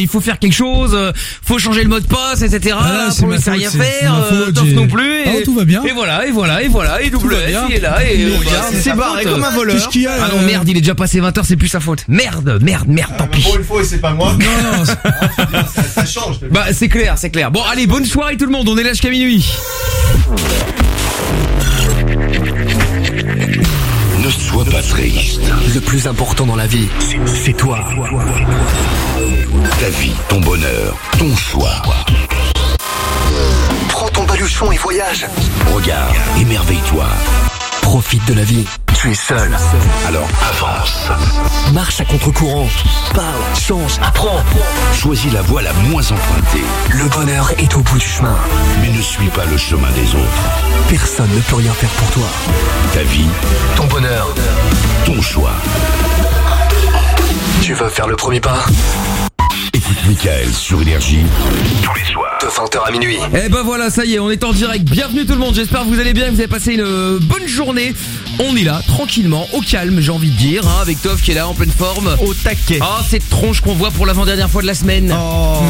il faut faire quelque chose, euh, faut changer le mot de passe, etc. Ah là, ne sait rien faire, euh, Toff non plus. Ah, et, tout va bien. Et voilà, et voilà, et voilà, et WS, bien. il est là, et on bien, regarde, c'est barré comme un voleur. Qu'est-ce qu'il y a, Ah non, euh merde, il est déjà passé 20h, c'est plus sa faute. Merde, merde, merde, tant pis. Pour une fois, c'est pas moi. Non, non, ça, ça change. Bah c'est clair, c'est clair. Bon allez, bonne soirée tout le monde, on est là jusqu'à minuit. Triste. Le plus important dans la vie, c'est toi. Ta vie, ton bonheur, ton choix. Prends ton baluchon et voyage. Regarde, émerveille-toi. Profite de la vie. Tu es seul. Alors avance. Marche à contre-courant. Parle, change, apprends. Choisis la voie la moins empruntée. Le bonheur est au bout du chemin. Mais ne suis pas le chemin des autres. Personne ne peut rien faire pour toi. Ta vie, Ton bonheur. ton choix. Tu veux faire le premier pas? Écoute Michael sur Énergie tous les soirs. De 20h à minuit. Eh ben voilà, ça y est, on est en direct. Bienvenue tout le monde. J'espère que vous allez bien, que vous avez passé une euh, bonne journée. On est là, tranquillement, au calme, j'ai envie de dire, hein, avec Toff qui est là en pleine forme. Au taquet. Ah, cette tronche qu'on voit pour l'avant-dernière fois de la semaine. Oh.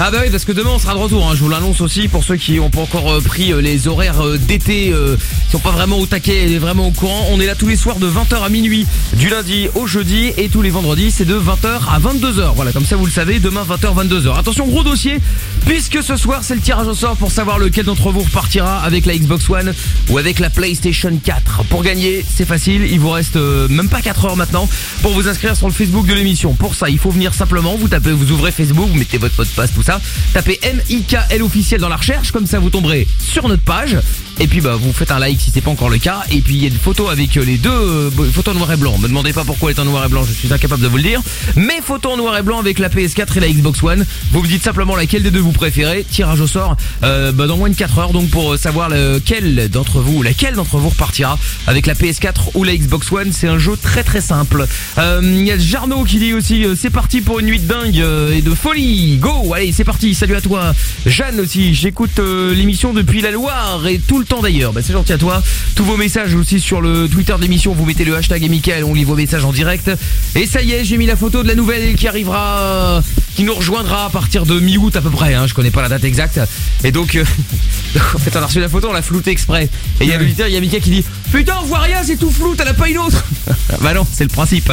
Ah bah oui, parce que demain on sera de retour. hein. Je vous l'annonce aussi pour ceux qui n'ont pas encore euh, pris euh, les horaires euh, d'été, euh, qui sont pas vraiment au taquet et vraiment au courant. On est là tous les soirs de 20h à minuit, du lundi au jeudi, et tous les vendredis c'est de 20h à 22h. Voilà, comme ça vous le savez, demain 20h 22h. Attention, gros dossier, puisque ce soir c'est le tirage au sort pour savoir lequel d'entre vous repartira avec la Xbox One ou avec la PlayStation 4. Pour gagner, c'est facile, il vous reste euh, même pas 4 heures maintenant pour vous inscrire sur le Facebook de l'émission. Pour ça, il faut venir simplement, vous tapez, vous ouvrez Facebook, vous mettez votre mot de passe, tout ça, tapez MIKL officiel dans la recherche, comme ça vous tomberez sur notre page. Et puis bah vous faites un like si c'est pas encore le cas et puis il y a une photo avec euh, les deux euh, photos en noir et blanc. Me demandez pas pourquoi elle est en noir et blanc, je suis incapable de vous le dire. Mais photo en noir et blanc avec la PS4 et la Xbox One. Vous me dites simplement laquelle des deux vous préférez. Tirage au sort euh, bah, dans moins de 4 heures donc pour euh, savoir lequel d'entre vous, laquelle d'entre vous repartira avec la PS4 ou la Xbox One. C'est un jeu très très simple. Euh, Il y a Jarno qui dit aussi euh, c'est parti pour une nuit de dingue euh, et de folie. Go, allez c'est parti. Salut à toi. Jeanne aussi. J'écoute euh, l'émission depuis la Loire et tout le temps d'ailleurs. Bah, c'est gentil à toi. Tous vos messages aussi sur le Twitter de l'émission. Vous mettez le hashtag et Mickaël, on lit vos messages en direct. Et ça y est, j'ai mis la photo de la nouvelle qui arrivera, euh, qui nous rejoindra à partir de mi-août à peu près. Hein, je connais pas la date exacte. Et donc, euh, en fait, on a reçu la photo, on l'a floutée exprès. Et il y a l'auditeur, il y a Mickaël qui dit Putain, on voit rien, c'est tout flou, t'en as pas une autre Bah non, c'est le principe.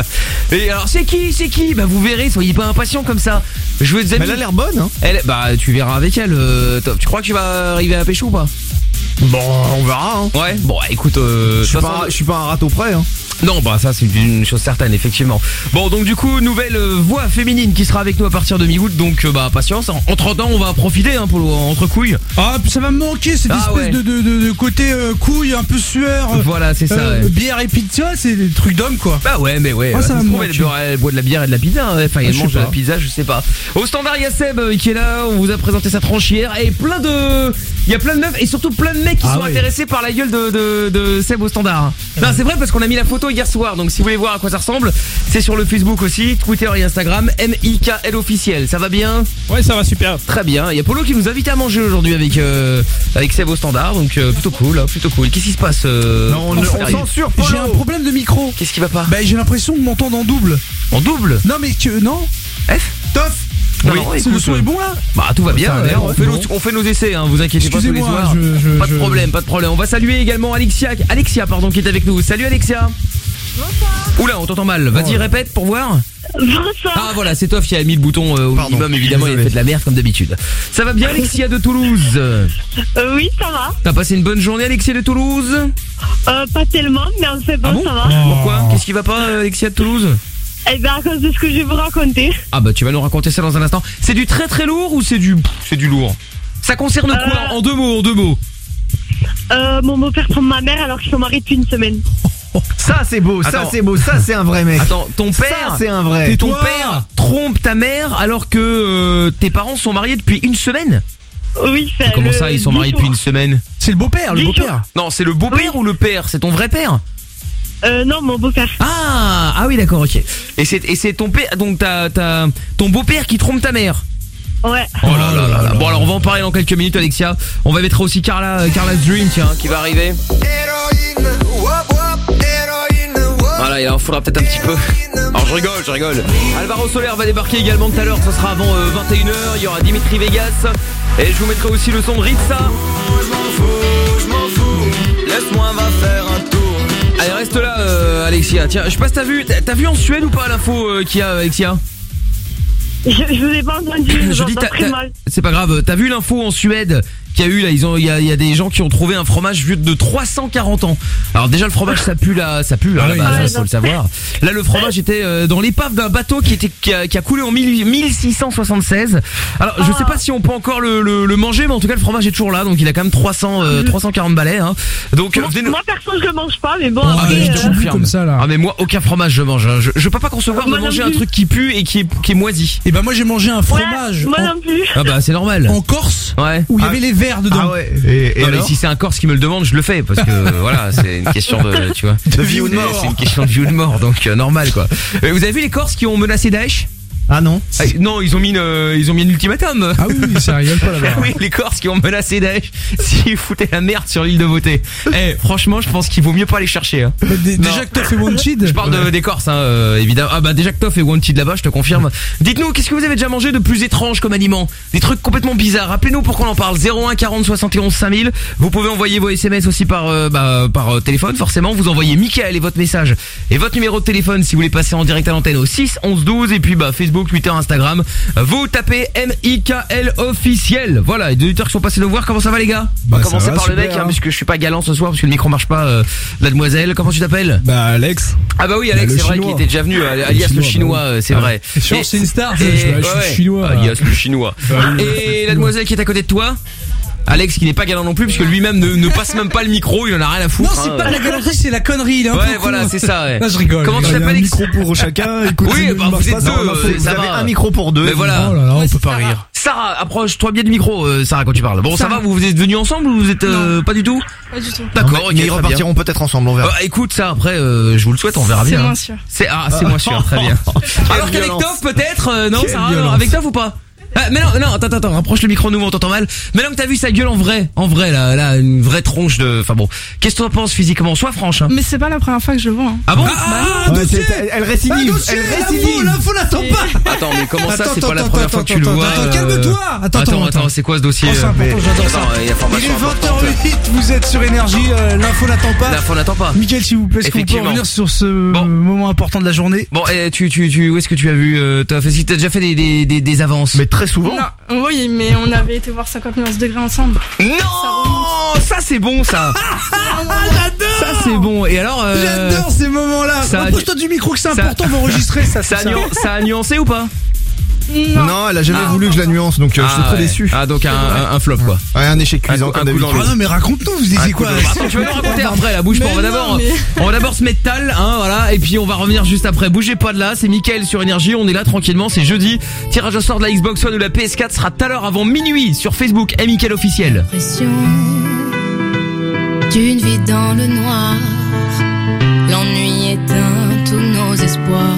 Et alors, c'est qui C'est qui? Bah vous verrez, soyez pas impatients comme ça. Je veux des amis. Mais elle a l'air bonne, hein. Elle, bah tu verras avec elle. euh, top. tu crois que tu vas arriver à pécho ou pas? Bon, on verra, hein. Ouais. Bon, écoute, euh, Je suis pas, je suis pas un râteau près, hein. non, bah ça c'est une chose certaine, effectivement. Bon, donc du coup, nouvelle euh, voix féminine qui sera avec nous à partir de mi-août, donc euh, bah patience. En- Entre-temps, on va profiter hein, pour le- entre couilles. Ah, ça va me manquer cette Ah, espèce ouais. de, de, de- de côté euh, couille, un peu sueur. euh, Voilà, c'est ça. euh, ouais. Bière et pizza, c'est des trucs d'homme quoi. Bah ouais, mais ouais. Ah, ouais, ça se va me trouve, manquer. elle, boit, elle boit de la bière et de la pizza. hein. Enfin, Ah, elle je mange de la pas. pizza, je sais pas. Au standard, il y a Seb euh, qui est là. On vous a présenté sa tranchière et plein de, il y a plein de meufs et surtout plein de mecs qui Ah sont ouais. intéressés par la gueule de, de, de Seb au standard. Non, c'est vrai parce qu'on a mis la photo hier soir. Donc si vous voulez voir à quoi ça ressemble, c'est sur le Facebook aussi, Twitter et Instagram, M I K L officiel. Ça va bien? Ouais, ça va super. Très bien. Il y a Polo qui nous invite à manger aujourd'hui avec euh, avec Seb au standard. Donc euh, plutôt cool, hein, plutôt cool. Qu'est-ce qui se passe euh, Non, on, on censure J'ai un Polo. problème de micro. Qu'est-ce qui va pas? Bah, j'ai l'impression de m'entendre en double. En double? Non, mais que, non F? Tof Oui, non, c'est écoute, le son est bon là? Bah tout va bien, on, fait nos, Bon. on fait nos essais, hein, vous inquiétez pas tous les soirs. je- je- pas de problème, pas de problème. On va saluer également Alexia, Alexia pardon, qui est avec nous. Salut Alexia. Oula, on t'entend mal. Vas-y, répète pour voir. Bonsoir. Ah voilà, c'est toi qui a mis le bouton euh, au Pardon, minimum, évidemment, il a fait de la merde comme d'habitude. Ça va bien Alexia de Toulouse? Euh, oui, ça va. T'as passé une bonne journée Alexia de Toulouse? Euh, pas tellement, mais en fait, bon, Ah bon ça va. Pourquoi? Qu'est-ce qui va pas euh, Alexia de Toulouse? Eh bien, à cause de ce que je vais vous raconter. Ah bah tu vas nous raconter ça dans un instant. C'est du très très lourd ou c'est du c'est du lourd? Ça concerne quoi? Euh. En deux mots, en deux mots. Euh, mon beau-père trompe ma mère alors qu'ils sont mariés depuis une semaine. Ça, c'est beau, ça, Attends. c'est beau, ça, c'est un vrai mec. Attends, ton ça, père c'est un vrai. Et ton Tais-toi père trompe ta mère alors que euh, tes parents sont mariés depuis une semaine? Oui, c'est Comment le ça, ils sont mariés jours. depuis une semaine? C'est le beau-père, le Dix beau-père. Non, c'est le beau-père Oui. ou le père? C'est ton vrai père? Euh, non, mon beau-père. Ah, ah oui, d'accord, ok. Et c'est et c'est ton père, donc t'as t'as ton beau-père qui trompe ta mère. Ouais. Oh là là là là. Bon alors on va en parler dans quelques minutes, Alexia. On va mettre aussi Carla, euh, Carla's Dream, tiens, qui va arriver. Voilà, il en faudra peut-être un petit peu. Alors je rigole, je rigole. Alvaro Soler va débarquer également tout à l'heure, ce sera avant 21h, il y aura Dimitri Vegas. Et je vous mettrai aussi le son de Ritza. Laisse-moi va faire. Allez, reste là, euh, Alexia. Tiens, je sais pas si t'as vu, t'as t'as vu en Suède ou pas l'info euh, qu'il y a, Alexia? Je, je vous ai pas entendu, je, dis, très mal. c'est pas grave. T'as vu l'info en Suède? Qu'il y a eu là Ils ont, il y a, il y a des gens qui ont trouvé un fromage vieux de 340 ans. Alors déjà le fromage ça pue là, ça pue. Ah là, oui, bah, ça, faut le savoir. Là le fromage était euh, dans l'épave d'un bateau qui était qui a, qui a coulé en 1000 1676. Alors je sais pas si on peut encore le, le, le manger, mais en tout cas le fromage est toujours là, donc il a quand même 300 euh, 340 balais. Hein. Donc Moi, venez nous- moi, perso, je le mange pas, mais bon, Ah, après, je euh, te confirme. comme ça, là. Ah mais moi aucun fromage je mange. hein. Je, je peux pas concevoir de Moi manger un truc qui pue et qui est, qui est moisi. Et bah, moi, j'ai mangé un ouais, fromage moi en, non plus. Ah bah c'est normal. en Corse Ouais. où il y avait les dedans. Ah ouais. Et, et Non mais alors si c'est un Corse qui me le demande, je le fais parce que voilà, c'est une question de, tu vois, De vie ou de mort. C'est une question de vie ou de mort, donc euh, normal quoi. Euh, vous avez vu les Corses qui ont menacé Daesh? Ah non. Ah, Non, ils ont mis une, euh, ils ont mis un ultimatum. Ah oui, oui, ça rigole pas là-bas. oui, les Corses qui ont menacé Daesh s'ils foutaient la merde sur l'île de Beauté. Eh, franchement, je pense qu'il vaut mieux pas les chercher. Hein. Dé- Déjà que Toff est Wanted. Je parle de, des Corses, hein, euh, évidemment. Ah bah déjà que Toff est wanted là-bas, je te confirme. Dites-nous, qu'est-ce que vous avez déjà mangé de plus étrange comme aliment? Des trucs complètement bizarres. Rappelez-nous pourquoi on en parle. 01 40 71 5000. Vous pouvez envoyer vos SMS aussi par euh, bah, par téléphone, forcément. Vous envoyez Michael et votre message et votre numéro de téléphone si vous voulez passer en direct à l'antenne au 6 11 12 et puis bah Facebook, Twitter, Instagram. Vous tapez M I K L officiel. Voilà, deux auditeurs qui sont passés nous voir. Comment ça va les gars? On Bah, va ça commencer va, par le mec, hein, hein. puisque je suis pas galant ce soir parce que le micro marche pas. euh, la demoiselle, comment tu t'appelles? Bah, Alex. ah bah oui Alex, Bah, le c'est vrai qu'il était déjà venu, euh, alias le chinois, chinois, bah oui. euh, c'est Ah, vrai. c'est sûr, Et- c'est une star, et- je- je suis ouais, chinois. Alias le chinois. Et la demoiselle qui est à côté de toi? Alex qui n'est pas galant non plus puisque lui-même ne, ne passe même pas le micro, il en a rien à Non, foutre. c'est hein. pas la galanterie, c'est la connerie. Il est un peu Ouais, voilà, c'est ça. Ouais. Non, je rigole. Comment tu t'appelles un Alex micro pour chacun. Écoute, Oui, ça bah, vous êtes ça, deux, on a fait- euh, Vous ça avez va. un micro pour deux. Mais voilà. Oh là là, on peut pas rire. Sarah, approche-toi bien du micro, euh, Sarah, quand tu parles. Bon, ça va, vous vous êtes venus ensemble ou vous êtes euh, pas du tout Pas du tout. D'accord, mais, ok, mais ils repartiront peut-être ensemble, on verra. Euh, écoute, ça après, euh, je vous le souhaite, on verra C'est bien. moins hein. sûr. C'est ah, c'est moins sûr, très bien. Alors qu'avec. Toff peut-être, euh, non, Sarah, avec Toff ou pas ah, mais non, non, attends, attends, attends, rapproche le micro, nous, on t'entend mal. Maintenant que t'as vu sa gueule en vrai, en vrai, là, là, une vraie tronche de, enfin bon. Qu'est-ce que t'en penses physiquement? Sois franche, hein. Mais c'est pas la première fois que je le vois. hein. Ah bon? Ah, dossier c'est- elle Ah, récidive, dossier, elle l'info, récidive. l'info n'attend pas Attends, mais comment ça, c'est pas la première attends, fois que tu le vois? attends, euh, calme-toi. Attends, Attends, attends, attends, c'est quoi ce dossier? Oh, euh, important, j'adore ça. Attends, il est importante. 20h08, vous êtes sur énergie, euh, l'info n'attend pas. Fin n'attend pas. Mickaël, s'il vous plaît, est-ce qu'on peut revenir sur ce moment important de la journée? Bon, et tu, tu, tu, où est-ce que tu as vu, t'as déjà fait des, des avances? Mais très souvent. Non, oui, mais on avait été voir 59 degrés ensemble. Non! Ça, c'est bon, ça! Ça, c'est bon. Et alors, euh, J'adore ces moments-là. Rapproche-toi du micro que c'est important d'enregistrer ça. ça, ça a nuancé ou pas? Non, elle a jamais voulu que je la nuance, donc euh, je suis Ah, très ouais. déçu. Ah, donc un, un, un flop, quoi. Ouais, un échec cuisant comme d'habitude. Ah non mais raconte-nous, vous disiez quoi Attends, tu vas nous raconter après, la bouge pas. On va d'abord, non, mais- on va d'abord se mettre tal, hein, voilà, et puis on va revenir juste après. Bougez pas de là, c'est Mickaël sur Énergie, on est là tranquillement, c'est jeudi. Tirage au sort de la Xbox One ou la PS4 sera tout à l'heure avant minuit sur Facebook et Mickaël officiel. Pression d'une vie dans le noir. L'ennui éteint tous nos espoirs.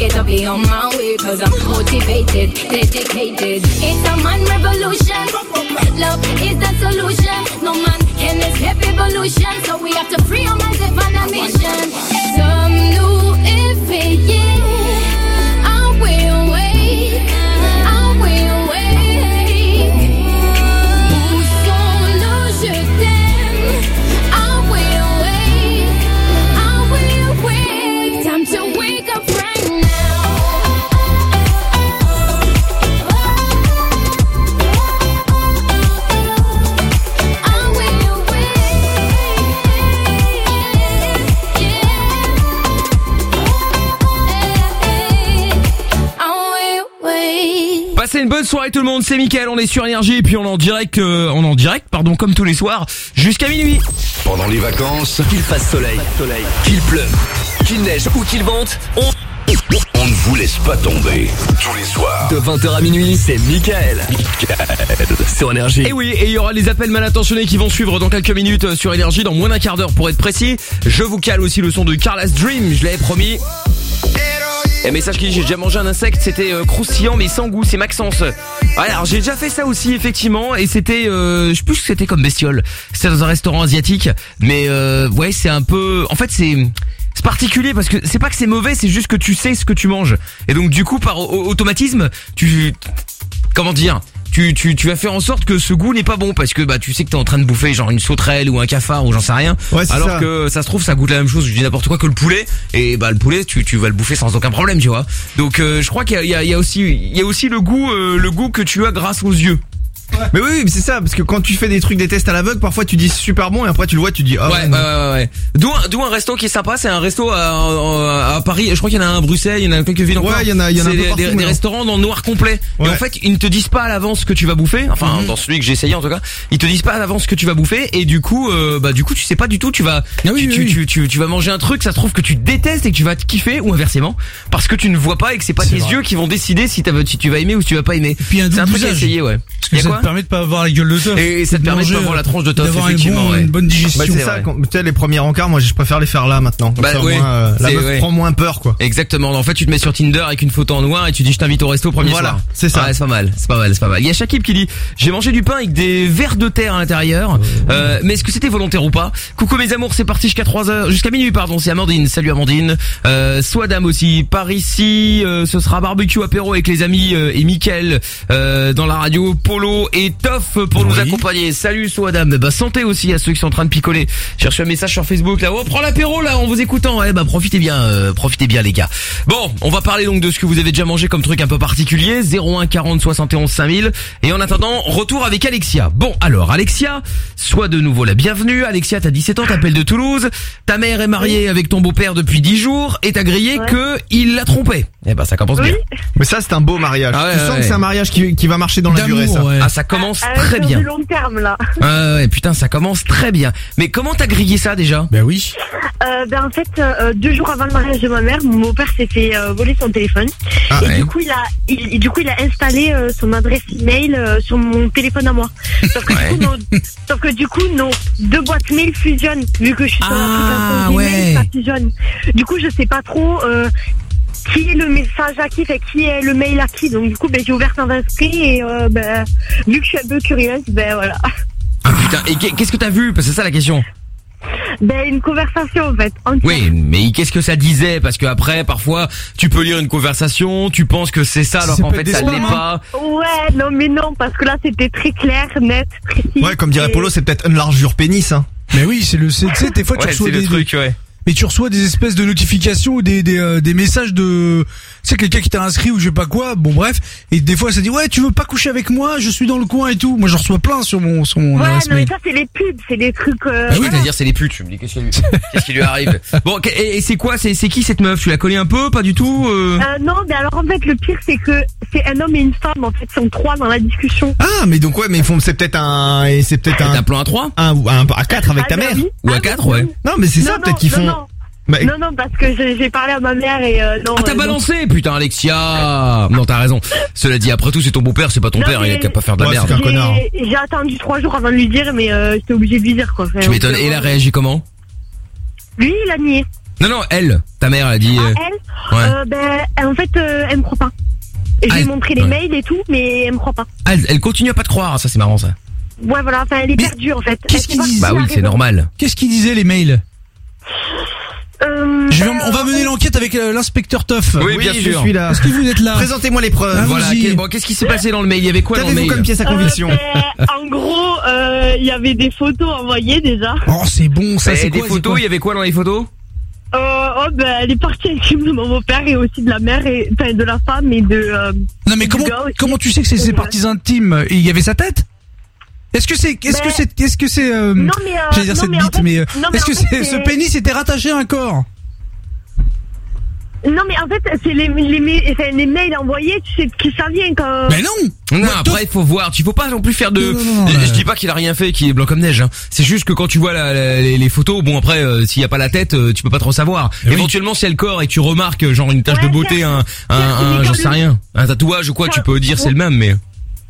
it up, be on my way. Cause I'm motivated, dedicated. It's a man revolution. Love is the solution. No man can escape evolution. So we have to free our minds and a mission. Sommes-nous éveillés? Are bonne soirée tout le monde, c'est Mickaël, on est sur Énergie et puis on est en direct, euh, on est en direct, pardon, comme tous les soirs, jusqu'à minuit. Pendant les vacances, Qu'il fasse soleil, qu'il pleuve, qu'il neige ou qu'il vente, on On ne vous laisse pas tomber. Tous les soirs. De 20h à minuit, c'est Michael. Sur Énergie. Et oui, et il y aura les appels mal intentionnés qui vont suivre dans quelques minutes euh, sur Énergie, dans moins d'un quart d'heure pour être précis. Je vous cale aussi le son de Carla's Dream, je l'avais promis. Et message qui dit j'ai déjà mangé un insecte, c'était euh, croustillant mais sans goût, c'est Maxence. Ouais, alors j'ai déjà fait ça aussi effectivement et c'était, euh, je sais plus ce que c'était comme bestiole. C'était dans un restaurant asiatique, mais euh, ouais c'est un peu, en fait c'est c'est particulier parce que c'est pas que c'est mauvais, c'est juste que tu sais ce que tu manges et donc du coup par au- automatisme tu, comment dire tu, tu, tu vas faire en sorte que ce goût n'est pas bon parce que bah tu sais que t'es en train de bouffer genre une sauterelle ou un cafard ou j'en sais rien. Ouais, alors ça. que ça se trouve ça goûte la même chose je dis n'importe quoi que le poulet. Et bah le poulet tu, tu vas le bouffer sans aucun problème tu vois. Donc euh, je crois qu'il y a aussi il y a aussi le goût euh, le goût que tu as grâce aux yeux Mais oui, c'est ça, parce que quand tu fais des trucs, des tests à l'aveugle, parfois tu dis super bon et après tu le vois, tu dis ah ouais, ouais, ouais, ouais, ouais. D'où un, d'où un resto qui est sympa, c'est un resto à, à, à Paris. Je crois qu'il y en a un à Bruxelles, il y en a quelques villes encore. Ouais, il y en a- il y en a un peu des, partout, des- des maintenant. restaurants dans le noir complet. Et Ouais. en fait, ils ne te disent pas à l'avance ce que tu vas bouffer. Enfin, dans celui que j'ai essayé en tout cas, ils te disent pas à l'avance ce que tu vas bouffer. Et du coup, euh, bah du coup, tu sais pas du tout. Tu vas, Ah oui, tu, oui, tu, tu, tu, vas manger un truc, ça se trouve que tu détestes et que tu vas te kiffer ou inversement, parce que tu ne vois pas et que c'est pas tes vrai. yeux qui vont décider si, si tu vas aimer ou si tu vas pas aimer. C'est un truc à essayer, ouais. Te permet de pas avoir la gueule de teuf. Et ça te permet de pas avoir la tranche de teuf, d'avoir effectivement, bon- ouais. une bonne digestion. Bah, ça, quand, tu sais, les premiers encarts, moi je préfère les faire là maintenant. Comme Bah, ça, au oui. moins, euh, la meuf ouais. prend moins peur quoi. Exactement. En fait, tu te mets sur Tinder avec une photo en noir et tu dis je t'invite au resto premier Voilà, soir. c'est ça. Ouais, c'est pas mal, c'est pas mal, c'est pas mal. Il y a Shakib qui dit j'ai mangé du pain avec des vers de terre à l'intérieur. Euh, mais est-ce que c'était volontaire ou pas? Coucou mes amours, c'est parti jusqu'à 3 heures, jusqu'à minuit pardon. C'est Amandine. Salut Amandine. Euh, Swadam aussi. Par ici, euh, ce sera barbecue apéro avec les amis euh, et Mickaël euh, dans la radio. Polo et Toff pour nous accompagner. Salut Swadam. Bah santé aussi à ceux qui sont en train de picoler. J'ai reçu un message sur Facebook là. Oh prends l'apéro là en vous écoutant. Ouais bah profitez bien, euh, profitez bien les gars. Bon, on va parler donc de ce que vous avez déjà mangé comme truc un peu particulier. 01 40 71 5000. Et en attendant, retour avec Alexia. Bon alors Alexia, sois de nouveau la bienvenue. Alexia, t'as 17 ans, t'appelles de Toulouse. Ta mère est mariée avec ton beau-père depuis 10 jours et t'as grillé Ouais. que il l'a trompé. Eh ben ça commence Oui. bien. Mais ça c'est un beau mariage. Ah ouais, tu sens ouais. que c'est un mariage qui, qui va marcher dans la durée ça. Ah ça commence Ah, très bien. du long terme là. Ah ouais, putain, ça commence très bien. Mais comment t'as grillé ça déjà? Ben oui. Euh, ben en fait, euh, deux jours avant le mariage de ma mère, mon père s'est fait euh, voler son téléphone. Ah et ouais. du coup, il a, il, du coup, il a installé euh, son adresse email euh, sur mon téléphone à moi. Sauf que, Ouais. du, coup, nos, sauf que du coup, nos deux boîtes mail fusionnent vu que je suis sur Ah, ouais. ça fusionne. Du coup, je sais pas trop. Qui est le message à qui, fait qui est le mail à qui. Donc du coup, ben, j'ai ouvert un inscrit et euh, ben, vu que je suis un peu curieuse, ben voilà. Ah putain, et qu'est- qu'est-ce que t'as vu? Parce que c'est ça la question. Ben une conversation en fait. entière. Oui, mais qu'est-ce que ça disait? Parce que après, parfois, tu peux lire une conversation, tu penses que c'est ça, alors qu'en fait, ça l'est pas. Ouais, non mais non, parce que là c'était très clair, net, précis. Ouais, comme dirait Et- Polo, c'est peut-être une largeur pénis. Hein. Mais oui, c'est le, c'est- tu sais, des fois tu Ouais, reçois des, le truc, ouais. Mais tu reçois des espèces de notifications ou des des, euh, des messages de, tu sais, quelqu'un qui t'a inscrit ou je sais pas quoi. Bon bref, et des fois ça dit ouais, tu veux pas coucher avec moi, je suis dans le coin et tout. Moi j'en reçois plein sur mon sur mon Ouais, non mais ça c'est les pubs, c'est des trucs. Euh, Ah oui, voilà. c'est-à-dire c'est les putes. Je me dis qu'est-ce qui lui, qu'est-ce qui lui arrive? Bon, et, et c'est quoi C'est c'est qui cette meuf? Tu la connais un peu? Pas du tout euh? Euh, non, mais alors en fait le pire c'est que c'est un homme et une femme en fait, ils sont trois dans la discussion. Ah, mais donc ouais, mais ils font c'est peut-être un et c'est peut-être un un plan à 3 un ou un à quatre avec Ah, ta bah mère. oui. Ou à Ah, quatre, non, ouais. non. Non, mais c'est ça Non, peut-être qu'ils non, font. Non, Non, non, parce que j'ai parlé à ma mère et euh, non. Ah, t'as euh, balancé Putain, Alexia Non, t'as raison. Cela dit, après tout, c'est ton beau-père, c'est pas ton Non, père, il a qu'à pas faire de la Ouais, merde. c'est donc, un connard. j'ai- attendu trois jours avant de lui dire, mais euh, j'étais obligée de lui dire quoi. Tu m'étonnes. Et elle a réagi comment? Lui, il a nié. Non, non, elle. Ta mère, elle a dit... Ah, euh, elle, Ouais. euh, ben, en fait, euh, elle me croit pas. Et Ah, J'ai elle- montré les ouais. mails et tout, mais elle me croit pas. ah, elle, elle continue à pas te croire, ça c'est marrant ça. Ouais, voilà, enfin, elle est Mais perdue en fait. qu'est-ce qu'il qui Bah oui, c'est normal. Qu'est-ce qu'ils disaient les mails? Euh, Je vais- ben, On va mener l'enquête avec euh, l'inspecteur Toff. Oui, bien je sûr. suis là. Est-ce que vous êtes là Présentez-moi les preuves. Ah, Voilà. Bon, qu'est-ce qui s'est passé dans le mail? Il y avait quoi dans le mail? comme pièce à euh, conviction ben, en gros, euh, il y avait des photos envoyées déjà. Oh, c'est bon, ça Eh, c'est des quoi photos, il y avait quoi dans les photos? Euh, oh, ben, elle est partie avec de mon beau-père et aussi de la mère, et, enfin, de la femme et de. euh, Non mais comment comment tu sais que c'est ses parties intimes? Il y avait sa tête? Est-ce que c'est est-ce que c'est est-ce que c'est euh, Non, mais. Euh, J'allais dire non, cette mais en bite, fait- mais euh, non, mais est-ce que en fait, c'est ce pénis était rattaché à un corps Non, mais en fait, c'est les, les, ma- enfin, les mails envoyés, tu sais qui ça vient quand. Mais non Non, après il faut voir. Tu faut pas non plus faire de. Non, non, non, je dis pas qu'il a rien fait, qu'il est blanc comme neige. Hein. C'est juste que quand tu vois la- la- les, les photos, bon après, euh, s'il y a pas la tête, euh, tu peux pas trop savoir. Eh oui. Éventuellement, s'il y a le corps et que tu remarques euh, genre une tache Ouais, de beauté, un, un, un j'en sais rien, un tatouage ou quoi, tu peux dire c'est le même, mais.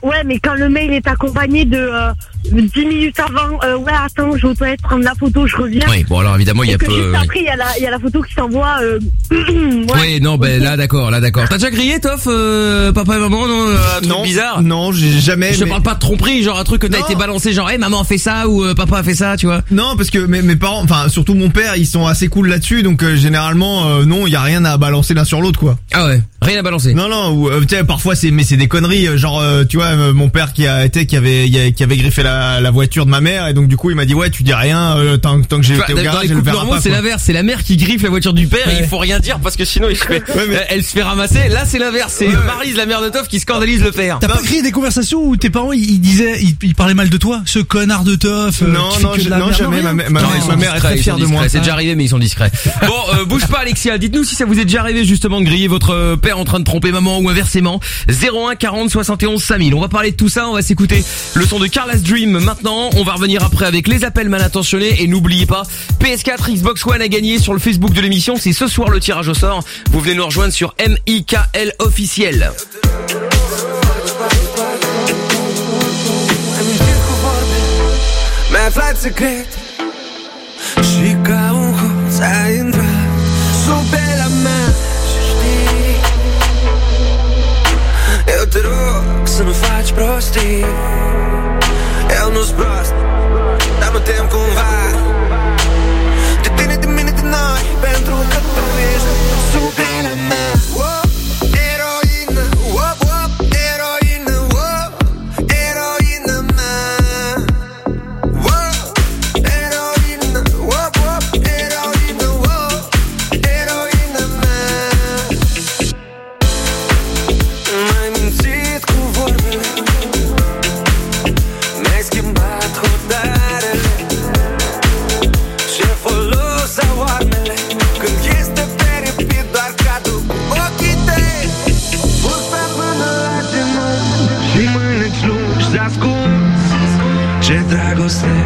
Ouais, mais quand le mail est accompagné de euh, 10 minutes avant, euh, ouais, attends, je vais aux toilettes prendre la photo, je reviens. Oui, bon alors évidemment il y a peu. juste après, il y, a la- il y a la photo qui s'envoie. Euh, ouais. Oui, non, ben là d'accord, là d'accord. T'as déjà grillé, Toff, euh, papa et maman, non, euh, un truc Non, bizarre. non, j'ai jamais. Je te mais- parle pas de tromperie, genre un truc que t'as Non. été balancé, genre, hey, maman a fait ça ou euh, papa a fait ça, tu vois. Non, parce que mes, mes parents, enfin surtout mon père, ils sont assez cool là-dessus, donc euh, généralement, euh, non, il y a rien à balancer l'un sur l'autre, quoi. Ah ouais, rien à balancer. Non, non, ou euh, tu sais, parfois c'est, mais c'est des conneries, euh, genre, euh, tu vois, euh, mon père qui a été, qui avait, qui avait griffé la, la voiture de ma mère, et donc du coup il m'a dit ouais, tu dis rien, euh, tant, tant que j'ai été au dans garage, les elle le verra pas. c'est l'inverse, c'est la mère qui griffe la voiture du père et il faut rien dire parce que sinon il se fait, Ouais, mais- elle se fait ramasser. Là, c'est l'inverse, c'est Marise, la mère de Toff, qui scandalise le père. T'as pas créé des conversations où tes parents ils, disaient, ils, ils parlaient mal de toi, ce connard de teuf. euh, Non, non, je- jamais, ma, Non, mère est très fière de moi. C'est déjà arrivé, mais ils sont discrets. Bon, euh, bouge pas, Alexia. Dites-nous si ça vous est déjà arrivé justement de griller votre euh, père en train de tromper maman ou inversement. 01 40 71 5000. On va parler de tout ça. On va s'écouter le son de Carla's Dream maintenant. On va revenir après avec les appels mal intentionnés et n'oubliez pas PS4 Xbox One a gagné sur le Facebook de l'émission. C'est ce soir le tirage au sort. Vous venez nous rejoindre sur MIKL officiel. Nu-s prost Dar mă tem cumva. De tine, de mine, de noi Pentru că closely.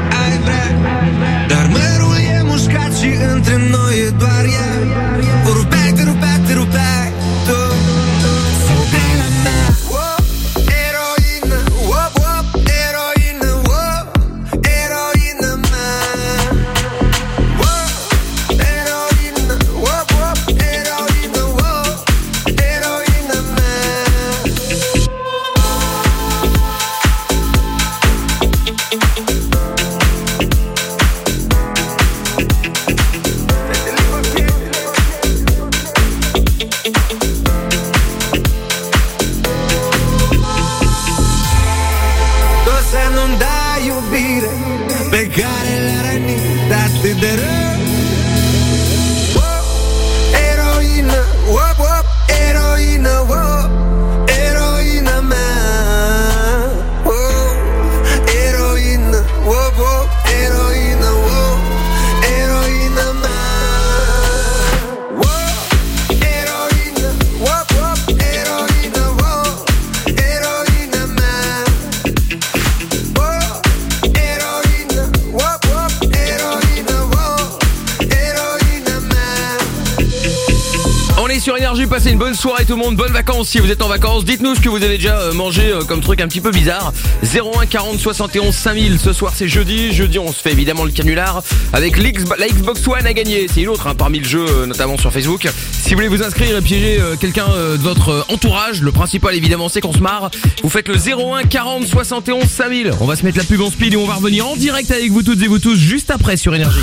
Passez une bonne soirée tout le monde, bonnes vacances si vous êtes en vacances. Dites-nous ce que vous avez déjà euh, mangé euh, comme truc un petit peu bizarre. 01 40 71 5000. Ce soir c'est jeudi. Jeudi on se fait évidemment le canular avec la Xbox One à gagner. C'est une autre hein, parmi le jeu, euh, notamment sur Facebook. Si vous voulez vous inscrire et piéger euh, quelqu'un euh, de votre euh, entourage, le principal évidemment c'est qu'on se marre. Vous faites le 01 40 71 5000. On va se mettre la pub en speed et on va revenir en direct avec vous toutes et vous tous juste après sur Énergie.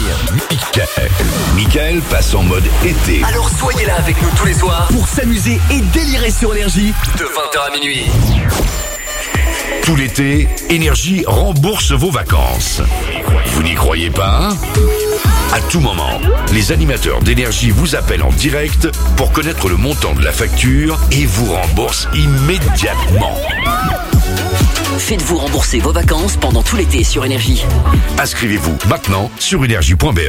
Michael. Michael passe en mode été. Alors soyez là avec nous tous les soirs pour s'amuser et délirer sur énergie de 20h à minuit. Tout l'été, Énergie rembourse vos vacances. Vous n'y croyez pas? À tout moment, les animateurs d'Énergie vous appellent en direct pour connaître le montant de la facture et vous remboursent immédiatement. Faites-vous rembourser vos vacances pendant tout l'été sur énergie. Inscrivez-vous maintenant sur énergie.be.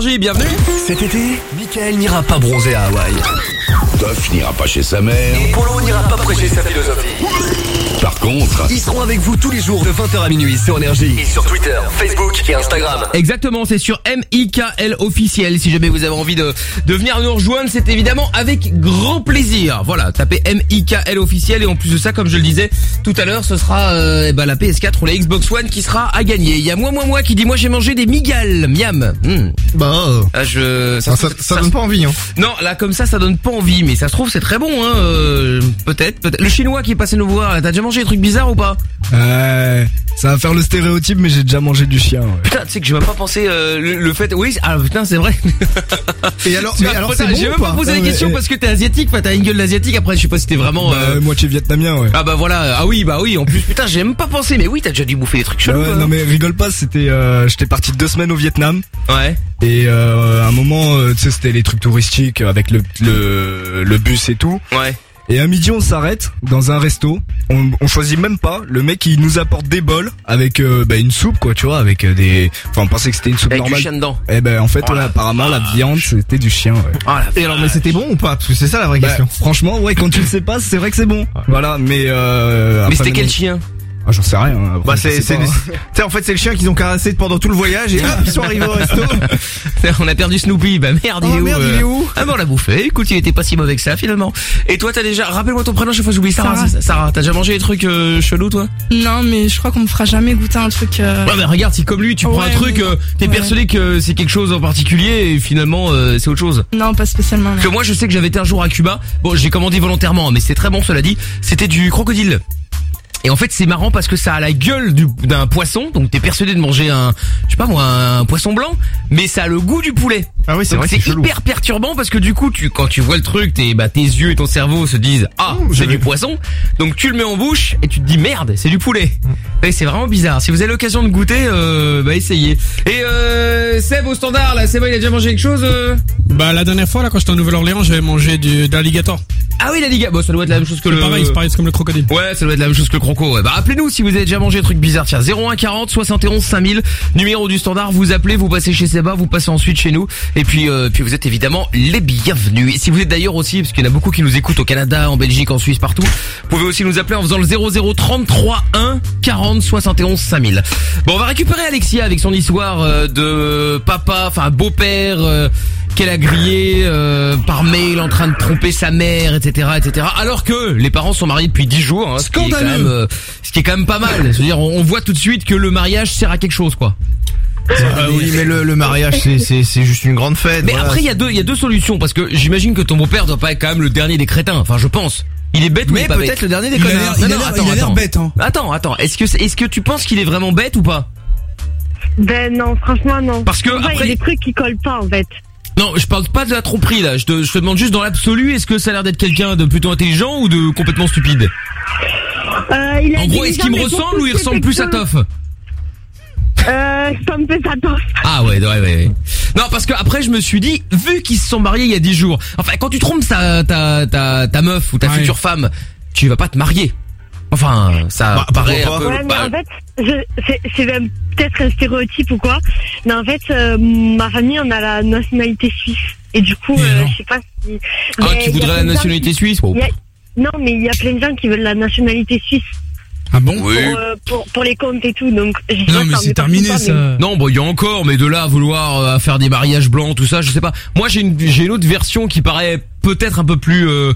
Énergie, bienvenue. Cet été, Michael n'ira pas bronzer à Hawaï. Toff n'ira pas chez sa mère. Et Polo n'ira pas prêcher sa philosophie. Par contre, Ils seront avec vous tous les jours de 20h à minuit sur Énergie. Et sur Twitter, Facebook et Instagram. Exactement, c'est sur MIKL officiel. Si jamais vous avez envie de, de venir nous rejoindre, c'est évidemment avec grand plaisir. Voilà, tapez MIKL officiel et en plus de ça, comme je le disais tout à l'heure, ce sera euh, eh ben, la PS4 ou la Xbox One qui sera à gagner. Il y a moi, moi, moi qui dit moi j'ai mangé des migales, miam. Hmm. Bah, euh, Ah, je, ça, ça, ça donne pas envie, hein. Non, là comme ça, ça donne pas envie, mais ça se trouve c'est très bon, hein. euh, peut-être, peut-être. Le chinois qui est passé nous voir, t'as déjà mangé des trucs bizarres ou pas? Ouais, ça va faire le stéréotype, mais j'ai déjà mangé du chien. ouais. Putain, tu sais que j'ai même pas pensé euh, le, le fait. Oui, ah putain, c'est vrai. Et alors, mais alors c'est bon J'ai même pas pas posé la question parce que t'es asiatique, enfin t'as une gueule d'asiatique. Après, je sais pas si t'es vraiment. Bah, euh, moitié vietnamien, ouais. Ah bah voilà, ah oui, bah oui. En plus, putain, j'ai même pas pensé. Mais oui, t'as déjà dû bouffer des trucs Bah chelous. ouais, non mais rigole pas, c'était, euh, j'étais parti deux semaines au Vietnam Ouais. Et euh, à un moment, euh, tu sais, c'était les trucs touristiques avec le, le le bus et tout. Ouais. Et à midi, on s'arrête dans un resto. On, on choisit même pas. Le mec, il nous apporte des bols avec euh, bah, une soupe, quoi, tu vois, avec euh, des. Enfin, on pensait que c'était une soupe Avec du normale. chien dedans. Eh ben, en fait, Oh ouais, la apparemment, la viande, c'était du chien. Ouais. Ah la Et alors, mais c'était bon ou pas? Parce que c'est ça la vraie Bah, question. franchement, ouais, quand tu le sais pas, c'est vrai que c'est bon. Voilà, mais. Euh, Mais après, c'était quel maintenant- chien? Ah, j'en sais rien. hein, après, Bah c'est c'est hein. sais en fait c'est le chien qu'ils ont caressé pendant tout le voyage et hop ils sont arrivés au resto. On a perdu Snoopy. Bah merde, il Oh, est où merde, euh il est où Ah bah on l'a bouffé. Écoute, il était pas si mauvais que ça finalement. Et toi, t'as déjà. Rappelle-moi ton prénom. Chaque fois j'oublie. Sarah. Sarah. c'est ça Sarah, t'as déjà mangé des trucs euh, chelous, toi? Non, mais je crois qu'on me fera jamais goûter un truc. euh, Ouais, mais regarde, si comme lui, tu prends un truc, euh, t'es ouais. persuadé que c'est quelque chose en particulier et finalement euh, c'est autre chose. Non, pas spécialement. Parce que moi je sais que j'avais été un jour à Cuba. Bon, j'ai commandé volontairement, mais c'est très bon cela dit. C'était du crocodile. Et en fait, c'est marrant parce que ça a la gueule du- d'un poisson, donc t'es persuadé de manger un, je sais pas moi, un poisson blanc, mais ça a le goût du poulet. Ah oui c'est vrai c'est hyper perturbant parce que du coup, tu, quand tu vois le truc, tes, bah, tes yeux et ton cerveau se disent ah Mmh, c'est du poisson, donc tu le mets en bouche et tu te dis merde c'est du poulet. Mmh. Et c'est vraiment bizarre. Si vous avez l'occasion de goûter, euh, bah essayez. Et euh, Seb au standard là, Seb il a déjà mangé quelque chose euh? Bah la dernière fois là quand j'étais en Nouvelle-Orléans j'avais mangé du d'alligator. Ah oui la liga, bon ça doit être la même chose que le. pareil, c'est pareil, comme le crocodile. Ouais, ça doit être la même chose que le croco. Ouais. Bah appelez-nous si vous avez déjà mangé des trucs bizarres. Tiens, 01 40 71 5000, numéro du standard. Vous appelez, vous passez chez Seba, vous passez ensuite chez nous. Et puis, euh, puis vous êtes évidemment les bienvenus. Et si vous êtes d'ailleurs aussi, parce qu'il y en a beaucoup qui nous écoutent au Canada, en Belgique, en Suisse, partout, vous pouvez aussi nous appeler en faisant le 00 33 1 40 71 5000. Bon, on va récupérer Alexia avec son histoire euh, de papa, enfin beau-père. euh, qu'elle a grillé euh, par mail en train de tromper sa mère, etc., etc. Alors que les parents sont mariés depuis 10 jours, hein, ce, qui est quand Scandaleux. même, euh, ce qui est quand même pas mal. C'est-à-dire, on on voit tout de suite que le mariage sert à quelque chose, quoi. Ah oui mais le, le mariage c'est c'est c'est juste une grande fête. Mais voilà. après, il y a deux, il y a deux solutions parce que j'imagine que ton beau-père doit pas être quand même le dernier des crétins. Enfin, je pense. Il est bête ou il mais est pas peut-être bête le dernier des Il connards. il a Non, non, l'air- attends, il a l'air attends. bête, hein. Attends, attends. Est-ce que, est-ce que tu penses qu'il est vraiment bête ou pas? Ben non, franchement non. Parce que après- il y a des trucs qui collent pas en fait. Non, je parle pas de la tromperie là. Je te, je te demande juste dans l'absolu, est-ce que ça a l'air d'être quelqu'un de plutôt intelligent ou de complètement stupide? Euh, il a En gros, est-ce qu'il me mais ressemble ou il ressemble plus à. Toff? Euh, ça me fait ça. Ah ouais, ouais, ouais. Non, parce que après je me suis dit, vu qu'ils se sont mariés il y a 10 jours, enfin quand tu trompes ta ta ta, ta meuf ou ta Ouais. future femme, tu vas pas te marier. Enfin, ça Bah, paraît pourquoi un pas. peu. Ouais, mais bah, en fait, je- c'est même peut-être un stéréotype ou quoi. Mais en fait, euh, ma famille, on a la nationalité suisse. Et du coup, euh, non. je sais pas si. ah, mais tu il y a voudrais la nationalité qui- suisse? Oh. a- Non, mais il y a plein de gens qui veulent la nationalité suisse Ah bon Oui. pour, euh, pour, pour les comptes et tout. Donc, Non mais c'est terminé pas, ça. Non, bon, il y a encore, mais de là à vouloir euh, à faire des mariages blancs, tout ça, je sais pas. Moi, j'ai une, j'ai une autre version qui paraît peut-être un peu plus euh,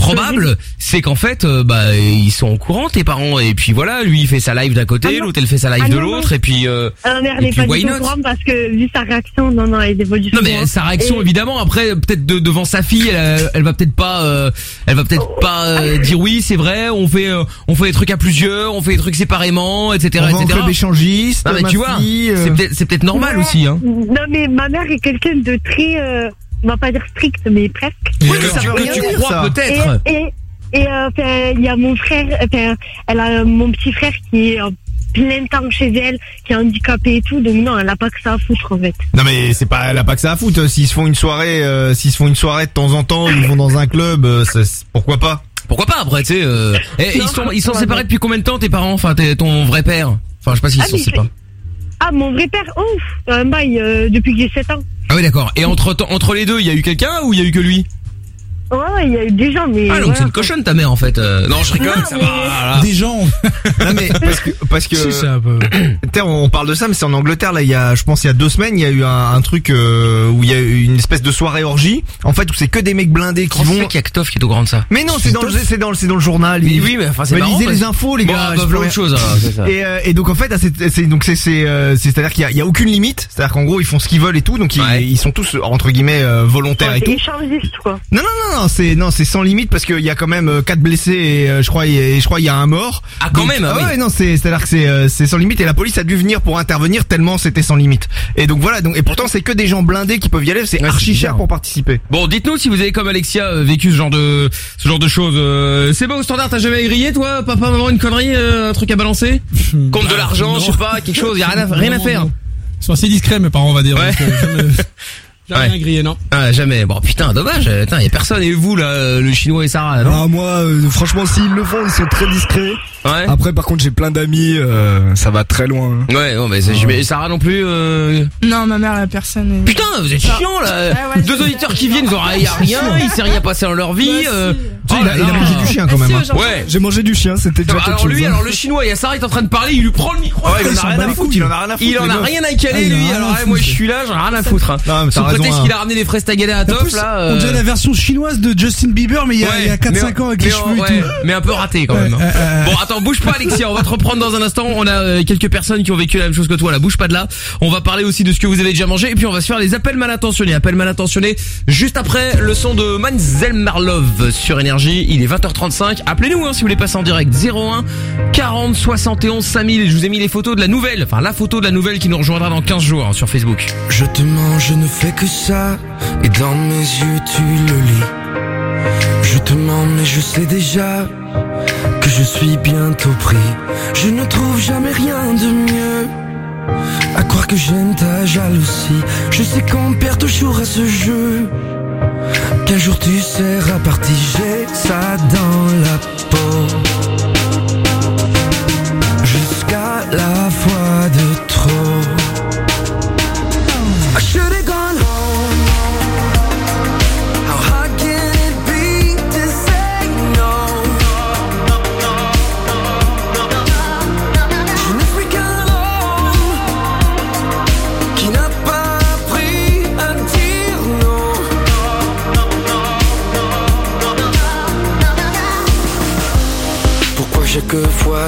probable, c'est qu'en fait, euh, bah, ils sont au courant, tes parents, et puis voilà, lui, il fait sa live d'un côté, Ah non. l'autre, elle fait sa live Ah de non, non. l'autre, et puis. Euh, mais- Euh, merde, Et elle est puis, pas why du tout au not courant parce que vu sa réaction, non, non, elle est pas du tout Non mais sa réaction Et- évidemment après peut-être de- devant sa fille elle, elle va peut-être pas euh, elle va peut-être pas euh, dire oui c'est vrai on fait euh, on fait des trucs à plusieurs on fait des trucs séparément etc On va en etc club échangiste. non mais ma tu vois fille, euh, c'est peut-être c'est peut-être normal Ouais. aussi hein Non, mais ma mère est quelqu'un de très, euh, on va pas dire strict, mais presque. Oui ça veut que rien tu crois, ça. Et, peut-être et, et euh, il y a mon frère, enfin, elle a mon petit frère qui est en plein temps chez elle, qui est handicapé et tout, donc non, elle a pas que ça à foutre en fait. Non mais c'est pas elle a pas que ça à foutre. S'ils se font une soirée, euh, s'ils se font une soirée de temps en temps, ils vont dans un club, euh, ça- c'est- pourquoi pas? Pourquoi pas après tu sais euh, eh, ils sont ils sont séparés depuis combien de temps tes parents? Enfin t'es- ton vrai père enfin je sais pas s'ils Ah, sont séparés Ah, mon vrai père, ouf, un bail euh, depuis que j'ai 7 ans. Ah oui d'accord. Et entre entre les deux, il y a eu quelqu'un ou il y a eu que lui? Ouais, ouais, il y a eu des gens, mais. Ah donc voilà, c'est une cochonne ta mère en fait. Euh, Non je rigole, Non, ça mais- va. Des gens. Non mais parce que parce que Si, c'est un peu- Terre, on parle de ça, mais c'est en Angleterre là. Il y a, je pense, il y a deux semaines, il y a eu un, un truc euh, où il y a eu une espèce de soirée orgie. En fait, où c'est que des mecs blindés qui ça vont. fait qu'il y a Ktoff qui est au grand de ça Mais non, c'est dans le, c'est dans le, c'est dans le journal. Oui, oui, mais enfin, c'est Mais lisez les infos, les Bon, gars. bah, je peux voilà rien- autre chose, alors, c'est ça. Et, euh, et donc en fait, c'est, c'est- donc c'est, c'est, euh, c'est, à dire qu'il y a, il y a aucune limite. C'est-à-dire qu'en gros, ils font ce qu'ils veulent et tout. Donc ils, ils sont tous entre guillemets euh, volontaires et C'est tout. quoi. Non, non, non, non, c'est non, c'est sans limite parce qu'il y a quand même euh, quatre blessés et euh, je crois, et, je crois il y a un mort. Ah, quand même, ah oui. ouais, non, c'est c'est à dire que c'est euh, c'est sans limite et la police a dû venir pour intervenir tellement c'était sans limite. Et donc voilà, donc et pourtant c'est que des gens blindés qui peuvent y aller, c'est Ouais, archi cher pour participer. Bon, dites-nous si vous avez comme Alexia euh, vécu ce genre de ce genre de choses. Euh, c'est pas au standard, t'as jamais grillé toi, papa, maman, une connerie, euh, un truc à balancer Compte de Bah, l'argent, je sais pas, quelque chose, y a rien à, rien à Non, faire. non. Ils sont assez discrets, mes parents, on va dire. Ouais. donc, euh, jamais- Jamais Ouais. rien grillé, non. Ah, jamais. Bon, putain, dommage. Putain, y a personne. Et vous là, euh, le chinois et Sarah, là, non Ah, moi, euh, franchement, s'ils le font, ils sont très discrets. Ouais. Après, par contre, j'ai plein d'amis, euh, ça va très loin. Ouais, non, mais c'est- mais Sarah non plus. Euh... Non, ma mère, la personne. est- Putain, vous êtes chiant là. Ah ouais, Deux auditeurs qui viennent, ils ont y a rien, il s'est rien passé dans leur vie. Bah, euh, oh il, a, il a mangé du chien quand Ah, même. si, hein. Ouais. J'ai mangé du chien, c'était déjà quelque Alors chose. lui, hein. alors le chinois, il y a Sarah est en train de parler, il lui prend le micro. Ouais, il il en a rien à foutre. il en a rien à foutre. Il en le a gosse. rien à caler Ah, il lui. Alors moi je suis là, j'en ai rien à foutre. Prétexte hein. qu'il a ramené des fraises tagada à top là. on dirait euh, la version chinoise de Justin Bieber, mais il y a, il y a 4-5 ans avec les cheveux en- et ouais, tout. mais un peu raté quand même. hein. euh, euh, Bon, attends, bouge pas, Alexia. On va te reprendre dans un instant. On a euh, quelques personnes qui ont vécu la même chose que toi. Là, bouge pas de là. On va parler aussi de ce que vous avez déjà mangé, et puis on va se faire les appels mal intentionnés. Appels mal intentionnés. Juste après le son de Manzel Marlov sur énergie. Il est 20h35. Appelez-nous hein, si vous voulez passer en direct. 01 40 71 5000. Et je vous ai mis les photos de la nouvelle, enfin la photo de la nouvelle qui nous rejoindra dans 15 jours hein, sur Facebook. Je te mens, je ne fais que Et dans mes yeux, tu le lis. Je te mens, mais je sais déjà que je suis bientôt pris. Je ne trouve jamais rien de mieux. À croire que j'aime ta jalousie. Je sais qu'on perd toujours à ce jeu. Qu'un jour tu seras parti, j'ai ça dans la peau. Jusqu'à la fois de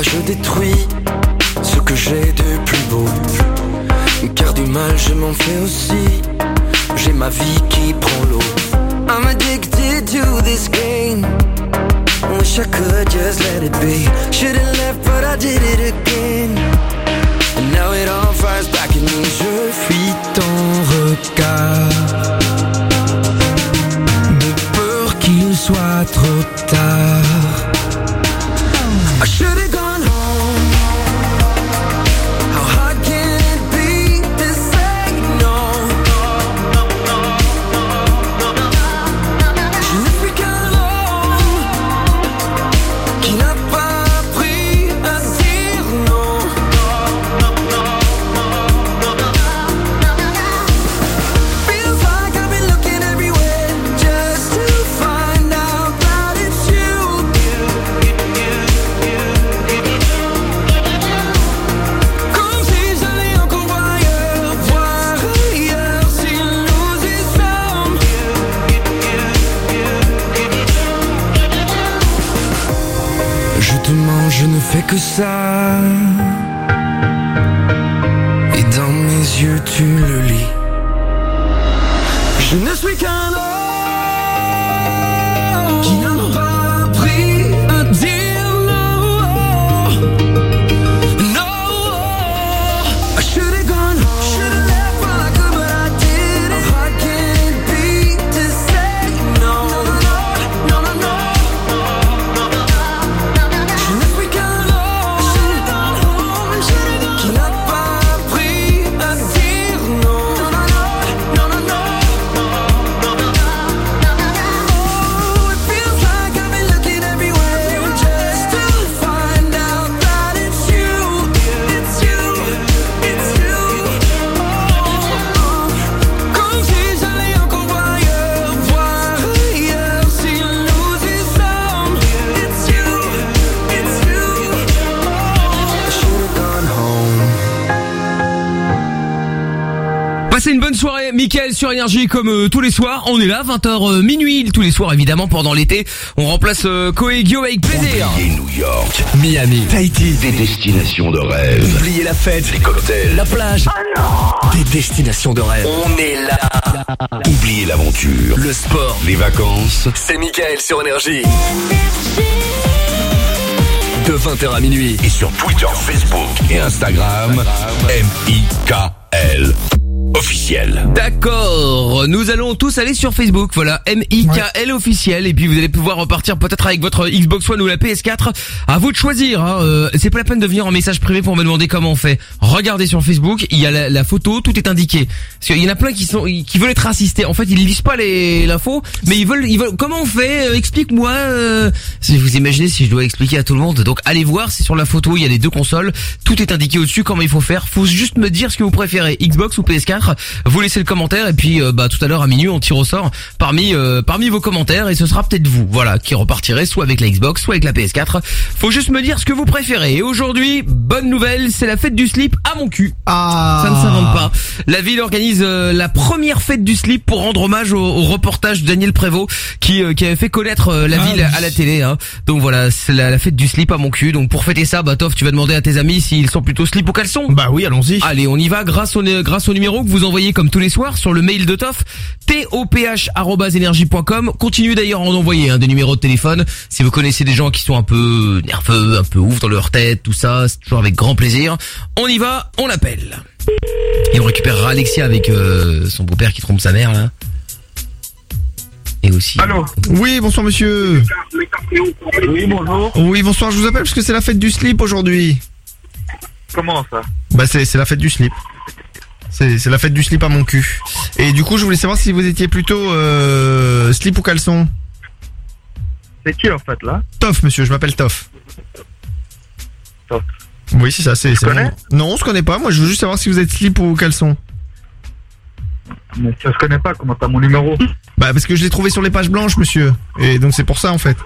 je détruis ce que j'ai de plus beau? Car du mal je m'en fais aussi. J'ai ma vie qui prend l'eau. I'm addicted to this game. Wish I could just let it be. Should've left but I did it again. And now it all fires back at me. Je fuis ton regard. De peur qu'il soit trop tard should've gone home que ça. Et dans mes yeux, tu le Mickaël sur Énergie comme euh, tous les soirs. On est là, 20h minuit, tous les soirs évidemment pendant l'été. On remplace euh, Koé et Guillaume avec plaisir. Oubliez New York, Miami, Tahiti, des destinations de rêve. Oubliez la fête, Les cocktails, la plage, des destinations de rêve. On est là. oubliez l'aventure, Le sport, les vacances. c'est Michael sur Énergie. De 20h à minuit. Et sur Twitter, Facebook et Instagram, M-I-K-L. Officiel. D'accord, nous allons tous aller sur Facebook, voilà, M-I-K-L officiel, et puis vous allez pouvoir repartir peut-être avec votre Xbox One ou la PS4, à vous de choisir, hein. euh, c'est pas la peine de venir en message privé pour me demander comment on fait. Regardez sur Facebook, il y a la, la photo, tout est indiqué. Parce qu'il y en a plein qui sont, qui veulent être assistés, en fait ils lisent pas les l'info, mais ils veulent, ils veulent, comment on fait, Euh, explique-moi, euh, si vous imaginez si je dois expliquer à tout le monde, donc allez voir, c'est sur la photo, il y a les deux consoles, tout est indiqué au-dessus, comment il faut faire, faut juste me dire ce que vous préférez, Xbox ou PS4, vous laissez le commentaire et puis euh, bah tout à l'heure à minuit on tire au sort parmi euh, parmi vos commentaires et ce sera peut-être vous voilà qui repartirez soit avec la Xbox soit avec la PS4. Faut juste me dire ce que vous préférez. Et aujourd'hui, bonne nouvelle, c'est la fête du slip à mon cul. Ah. Ça ne s'invente pas. La ville organise euh, la première fête du slip pour rendre hommage au, au reportage de Daniel Prévost qui euh, qui avait fait connaître la Ah, ville oui. à la télé hein. Donc voilà, c'est la, la fête du slip à mon cul. Donc pour fêter ça, bah Toff, tu vas demander à tes amis s'ils sont plutôt slip ou caleçon. Bah oui, allons-y. Allez, on y va grâce au grâce au numéro que vous envoyez comme tous les soirs sur le mail de Toff, toph@energie.com. Continuez d'ailleurs à en envoyer hein, des numéros de téléphone si vous connaissez des gens qui sont un peu nerveux, un peu ouf dans leur tête, tout ça, c'est toujours avec grand plaisir. On y va, on l'appelle. Et on récupérera Alexia avec euh, son beau-père qui trompe sa mère là. Et aussi. Allô Oui, bonsoir monsieur. Oui, bonjour. Oui, bonsoir, je vous appelle parce que c'est la fête du slip aujourd'hui. Comment ça? Bah c'est c'est la fête du slip. C'est la fête du slip à mon cul. Et du coup, je voulais savoir si vous étiez plutôt euh, slip ou caleçon. C'est qui en fait là? Toff, monsieur, je m'appelle Toff. Toff. Oui, c'est ça, c'est connais? Non, on se connaît pas. Moi, je veux juste savoir si vous êtes slip ou caleçon. Mais ça se connaît pas, comment t'as mon numéro? Bah parce que je l'ai trouvé sur les pages blanches, monsieur. Et donc c'est pour ça en fait.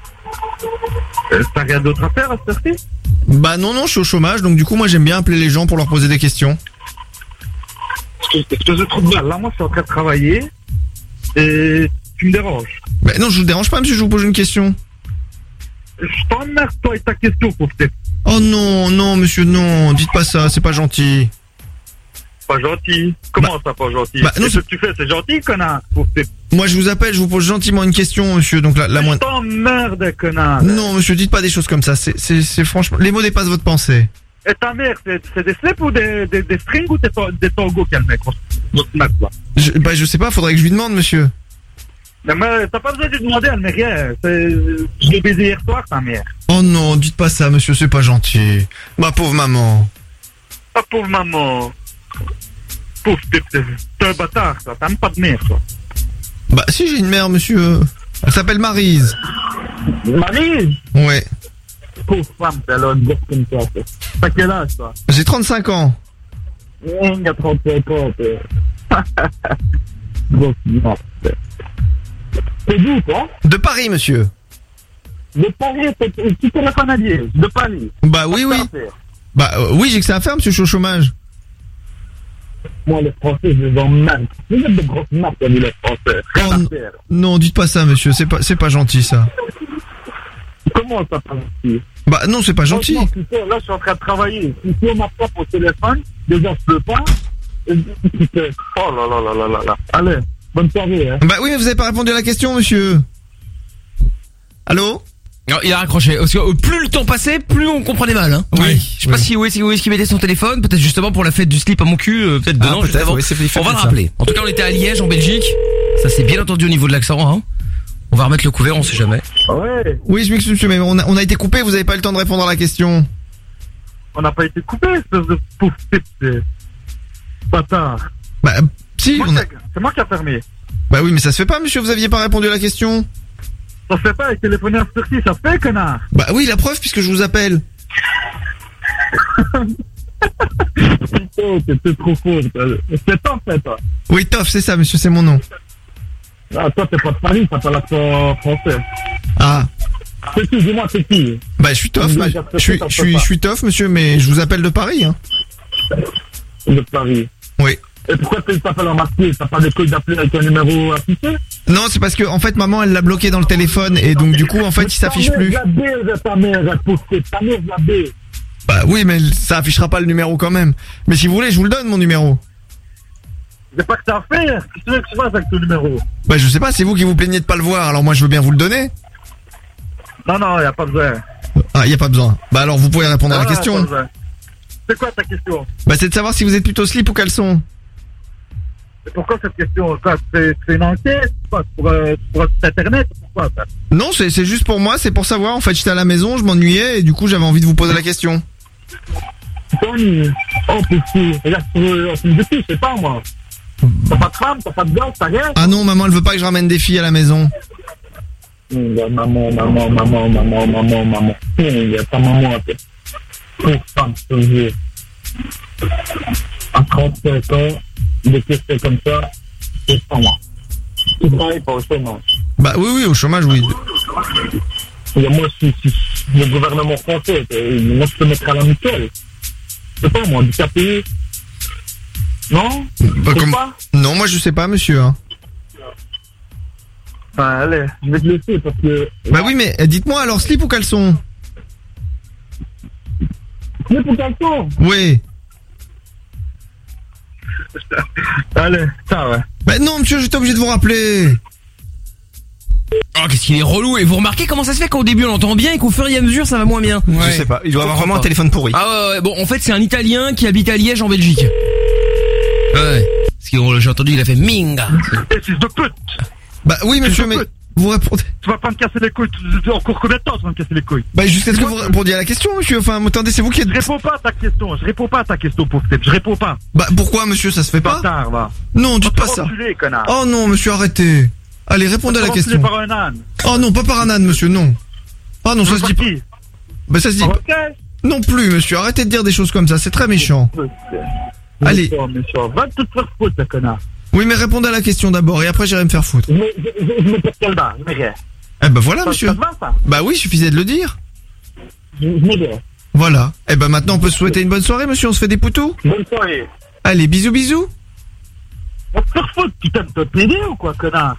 Euh, T'as rien d'autre à faire à cette heure-ci? Bah non, non, je suis au chômage, donc du coup, moi j'aime bien appeler les gens pour leur poser des questions. Que je trouve mal Là, moi, je suis en train de travailler et tu me déranges. Bah non, je vous dérange pas, monsieur, je vous pose une question. Je t'emmerde, toi, et ta question, tête. Oh non, non, monsieur, non, dites pas ça, c'est pas gentil. Pas gentil. Comment ça, pas gentil bah, non, ce que tu fais, c'est gentil, connard. Moi, je vous appelle, je vous pose gentiment une question, monsieur, donc la, la Je moindre... t'emmerde, connard. Non, monsieur, dites pas des choses comme ça, c'est franchement... Les mots dépassent votre pensée. Et ta mère, c'est des slips ou des, des, des strings ou des, des tangos qu'elle met On se met, là. Je, bah je sais pas, faudrait que je lui demande, monsieur. Mais, mais t'as pas besoin de lui demander, elle met rien. Je l'ai baisé hier soir, ta mère. Oh non, dites pas ça, monsieur, c'est pas gentil. Ma pauvre maman. Ta pauvre maman. Pauvre t'es un bâtard, ça. T'as même pas de mère, toi. Bah si, j'ai une mère, monsieur. Elle s'appelle Marise. Marie Ouais. Pauvre femme, t'as une gosse comme ça. T'as quel âge, toi J'ai 35 ans. Il y a 35 ans. Grosse merde. C'est d'où, toi De Paris, monsieur. De Paris, t'es- tu à Liège. De Paris. Bah oui, oui. Bah euh, oui, j'ai que ça à faire, monsieur, je suis au chômage. Moi, les Français, je les emmerde. Vous êtes de grosses marques, les Français. Faire. Non, dites pas ça, monsieur, c'est pas, c'est pas gentil, ça. Comment ça passe ici Bah non, c'est pas gentil. Là, je suis en train de travailler. Si on m'attrape au téléphone, déjà, je peux pas. Oh là là là là là là. Allez, bonne soirée, hein. Bah oui, mais vous avez pas répondu à la question, monsieur. Allô? Non, il a raccroché. Parce que euh, plus le temps passait, plus on comprenait mal. Hein. Oui. Je sais pas si où est-ce qu'il mettait son téléphone. Peut-être justement pour la fête du slip à mon cul. euh, peut-être Ah, dedans. peut-être, juste avant. oui, on va le ça. rappeler. En tout cas, on était à Liège, en Belgique. Ça c'est bien entendu au niveau de l'accent. Hein. On va remettre le couvert, on sait jamais. Ouais, Oui, je m'excuse, monsieur, mais on a, on a été coupé, vous avez pas eu le temps de répondre à la question. on n'a pas été coupé, espèce de pauvre c'est bâtard. Bah, si, Moi, on a- c'est- C'est moi qui a fermé. Bah oui, mais ça se fait pas, monsieur, vous aviez pas répondu à la question. Ça se fait pas avec téléphoner à ce ça se fait, connard. Bah oui, la preuve, puisque je vous appelle. Putain, t'es t'es trop faux. toi. C'est toi, c'est toi. Oui, Toff, c'est ça, monsieur, c'est mon nom. Ah, toi, t'es pas de Paris, t'as pas l'accent français. Ah. C'est qui, dis-moi, c'est qui Bah, je suis j'ai je suis, je suis, je suis Toff, monsieur, mais je vous appelle de Paris, hein. De Paris. Oui. Et pourquoi tu t'appelles en masqué? T'as pas des couilles d'appeler avec un numéro affiché? Non, c'est parce que en fait maman elle l'a bloqué dans le téléphone et donc du coup en fait il s'affiche plus. Ta mère, la B de ta mère. Ta la. Bah oui, mais ça affichera pas le numéro quand même. Mais si vous voulez, je vous le donne mon numéro. J'ai pas que ça à faire. Qu'est-ce que tu veux que je fasse avec ton numéro? Bah je sais pas, c'est vous qui vous plaignez de pas le voir. Alors moi je veux bien vous le donner. Non, non, y a pas besoin. Ah, y a pas besoin. Bah alors vous pouvez répondre à la question. C'est quoi ta question? Bah c'est de savoir si vous êtes plutôt slip ou caleçon. Et pourquoi cette question? Quoi, C'est c'est une enquête Quoi, pour, euh, pour internet Pourquoi ça? Non, c'est c'est juste pour moi, c'est pour savoir. En fait, j'étais à la maison, je m'ennuyais et du coup j'avais envie de vous poser la question. Oh petit, regarde film de fille, je sais pas moi. T'as pas de femme, t'as pas de gosse, t'as rien Ah non, maman, elle veut pas que je ramène des filles à la maison. Maman, maman, maman, maman, maman, maman. Y a ta maman. Pour femme, toujours. À 35 ans, des questions comme ça, c'est pas moi. Tu travailles pas au chômage. Bah oui, oui, au chômage, oui. Et moi, si, si le gouvernement français, euh, moi, je peux mettre à la mutuelle. C'est pas moi, handicapé. Non Bah, comme- pas Non, moi je sais pas, monsieur. hein. Enfin, allez, je vais te laisser parce que. Bah oui, mais euh, dites-moi alors slip ou caleçon Mais pour caleçon Oui. Allez, ça ouais. Bah non, monsieur, j'étais obligé de vous rappeler. Oh, qu'est-ce qu'il est relou Et vous remarquez comment ça se fait qu'au début on l'entend bien et qu'au fur et à mesure ça va moins bien Je sais pas, il doit avoir vraiment un téléphone pourri. Ah ouais, ouais, bon en fait c'est un Italien qui habite à Liège en Belgique. Ouais. Parce que j'ai entendu il a fait Minga. Et fils de pute Bah oui, monsieur, mais vous répondez. Tu vas pas me casser les couilles, encore combien de temps tu vas me casser les couilles Bah jusqu'à ce que vous répondiez à la question, monsieur. Enfin, attendez, c'est vous qui êtes. Je réponds pas à ta question, je réponds pas à ta question, pauvre je réponds pas. Bah pourquoi, monsieur, ça se fait pas va. Non, dites pas ça. Oh non, monsieur, arrêtez. Allez, répondez à la question. par un âne. Oh non, pas par un âne, monsieur, non. Ah non, ça se dit pas. Bah ça se dit Non plus, monsieur, arrêtez de dire des choses comme ça, c'est très méchant. Allez. Va te faire foutre, le connard. Oui, mais répondez à la question d'abord et après j'irai me faire foutre. Me, je, me bas, rien. Eh bah voilà, Ça- monsieur. ça va, ça Bah oui, suffisait de le dire. Je. Voilà. Eh ben maintenant on peut se souhaiter une bonne soirée, monsieur, on se fait des poutous Bonne soirée. Allez, bisous bisous. Va te faire foutre, putain de pédé ou quoi, connard?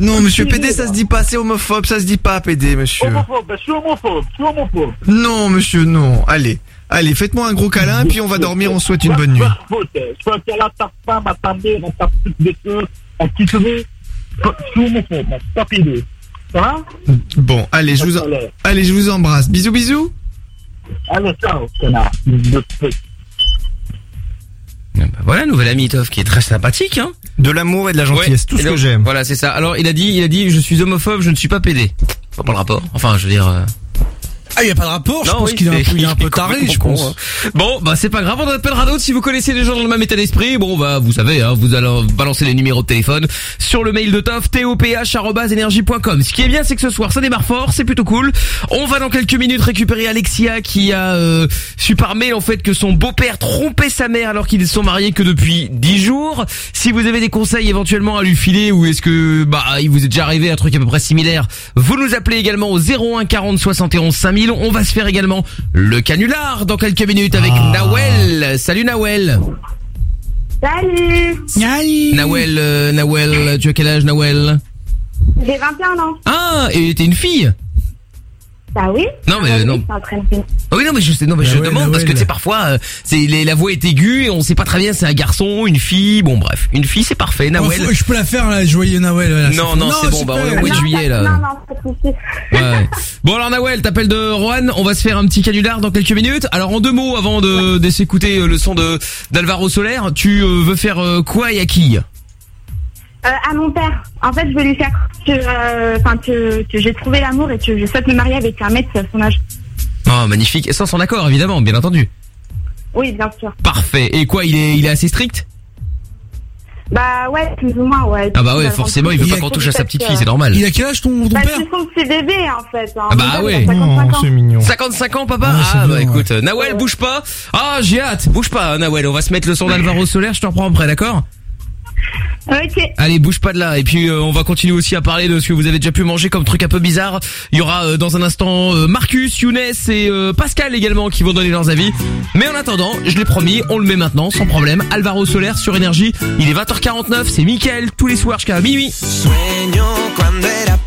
Non, monsieur, PD, ça se dit pas, c'est homophobe, ça se dit pas, PD, monsieur. Homophobe, ben, je suis homophobe, je suis homophobe. Non, monsieur, non. Allez, allez, faites-moi un gros câlin, puis on va dormir, on se souhaite une bonne nuit. Va te faire foutre. Je fais un câlin à ta femme, à ta mère, à ta petite de feu, à qui tu veux. Je suis homophobe, moi, je suis pas pédé. Ça va Bon, allez, je vous, en- allez, je vous embrasse. Bisous, bisous. Allez, ciao, connard. De pute. Bah voilà, nouvel ami Toff qui est très sympathique hein. De l'amour et de la gentillesse, tout ce que j'aime. Voilà, c'est ça. Alors il a dit, il a dit, je suis homophobe, je ne suis pas pédé. Pas pas le rapport. Enfin, je veux dire. euh, Ah, y a pas de rapport, je Non, pense oui, qu'il est un c'est- peu, il est un il peu taré, je pense. con, hein. Bon, bah c'est pas grave, on appellera d'autres si vous connaissez des gens dans le même état d'esprit. Bon, bah vous savez, hein, vous allez balancer les numéros de téléphone sur le mail de Toff, toph@energie.com. Ce qui est bien, c'est que ce soir, ça démarre fort, c'est plutôt cool. On va dans quelques minutes récupérer Alexia qui a euh, su par mail en fait que son beau-père trompait sa mère alors qu'ils ne sont mariés que depuis 10 jours. Si vous avez des conseils éventuellement à lui filer ou est-ce que bah il vous est déjà arrivé un truc à peu près similaire, vous nous appelez également au 01 40 71 5000. On va se faire également le canular dans quelques minutes avec Nawel. Salut Nawel. Salut Nawel, euh, Nawel, tu as quel âge Nawel? J'ai 21 ans. Ah, et t'es une fille? Bah oui Non, mais, Ah oui, non. Ah Oui non mais je sais non mais je Nawel, demande parce que Nawel. tu sais parfois euh, c'est les- la voix est aiguë et on sait pas très bien c'est un garçon une fille bon bref une fille c'est parfait Nawel je peux la faire, là, joyeux Noël. voilà, Non, c'est- non, c'est bon, bah, on est au mois de juillet, là. Non, non, pas. Ouais. Bon alors Nawel, t'appelles de Rouen, on va se faire un petit canular dans quelques minutes. Alors en deux mots avant de, de s'écouter euh, le son de d'Alvaro Soler, tu euh, veux faire euh, quoi et à qui? Euh, à mon père. En fait, je veux lui faire que, euh, enfin, que, que j'ai trouvé l'amour et que je souhaite me marier avec un mec à son âge. Oh magnifique, et sans son accord évidemment, bien entendu. Oui, bien sûr. Parfait. Et quoi, il est il est assez strict? Bah ouais, plus ou moins, ouais. Ah bah ouais, Bah, forcément, il veut Il pas qu'on touche à sa petite fille, c'est normal. Il a quel âge ton, ton Bah, père c'est son petit bébé, en fait. hein. Ah bah Mon père, ouais. il a 55 ans. mignon. 55 ans papa Ouais, c'est Ah bah écoute, euh, Nawel bouge pas. Ah, j'ai hâte. Bouge pas hein, Nawel, on va se mettre le son d'Alvaro Soler, je te reprends après, d'accord? Ok. Allez, bouge pas de là. Et puis euh, on va continuer aussi à parler de ce que vous avez déjà pu manger comme truc un peu bizarre. Il y aura euh, dans un instant euh, Marcus, Younes et euh, Pascal également qui vont donner leurs avis. Mais en attendant, je l'ai promis, on le met maintenant sans problème. Alvaro Solaire sur énergie. Il est 20h49, c'est Mickaël tous les soirs jusqu'à minuit. Sueño cuando era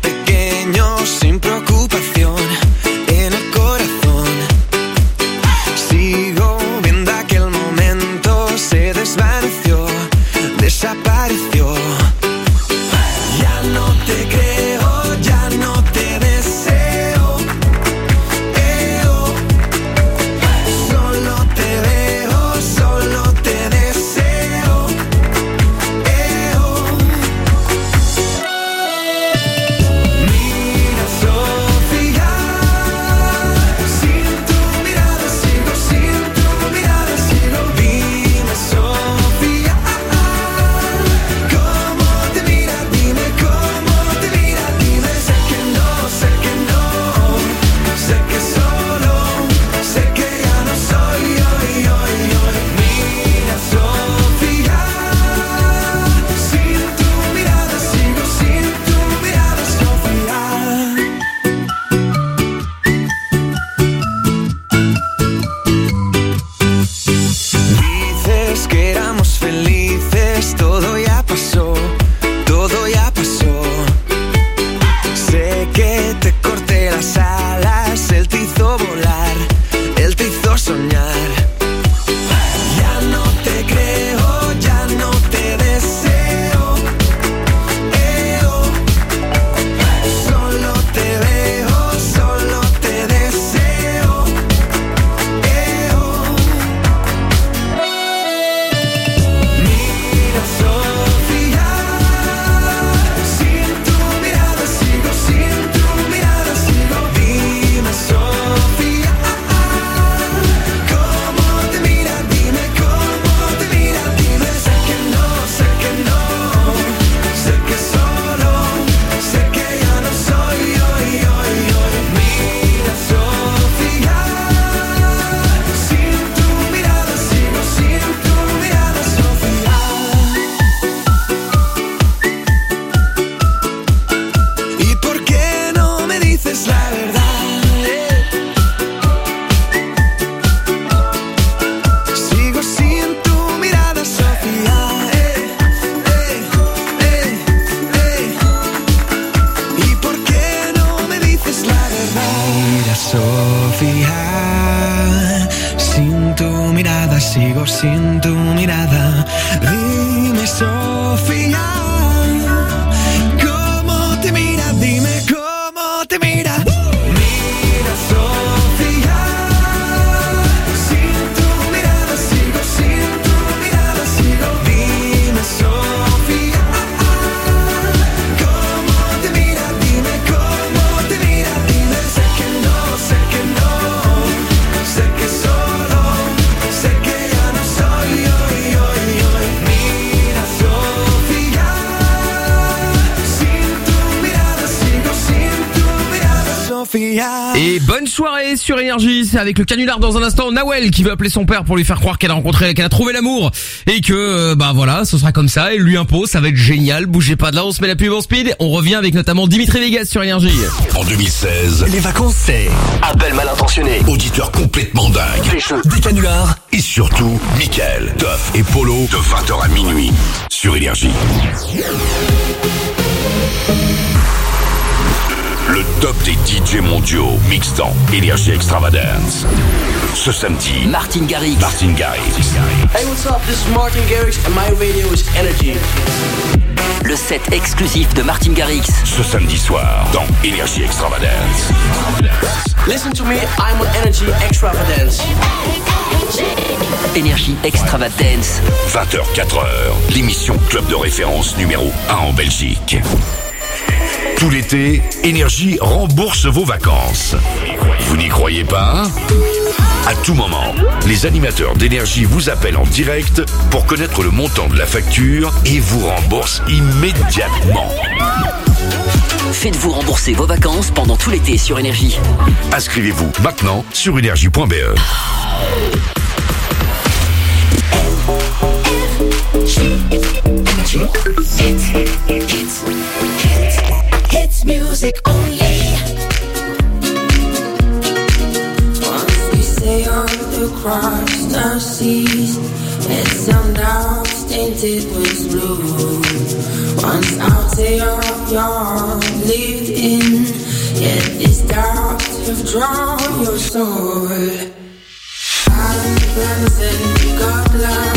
soirée sur Énergie, c'est avec le canular dans un instant Nawel qui veut appeler son père pour lui faire croire qu'elle a rencontré, qu'elle a trouvé l'amour et que euh, bah voilà, ce sera comme ça, il lui impose, ça va être génial, bougez pas de là, on se met la pub en speed, on revient avec notamment Dimitri Vegas sur Énergie. En 2016, Les vacances, c'est appel mal intentionné. auditeur complètement dingue. Des canulars. Et surtout, Mickaël, Duff et Polo de 20h à minuit sur Énergie. Top des DJ mondiaux mixent dans Énergie Extravagance. Ce samedi, Martin Garrix. Martin Garrix. Hey, what's up? This is Martin Garrix, and my radio is Energy. Le set exclusif de Martin Garrix. Ce samedi soir, dans Énergie Extravagance. Listen to me, I'm on Energy Extravagance. Énergie Extravagance. 20h, 4h, l'émission Club de référence numéro 1 en Belgique. Tout l'été, Énergie rembourse vos vacances. Vous n'y croyez pas À tout moment, les animateurs d'énergie vous appellent en direct pour connaître le montant de la facture et vous remboursent immédiatement. Faites-vous rembourser vos vacances pendant tout l'été sur Énergie. Inscrivez-vous maintenant sur énergie.be. Music only. Once we stay on the cross, now cease. And some doubts tainted with blue. Once I'll tear off your lived in. Yet these doubts have drawn your soul. I'm cleansing, God love.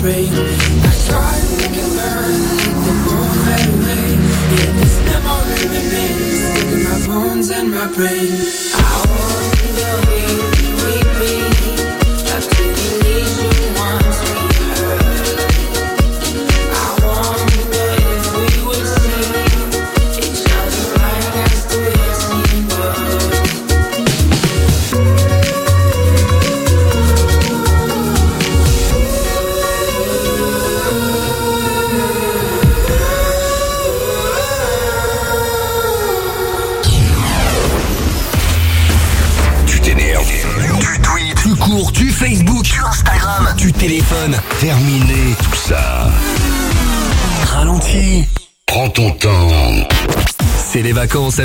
brain. I try to make it burn, learn, the moment away. Yeah, this memory remains, sticking my bones and my brain.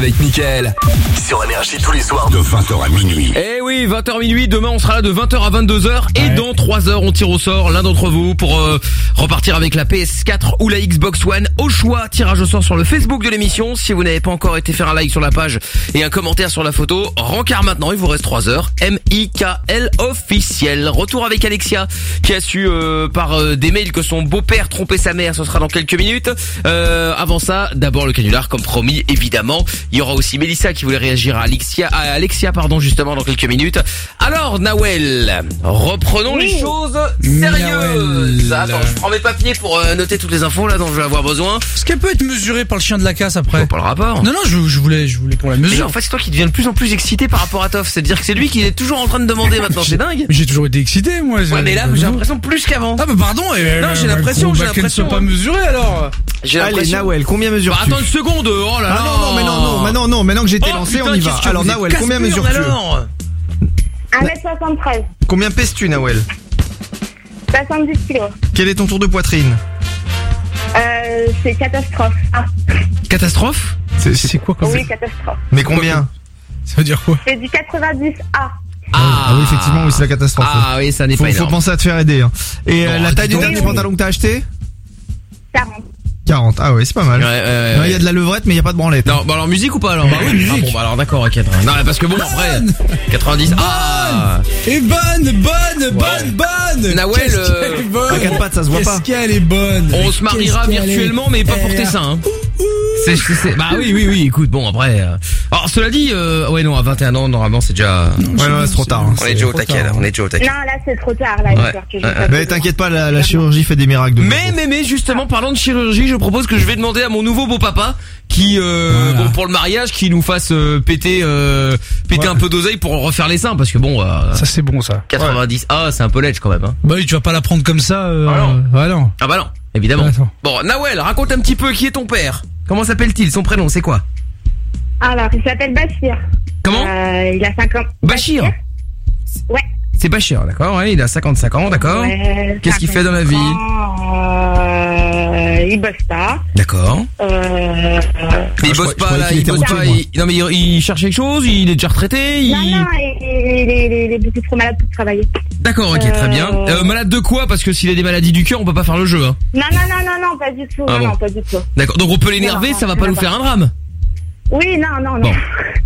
Avec Mickaël. Sur Énergie tous les soirs De 20h à minuit. Eh oui, 20h minuit, demain on sera là de 20h à 22h et dans 3 heures on tire au sort l'un d'entre vous pour euh, repartir avec la PS4 ou la Xbox One au choix. Tirage au sort sur le Facebook de l'émission. Si vous n'avez pas encore été faire un like sur la page et un commentaire sur la photo, rencard maintenant, il vous reste 3 heures. M-I-K-L officiel. Retour avec Alexia qui a su euh, par euh, des mails que son beau-père trompait sa mère, ce sera dans quelques minutes. Euh, avant ça, d'abord le canular comme promis évidemment. Il y aura aussi Mélissa qui voulait réagir à Alexia, à Alexia pardon justement dans quelques minutes. Alors Nawel, reprenons les choses sérieuses. Attends, je prends mes papiers pour euh, noter toutes les infos là dont je vais avoir besoin. Est-ce qu'elle peut être mesurée par le chien de la casse après Pas le rapport. Non, non, je, je voulais, je voulais qu'on la Mais mesure. en fait, c'est toi qui deviens de plus en plus excité par rapport à Toff. C'est-à-dire que c'est lui qui est toujours en train de demander maintenant. C'est dingue. Mais J'ai toujours été excité, moi. Ouais, mais là, j'ai l'impression plus qu'avant. Ah bah pardon. eh, Non, euh, j'ai l'impression, bah, j'ai qu'elle ne soit l'impression. pas mesurée alors. J'ai Allez, l'impression. Nawel, combien Bah, mesures-tu attends une seconde. Oh là là. Ah non, non, mais non, non, mais non, non, maintenant que j'ai été Oh, lancé, putain, on y va. qu'est-ce que Alors, vous êtes Nawel, combien casse-burnes, mesures-tu alors 1m73, Combien pèses-tu, Nawel? 70 kilos. Quel est ton tour de poitrine Euh, c'est catastrophe. Ah, Catastrophe C'est quoi oui, catastrophe. Mais combien Ça veut dire quoi C'est du 90 A. Ah oui, effectivement, oui, c'est la catastrophe. Ah oui, ça n'est faut, pas faut énorme. penser à te faire aider. hein. Et euh, la taille du dernier pantalon que t'as acheté 40. 40. Ah ouais, c'est pas mal. Ouais, Il y a de la levrette, mais il y a pas de branlette. Non, bah alors musique ou pas alors? Bah oui, musique. Ah bon, bah alors d'accord, ok. Non, mais parce que bon, après, 90. Ah Et bonne, bonne, bonne, bonne. Nawel, euh, à quatre pattes, ça se voit Qu'est-ce pas. qu'elle est bonne. On se mariera virtuellement, mais pas pour tes seins. Hein. C'est, c'est, c'est- bah oui, oui, oui. Écoute, bon après. euh, Alors cela dit, euh, ouais non, à 21 ans, normalement, c'est déjà. Ouais, non, c'est trop tard. hein. On est déjà au taquet, là. On est déjà au taquet. Non, là, c'est trop tard. Là, Ouais. que. Mais t'inquiète pas, la, la chirurgie fait des miracles. De Mais, mais, mais, justement, parlant de chirurgie, je propose que je vais demander à mon nouveau beau-papa, qui, euh, Voilà. bon, pour le mariage, qui nous fasse euh, péter, euh, péter Ouais. un peu d'oseille pour refaire les seins, parce que bon, euh, Ça c'est bon ça. 90, ah, c'est un peu ledge quand même. Hein. Bah oui, tu vas pas la prendre comme ça. Euh, Ah non. ouais, non. Ah bah non, évidemment. Attends. Bon, Nawel, raconte un petit peu qui est ton père. Comment s'appelle-t-il Son prénom, c'est quoi? Alors, il s'appelle Bachir. Comment? Euh, il a 50. Bachir? Ouais. C'est Bachir, d'accord, ouais, il a 55 ans, d'accord. Ouais, Qu'est-ce qu'il fait dans la 55 vie ans, euh, Il bosse pas. D'accord. Euh, il je bosse pas là, il bosse pas, il... non mais il, il cherche quelque chose, il est déjà retraité, il... Non, non, il, il est- il est- il est beaucoup trop malade pour travailler. D'accord, ok, très bien. Euh, Euh, malade de quoi? Parce que s'il a des maladies du cœur, on peut pas faire le jeu, hein. Non, non, non, non, non, pas du tout. Ah non, bon. non, pas du tout. D'accord, donc on peut l'énerver, Non, ça va pas nous non. faire un drame. Oui, non, non, non. Bon.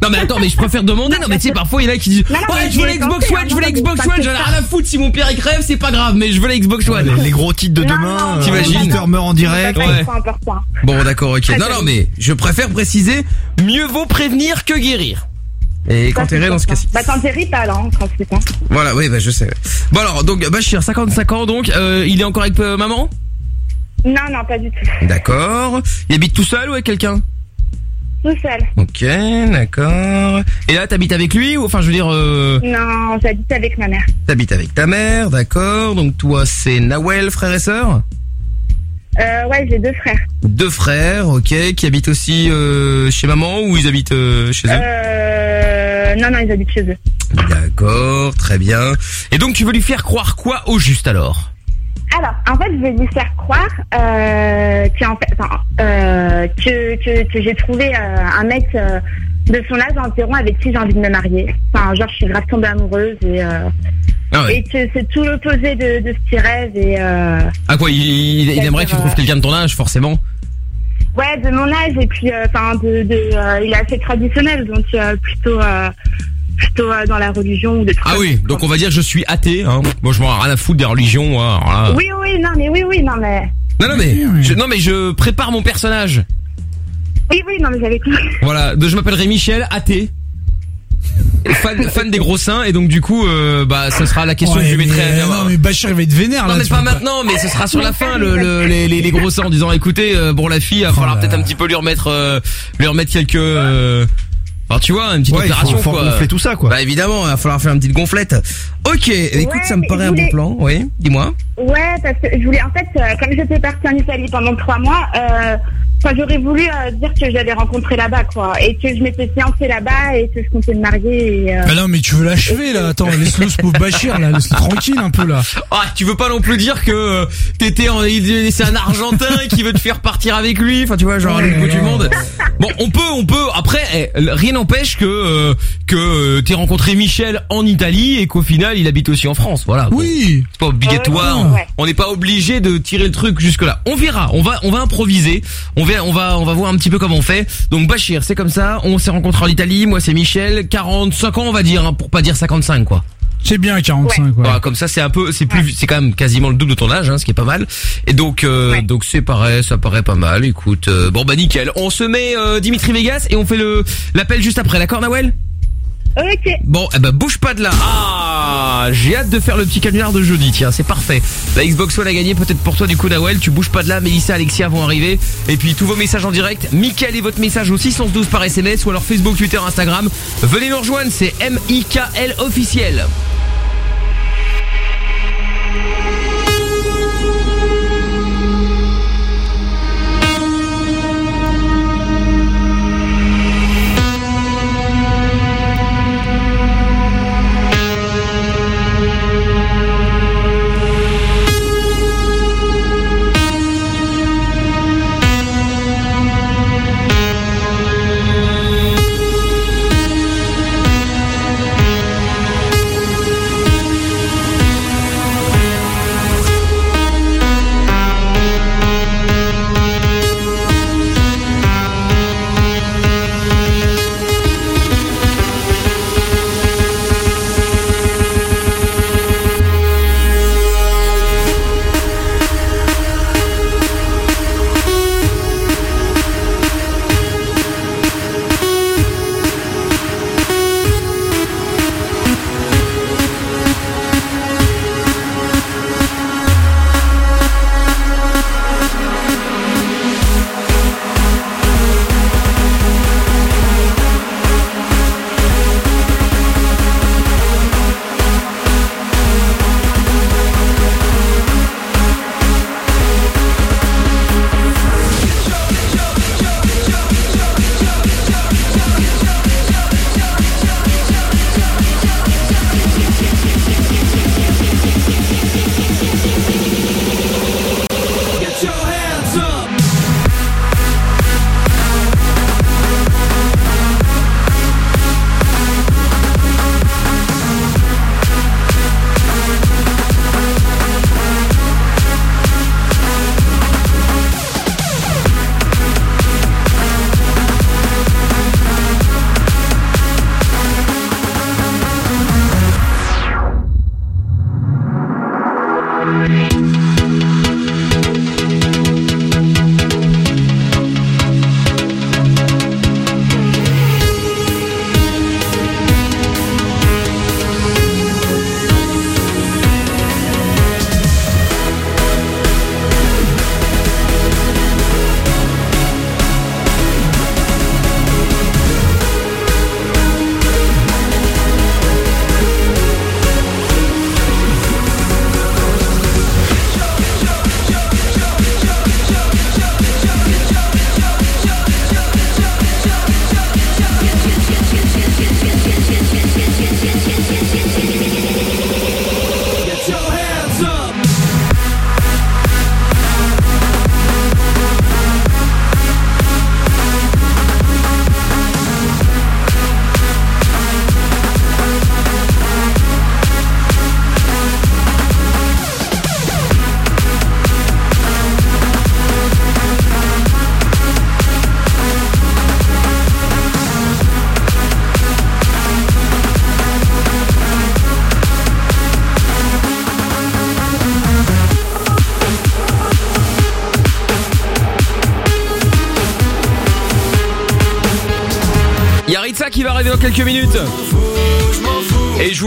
Non mais attends, mais je préfère demander. Non mais tu sais, parfois il y en a qui disent Non, non, Ouais, je veux la Xbox One, je veux la Xbox One, j'en ai rien à foutre si mon père il crève, c'est pas grave, mais je veux la Xbox One. Les, les gros titres de demain, euh, T'imagines l'auditeur meurt en direct. Ouais. Bon d'accord, ok. Non non mais je préfère préciser, mieux vaut prévenir que guérir. Et quand t'es dans ce cas-ci. Bah, t'en guéris pas, là, en principe. hein. Voilà, oui, bah je sais. Bon alors, donc Bachir, 55 ans, donc euh, il est encore avec euh, maman? Non, non, pas du tout. D'accord. Il habite tout seul ou avec quelqu'un? Tout seul. Ok, d'accord. Et là, t'habites avec lui ou enfin, je veux dire, euh, Non, j'habite avec ma mère. t'habites avec ta mère, d'accord. Donc toi, c'est Nawel, frère et sœur? Euh, ouais, j'ai deux frères. Deux frères, ok, qui habitent aussi euh, chez maman ou ils habitent euh, chez eux? Euh, non, non, ils habitent chez eux. D'accord, très bien. Et donc tu veux lui faire croire quoi au juste alors? Alors, en fait, je vais lui faire croire euh, en fait, euh, que, que, que j'ai trouvé euh, un mec de son âge environ avec qui j'ai envie de me marier. Enfin, genre, je suis grave tombée amoureuse et, Ah ouais. et que c'est tout l'opposé de, de ce qu'il rêve. Et, euh, Ah quoi, il, il- il aimerait que tu trouves quelqu'un de ton âge, forcément. ouais, de mon âge et puis, euh, enfin, de, de, il est assez traditionnel, donc plutôt, euh, plutôt euh, dans la religion ou des trucs Ah oui, donc on va dire que je suis athée. Hein. Moi, je m'en rien à foutre des religions. Ça. Oui, oui, non, mais oui, oui, non, mais. Non, non mais, je, non mais je prépare mon personnage. Oui, oui, non, mais j'avais compris. Voilà, donc je m'appellerai Michel, athée. Fan, fan des gros seins et donc du coup euh, bah ce sera la question Ouais, que je mettrai mais, à non, mais Bachir, il va être vénère, Non là. mais tu pas maintenant mais ce sera sur la fin le, le- les, les, les gros seins en disant écoutez euh, bon la fille il va falloir peut-être un petit peu lui remettre euh, lui remettre quelques enfin tu vois une petite Ouais, il faut- opération faut quoi. gonfler tout ça, quoi. Bah évidemment il va falloir faire une petite gonflette. Ok écoute ça me paraît un bon plan oui dis-moi. Ouais, parce que je voulais, en fait, euh, comme j'étais partie en Italie pendant trois mois, euh, enfin, j'aurais voulu euh, dire que j'avais rencontré là-bas, quoi, et que je m'étais fiancée là-bas et que je comptais me marier. Et, euh, Ah non, mais tu veux l'achever, là. Attends, laisse-le, ce pauvre Bachir, là. Laisse-le tranquille, un peu, là. Ah, tu veux pas non plus dire que euh, t'étais en, c'est un Argentin qui veut te faire partir avec lui. Enfin, tu vois, genre à l'autre bout du monde. Bon, on peut, on peut. Après, eh, rien n'empêche que euh, que t'aies rencontré Michel en Italie et qu'au final, il habite aussi en France. Voilà. Oui. C'est pas obligatoire. Ouais, ouais. On n'est pas obligé de tirer le truc jusque là. On verra. On va, on va improviser. On va, on va, on va voir un petit peu comment on fait. Donc Bachir, c'est comme ça. On s'est rencontrés en Italie. Moi, c'est Michel. 45 ans, on va dire, hein, pour pas dire 55, quoi. C'est bien, 45, ouais. Voilà, comme ça, c'est un peu, c'est plus, c'est quand même quasiment le double de ton âge, hein, ce qui est pas mal. Et donc, euh, donc c'est pareil, ça paraît pas mal. Écoute, euh, bon bah nickel. On se met euh, Dimitri Vegas et on fait le l'appel juste après, d'accord, Nawel? Ok. Bon, eh ben bouge pas de là. Ah, j'ai hâte de faire le petit canular de jeudi. Tiens, c'est parfait. La Xbox One a gagné peut-être pour toi du coup, Nawel. Tu bouges pas de là. Mélissa, Alexia vont arriver. Et puis tous vos messages en direct. Mickaël et votre message au 612 par SMS ou alors Facebook, Twitter, Instagram. Venez nous rejoindre. C'est M I K L officiel.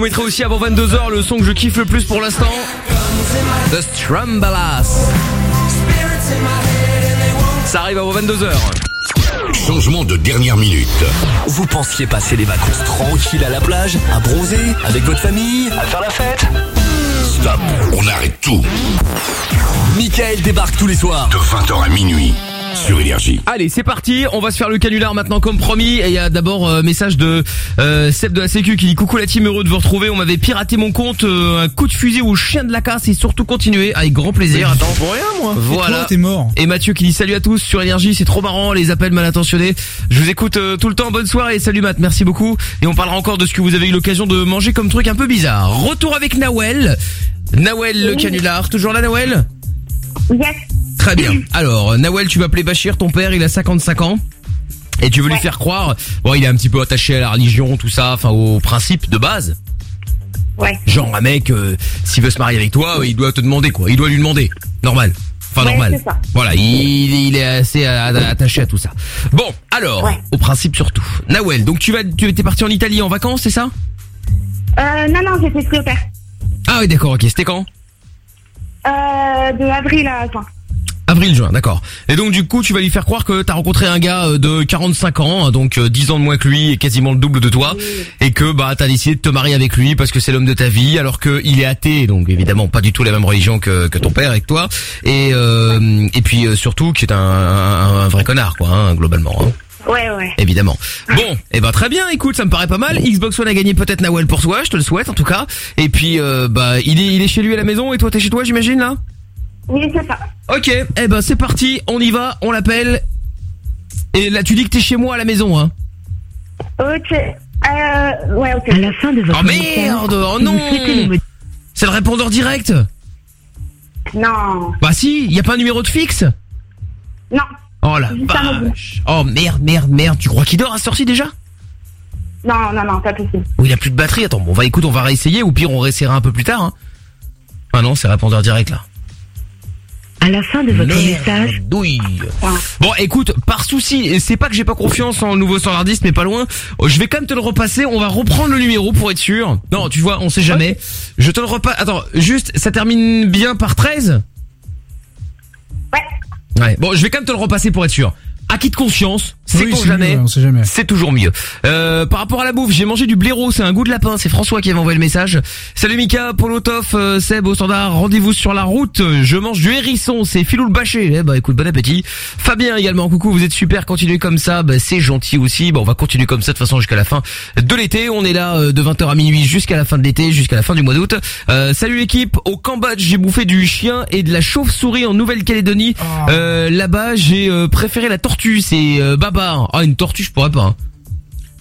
Mettrai aussi avant 22h le son que je kiffe le plus pour l'instant. The Strambalas. Ça arrive avant 22h. Changement de dernière minute. Vous pensiez passer les vacances tranquilles à la plage, à bronzer, avec votre famille, à faire la fête Stop, on arrête tout. Michael débarque tous les soirs. De 20h à minuit sur Énergie. Allez, c'est parti. On va se faire le canular maintenant comme promis. Et il y a d'abord euh, message de euh, Seb de la Sécu qui dit coucou la team, heureux de vous retrouver. On m'avait piraté mon compte, euh, un coup de fusil au chien de la casse et surtout continuer avec grand plaisir. Attends, pour rien moi. Voilà. Et toi, t'es mort. Et Mathieu qui dit salut à tous sur énergie, c'est trop marrant les appels mal intentionnés. Je vous écoute euh, tout le temps. Bonne soirée, salut Matt, merci beaucoup. Et on parlera encore de ce que vous avez eu l'occasion de manger comme truc un peu bizarre. Retour avec Nawel. Nawel le canular, toujours là Nawel? Yes. Très bien. Alors Nawel, tu vas appeler Bachir, ton père, il a 55 ans. Et tu veux lui faire croire, bon, il est un petit peu attaché à la religion, tout ça, enfin aux principes de base. Ouais. Genre un mec, euh, s'il veut se marier avec toi, euh, il doit te demander quoi. Il doit lui demander. Normal. Enfin Ouais, normal. c'est ça. Voilà, il, il est assez a- attaché à tout ça. Bon, alors, au principe surtout. Nawel, donc tu vas, tu étais parti en Italie en vacances, c'est ça? Euh, non, non, j'étais pris au père. Ah oui, d'accord, ok. C'était quand? Euh, de avril à juin. Avril, juin, d'accord. Et donc du coup, tu vas lui faire croire que t'as rencontré un gars euh, de 45 ans, hein, donc euh, 10 ans de moins que lui et quasiment le double de toi, et que bah t'as décidé de te marier avec lui parce que c'est l'homme de ta vie, alors que il est athée, donc évidemment pas du tout la même religion que, que ton père et que toi, et euh, et puis euh, surtout qui est un, un, un vrai connard quoi, hein, globalement. hein. Ouais, ouais. Évidemment. Bon, et ben très bien. Écoute, ça me paraît pas mal. Xbox One a gagné peut-être Nawel pour toi. Je te le souhaite en tout cas. Et puis, euh, bah, il est, il est chez lui à la maison et toi t'es chez toi, j'imagine là? Oui, c'est ça. Ok. Eh ben c'est parti. On y va. On l'appelle. Et là, tu dis que t'es chez moi à la maison, hein. Ok. Euh, ouais, ok. À la fin de votre Oh merde. Oh non. C'est le répondeur direct. Non. Bah si. Y a pas un numéro de fixe. Non. Oh la vache. Oh merde, merde, merde. Tu crois qu'il dort à cette heure-ci déjà? Non, non, non, pas possible. Oh, il a plus de batterie. Attends, bon, on va écoute, on va réessayer. Ou pire, on réessayera un peu plus tard. Hein. Ah non, c'est répondeur direct là. À la fin de votre message. Bon, écoute, par souci, c'est pas que j'ai pas confiance en nouveau standardiste, mais pas loin. euh, Je vais quand même te le repasser. On va reprendre le numéro pour être sûr. Non, tu vois, on sait jamais. Je te le repasse. Attends, juste, ça termine bien par 13 Ouais. Ouais. Bon, je vais quand même te le repasser pour être sûr. Acquis de conscience, c'est Oui, jamais. C'est toujours mieux. Euh, par rapport à la bouffe, j'ai mangé du blaireau, c'est un goût de lapin. C'est François qui avait envoyé le message. Salut Mika, Polotov, euh, Seb au standard. Rendez-vous sur la route. Je mange du hérisson, c'est Philou le bâché. Eh bah écoute, bon appétit. Fabien également, coucou, vous êtes super. Continuez comme ça, bah, c'est gentil aussi. Bon, on va continuer comme ça de toute façon jusqu'à la fin de l'été. On est là euh, de 20h à minuit jusqu'à la fin de l'été, jusqu'à la fin du mois d'août. Euh, salut l'équipe. Au Cambodge, j'ai bouffé du chien et de la chauve-souris en Nouvelle-Calédonie. Euh, Là-bas, j'ai préféré la tortue. C'est euh, Babar. Ah, une tortue, je pourrais pas. hein.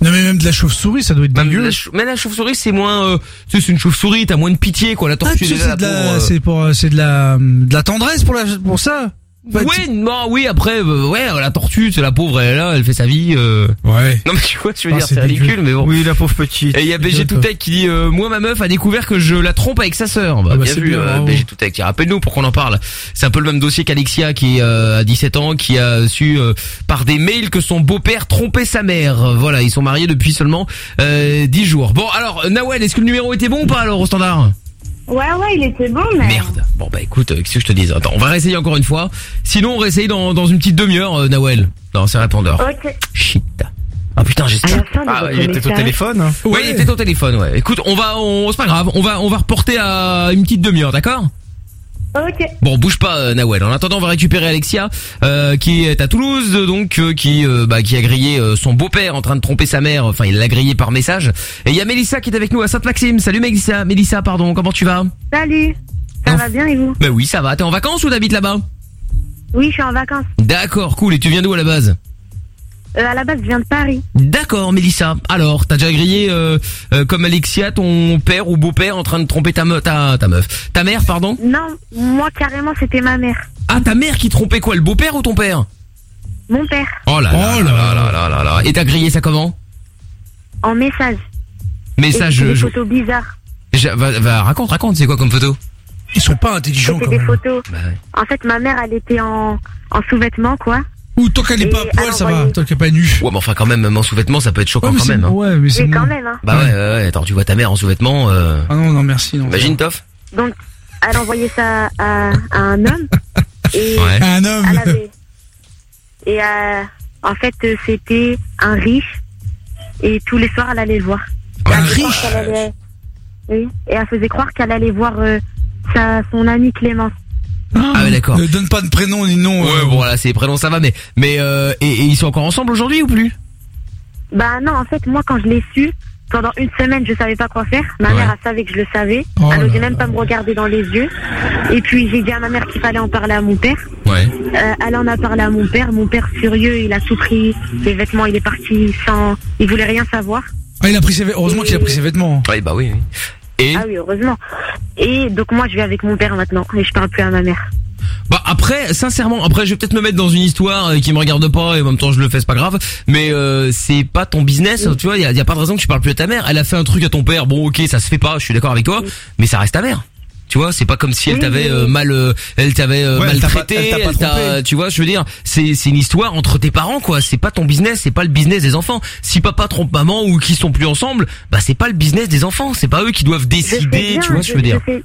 Non mais même de la chauve-souris, ça doit être dégueu. la, chau- mais la chauve-souris, c'est moins. Euh, tu sais, c'est une chauve-souris, t'as moins de pitié, quoi. La Ah, tortue, tu sais, déjà, c'est de la euh, c'est pour, euh, c'est de la, de la tendresse pour la, pour ça. Bah, oui, non, oui, après, euh, ouais, la tortue, c'est la pauvre, elle est là, elle fait sa vie. Euh... Ouais. Non mais tu vois, tu veux Ah, dire, c'est ridicule, mais bon. Oui, la pauvre petite. Et il y a BG Toutech qui dit euh, moi ma meuf a découvert que je la trompe avec sa sœur. Bah, Ah bah, bien vu bien, euh. BG Toutech. Rappelle-nous pour qu'on en parle. C'est un peu le même dossier qu'Alexia qui euh, a 17 ans qui a su euh, par des mails que son beau-père trompait sa mère. Euh, Voilà, ils sont mariés depuis seulement euh, 10 jours. Bon alors Nawel, est-ce que le numéro était bon ou pas alors au standard? Ouais, ouais, il était bon, mais. Merde. Bon bah écoute, euh, qu'est-ce que je te dis Attends, on va réessayer encore une fois. Sinon on réessaye dans, dans une petite demi-heure euh, Nawel. Non, c'est répondeur. Ok. Shit. Ah putain, à j'espère. la fin de Ah, votre il était au message, téléphone. hein. Ouais, il était au téléphone, ouais. Écoute, on va, on, c'est pas grave, on va, on va reporter à une petite demi-heure, d'accord? Ok. Bon, bouge pas, euh, Nawel. En attendant, on va récupérer Alexia, euh, qui est à Toulouse, donc euh, qui, euh, bah, qui a grillé euh, son beau-père en train de tromper sa mère. Enfin, il l'a grillé par message. Et il y a Mélissa qui est avec nous à Sainte-Maxime. Salut Mélissa, Mélissa, pardon. Comment tu vas? Salut. Ça Non. va bien et vous? Bah oui, ça va. T'es en vacances ou t'habites là-bas? Oui, je suis en vacances. D'accord, cool. Et tu viens d'où à la base? Euh, à la base, je viens de Paris. D'accord, Mélissa. Alors, t'as déjà grillé euh, euh, comme Alexia, ton père ou beau-père en train de tromper ta meuf, ta, ta meuf, ta mère, pardon Non, moi carrément, c'était ma mère. Ah, ta mère qui trompait quoi, le beau-père ou ton père Mon père, Oh là là, là là là là là là. Et t'as grillé ça comment en message. Message. Et c'était des je- photos bizarres. je- va, va, raconte, raconte. C'est quoi comme photo Ils sont pas intelligents C'était quand des même. photos. Bah ouais. En fait, ma mère, elle était en, en sous-vêtements, quoi. Ou tant qu'elle est pas à poil, ça va. Tant qu'elle est pas nue. Ouais, mais enfin quand même, même en sous-vêtements, ça peut être choquant Ouais, mais quand même. hein. ouais, mais c'est Oui, quand même, hein. Bah ouais, ouais, ouais, attends, tu vois ta mère en sous-vêtements. Euh... Ah non, non, merci. Non, Imagine, Toff. Donc, elle envoyait ça à, à un homme. Et Ouais. À un homme. elle avait- Et euh, en fait, euh, c'était un riche. Et tous les soirs, elle allait le voir. Un riche Oui. Et elle faisait croire qu'elle allait voir euh, sa, son amie Clémence. Ah ouais, d'accord. Ne donne pas de prénom ni de nom. Ouais, euh, bon, là, c'est les prénoms, ça va, mais, mais, euh, et, et ils sont encore ensemble aujourd'hui ou plus? Bah non, en fait, moi, quand je l'ai su, pendant une semaine, je savais pas quoi faire. Ma Ouais. mère, elle savait que je le savais. Oh elle n'osait même pas me regarder dans les yeux. Et puis, j'ai dit à ma mère qu'il fallait en parler à mon père. Ouais. Euh, elle en a parlé à mon père. Mon père, furieux, il a tout pris. Les vêtements, il est parti sans... Il voulait rien savoir. Ah, il a pris ses vêtements. Heureusement qu'il a pris ses vêtements. Ouais, bah oui. oui. Et Ah oui, heureusement. Et donc, moi, je vais avec mon père maintenant. Et je parle plus à ma mère. Bah après, sincèrement, après je vais peut-être me mettre dans une histoire euh, qui me regarde pas et en même temps je le fais, c'est pas grave. Mais euh, c'est pas ton business, tu vois. Il y a pas de raison que tu parles plus à ta mère. Elle a fait un truc à ton père, bon ok, ça se fait pas, je suis d'accord avec toi, mais ça reste ta mère. Tu vois, c'est pas comme si elle Oui, t'avait euh, oui. mal, euh, elle t'avait euh, Ouais, elle t'a pas- maltraité, elle elle tu vois, je veux dire, c'est c'est une histoire entre tes parents quoi. C'est pas ton business, c'est pas le business des enfants. Si papa trompe maman ou qu'ils sont plus ensemble, bah c'est pas le business des enfants. C'est pas eux qui doivent décider, bien, tu vois, je veux dire. Je sais,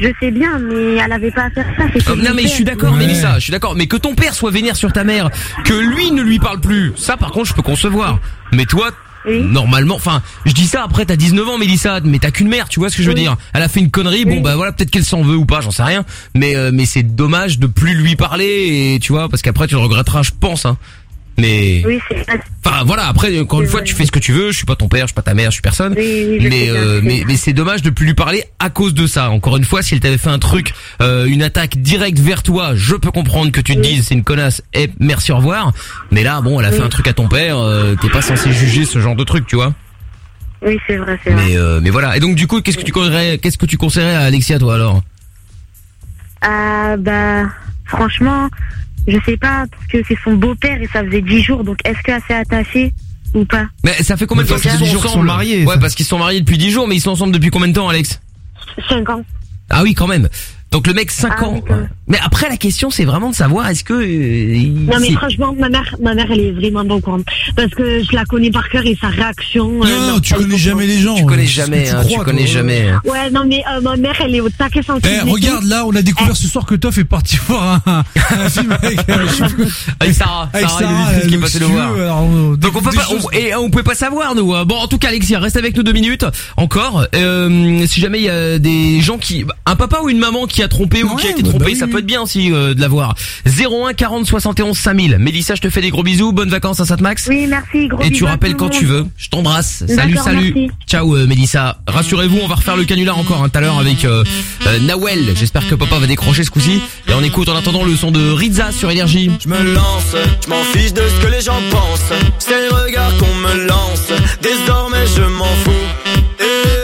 je sais bien, mais elle avait pas à faire ça. Euh, non mais je suis d'accord Ouais. Mélissa, je suis d'accord, mais que ton père soit vénère sur ta mère, que lui ne lui parle plus, ça par contre je peux concevoir. Mais toi, normalement, enfin, je dis ça après t'as 19 ans Mélissa, mais t'as qu'une mère, tu vois ce que je veux dire. Elle a fait une connerie, bon bah voilà, peut-être qu'elle s'en veut ou pas, j'en sais rien, mais euh, mais c'est dommage de plus lui parler et tu vois parce qu'après tu le regretteras, je pense hein. Mais Oui, c'est Enfin voilà, après encore une fois, tu fais ce que tu veux. Je suis pas ton père, je suis pas ta mère, je suis personne. oui, je mais euh, mais c'est dommage de plus lui parler à cause de ça. Encore une fois, si elle t'avait fait un truc, euh, une attaque directe vers toi, je peux comprendre que tu te dises c'est une connasse et merci au revoir. Mais là, bon, elle a fait un truc à ton père, euh, t'es pas censé juger ce genre de truc, tu vois. Oui, c'est vrai, c'est vrai. Mais euh, mais voilà. Et donc du coup, qu'est-ce que tu conseillerais, qu'est-ce que tu conseillerais à Alexia toi alors? Ah, bah, franchement, je sais pas, parce que c'est son beau-père et ça faisait 10 jours, donc est-ce qu'elle s'est attachée ou pas Mais ça fait combien de temps qu'ils sont sont mariés, Ouais, parce qu'ils sont mariés depuis 10 jours, mais ils sont ensemble depuis combien de temps, Alex? 5 ans. Ah oui, quand même. Donc le mec 5 Ah ans. Mais après la question c'est vraiment de savoir est-ce que euh, Non mais franchement, ma mère, ma mère, elle est vraiment au courant. Parce que je la connais par cœur et sa réaction. euh, Non, tu connais jamais les gens. Tu connais euh, jamais, hein, tu crois, connais toi. jamais. hein. Ouais, non mais euh, ma mère, elle est au taquet sans Eh, regarde là, on a découvert ce soir que Toff est parti voir un, un film avec, euh, Avec Sarah, Avec Sarah, Sarah, qui est le tu voir. alors, euh, Donc on peut pas, on- et on peut pas savoir nous. hein. Bon en tout cas Alexia, reste avec nous deux minutes encore. Si jamais il y a des gens qui, un papa ou une maman qui a trompé ou qui a été bah, trompé, bah ça oui, peut être bien aussi euh, de l'avoir. 01 40 71 5000. Mélissa, je te fais des gros bisous, bonnes vacances à Saint-Max. Oui, merci, gros Et tu rappelles quand tu veux. Je t'embrasse. Salut, salut. merci. Ciao euh, Mélissa. Rassurez-vous, on va refaire le canular encore hein, tout à l'heure avec euh, euh, Nawel. J'espère que papa va décrocher ce coup-ci. Et on écoute en attendant le son de Rizza sur Énergie. Je me lance, je m'en fiche de ce que les gens pensent. C'est le regard qu'on me lance. Désormais je m'en fous. Et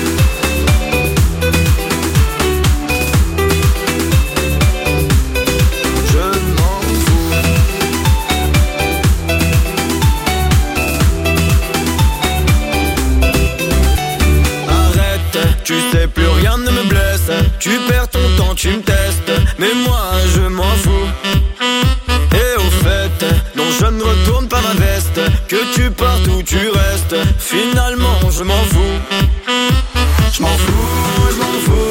Sais plus rien ne me blesse. Tu perds ton temps, tu me testes. Mais moi je m'en fous. Et au fait, non je ne retourne pas ma veste. Que tu partes ou tu restes. Finalement je m'en fous. Je m'en fous, je m'en fous,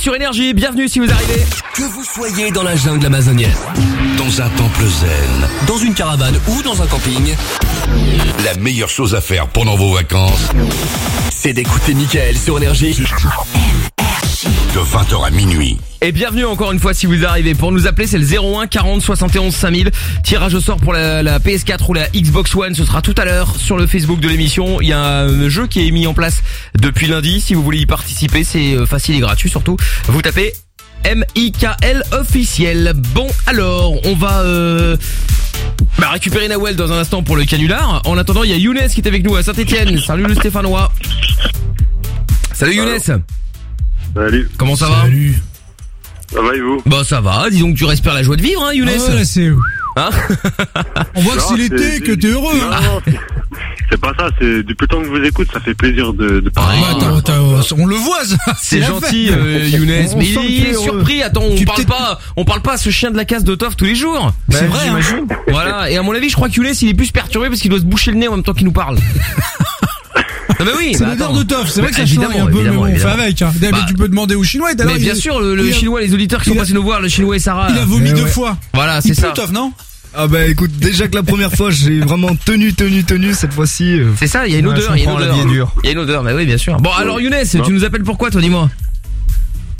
sur énergie, bienvenue si vous arrivez. Que vous soyez dans la jungle amazonienne, Dans un temple zen, dans une caravane ou dans un camping, la meilleure chose à faire pendant vos vacances, c'est d'écouter Michael sur énergie. De 20h à minuit. Et bienvenue encore une fois si vous arrivez. Pour nous appeler, c'est le 01 40 71 5000. Tirage au sort pour la, la PS4 ou la Xbox One, ce sera tout à l'heure sur le Facebook de l'émission. Il y a un jeu qui est mis en place depuis lundi. Si vous voulez y participer, c'est euh, facile et gratuit surtout. Vous tapez M-I-K-L officiel. Bon, alors, on va euh, bah, récupérer Nawel dans un instant pour le canular. En attendant, il y a Younes qui est avec nous à Saint-Etienne. Salut le Stéphanois. Salut Younes. Salut. Comment ça va Ça va et vous Bah ça va, dis donc tu respires la joie de vivre hein Younes Ah ouais, c'est... Hein On voit que Non, c'est l'été, c'est- que t'es heureux. Non, hein. non, c'est- c'est pas ça, c'est depuis le temps que je vous écoute, ça fait plaisir de, de parler. Ah, attends, attends, on le voit, ça. C'est la gentil fête. euh, Younes, On mais sent que il tu es est heureux. surpris. Attends, on Tu parle peut-être- pas, on parle pas à ce chien de la casse de Toff tous les jours. C'est vrai, hein. Voilà. Et à mon avis, je crois que Younes, il est plus perturbé parce qu'il doit se boucher le nez en même temps qu'il nous parle. non mais oui. C'est bah, l'odeur de toff, c'est vrai que ça Bah, change évidemment, un peu, mais bon, on fait avec. Hein. Bah, tu peux demander au chinois. et mais il- bien sûr, le, le il a- chinois, les auditeurs qui sont passés nous voir, le chinois et Sarah. Il a vomi Eh deux ouais. fois. Voilà, c'est Il ça. Toff, non? Ah bah écoute, déjà que la première fois j'ai vraiment tenu, tenu, tenu cette fois-ci. euh, C'est ça, il y a une odeur, il y a une odeur. Il y a une odeur, mais oui, bien sûr. Bon, alors Younes, tu nous appelles pourquoi, toi, dis-moi?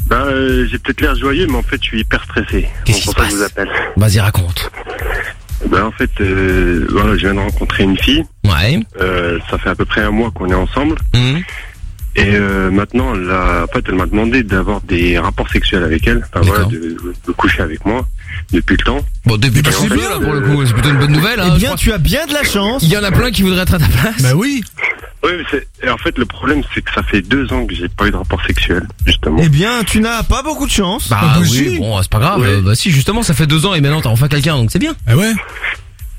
Ben, euh, j'ai peut-être l'air joyeux, mais en fait, je suis hyper stressé. Qu'est-ce C'est qui pour se ça que je vous passe appelle. Vas-y, raconte. Ben, en fait, euh, voilà, je viens de rencontrer une fille. Ouais. Euh, ça fait à peu près un mois qu'on est ensemble. Mhm. Et euh, maintenant, là, en fait, elle m'a demandé d'avoir des rapports sexuels avec elle. Enfin, voilà, de, de coucher avec moi depuis le temps. Bon, depuis en c'est bien, là, pour le coup, c'est plutôt une bonne nouvelle. Hein, Eh bien, tu as bien de la chance. Il y en a plein qui voudraient être à ta place. Bah oui. Oui, mais c'est, et en fait, le problème, c'est que ça fait deux ans que j'ai pas eu de rapport sexuel, justement. Eh bien, tu n'as pas beaucoup de chance. Bah bah oui, si. bon, c'est pas grave. Ouais. Bah si, justement, ça fait deux ans et maintenant t'as enfin quelqu'un, donc c'est bien. Ah ouais.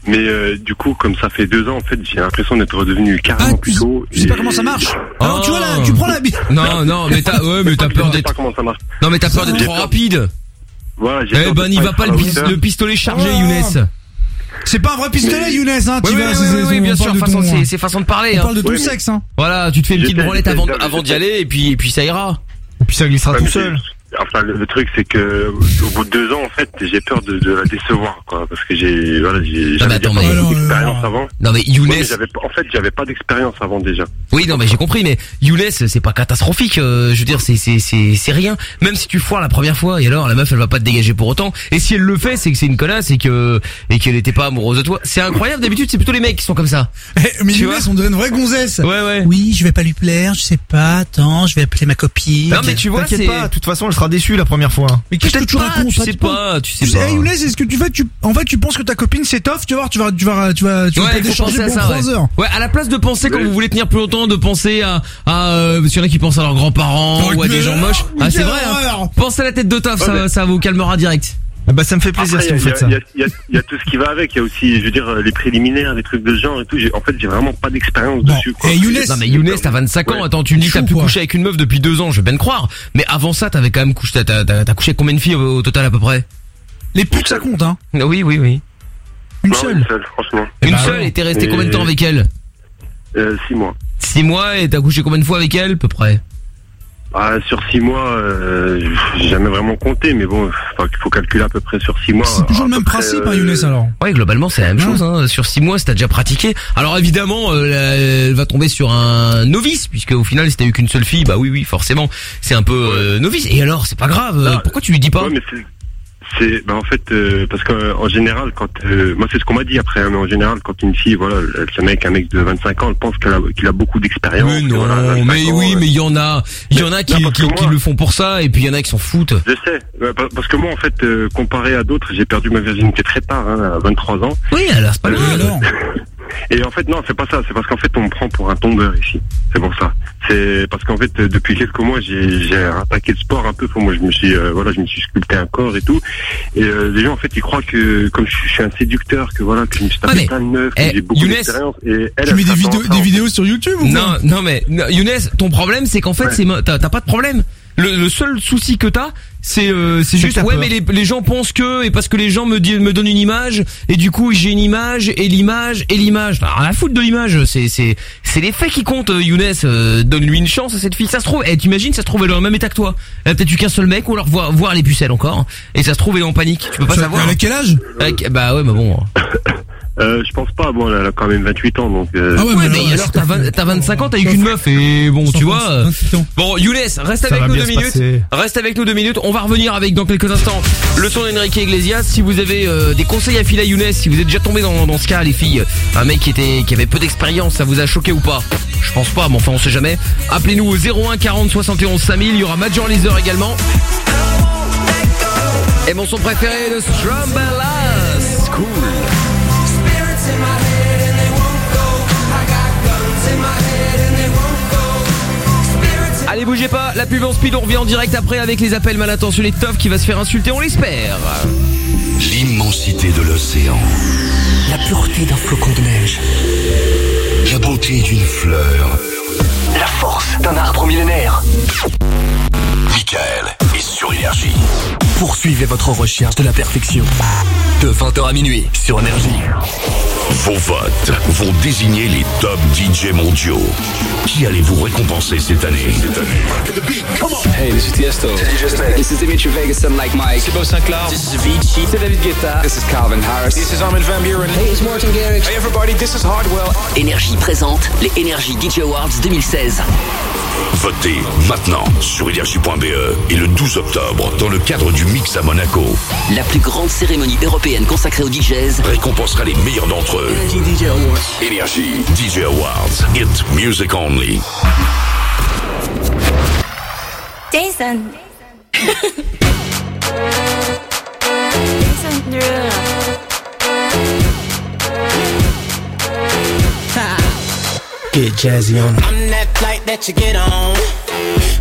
Mais euh, du coup, comme ça fait deux ans, en fait, j'ai l'impression d'être redevenu Ah, carrément tu, plus tôt. tu sais pas comment ça marche. Alors Oh. tu vois là, tu prends la bite. Non, non, mais t'as, ouais, mais t'as Je peur sais d'être, pas comment ça marche. non, mais t'as peur d'être trop peur. rapide. Voilà, j'ai Eh ben, n'y va pas le, le pistolet chargé, Oh. Younes. C'est pas un vrai pistolet, Mais- Younes. Hein. Tu Oui, vas, bien sûr, c'est, façon de parler, On hein. parle de mais- sexe, hein. Voilà, tu te fais une petite branlette avant, d'y aller et puis, et puis ça ira. Et puis ça glissera tout seul. Enfin, le, le truc, c'est que au bout de deux ans, en fait, j'ai peur de, de la décevoir, quoi, parce que j'ai, voilà, j'ai, mais j'avais pas d'expérience euh, avant. Non, mais Ouais, Younes. mais en fait, j'avais pas d'expérience avant déjà. Oui, non, mais j'ai compris, mais Younes, c'est pas catastrophique. euh, je veux dire, c'est c'est c'est c'est rien. Même si tu foires la première fois, et alors la meuf, elle va pas te dégager pour autant. Et si elle le fait, c'est que c'est une connasse et que et qu'elle était pas amoureuse de toi. C'est incroyable. D'habitude, c'est plutôt les mecs qui sont comme ça. Eh, Mais Tu Younes, vois on dirait une vraie gonzesse. Ouais, ouais. Oui, je vais pas lui plaire, je sais pas. Attends, je vais appeler ma copine. Non, mais tu vois, c'est. pas, de toute façon, elle sera déçue la première fois. Mais qu'est-ce que tu pas, racontes tu sais pas, tu sais pas. hey, Younes, est-ce que tu fais, tu, en fait, tu penses que ta copine c'est tough, tu vas voir, tu vas, tu vas, tu vas, tu vas Ouais, décharger pour ça, 3 ouais. heures. Ouais, à la place de penser quand vous voulez tenir plus longtemps, de penser à, à, euh, s'il y en a qui pensent à leurs grands-parents ou à des gens moches. Ah, c'est vrai, hein. Pensez à la tête de ça, mais- ça vous calmera direct. Ah bah ça me fait plaisir Après, si vous il y a- faites ça. Il y a, y y tout ce qui va avec. Il y a aussi, je veux dire, les préliminaires, les trucs de ce genre et tout. En fait, j'ai vraiment pas d'expérience Bon, dessus. Quoi. et Younes, Non mais Younes, t'as 25 ans, Ouais. attends, tu me dis que t'as pu coucher avec une meuf depuis deux ans, je veux bien te croire. Mais avant ça, t'avais quand même couché, t'as, couché avec combien de filles au, au total à peu près? Les putes, ça compte, hein. Ah Oui, oui, oui. Une Non, seule. une seule, franchement. Une bah seule, et t'es resté Et- combien de temps avec elle? Euh, six mois. Six mois, et t'as couché combien de fois avec elle, à peu près? Ah, sur six mois, euh, j'ai jamais vraiment compté, mais bon, il faut calculer à peu près sur six mois. C'est toujours le même principe, hein, euh, Younes, alors. Ouais, globalement, c'est la même Ouais. chose. Hein. Sur six mois, si t'as déjà pratiqué. Alors évidemment, euh, elle va tomber sur un novice, puisque au final, si t'as eu qu'une seule fille, bah oui, oui, forcément, c'est un peu euh, novice. Et alors, c'est pas grave. euh, Non, pourquoi tu lui dis pas? Ouais, mais c'est- bah en fait, euh, parce qu'en général, quand, euh, moi c'est ce qu'on m'a dit après, hein, mais en général, quand une fille, voilà, met avec un mec de 25 ans, elle pense qu'elle a- qu'il a beaucoup d'expérience. Mais non, voilà, 25 mais ans, oui, euh, mais il y en a, il y en a qui, non, qui, qui le font pour ça, et puis il y en a qui s'en foutent. Je sais, pa- parce que moi, en fait, euh, comparé à d'autres, j'ai perdu ma virginité très tard, hein, à 23 ans. Oui, alors c'est pas grave. Et en fait, non, c'est pas ça. C'est parce qu'en fait, on me prend pour un tombeur ici. C'est pour ça. C'est parce qu'en fait, euh, depuis quelques mois, j'ai j'ai attaqué le sport un peu. Faut moi, je me suis, euh, voilà, je me suis sculpté un corps et tout. Et euh, les gens, en fait, ils croient que comme je suis, je suis un séducteur, que voilà, que je me suis tapé Ouais, plein de meufs, que Eh, j'ai beaucoup d'expérience. Et elle, Tu mets des vidéos, des vidéos sur YouTube ou Non, quoi non mais non, Younes, ton problème c'est qu'en fait Ouais. c'est t'as pas de problème. Le, le seul souci que t'as, c'est euh, c'est juste ouais peur. mais les, les gens pensent que et parce que les gens me disent me donnent une image et du coup j'ai une image et l'image et l'image. Rien à foutre de l'image, c'est c'est c'est les faits qui comptent. euh, Younes, euh, donne-lui une chance à cette fille. Ça se trouve, eh, t'imagines, ça se trouve elle est dans le même état que toi. Elle a peut-être eu qu'un seul mec ou alors voir voir les pucelles encore. Et ça se trouve elle est en panique. Tu peux pas Ça- savoir. Elle a quel âge? Avec- bah ouais mais bon. Euh, je pense pas. Bon, elle a quand même 28 ans, donc. euh, Ah ouais, Ouais, mais mais alors t'as 20 t'as 25 ans, t'as eu qu'une meuf et bon tu vois. euh, 28 ans. Bon, Younes, reste avec nous deux minutes. passer. Reste avec nous deux minutes. On va revenir avec dans quelques instants le son d'Enrique Iglesias. Si vous avez euh, des conseils à filer à Younes, si vous êtes déjà tombé dans, dans ce cas, les filles, un mec qui était qui avait peu d'expérience, ça vous a choqué ou pas? Je pense pas, mais enfin on sait jamais. Appelez-nous au 01 40 71 5000. Il y aura Major Laser également. Et mon son préféré de Strumbelas. Cool. Allez, bougez pas, la pub en speed, on revient en direct après avec les appels mal intentionnés de Toff qui va se faire insulter, on l'espère. L'immensité de l'océan. La pureté d'un flocon de neige. La beauté d'une fleur. La force d'un arbre millénaire. Michael est sur énergie. Poursuivez votre recherche de la perfection. De 20h à minuit sur Énergie. Vos votes vont désigner les top DJ mondiaux. Qui allez-vous récompenser cette année? Hey, this is Tiesto. This is Dimitri Vegas and Like Mike. C'est Bo Sinclair. This is Avicii. C'est David Guetta. This is Calvin Harris. This is Armin van Buren. Hey, it's Martin Garrix. Hey, everybody, this is Hardwell. Énergie présente les Énergie DJ Awards 2016. Votez maintenant sur énergie.be et le 12 octobre dans le cadre du Mix à Monaco. La plus grande cérémonie européenne consacrée aux DJs. Récompensera les meilleurs d'entre eux. DJ Awards. Énergie DJ Awards. Hit music only. Jason. Jason Get jazzy on. I'm that flight that you get on.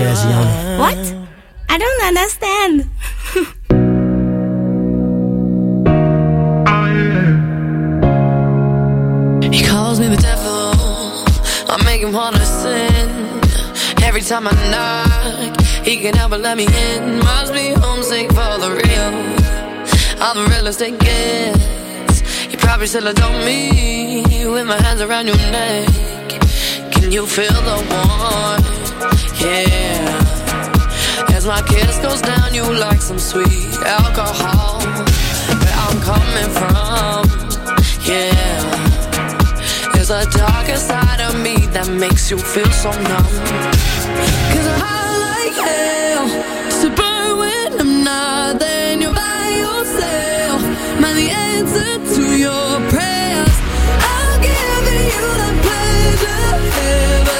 Get jazzy. What? I don't understand. He calls me the devil. I make him wanna sin. Every time I knock, he can help but let me in. Must be homesick for the real. I'm the realest it gets. He Probably still adore me with my hands around your neck. Can you feel the warmth? Yeah. As my kiss goes down, you like some sweet alcohol. Where I'm coming from, yeah. There's a darker side of me that makes you feel so numb. Cause I like hell to burn when I'm not there and you're by yourself. Am I the answer to your prayers? I'll give you the pleasure of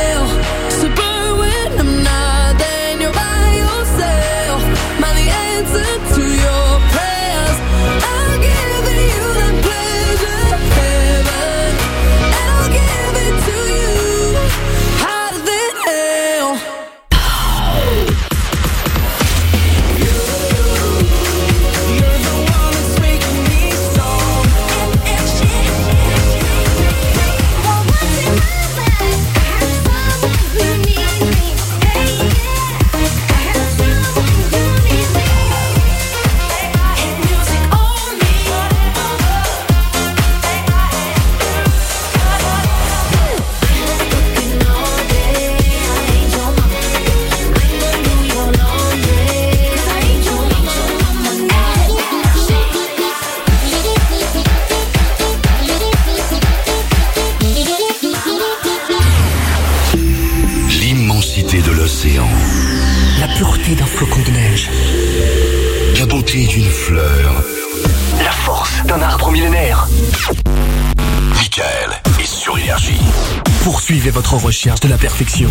Poursuivez votre recherche de la perfection.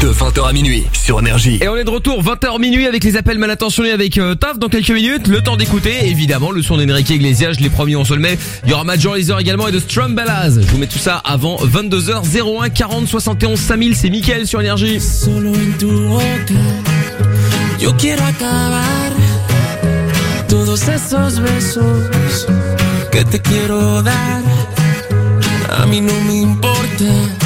De 20h à minuit sur Énergie. Et on est de retour 20h minuit avec les appels mal intentionnés avec euh, Taf dans quelques minutes. Le temps d'écouter évidemment le son d'Enrique Iglesias, je l'ai promis on se le met. Il y aura Major Lazer également et de Strumbellaz. Je vous mets tout ça avant 22h 01 40 71 5000 c'est Mickaël sur Énergie. Solo en tu boca yo quiero acabar todos esos besos que te quiero dar. A mí no me importa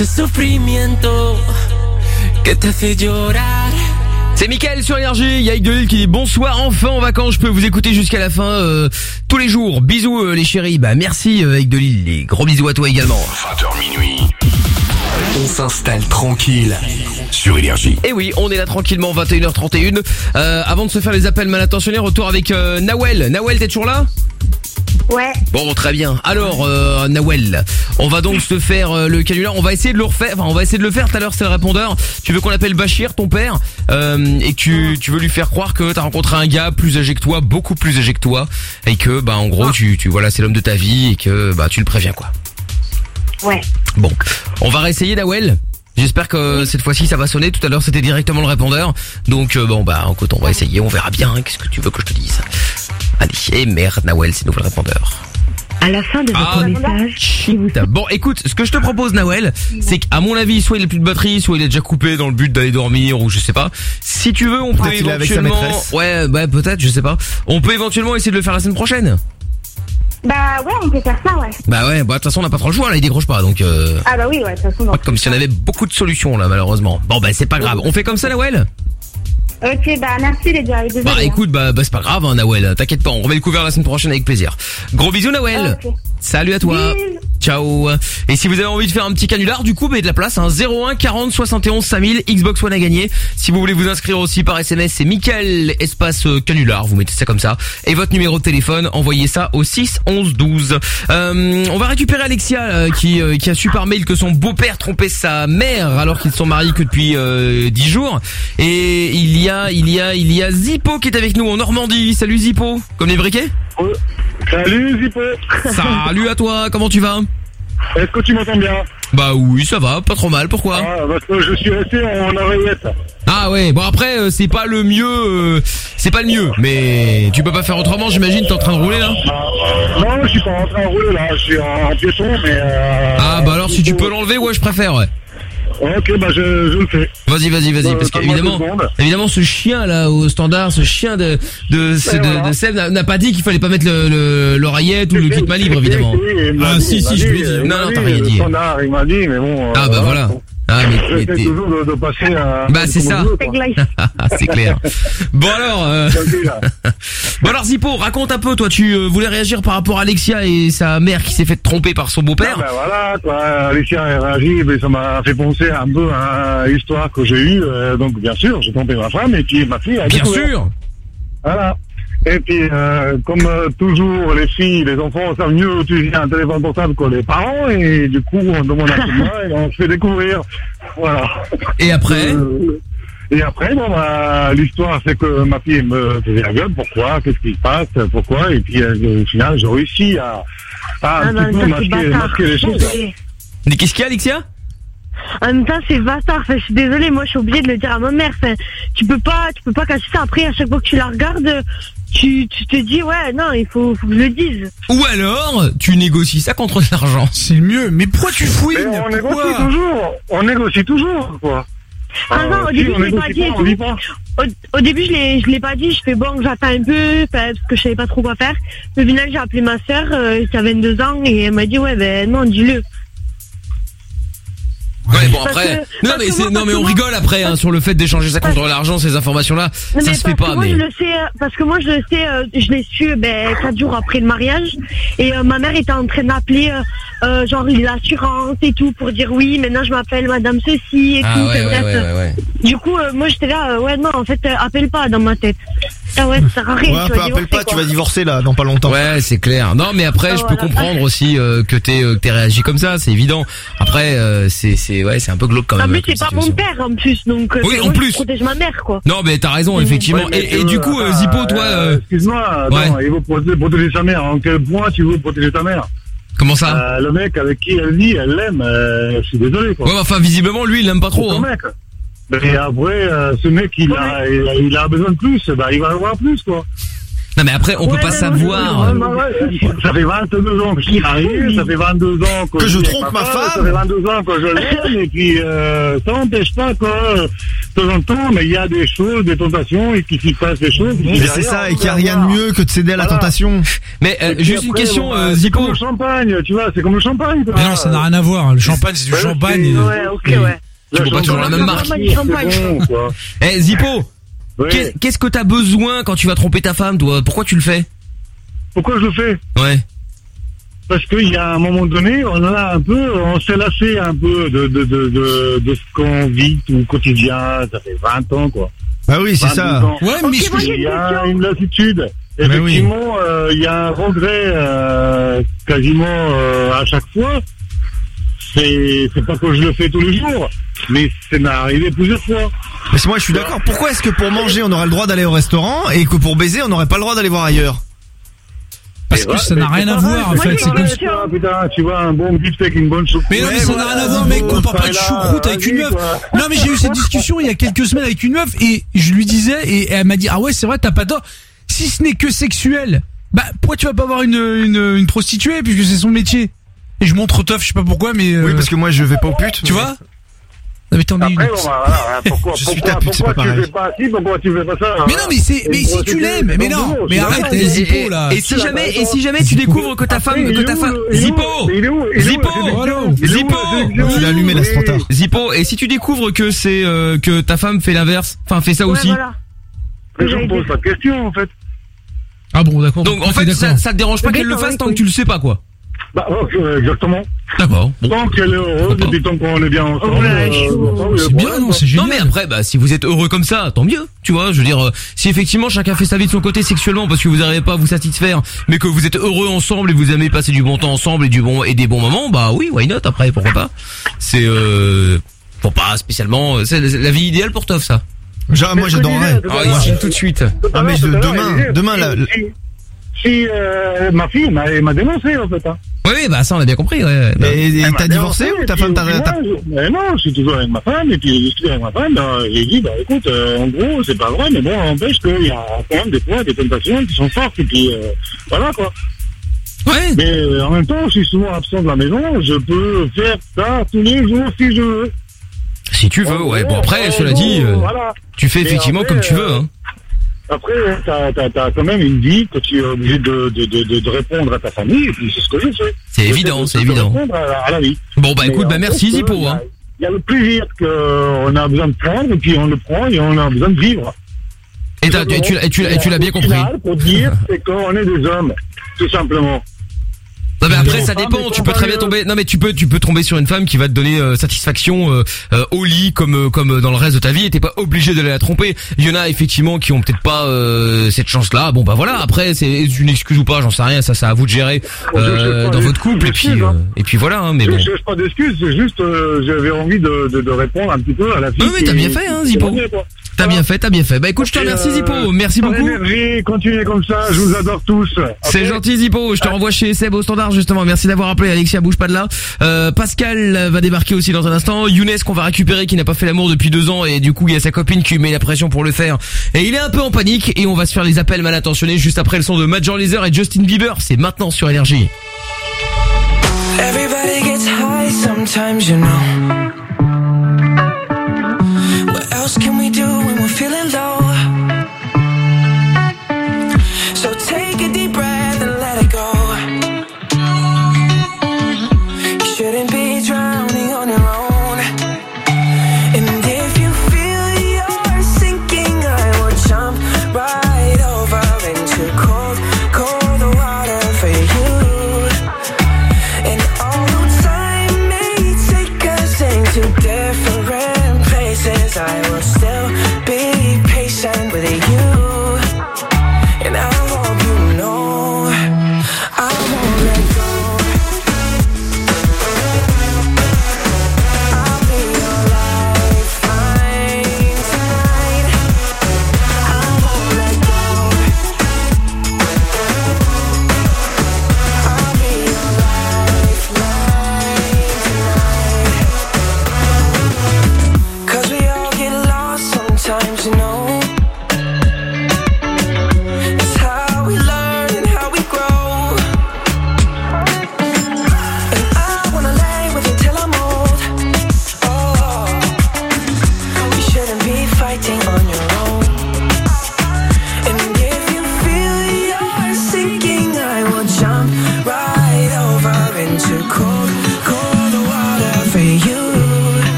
ese sufrimiento que te hace llorar. C'est Mickaël sur Énergie, il y a qui dit bonsoir, enfin en vacances, je peux vous écouter jusqu'à la fin euh, tous les jours. Bisous euh, les chéris, bah merci euh, Ike Delille, les gros bisous à toi également. 20h minuit. On s'installe tranquille sur Énergie. Et oui, on est là tranquillement, 21h31. Euh, avant de se faire les appels mal intentionnés, retour avec euh, Nawel. Nawel, t'es toujours là? Ouais. Bon, très bien. Alors, euh, Nawel, on va donc se faire euh, le canular. On va essayer de le refaire. Enfin, on va essayer de le faire. Tout à l'heure, c'est le répondeur. Tu veux qu'on appelle Bachir, ton père, euh, et que tu, tu veux lui faire croire que t'as rencontré un gars plus âgé que toi, beaucoup plus âgé que toi, et que, bah, en gros, tu, tu voilà, c'est l'homme de ta vie, et que, bah, tu le préviens, quoi. Ouais. Bon, on va réessayer, Nawel. J'espère que cette fois-ci ça va sonner. Tout à l'heure c'était directement le répondeur. Donc euh, bon bah écoute, on va essayer, on verra bien. Qu'est-ce que tu veux que je te dise? Allez, et merde, Nawel, c'est nouveau le répondeur. À la fin de votre Ah, message. Bon, écoute, ce que je te propose, Nawel, c'est qu'à mon avis, soit il a plus de batterie, soit il est déjà coupé dans le but d'aller dormir, ou je sais pas. Si tu veux, on peut est avec sa éventuellement, maîtresse. ouais, bah peut-être, je sais pas. On peut éventuellement essayer de le faire la semaine prochaine. Bah ouais, on peut faire ça, ouais. Bah ouais, bah de toute façon, on n'a pas trop le choix là, il décroche pas, donc. Euh... Ah bah oui, ouais, de toute façon, non. Comme si on avait beaucoup de solutions là, malheureusement. Bon, bah c'est pas grave. On fait comme ça, Nawel? Ok, bah merci les gars, désolé. Bah écoute, bah, bah c'est pas grave, hein, Nawel. T'inquiète pas, on remet le couvert la semaine prochaine avec plaisir. Gros bisous, Nawel. Salut à toi. Ciao. Et si vous avez envie de faire un petit canular, du coup, a de la place. Hein, 01 40 71 5000 Xbox One à gagner. Si vous voulez vous inscrire aussi par SMS, c'est Michael espace euh, canular. Vous mettez ça comme ça. Et votre numéro de téléphone, envoyez ça au 6 11 12. Euh, on va récupérer Alexia euh, qui a su par mail que son beau-père trompait sa mère alors qu'ils sont mariés que depuis euh, 10 jours. Et il y a il y a il y a Zippo qui est avec nous en Normandie. Salut Zippo. Comme les briquets? Salut Zippo Salut à toi, comment tu vas Est-ce que tu m'entends bien Bah oui, ça va, pas trop mal, pourquoi Ah, parce que je suis resté en oreillette. Ah ouais, bon après euh, c'est pas le mieux, euh, c'est pas le mieux, mais tu peux pas faire autrement, j'imagine, t'es en train de rouler là Non, je suis pas en train de rouler là, je suis en piéton, mais... Euh, Ah bah alors si tu peux l'enlever, ouais je préfère, ouais. Ok, bah je, je le fais. Vas-y, vas-y, vas-y, Euh, parce qu'évidemment, évidemment, ce chien là au standard, ce chien de de de, de, de Seb n'a- pas dit qu'il fallait pas mettre le- le- l'oreillette ou le kit libre, évidemment. Ah si si, je lui ai dit. Non non, t'as rien dit. standard, il m'a dit, mais bon... Ah bah voilà. Ah mais, toujours de, de passer à... Bah c'est ça. c'est clair. Bon alors, euh... bon alors Zippo, raconte un peu. Toi, tu euh, voulais réagir par rapport à Alexia et sa mère qui s'est fait tromper par son beau-père. Ah ben voilà, quoi. Alicia a réagi, mais ça m'a fait penser un peu à l'histoire que j'ai eue. euh, donc, bien sûr, j'ai trompé ma femme et puis ma fille a Bien découvert. sûr. Voilà. Et puis, euh, comme euh, toujours, les filles, les enfants savent mieux utiliser un téléphone portable que les parents, et du coup, on demande un coup de main et on se fait découvrir. Voilà. Et après Euh, Et après, bon, bah, l'histoire, c'est que ma fille me faisait la gueule. Pourquoi? Qu'est-ce qui se passe? Pourquoi? Et puis, euh, au final, j'ai réussi à, à un Ah, petit non, peu ça, c'est masquer, masquer les choses. Mais qu'est-ce qu'il y a, Alexia? En même temps, c'est bâtard. Enfin, je suis désolée, moi, je suis obligée de le dire à ma mère. Enfin, tu peux pas, tu peux pas cacher ça. Après, à chaque fois que tu la regardes, tu, tu te dis, ouais, non, il faut, faut que je le dise. Ou alors, tu négocies ça contre l'argent. C'est mieux. Mais pourquoi tu fouilles Mais on négocie toujours. On négocie toujours, quoi. Ah non, au début, je l'ai pas dit. Au, au début, je l'ai, je l'ai pas dit. Je fais bon, j'attends un peu, parce que je savais pas trop quoi faire. Au final, j'ai appelé ma sœur, euh, qui a 22 ans, et elle m'a dit, ouais, ben, non, dis-le. Ouais, bon après, que- non mais c'est, moi, non on moi- rigole après hein, sur le fait d'échanger ça contre l'argent, ces informations-là, Non, ça mais se fait pas. moi, Mais je le sais, euh, parce que moi, je le sais, euh, je l'ai su, ben, quatre jours après le mariage. Et euh, ma mère était en train d'appeler, euh, euh, genre, l'assurance et tout, pour dire oui, maintenant je m'appelle madame ceci et Ah tout. ouais, enfin, ouais, bref. ouais, ouais, ouais. Du coup, euh, moi, j'étais là, euh, ouais, non, en fait, euh, appelle pas dans ma tête. Ah ouais, ça sert à rien, Ouais, tu peu vas appelle divorcer, pas, tu vas divorcer là dans pas longtemps. Ouais, c'est clair. Non, mais après, Ah, je peux comprendre aussi euh, que t'es euh, que t'aies réagi comme ça, c'est évident. Après, euh, c'est c'est ouais, c'est un peu glauque quand En même. plus, comme c'est pas mon père, en plus, donc, euh, Oui, en plus. je protège ma mère, quoi. Non, mais t'as raison, effectivement. Ouais, mais et, du veux, coup, euh, attends, Zippo, toi, euh, euh, Excuse-moi, Ouais. il veut protéger, sa mère. En quel point tu veux protéger ta mère comment ça Euh, Le mec avec qui elle vit, elle l'aime. euh, je suis désolé, quoi. Ouais, mais enfin, visiblement, lui, il l'aime pas trop. Hein. mec. Mais après, euh, ce mec, il a, il a, il a besoin de plus, bah, il va avoir plus, quoi. Non, mais après, on peut pas savoir. Ouais, ouais, ouais. Ça fait 22 ans que je suis marié, ça fait 22 ans que, Que je trompe ma Ça femme. fait 22 ans que je l'aime, et puis euh, ça n'empêche pas que de temps en temps, mais il y a des choses, des tentations, et qu'il s'y passe des choses. Mais c'est ça, et qu'il n'y a rien de mieux que de céder à la Voilà. tentation. Mais euh, juste une question, bon, euh, bah, C'est Zippo. comme le champagne, tu vois, c'est comme le champagne. quoi. Mais non, ça n'a rien à voir. Le champagne, c'est du Ouais, champagne. c'est- ouais, ok, ouais. Tu peux pas toujours la même marque. C'est. Eh Zippo, Qu'est-ce que t'as besoin quand tu vas tromper ta femme, toi? Pourquoi tu le fais? Pourquoi je le fais? Ouais. Parce qu'il y a un moment donné, on en a un peu, on s'est lassé un peu de, de, de, de, de ce qu'on vit au quotidien. Ça fait 20 ans, quoi. Bah oui, c'est 22 ça. ans. Ouais, mais je- il y a une lassitude. Oui. Effectivement, euh, il y a un regret euh, quasiment euh, à chaque fois. C'est c'est pas que je le fais tous les jours, mais c'est m'est arrivé plusieurs fois. Mais moi je suis d'accord. Pourquoi est-ce que pour manger on aurait le droit d'aller au restaurant et que pour baiser on n'aurait pas le droit d'aller voir ailleurs Parce que ça n'a rien à voir, en fait. C'est comme Tu vois, putain, tu vois un bon beefsteak, une bonne soupe. Mais non, mais ça n'a rien à voir, mec. Compare pas de choucroute avec une meuf. Non, mais j'ai eu cette discussion il y a quelques semaines avec une meuf et je lui disais et elle m'a dit ah ouais c'est vrai t'as pas tort. Si ce n'est que sexuel, bah pourquoi tu vas pas avoir une une, une prostituée puisque c'est son métier? Et je montre teuf, je sais pas pourquoi, mais euh, Oui, parce que moi je vais pas aux putes. tu vois? Non, mais t'en es une. Après, bon, bah, voilà, pourquoi, Je suis pourquoi, ta pute, c'est pourquoi pas tu pareil. fais pas ci, pourquoi tu fais pas ça Mais non, mais c'est, mais si tu l'aimes, mais non, mais arrête, Et, les Zippo et- là. et si jamais, et si jamais tu découvres que ta femme, que ta femme, Zippo, Zippo, Zippo, Il a allumé la. Zippo, et si tu découvres que c'est euh, que ta femme fait l'inverse, enfin fait ça aussi. Mais je me pose pas de questions, en fait. Ah bon, d'accord. Donc en fait, ça te dérange pas qu'elle le fasse tant que tu le sais pas quoi. Bah, euh, exactement. D'accord. Tant qu'elle est heureuse, et puis tant qu'on est bien ensemble. euh, C'est bien, non, c'est Non génial. mais après, bah si vous êtes heureux comme ça, tant mieux. Tu vois, je veux dire, euh, si effectivement chacun fait sa vie de son côté sexuellement parce que vous n'arrivez pas à vous satisfaire, mais que vous êtes heureux ensemble et vous aimez passer du bon temps ensemble et du bon et des bons moments, bah oui, why not Après, pourquoi pas C'est euh, pour pas spécialement, c'est la vie idéale pour Toff ça. Genre, moi j'adorerais. Ah, il signe tout de suite. Ah mais je- demain, demain la- Si, euh, ma fille m'a dénoncé, en fait. Hein. Oui, oui, bah ça on a bien compris. Ouais. Bah, Mais et t'as divorcé ou ta femme t'a je- non, je suis toujours avec ma femme, et puis j'ai discuté avec ma femme, ben, j'ai dit, bah écoute, euh, en gros, c'est pas vrai, mais bon, empêche qu'il y a quand même des fois des tentations qui sont fortes, et puis euh, voilà quoi. Ouais. Mais euh, en même temps, je suis souvent absent de la maison, je peux faire ça tous les jours si je veux. Si tu veux, ouais. Bon après, cela dit, euh, voilà. tu fais Mais effectivement après, comme tu veux. Hein. Après, t'as as, as quand même une vie que tu es obligé de, de, de, de, répondre à ta famille, et puis c'est ce que je fais. C'est évident, de- c'est de évident. répondre à, la- à la vie. Bon bah Mais écoute, bah en merci fait, Zippo. Il y a- Hein. y a le plaisir qu'on a besoin de prendre, et puis on le prend, et on a besoin de vivre. Et et tu, tu l'as bien compris. Pour dire, c'est qu'on est des hommes, tout simplement. Non mais après ça dépend, tu peux très bien tomber. Non mais tu peux tu peux tomber sur une femme qui va te donner euh, satisfaction euh, euh, au lit comme euh, comme dans le reste de ta vie et t'es pas obligé d'aller la tromper. Il y en a effectivement qui ont peut-être pas euh, cette chance là. Bon bah voilà, après c'est une excuse ou pas, j'en sais rien, ça c'est à vous de gérer Je euh, dans votre couple et puis hein. euh, et puis voilà hein, mais je bon. ne cherche pas d'excuses, c'est juste, euh, j'avais envie de, de, de répondre un petit peu à la fille. Oui, oui, t'as bien fait, hein, quoi. T'as bien fait, t'as bien fait. Bah écoute, je te remercie euh, Zippo, merci par beaucoup. énergie, continuez comme ça, je vous adore tous. C'est gentil Zippo, je te renvoie chez Seb au standard justement. Merci d'avoir appelé Alexia, bouge pas de là. Euh, Pascal va débarquer aussi dans un instant. Younes qu'on va récupérer qui n'a pas fait l'amour depuis deux ans et du coup il y a sa copine qui lui met la pression pour le faire. Et il est un peu en panique et on va se faire les appels mal intentionnés juste après le son de Major Lazer et Justin Bieber. C'est maintenant sur Énergie. Everybody gets high sometimes, you know.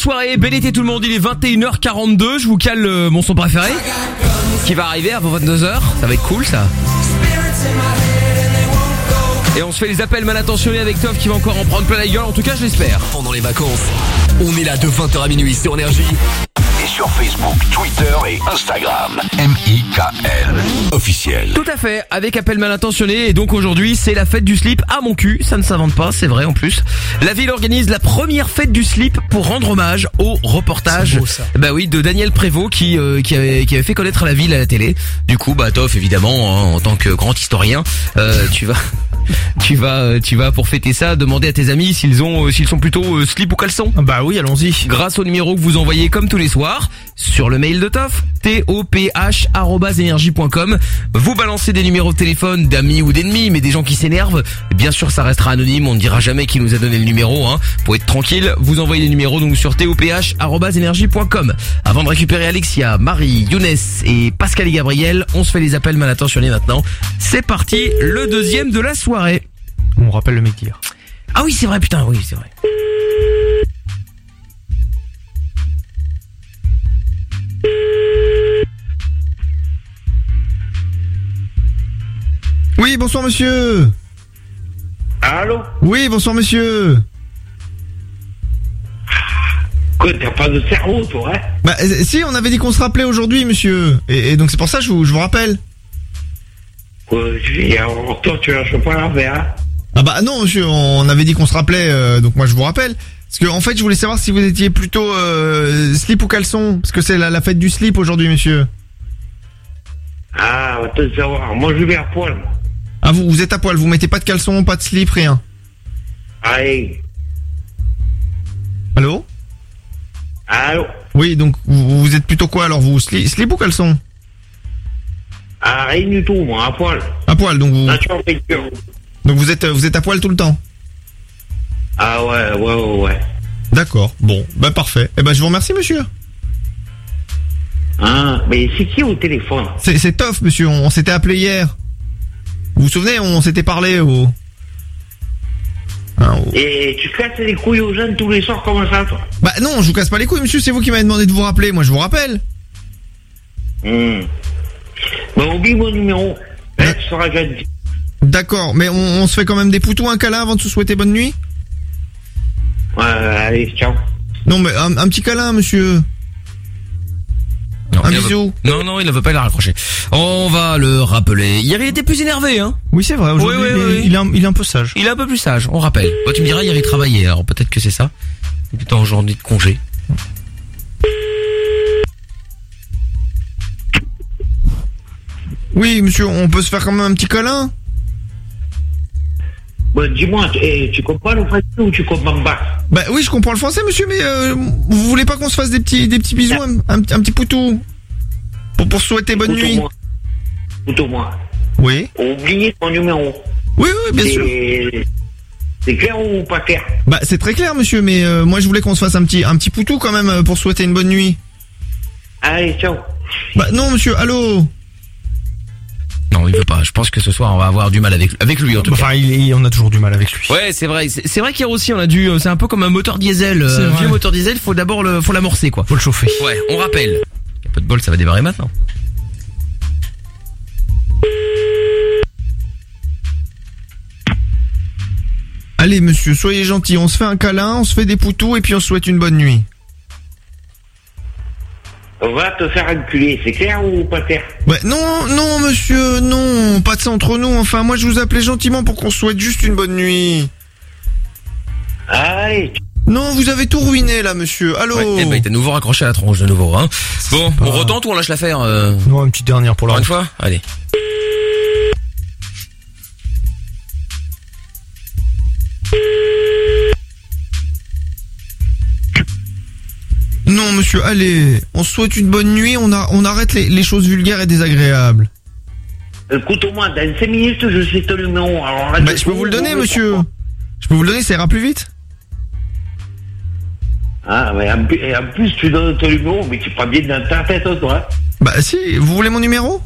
Soirée, bel été tout le monde, il est 21h42, je vous cale euh, mon son préféré qui va arriver avant 22h, ça va être cool ça. Et on se fait les appels mal intentionnés avec Toff qui va encore en prendre plein la gueule, en tout cas je l'espère. Pendant les vacances, on est là de 20h à minuit sur Énergie. Sur Facebook, Twitter et Instagram. M-I-K-L. Officiel. Tout à fait, avec appel mal intentionné et donc aujourd'hui c'est la fête du slip à mon cul, ça ne s'invente pas, c'est vrai en plus. La ville organise la première fête du slip pour rendre hommage au reportage bah oui de Daniel Prévost qui euh, qui avait qui avait fait connaître la ville à la télé. Du coup bah Toff évidemment hein, en tant que grand historien, euh, tu vas tu vas euh, tu vas pour fêter ça demander à tes amis s'ils ont euh, s'ils sont plutôt euh, slip ou caleçon. Bah oui, allons-y. Grâce au numéro que vous envoyez comme tous les soirs sur le mail de Toff, toph@energie.com. Vous balancez des numéros de téléphone d'amis ou d'ennemis, mais des gens qui s'énervent. Bien sûr, ça restera anonyme, on ne dira jamais qui nous a donné le numéro hein. Pour être tranquille, vous envoyez les numéros donc sur toph@energie.com. Avant de récupérer Alexia, Marie, Younes et Pascal et Gabriel, on se fait les appels mal intentionnés maintenant. C'est parti, le deuxième de la soirée. On rappelle le mec d'hier. Ah oui, c'est vrai, putain, oui, c'est vrai. Oui, bonsoir monsieur. Allô Oui, bonsoir monsieur. Quoi, t'as pas de cerveau, toi, hein? Bah euh, si, on avait dit qu'on se rappelait aujourd'hui monsieur. Et, et donc c'est pour ça que je vous, je vous rappelle. Tu pas hein Ah bah non monsieur, on avait dit qu'on se rappelait, euh, donc moi je vous rappelle. Parce que en fait je voulais savoir si vous étiez plutôt euh, slip ou caleçon, parce que c'est la, la fête du slip aujourd'hui monsieur. Ah, on te savoir. Moi, je vais à poil, moi. Ah vous, vous êtes à poil, vous mettez pas de caleçon, pas de slip, rien. Allez. Allô? Allô? Oui, donc vous, vous êtes plutôt quoi alors vous, sli- slip ou caleçon? Ah, rien du tout, moi, à poil. À poil, donc vous, Nature donc vous êtes, vous êtes à poil tout le temps. Ah ouais, ouais, ouais, ouais. D'accord, bon, bah parfait. Eh ben je vous remercie monsieur. Hein, mais c'est qui au téléphone C'est Toff monsieur, on, on s'était appelé hier. Vous vous souvenez, on s'était parlé au... Hein, au- Et tu casses les couilles aux jeunes tous les soirs, comment ça, toi Bah non, je vous casse pas les couilles monsieur, c'est vous qui m'avez demandé de vous rappeler, moi je vous rappelle. Hum. Bah, oublie mon numéro. Là, tu seras gentil. D'accord, mais on, on se fait quand même des poutous, un câlin avant de se souhaiter bonne nuit? Ouais, allez, ciao. Non mais un, un petit câlin monsieur. Non, un veut- bisou. Non, non, il ne veut pas la raccrocher. On va le rappeler. Hier, il était plus énervé, hein. Oui c'est vrai, aujourd'hui Oui, oui, il, est- oui. il est un, il est un peu sage. Il est un peu plus sage, on rappelle. Bah, tu me diras, hier, il travaillait, alors peut-être que c'est ça. Il était en journée de congé. Oui monsieur, on peut se faire quand même un petit câlin Bon, dis-moi, tu- eh, tu comprends le français ou tu comprends pas Bah oui, je comprends le français monsieur, mais euh, vous voulez pas qu'on se fasse des petits, des petits bisous, un, un, un petit poutou pour, souhaiter bonne nuit Écoute-moi. Écoute-moi. Oui. Oubliez ton numéro. Oui, oui, bien sûr. C'est- C'est clair ou pas clair Bah c'est très clair monsieur, mais euh, moi je voulais qu'on se fasse un petit, un petit poutou quand même euh, pour souhaiter une bonne nuit. Allez, ciao. Bah non monsieur, allô Non, il veut pas. Je pense que ce soir, on va avoir du mal avec, avec lui, en tout cas. Enfin, il, il- on a toujours du mal avec lui. Ouais, c'est vrai. C'est vrai qu'hier aussi, on a dû. euh, C'est un peu comme un moteur diesel. C'est euh, vrai. vieux moteur diesel, faut d'abord le, faut l'amorcer, quoi. Faut le chauffer. Ouais, on rappelle. Y a pas de bol, ça va démarrer maintenant. Allez monsieur, soyez gentil, on se fait un câlin, on se fait des poutous et puis on se souhaite une bonne nuit. On va te faire enculer, c'est clair ou pas clair Ouais, non, non monsieur, non, pas de ça entre nous, enfin moi je vous appelais gentiment pour qu'on se souhaite juste une bonne nuit. Allez. Non, vous avez tout ruiné là monsieur, allô Ouais, eh ben, il t'a nouveau raccroché à la tronche de nouveau, hein. Bon, on retente ou on lâche l'affaire euh... Non, une petite dernière pour la une fois Allez. Non monsieur, allez, on se souhaite une bonne nuit, on, a, on arrête les, les choses vulgaires et désagréables. Écoute-moi, dans 5 minutes, je sais ton numéro. Alors, Bah, je peux vous le donner monsieur. Je peux vous le donner, ça ira plus vite Ah, mais en, plus- et en plus, tu donnes ton numéro, mais tu prends bien dans ta tête, toi. hein. Bah si, vous voulez mon numéro?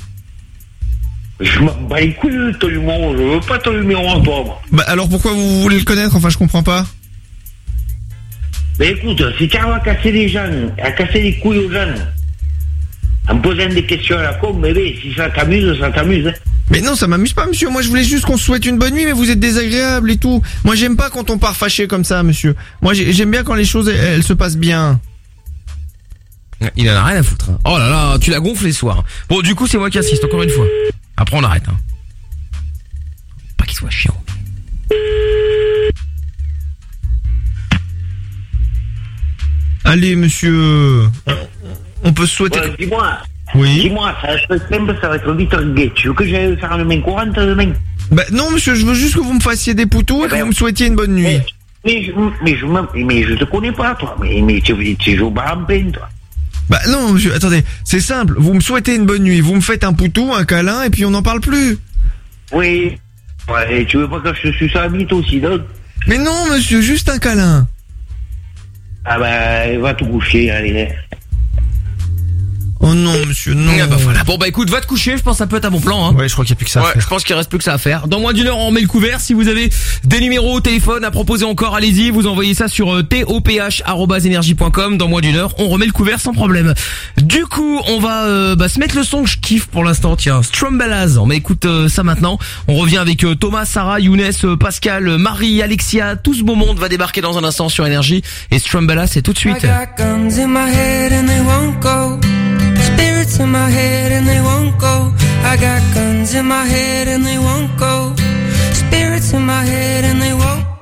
Je m'en bats les couilles de ton numéro, je veux pas ton numéro en toi, moi. Bah alors pourquoi vous voulez le connaître? Enfin je comprends pas. Mais écoute, si tu arrives à casser les gens, à casser les couilles aux gens, en posant des questions à la con, bébé, si ça t'amuse, ça t'amuse. hein. Mais non, ça m'amuse pas, monsieur. Moi, je voulais juste qu'on se souhaite une bonne nuit, mais vous êtes désagréable et tout. Moi, j'aime pas quand on part fâché comme ça, monsieur. Moi, j'ai- j'aime bien quand les choses, elles, elles se passent bien. Il en a rien à foutre. hein. Oh là là, tu la gonfles les soirs. Bon, du coup, c'est moi qui assiste encore une fois. Après, on arrête. Hein. Pas qu'il soit chiant. Allez, monsieur. On peut se souhaiter. Ouais, dis-moi. Oui. Dis-moi, ça va être simple, ça va être vite réglé. Tu veux que j'aille faire une main courante demain? Bah non, monsieur, je veux juste que vous me fassiez des poutous et que vous me souhaitiez une bonne nuit. mais je, mais, je, me- mais je te connais pas, toi. Mais, mais tu, tu joues au bar en peine, toi. Bah non, monsieur, attendez, c'est simple. Vous me souhaitez une bonne nuit, vous me faites un poutou, un câlin, et puis on n'en parle plus. Oui. Ouais, et tu veux pas que je te suce à la bite aussi, donc? Mais non, monsieur, juste un câlin. Ah bah, va te coucher, allez. Oh non, monsieur, non. Ah bah voilà. Bon bah écoute, va te coucher, je pense que ça peut être un bon plan. Hein. Ouais, je crois qu'il n'y a plus que ça. à Ouais, faire. je pense qu'il reste plus que ça à faire. Dans moins d'une heure, on met le couvert. Si vous avez des numéros au téléphone à proposer encore, allez-y. Vous envoyez ça sur euh, toph@energie.com. Dans moins d'une heure, on remet le couvert sans problème. Du coup, on va euh, bah, se mettre le son que je kiffe pour l'instant. Tiens, Strumbellas. On écoute euh, ça maintenant. On revient avec euh, Thomas, Sarah, Younes, euh, Pascal, euh, Marie, Alexia. Tout ce beau monde va débarquer dans un instant sur Énergie. Et Strumbellas, c'est tout de suite. I got guns in my head and they won't go. Spirits in my head and they won't go. I got guns in my head and they won't go. Spirits in my head and they won't.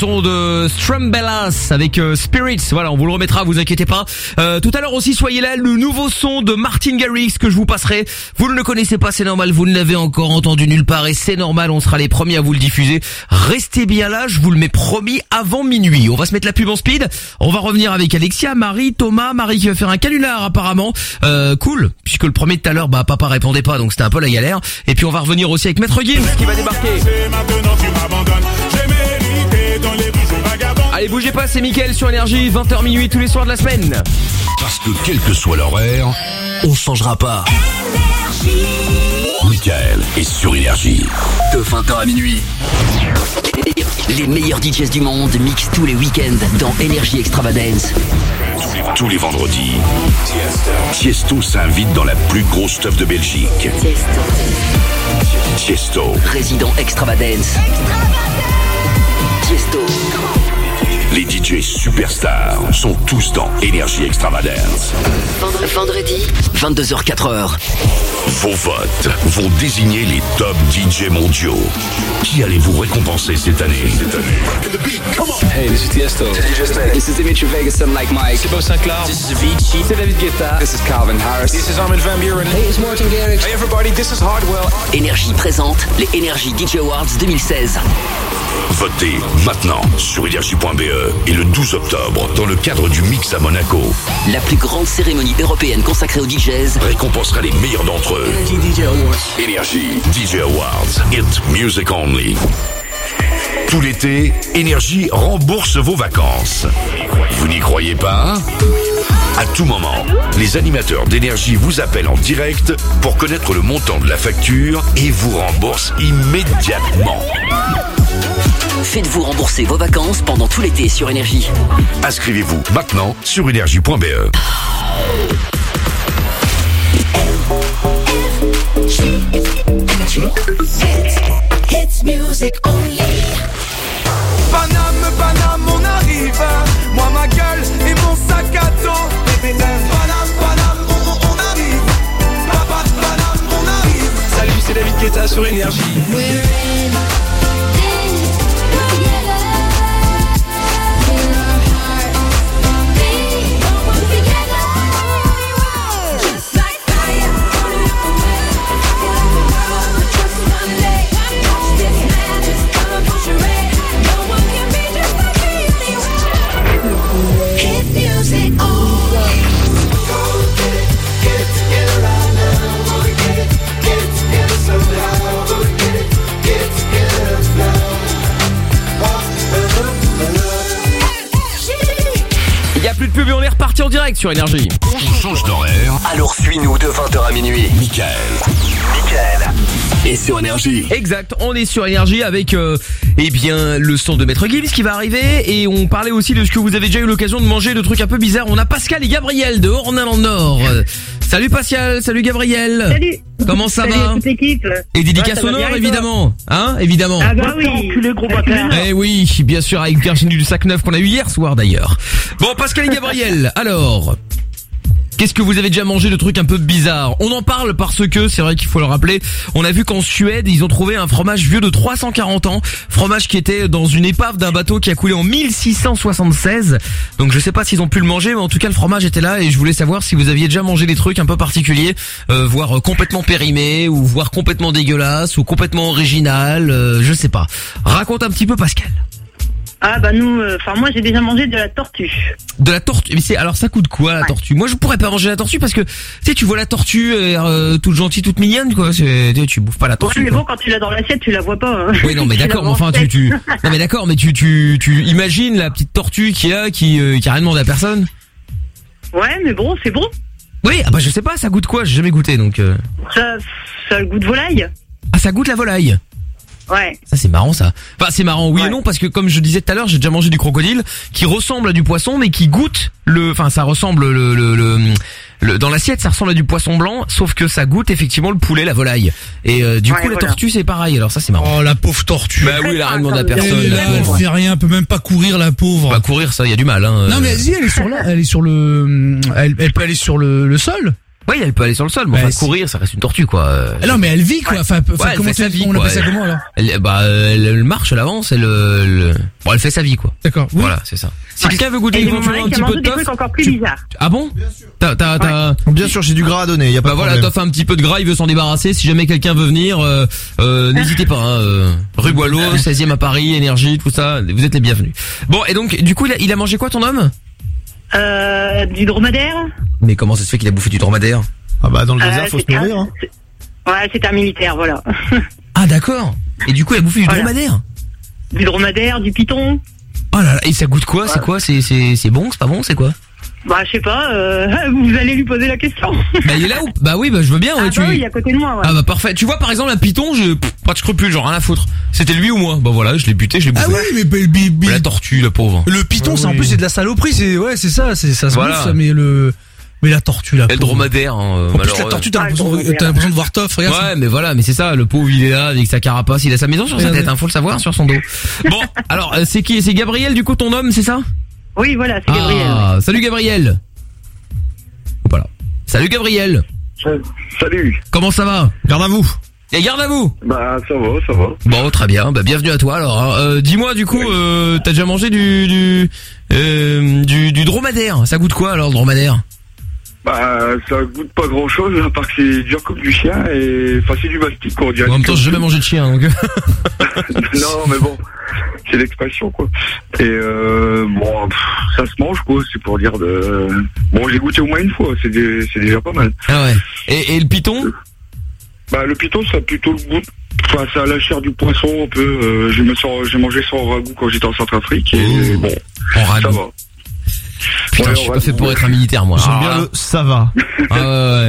Son de Strumbellas avec euh, Spirits. Voilà, on vous le remettra, vous inquiétez pas. Euh, tout à l'heure aussi, soyez là, le nouveau son de Martin Garrix que je vous passerai. Vous ne le connaissez pas, c'est normal, vous ne l'avez encore entendu nulle part et c'est normal, on sera les premiers à vous le diffuser. Restez bien là, je vous le mets promis avant minuit. On va se mettre la pub en speed. On va revenir avec Alexia, Marie, Thomas, Marie qui va faire un canular apparemment. Euh, cool, puisque le premier de tout à l'heure, bah papa répondait pas, donc c'était un peu la galère. Et puis on va revenir aussi avec Maître Gims qui va débarquer. Allez, bougez pas, c'est Mickaël sur Énergie, 20h minuit tous les soirs de la semaine. Parce que quel que soit l'horaire, on changera pas. Michael est sur Énergie. De 20h à minuit. Les meilleurs DJs du monde mixent tous les week-ends dans Energy Extravagance. Tous les vendredis, Tiesto s'invite dans la plus grosse stuff de Belgique. Tiesto. Résident Extravagance. Tiesto. Les DJ superstars sont tous dans Énergie Extravagance. Vendredi, 22h 4h. Vos votes vont désigner les top DJ mondiaux. Qui allez-vous récompenser cette année? Hey, this is Tiesto. This is Dimitri Vegas and Like Mike. C'est Beau Sinclair. This is Avicii. C'est David Guetta. This is Calvin Harris. This is Armin van Buren. Hey, it's Martin Garrix. Hey everybody, this is Hardwell. Énergie présente les Énergie DJ Awards 2016. Votez maintenant sur et le 12 octobre dans le cadre du Mix à Monaco. La plus grande cérémonie européenne consacrée aux DJs. Récompensera les meilleurs d'entre eux. DJ Awards? Énergie DJ Awards. Hit Music Only. Tout l'été, Énergie rembourse vos vacances. Vous n'y croyez pas? À tout moment, les animateurs d'Énergie vous appellent en direct pour connaître le montant de la facture et vous remboursent immédiatement. Faites-vous rembourser vos vacances pendant tout l'été sur Énergie. Inscrivez-vous maintenant sur énergie.be. Hits music only. Paname, Paname, on arrive. Moi, ma gueule et mon sac à dos. Paname, Paname, on, arrive. Papa, Paname, on arrive. Salut, c'est David Guetta sur Énergie. Plus de pub et on est reparti en direct sur Énergie. On change d'horaire. Alors suis-nous de 20h à minuit. Michael. Michael. Et sur Énergie. Exact, on est sur Énergie avec euh, eh bien le son de Maître Gibbs qui va arriver et on parlait aussi de ce que vous avez déjà eu l'occasion de manger, de trucs un peu bizarres. On a Pascal et Gabriel de Ornal Nord. Salut Pascal, salut Gabriel. Salut. Comment ça Salut va à toute l'équipe. Et dédicace Ouais, Nord évidemment, hein Évidemment. Ah bah oui. Enculé gros bâtard. Eh oui, bien sûr avec Virginie du sac neuf qu'on a eu hier soir d'ailleurs. Bon Pascal et Gabriel, alors Qu'est-ce que vous avez déjà mangé de trucs un peu bizarres On en parle parce que, c'est vrai qu'il faut le rappeler, on a vu qu'en Suède, ils ont trouvé un fromage vieux de 340 ans, fromage qui était dans une épave d'un bateau qui a coulé en 1676. Donc je sais pas s'ils ont pu le manger, mais en tout cas le fromage était là et je voulais savoir si vous aviez déjà mangé des trucs un peu particuliers, euh, voire euh, complètement périmés, ou voire complètement dégueulasses, ou complètement original, euh, je sais pas. Raconte un petit peu Pascal. Ah bah nous, enfin moi j'ai déjà mangé de la tortue. De la tortue. Mais c'est alors ça coûte quoi la tortue? Moi je pourrais pas manger la tortue parce que tu sais tu vois la tortue euh, toute gentille, toute mignonne quoi. Tu, tu bouffes pas la Ouais, tortue. mais quoi. bon quand tu l'as dans l'assiette, tu la vois pas. hein. Oui non mais d'accord. Mais enfin tu tu non mais d'accord mais tu tu tu imagines la petite tortue qui a qui euh, qui a rien demandé à personne? Ouais mais bon c'est bon. Oui ah bah je sais pas ça goûte quoi? J'ai jamais goûté donc. euh. Ça, ça a le goût de volaille. Ah ça goûte la volaille? Ouais. Ça c'est marrant ça. Enfin c'est marrant oui et non parce que comme je disais tout à l'heure j'ai déjà mangé du crocodile qui ressemble à du poisson mais qui goûte le enfin ça ressemble le le, le, le- dans l'assiette ça ressemble à du poisson blanc sauf que ça goûte effectivement le poulet la volaille et euh, du Ouais, coup la voilà. tortue c'est pareil alors ça c'est marrant. Oh la pauvre tortue. Bah oui elle a rien demandé à personne. Elle, fait rien, elle peut même pas courir la pauvre. Bah courir ça il y a du mal hein. Non mais si elle est sur là, elle est sur le, elle, elle peut aller sur le, le sol. Ouais, elle peut aller sur le sol, mais Bah, enfin, si. courir, ça reste une tortue, quoi. Euh, Ah Non, mais elle vit quoi. Enfin, Ouais, enfin, elle comment fait sa tu- vie, on quoi. appelle ça comment alors Elle, bah, euh, elle, elle marche, elle avance, elle, euh, le- bon, elle fait sa vie, quoi. D'accord. Voilà, c'est ça. Si quelqu'un veut goûter éventuellement un petit peu de des tof, trucs encore plus bizarres. ah bon T'as, t'as, t'as. Bien sûr, j'ai du gras à donner. Y a pas Bah de voilà, a un petit peu de gras, il veut s'en débarrasser. Si jamais quelqu'un veut venir, euh, euh, n'hésitez pas. Hein, euh, rue Boileau, 16e à Paris, énergie, tout ça. Vous êtes les bienvenus. Bon, et donc, du coup, il a, il a mangé quoi ton homme? Euh, du dromadaire Mais comment ça se fait qu'il a bouffé du dromadaire Ah bah dans le Euh, désert, faut se un- nourrir. Hein. Ouais, c'est un militaire, voilà. Ah d'accord. Et du coup, il a bouffé du Voilà. dromadaire. Du dromadaire, du python. Oh là là, et ça goûte quoi? C'est quoi? C'est c'est c'est bon? C'est pas bon? C'est quoi? Bah, je sais pas, euh, vous allez lui poser la question. Bah il est là ou Bah oui, bah je veux bien. Ouais, Ah, tu... bah oui, il est à côté de moi, ouais. Ah bah parfait. Tu vois par exemple un python, je pff, pas de scrupule, genre rien à foutre. C'était lui ou moi? Bah voilà, je l'ai buté, je l'ai bouffé. Ah oui, mais bi- bi- La tortue, la pauvre. le python, c'est en plus c'est de la saloperie. C'est ouais, c'est ça. C'est ça se Voilà. bouffe, ça, mais le mais la tortue là. Et le dromadaire. Hein, En plus la tortue, t'as Ah, l'impression t'as l'impression de voir Toff. Regarde. Ouais, mais voilà, mais c'est ça, le pauvre il est là avec sa carapace, il a sa maison sur sa tête, hein, faut le savoir, sur son dos. Bon, alors euh, c'est qui C'est Gabriel du coup ton homme, c'est ça? Oui, voilà, c'est Gabriel. Ah, salut Gabriel. Voilà. Salut Gabriel. Salut. Comment ça va? Garde à vous. Et garde à vous. Bah ça va, ça va. Bon, très bien. Bah bienvenue à toi alors. hein. Euh, Dis-moi du coup, euh, t'as déjà mangé du du, euh, du du dromadaire? Ça goûte quoi alors le dromadaire? Bah ça goûte pas grand chose, à part que c'est dur comme du chien et enfin c'est du mastic quoi, on dirait. En même temps, j'ai jamais mangé de chien donc. non mais bon, c'est l'expression quoi. Et euh, bon, pff, ça se mange quoi, c'est pour dire de. Bon j'ai goûté au moins une fois, c'est dé- c'est déjà pas mal. ah ouais. Et, et le python Bah le python ça a plutôt le goût. Enfin, ça a la chair du poisson un peu. euh, j'ai mangé sans ragoût quand j'étais en Centrafrique et bon, En ça va. Putain, Ouais, je suis pas fait pour être un militaire moi. J'aime Alors bien le ça va. Ah ouais,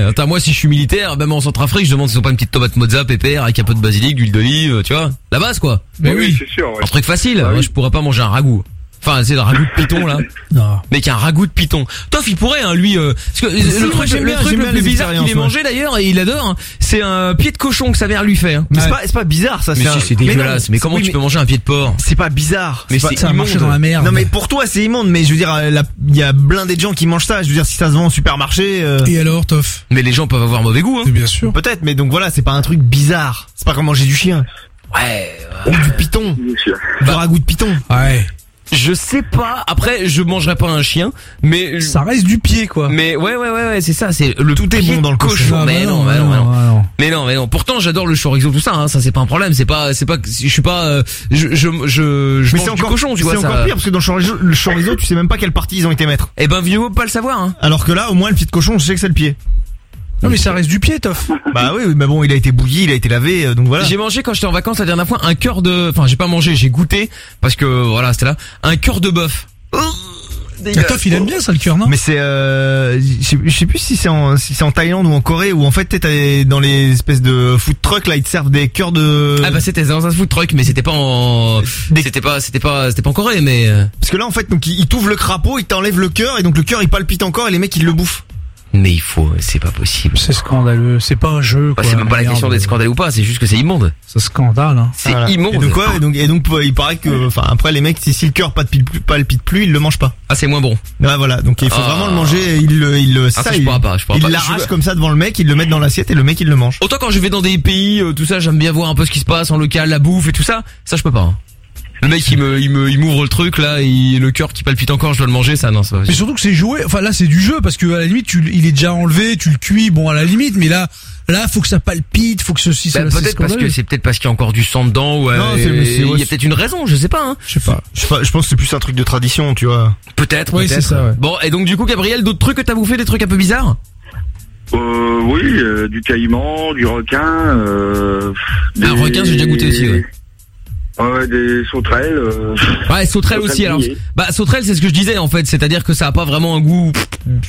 ouais. Attends, moi si je suis militaire, même en Centrafrique, je demande si ils ont pas une petite tomate mozza, pépère, avec un peu de basilic, d'huile d'olive, tu vois. La base quoi. Mais oui. c'est sûr. Ouais. Un truc facile. Bah Moi oui. je pourrais pas manger un ragoût. Enfin, c'est le ragoût de python là. Non. Mec, un ragoût de python. Toff, il pourrait, hein, lui. euh, parce que si, le truc, le, truc le plus bizarre qu'il ait mangé d'ailleurs, et il adore, hein, c'est un pied de cochon que sa mère lui fait. hein. Mais c'est pas, c'est pas bizarre ça. Mais un- si, c'est Mais dégueulasse. Mais, comment oui, tu mais peux manger un pied de porc C'est pas bizarre. Mais c'est immonde. dans la merde. Non mais pour toi c'est immonde mais je veux dire la- il y a blindé de gens qui mangent ça je veux dire si ça se vend au supermarché euh, Et alors, Toff Mais les gens peuvent avoir mauvais goût. Hein. Bien sûr. peut-être mais donc voilà c'est pas un truc bizarre c'est pas comme manger du chien Ouais. ou du python sûr. du ragoût de python Ouais. Je sais pas. Après, je mangerai pas un chien, mais Ça reste du pied quoi. mais ouais ouais ouais ouais c'est ça. C'est le Tout est bon dans le cochon. Ah, mais bah non, mais non, mais non. ah, non. Mais non, mais non. Pourtant, j'adore le chorizo, tout ça. Hein, ça, c'est pas un problème. C'est pas, c'est pas. Je suis pas. euh, je, je, je, je mais mange du encore cochon, tu vois. c'est ça- encore pire parce que dans le chorizo, le chorizo tu sais même pas quelle partie ils ont été mettre Eh ben, mieux vaut pas le savoir. Hein. alors que là au moins le pied de cochon je sais que c'est le pied Non mais ça reste du pied, Toff. bah oui oui, mais bon il a été bouilli il a été lavé euh, donc voilà J'ai mangé quand j'étais en vacances la dernière fois un cœur de. Enfin, j'ai pas mangé, j'ai goûté parce que voilà, c'était là un cœur de bœuf. Ah, Toff, il aime bien ça le cœur, non? Mais c'est euh, je sais- je sais plus si c'est en si c'est en Thaïlande ou en Corée où en fait t'es dans les espèces de food truck là ils te servent des cœurs de Ah bah c'était dans un food truck, mais c'était pas en. C'était pas, c'était pas, c'était pas en Corée, mais. euh, Parce que là, en fait, donc, il, il t'ouvre le crapaud, il t'enlève le cœur, et donc le cœur, il palpite encore, et les mecs, ils le bouffent. Mais il faut, c'est pas possible. C'est scandaleux. C'est pas un jeu. Bah, quoi. c'est même pas la question d'être scandaleux ou pas, c'est juste que c'est immonde. C'est scandale. Hein. C'est Voilà. immonde. Et donc, ouais, et donc, et donc, il paraît que, enfin, après, les mecs, si, si le cœur palpite plus, palpite plus, ils le mangent pas. Ah, c'est moins bon. Ouais, voilà. Donc, il faut Ah. vraiment le manger, et il le, il le, Ah, ça, je il, pourrais pas, je pourrais il pas. l'arrache comme ça devant le mec, il le met dans l'assiette, et le mec, il le mange. Autant quand je vais dans des pays, euh, tout ça, j'aime bien voir un peu ce qui se passe en local, la bouffe et tout ça. Ça, je peux pas. hein. Le mec, il me, il me, il m'ouvre le truc là, et le cœur qui palpite encore, je dois le manger, ça, non, ça. va. Mais surtout que c'est joué. Enfin là, c'est du jeu parce que à la limite, tu, il est déjà enlevé, tu le cuis. Bon, à la limite, mais là, là, faut que ça palpite, faut que ceci, Bah, cela. c'est peut-être parce que c'est peut-être parce qu'il y a encore du sang dedans, ouais. Non, c'est- mais c'est- il y a peut-être une raison, je sais pas. Hein. Je sais pas. Je sais pas, je pense que c'est plus un truc de tradition, tu vois. Peut-être, Oui, peut-être. c'est ça, ouais. Bon, et donc du coup, Gabriel, d'autres trucs que t'as bouffé, des trucs un peu bizarres? Euh, oui, euh, du caïman, du requin. Euh, Un requin, j'ai déjà goûté aussi, ouais. Ouais, des sauterelles. Euh, Ouais, sauterelle aussi. Alors, bah sauterelle, c'est ce que je disais en fait, c'est-à-dire que ça a pas vraiment un goût,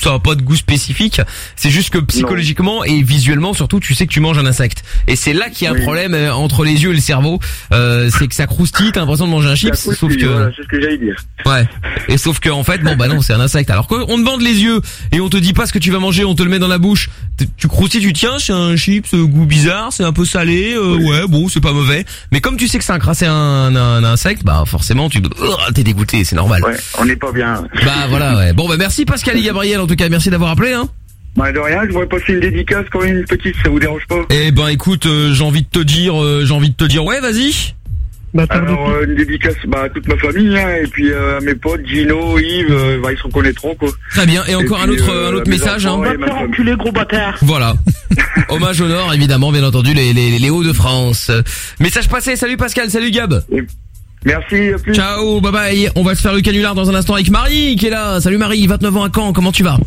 ça a pas de goût spécifique. C'est juste que psychologiquement et visuellement surtout, tu sais que tu manges un insecte. Et c'est là qu'il y a un problème euh, entre les yeux et le cerveau. Euh, c'est que ça croustille, t'as l'impression de manger un chips, sauf que voilà, c'est ce que j'allais dire. ouais. Et sauf que en fait, bon bah non, c'est un insecte. Alors qu'on te bande les yeux et on te dit pas ce que tu vas manger, on te le met dans la bouche. Tu croustilles, tu tiens, c'est un chips, euh, goût bizarre, c'est un peu salé, euh, ouais, bon, c'est pas mauvais. Mais comme tu sais que c'est un un, un, un insecte, bah forcément tu oh, t'es dégoûté, c'est normal. Ouais, on n'est pas bien. Bah voilà, ouais. Bon bah merci Pascal et Gabriel en tout cas, merci d'avoir appelé hein. Bah de rien, je voudrais passer une dédicace quand même une petite, ça vous dérange pas Eh ben écoute, euh, j'ai envie de te dire, euh, j'ai envie de te dire, ouais, vas-y. Alors euh, une dédicace bah, à toute ma famille hein, et puis euh, à mes potes Gino, Yves, euh, bah, ils se reconnaîtront quoi. Très bien. Et encore un puis, autre, euh, un autre mes message. enfants Hein. ma femme. Enculé gros bâtard. Voilà. Hommage au Nord, évidemment, bien entendu, les, les, les Hauts-de-France. Message passé. Salut Pascal, salut Gab. Merci, à plus. Ciao, bye bye. On va se faire le canular dans un instant avec Marie qui est là. Salut Marie, 29 ans à Caen. Comment tu vas?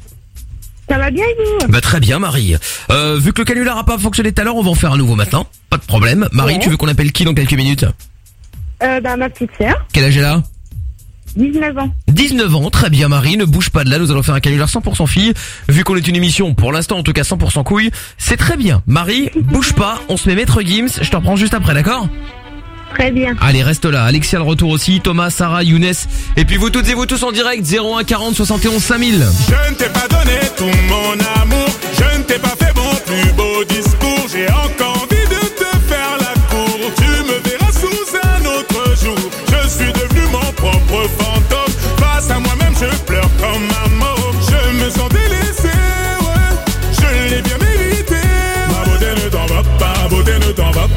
Ça va bien vous? Bah très bien Marie. Euh, vu que le canular a pas fonctionné tout à l'heure, on va en faire un nouveau maintenant. Pas de problème. Marie, Ouais. tu veux qu'on appelle qui dans quelques minutes? Euh, bah, Ma petite sœur, Quel âge elle a 19 ans. 19 ans, très bien Marie, ne bouge pas de là, nous allons faire un canular 100% fille. Vu qu'on est une émission, pour l'instant en tout cas 100% couille, c'est très bien. Marie, bouge pas, on se met maître Gims, je te reprends juste après, d'accord? Très bien. Allez, reste là. Alexia le retour aussi, Thomas, Sarah, Younes, et puis vous toutes et vous tous en direct, 01 40 71 5000. Je ne t'ai pas donné tout mon amour, je ne t'ai pas fait mon plus beau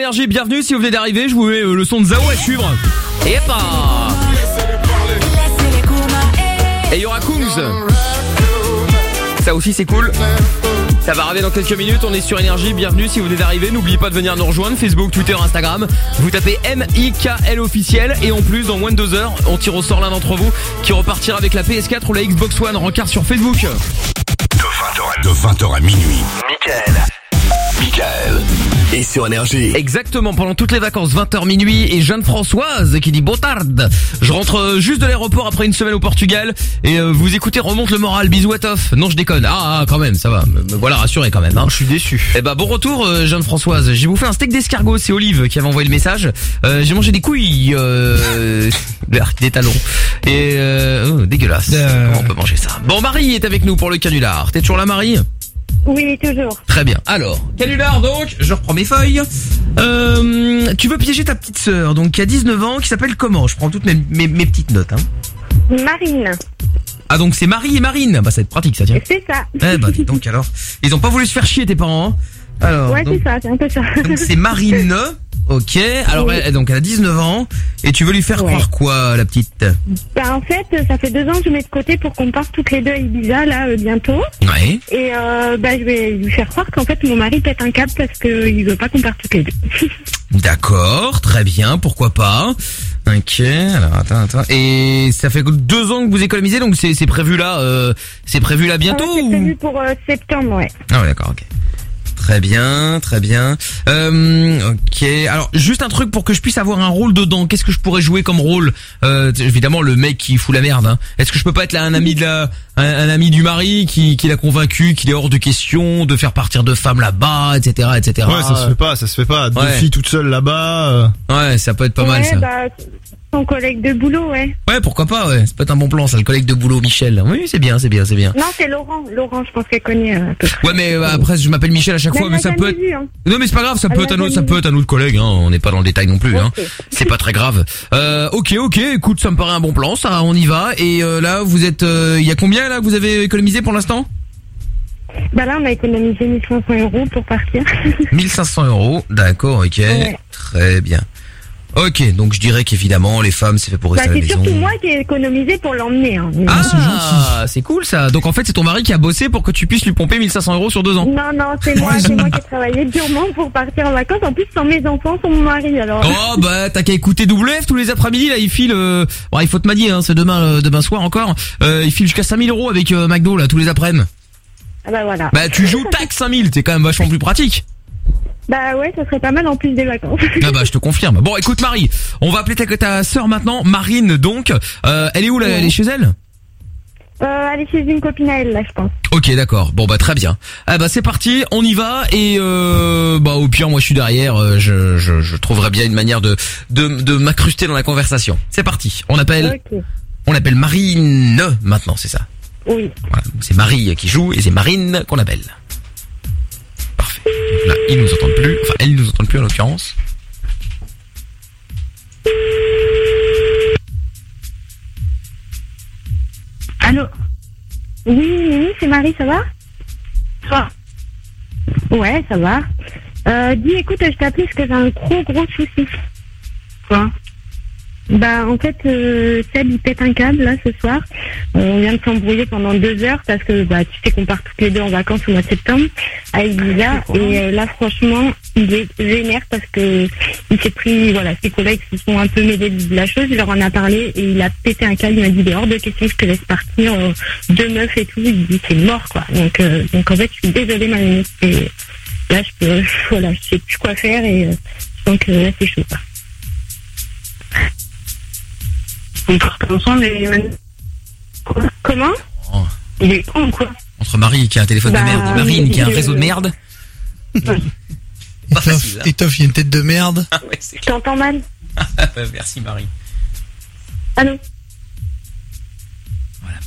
Énergie, bienvenue si vous venez d'arriver, je vous mets euh, le son de Zao à suivre. Et hop Et il y aura. Ça aussi c'est cool. Ça va arriver dans quelques minutes, on est sur Énergie, bienvenue si vous venez d'arriver, n'oubliez pas de venir nous rejoindre, Facebook, Twitter, Instagram. Vous tapez M-I-K-L officiel et en plus dans moins de deux heures, on tire au sort l'un d'entre vous qui repartira avec la PS4 ou la Xbox One, rencard sur Facebook. De 20h à minuit. Michael. Michael. Et sur Énergie. Exactement, pendant toutes les vacances, 20h minuit, et Jeanne Françoise qui dit Botarde. Je rentre euh, juste de l'aéroport après une semaine au Portugal, et euh, vous écoutez, remonte le moral, bisous à Toff. Non, je déconne. Ah, ah, quand même, ça va. Me, voilà rassuré quand même. Hein. Je suis déçu. Eh ben, bon retour, euh, Jeanne Françoise. J'ai bouffé un steak d'escargot, c'est Olive qui avait envoyé le message. Euh, J'ai mangé des couilles, euh, des talons. Et, euh, oh, dégueulasse. Comment on peut manger ça? Bon, Marie est avec nous pour le canular. T'es toujours là, Marie? Oui, toujours. Très bien. Alors, canular donc, je reprends mes feuilles. Euh, tu veux piéger ta petite sœur, donc qui a 19 ans, qui s'appelle comment? Je prends toutes mes, mes, mes petites notes. Hein. Marine. Ah donc c'est Marie et Marine. Bah ça va être pratique ça tiens. C'est ça. Eh bah dis donc alors. Ils ont pas voulu se faire chier tes parents. Hein? Alors. ouais, c'est ça, c'est un peu ça. Donc c'est Marine. Ok. Alors elle, donc elle a 19 ans et tu veux lui faire croire quoi la petite? Bah, en fait, ça fait deux ans que je mets de côté pour qu'on parte toutes les deux à Ibiza, là, euh, bientôt. Ouais. Et euh, bah, je vais lui faire croire qu'en fait, mon mari pète un câble parce qu'il veut pas qu'on parte toutes les deux. D'accord, très bien, pourquoi pas? Ok, alors attends, attends. Et ça fait deux ans que vous économisez, donc c'est c'est prévu là, euh, c'est prévu là bientôt Euh, c'est ou? prévu pour septembre, ouais. Ah ouais, d'accord, ok. Très bien, très bien. Euh, ok. Alors juste un truc pour que je puisse avoir un rôle dedans. Qu'est-ce que je pourrais jouer comme rôle euh, Évidemment le mec qui fout la merde. Hein. Est-ce que je peux pas être là un ami de la, un, un ami du mari qui, qui l'a convaincu qu'il est hors de question de faire partir de femmes là-bas, etc., etc. Ouais, ça se fait pas, ça se fait pas. Deux Ouais. filles toutes seules là-bas. euh. Ouais, ça peut être pas mal ça. bah, son collègue de boulot, ouais. Ouais, pourquoi pas, ouais. Ça peut être un bon plan, ça, le collègue de boulot, Michel. Oui, c'est bien, c'est bien, c'est bien. Non, c'est Laurent. Laurent, je pense qu'elle connaît euh, un peu. Ouais, mais euh, après, je m'appelle Michel à chaque fois, mais ça peut être... hein. Non, mais c'est pas grave, ça peut être un autre, ça peut être un autre collègue, hein. On n'est pas dans le détail non plus, hein. C'est pas très grave. Euh, ok, ok, écoute, ça me paraît un bon plan, ça, on y va. Et euh, là, vous êtes, il y a combien là que vous avez économisé pour l'instant? Bah là, on a économisé 1500 euros pour partir. 1500 euros, d'accord, ok, très bien. Ok, donc je dirais qu'évidemment, les femmes, c'est fait pour Bah, rester à la c'est maison. surtout moi qui ai économisé pour l'emmener. Hein. Ah, c'est cool ça. Donc en fait, c'est ton mari qui a bossé pour que tu puisses lui pomper 1500 euros sur deux ans. Non, non, c'est moi, c'est moi qui ai travaillé durement pour partir en vacances. En plus, sans mes enfants, sans mon mari, alors. Oh bah t'as qu'à écouter WF tous les après-midi là il file euh... bon, il faut te m'adier hein, c'est demain euh, demain soir encore euh, il file jusqu'à 5000 euros avec euh, McDo là tous les après-midi Ah bah voilà. bah tu joues tac 5000 t'es quand même vachement plus pratique Bah ouais, ça serait pas mal en plus des vacances. ah bah je te confirme bon écoute Marie on va appeler ta, ta sœur maintenant Marine donc euh, elle est où là? Elle est chez elle? Euh, aller chez une copine à elle, là, je pense. Ok d'accord bon bah très bien ah bah c'est parti on y va et euh, bah au pire moi je suis derrière euh, je, je, je trouverai bien une manière de de, de m'incruster dans la conversation c'est parti on appelle Ok. on appelle Marine maintenant c'est ça? Oui. Voilà, c'est Marie qui joue et c'est Marine qu'on appelle. Donc là, ils nous entendent plus. Enfin, elles nous entendent plus en l'occurrence. Allô? Oui, Mimi, c'est Marie, ça va? Toi? Ouais, ça va. Euh, dis, écoute, je t'appelais parce que j'ai un gros, gros souci. Quoi? Bah, en fait, euh, Seb, il pète un câble, là, ce soir. On vient de s'embrouiller pendant deux heures parce que, bah, tu sais qu'on part toutes les deux en vacances au mois de septembre à Ibiza. Et euh, là, franchement, il est vénère parce que il s'est pris, voilà, ses collègues se sont un peu mêlés de la chose. Il leur en a parlé et il a pété un câble. Il m'a dit, hors de question que je te laisse partir. euh, deux meufs et tout. Il dit, c'est mort, quoi. Donc, euh, donc en fait, je suis désolée, ma. Et Là, je peux, voilà, je sais plus quoi faire et euh, que là, c'est chaud, quoi. On part ensemble et... Comment Il est con ou quoi Entre Marie qui a un téléphone Bah, de merde et Marine qui a un réseau de merde. Pas facile. hein. Étoffe, il y a une tête de merde. Ah ouais, Je t'entends mal? Merci Marie. Allô?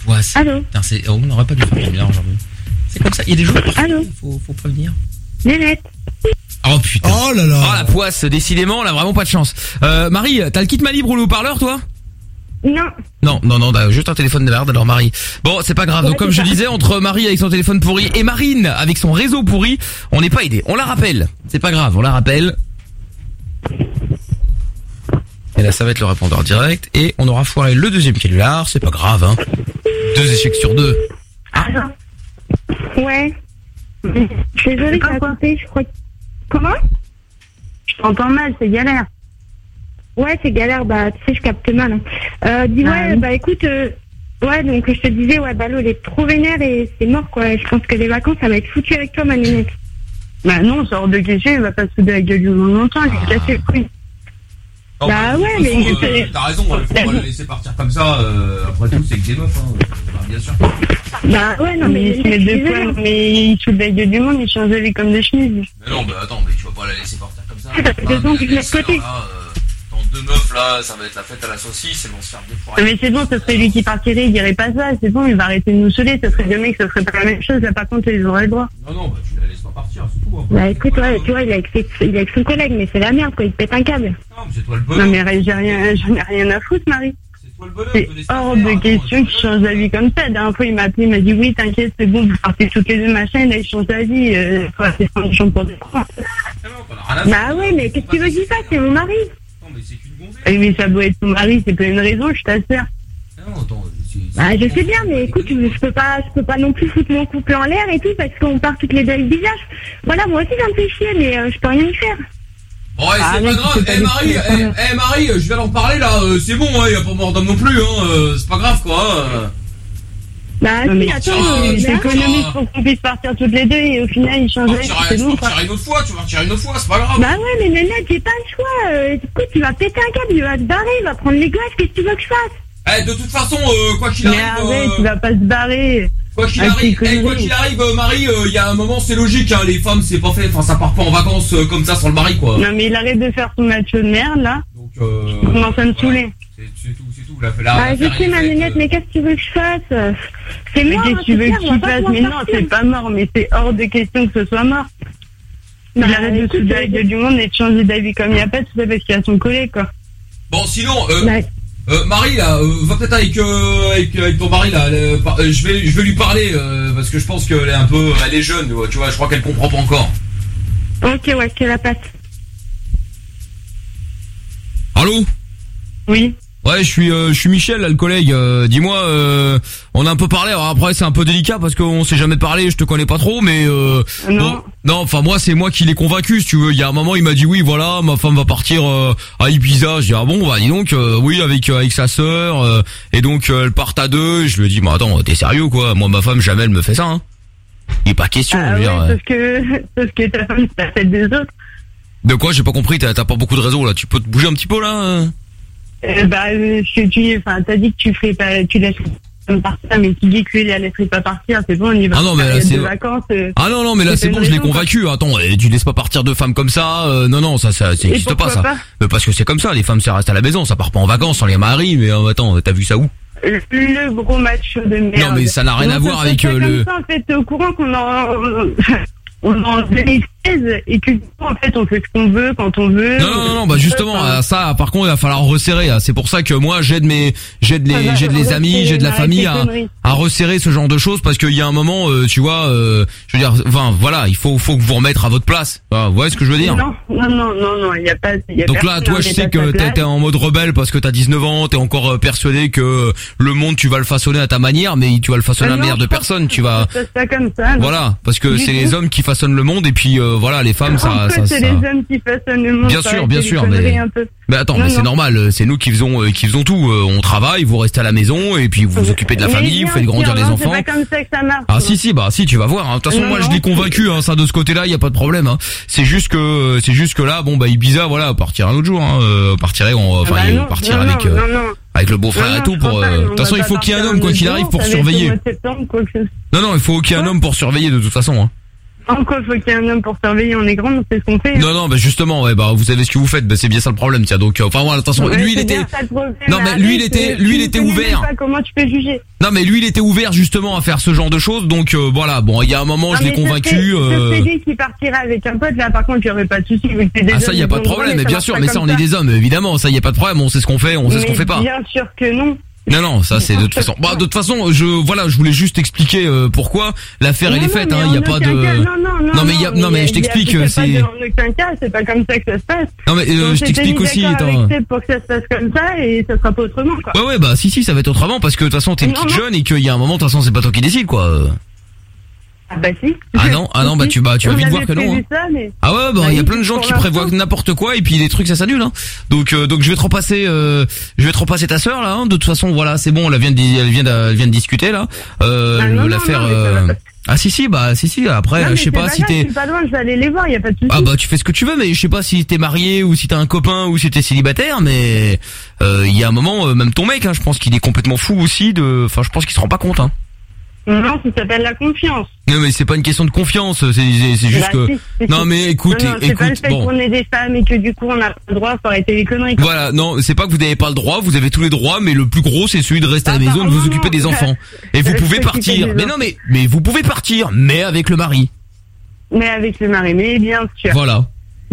Poisse. Allô? Putain, oh, on n'aurait pas dû faire bien aujourd'hui. C'est comme ça. Il y a des jours Allô? faut, faut prévenir. Nénette Oh putain. Oh là là. Oh la poisse. Décidément, elle a vraiment pas de chance. Euh, Marie, t'as le kit ma libre ou le haut-parleur toi? Non. Non, non, non, bah, juste un téléphone de merde, alors Marie. Bon, c'est pas grave. Donc, comme je disais, entre Marie avec son téléphone pourri et Marine avec son réseau pourri, on n'est pas aidé. On la rappelle. C'est pas grave, on la rappelle. Et là, ça va être le répondeur direct. Et on aura foiré le deuxième canular. C'est pas grave, hein. Deux échecs sur deux. Ouais. Je suis désolée, ça a coupé, je crois. Comment? Je t'entends mal, c'est galère. Ouais, c'est galère, bah, tu sais, je capte mal. hein. Euh, dis, ouais, bah, écoute, euh, ouais, donc, je te disais, ouais, Ballot, il est trop vénère et c'est mort, quoi. Je pense que les vacances, ça va être foutu avec toi, ma nénette. Bah, non, c'est hors de question, il va pas se foutre la gueule du monde longtemps, il est cassé le prix. bah, ouais, mais. euh, T'as raison, faut pas la laisser partir comme ça. euh, après tout, c'est que des meufs, hein. bien sûr. Bah, ouais, non, mais. il se met deux fois, mais il se fout de la gueule du monde, il change de vie comme des chemises. Mais non, bah attends, mais tu vas pas la laisser partir comme ça. Je laisse côté. Meufs là, ça va être la fête à la saucisse, elles vont se faire défoirer. Mais c'est bon, ce serait lui qui partirait, il dirait pas ça, c'est bon, il va arrêter de nous saouler, ce serait deux mecs, ce serait pas la même chose, là par contre, ils auraient le droit. Non, non, bah tu la laisses pas partir, c'est tout. hein. Bah, écoute, ouais, tu vois, il est avec, ses- il est avec son collègue, mais c'est la merde, quoi, il pète un câble. C'est toi le Non mais j'ai rien, j'en ai rien à foutre, Marie. C'est hors de question qu'il change d'avis comme ça. Dernière fois, il m'a appelé, il m'a dit oui, t'inquiète, c'est bon, vous partez toutes les deux, machin, et là, il change d'avis. Euh, champ pour des fois. Bah ouais, mais qu'est-ce que tu veux que je fasse C'est mon mari. Oui, mais ça doit être ton mari, c'est pas une raison, je t'assure. Bah, je sais bien, mais écoute, je peux pas, je peux pas non plus foutre mon couple en l'air et tout parce qu'on part toutes les deux avec le visage. Voilà, moi aussi ça me fait chier, mais euh, je peux rien y faire. Ouais, Ah, c'est mec, pas grave. c'est Eh des Marie, eh, eh, Marie, je viens d'en parler là. euh, c'est bon, hein, y a pas mort d'homme non plus. Hein, euh, c'est pas grave quoi. Bah, Non, mais si, tu attends, tu j'économise iras- pour qu'on puisse partir toutes les deux et au final, il change Tu c'est tu quoi. partiras une autre fois, tu partiras une autre fois, c'est pas grave. Bah ouais, mais Nana, j'ai pas le choix. Euh, écoute, tu vas péter un câble, il va se barrer, il va prendre les gosses, qu'est-ce que tu veux que je fasse? Eh, de toute façon, euh, quoi qu'il Mais arrive. arrête, euh, il va pas se barrer. Quoi qu'il tes arrive, eh, quoi qu'il arrive, euh, Marie, euh, il y a un moment, c'est logique, hein, les femmes, c'est pas fait, enfin, ça part pas en vacances euh, comme ça sans le mari, quoi. Non, mais il arrête de faire son macho de merde, là. Donc, euh, commence à me saouler. C'est c'est tout, c'est tout. La, la, Ah, je sais, ma euh. mais qu'est-ce que tu veux que je fasse C'est mort, Mais qu'est-ce hein, que tu c'est veux clair, qu'il on va pas fasse pouvoir Mais non, c'est pas mort, mais c'est hors de question que ce soit mort. Il Bah, arrête de de la gueule du monde et de changer d'avis comme il n'y a pas, tout ça parce qu'il a son collègue, quoi. Bon, sinon, euh, euh, Marie, là, euh, va peut-être avec, euh, avec, avec ton mari, là. euh, par- euh, je vais, je vais lui parler, euh, parce que je pense qu'elle est un peu, elle est jeune, tu vois, tu je crois qu'elle comprend pas encore. Ok, ouais, que la patte. Allô? Oui. Ouais, je suis, euh, je suis Michel, là, le collègue. Euh, Dis-moi, euh, on a un peu parlé. Alors après, c'est un peu délicat parce qu'on s'est jamais parlé. Je te connais pas trop, mais euh, Non. non. Enfin, moi, c'est moi qui l'ai convaincu. Si tu veux, il y a un moment, il m'a dit oui, voilà, ma femme va partir euh, à Ibiza. Je dis ah bon, bah dis donc, euh, oui, avec avec sa sœur. euh, et donc, elle part à deux. Je lui ai dit, mais attends, t'es sérieux quoi? Moi, ma femme, jamais elle me fait ça. Hein. Il est pas question. je Ah veux ouais, dire, sauf que, sauf que ta femme, c'est la tête des autres. de quoi? J'ai pas compris. T'as t'as pas beaucoup de réseau là. Tu peux te bouger un petit peu là euh Euh, bah, euh, je- tu, enfin, t'as dit que tu ferais pas, tu laisses partir, mais tu dis que lui, il la laisserait pas partir, c'est bon, on y va. Ah non, mais là, c'est- de vacances. euh, Ah non non mais là c'est bon je l'ai convaincu attends et tu laisses pas partir deux femmes comme ça euh, non non ça ça, ça Et existe pas ça pas mais parce que c'est comme ça les femmes ça reste à la maison ça part pas en vacances on les marie mais euh, attends t'as vu ça où? Le, le gros match de merde. Non, mais ça n'a rien à voir avec, euh, le- Ça, en fait, au courant qu'on en, on en 2016 et que, en fait, on fait ce qu'on veut quand on veut. non non non, bah justement Enfin, euh, ça par contre il va falloir resserrer c'est pour ça que moi j'aide mes j'aide Ah les bah, j'aide les amis j'aide la famille à à resserrer ce genre de choses parce qu'il y a un moment euh, tu vois euh, je veux dire enfin voilà il faut faut vous remettre à votre place Ah, vous voyez ce que je veux dire? Non, non, non, non, non, il y a pas. il Y a Donc là, toi, je sais que t'es en mode rebelle parce que t'as 19 ans, t'es encore euh, persuadé que le monde tu vas le façonner à ta manière, mais tu vas le façonner à la manière de personne. Tu vas, Ça comme ça. voilà, parce que c'est les hommes qui façonnent le monde et puis euh, voilà, les femmes, ça, ça, c'est ça- les hommes qui façonnent le monde. Bien sûr, bien sûr, mais-. Mais attends, Non, mais c'est normal, c'est nous qui faisons, euh, qui faisons tout. Euh, On travaille, vous restez à la maison et puis vous vous occupez de la Mais famille, vous faites grandir les enfants. C'est pas comme ça que ça marche. Ah si si bah si tu vas voir. hein. De toute façon Non, moi je l'ai convaincu hein, ça de ce côté-là il y a pas de problème. Hein. C'est juste que c'est juste que là bon bah Ibiza voilà partira un autre jour. Hein. Euh, partirait enfin Ah bah il non, partir non, avec euh, le beau-frère et tout pour. euh, De toute façon il faut qu'il y ait un homme quoi qu'il arrive pour surveiller. Non non il faut qu'il y ait un homme pour surveiller de toute façon. Hein. Encore, faut qu'il y ait un homme pour surveiller, on est grand, on sait ce qu'on fait. Non non bah justement ouais bah vous savez ce que vous faites bah c'est bien ça le problème tiens donc euh, enfin voilà Ouais, lui il était problème, non mais lui il était lui il était ouvert. pas comment tu peux juger Non mais lui il était ouvert justement à faire ce genre de choses donc euh, voilà bon il y a un moment Non, je l'ai convaincu. euh, CD qui partira avec un pote, là, par contre, il n'y aurait pas de souci. Ah ça hommes, y a pas de problème mais bien sûr mais ça on est des hommes évidemment ça y a pas de problème on sait ce qu'on fait on sait ce qu'on fait pas. Bien sûr que non. Non non, ça c'est de toute façon. Bah de toute façon, je voilà, je voulais juste expliquer euh, pourquoi l'affaire elle est faite. Hein, il y a pas de. non, non, non, mais il y a, non mais je t'explique, c'est En aucun cas, c'est pas comme ça que ça se passe. Non, mais, euh, je t'explique aussi, attends. pour que ça se passe comme ça et ça sera pas autrement, quoi. Ouais ouais bah si si ça va être autrement parce que de toute façon t'es une petite non. jeune et qu'il y a un moment de toute façon c'est pas toi qui décide quoi. Ah bah si. Ah non ah non bah tu bah tu vas vite voir que non. hein. ça, mais- Ah ouais bah il y a oui, plein de gens qui prévoient n'importe quoi et puis les trucs ça s'annule hein. Donc euh, donc je vais te repasser euh, je vais te repasser ta sœur là hein. De toute façon voilà c'est bon elle vient de elle vient de, elle vient de discuter là. Euh, Ah, non, non, l'affaire. non, mais ça va euh. Ah si si bah si si après Non, mais je sais c'est pas si grave, t'es Je suis pas loin, je vais aller les voir, y a pas de souci. Ah bah tu fais ce que tu veux mais je sais pas si t'es marié ou si t'as un copain ou si t'es célibataire mais euh, il y a un moment euh, même ton mec hein, je pense qu'il est complètement fou aussi de enfin je pense qu'il se rend pas compte hein. Non, ça s'appelle la confiance. Non mais c'est pas une question de confiance c'est c'est c'est juste Bah, que si, si, non si. mais écoute Non, non, c'est pas le écoute fait bon qu'on est des femmes et que du coup on a pas le droit, faut arrêter les conneries. quoi. Voilà, non, c'est pas que vous n'avez pas le droit, vous avez tous les droits, mais le plus gros c'est celui de rester à la maison, de vous occuper des enfants. Et vous pouvez partir. Mais non, mais mais vous pouvez partir, mais avec le mari. Mais avec le mari, mais bien sûr. Voilà.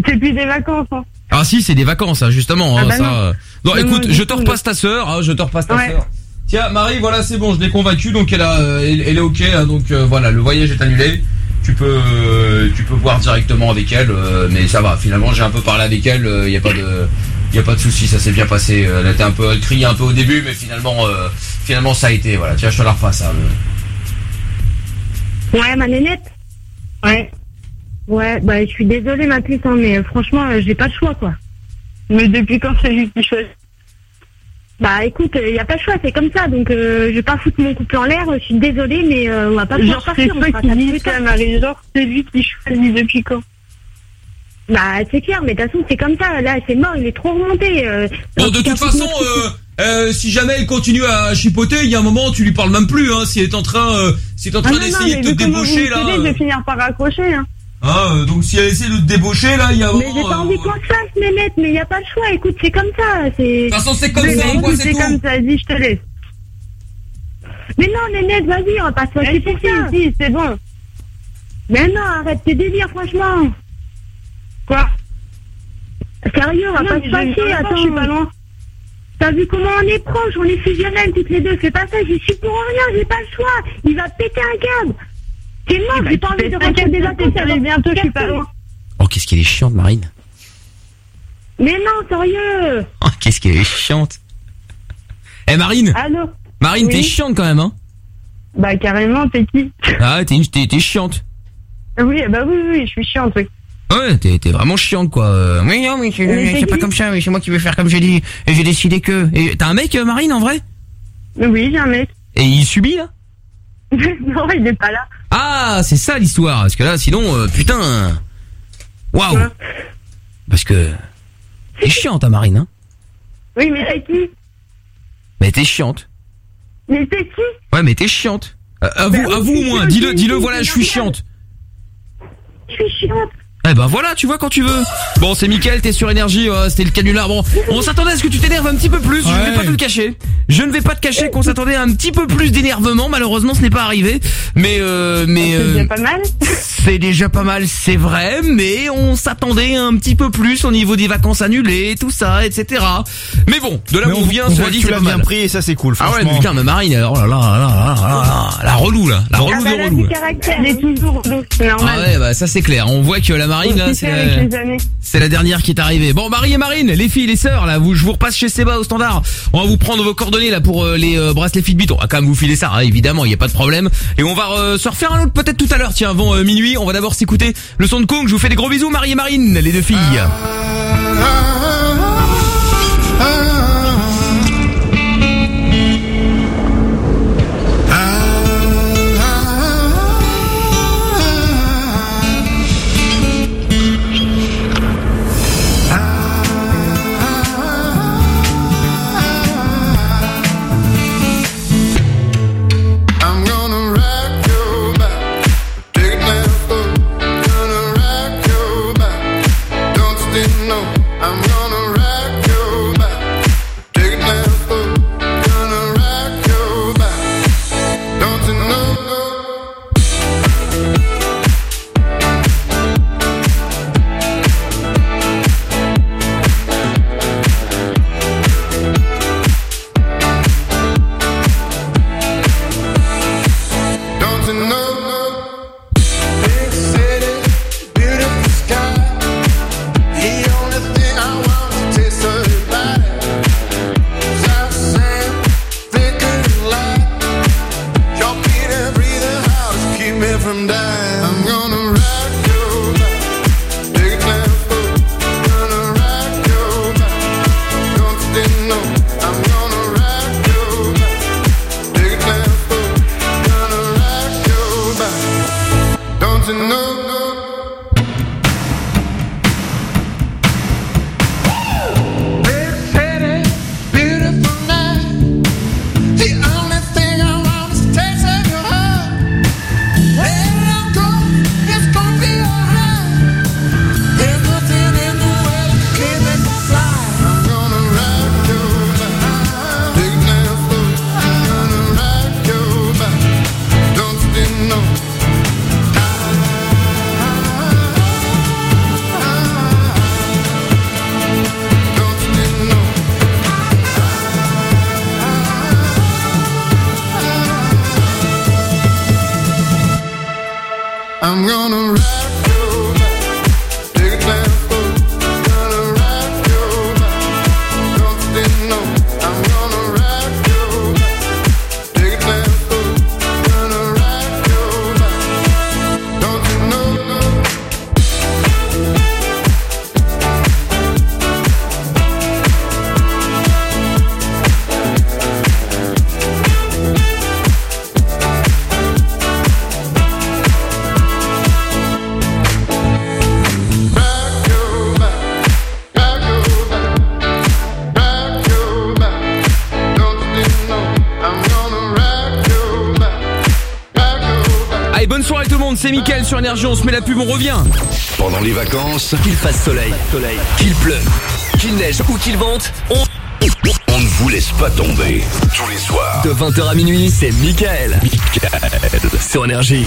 C'est plus des vacances, hein. Ah si, c'est des vacances, hein, justement. Ah hein, bah ça, non. euh. Non, Non, écoute, non, je te tout, repasse ta sœur, hein, je te repasse ta Ouais. sœur. Tiens, Marie, voilà, c'est bon, je l'ai convaincue, donc elle, a, euh, elle, est ok, hein, donc euh, voilà, le voyage est annulé. Tu peux, euh, tu peux voir directement avec elle, mais ça va. Finalement, j'ai un peu parlé avec elle, il y a pas de, y a pas de souci, ça s'est bien passé. Elle était un peu, elle criait un peu au début, mais finalement, finalement, ça a été. Voilà, tiens, je te la repasse. Hein, Ouais, ma nénette Ouais. Ouais, bah, je suis désolée, ma puce, hein, mais franchement, j'ai pas le choix, quoi. Mais depuis quand c'est lui qui choisit Bah, écoute, il y a pas le choix, c'est comme ça, donc euh, je vais pas foutre mon couple en l'air, je suis désolée, mais euh, on va pas pouvoir Genre, c'est partir. on toi qui ça dis ça, tard. Marie. Genre, c'est lui qui choisit depuis quand? Bah, c'est clair, mais de toute façon, c'est comme ça, là, c'est mort, il est trop remonté. euh, Bon, de toute façon, euh, euh, si jamais elle continue à chipoter, il y a un moment, tu lui parles même plus. Hein, si elle est en train, euh, si elle est en Ah train non, d'essayer de te vu comment vous débaucher là. Je euh, vais finir par raccrocher, hein. Ah, euh, donc si elle essaie de te débaucher là, il y a un Mais j'ai pas euh, envie qu'on le fasse, Nénette, mais il y a pas le choix, écoute, c'est comme ça, c'est... De toute façon, c'est comme Mais ça, écoute, quoi, c'est C'est tout. comme ça, dis, je te laisse. Mais non, Nénette, vas-y, on va pas se fâcher pour ça. si, c'est bon. Mais non, arrête tes délires, franchement. Quoi? Sérieux, on va Non, pas se je vais fâcher, pas, attends. je suis pas loin. T'as vu comment on est proches, on est fusionnels toutes les deux, fais pas ça, j'y suis pour rien, j'ai pas le choix. Il va péter un câble. C'est mort, j'ai pas envie de rentrer des vacances Allez, bientôt, je suis pas loin. Oh, qu'est-ce qu'elle est chiante, Marine. Mais non, sérieux. Oh, qu'est-ce qu'elle est chiante. Eh, Marine. Allô Marine, t'es chiante quand même, hein. Bah, carrément, t'es qui? Ah, t'es, une- t'es, t'es chiante. Oui, bah oui, oui, je suis chiante, oui. Ouais, t'es, t'es vraiment chiante, quoi. Euh, Oui, non, mais c'est, pas comme ça, mais c'est moi qui vais faire comme j'ai dit. Et j'ai décidé que. T'as un mec, euh, Marine, en vrai? Oui, j'ai un mec. Et il subit, là? Non, il est pas là. Ah, c'est ça l'histoire. Parce que là, sinon, euh, putain. Waouh. Parce que. T'es chiante, hein, Marine, hein. Oui, mais c'est qui Mais t'es chiante. Mais c'est qui Ouais, mais t'es chiante. Euh, avoue, avoue au moins. Dis-le, dis-le, voilà, je suis chiante. Je suis chiante. Eh ben voilà, tu vois quand tu veux. Bon, c'est Mickaël, t'es sur énergie, euh, c'était le canular. Bon, on s'attendait à ce que tu t'énerves un petit peu plus, je ne vais Ouais. pas te le cacher. Je ne vais pas te cacher qu'on s'attendait à un petit peu plus d'énervement, malheureusement ce n'est pas arrivé. Mais euh, mais C'est euh, déjà pas mal. c'est déjà pas mal, c'est vrai, mais on s'attendait un petit peu plus au niveau des vacances annulées, tout ça, etc. Mais bon, de là où on vient, on cela dit, c'est bien mal. pris et ça c'est cool. Ah ouais, putain, mais Marine, oh là là, là là là là là, la relou là, la relou Ah de bah là, relou. caractère, elle est toujours relou, c'est Ah normal. ouais, bah ça c'est clair. On voit que la Marine là, On c'est la- c'est dernière qui est arrivée. Bon, Marie et Marine, les filles, les sœurs, là, vous, je vous repasse chez Seba au standard. On va vous prendre vos coordonnées là pour euh, les euh, bracelets Fitbit. On va quand même vous filer ça, hein, évidemment, il y a pas de problème. Et on va euh, se refaire un autre peut-être tout à l'heure. Tiens, avant euh, minuit, on va d'abord s'écouter le son de Kong. Je vous fais des gros bisous, Marie et Marine, les deux filles. I'm On se met la pub, on revient. Pendant les vacances, qu'il fasse soleil, soleil. qu'il pleuve, qu'il neige ou qu'il vente, on... On ne vous laisse pas tomber. Tous les soirs. De 20h à minuit, c'est Michael. Michael. Sur Énergie.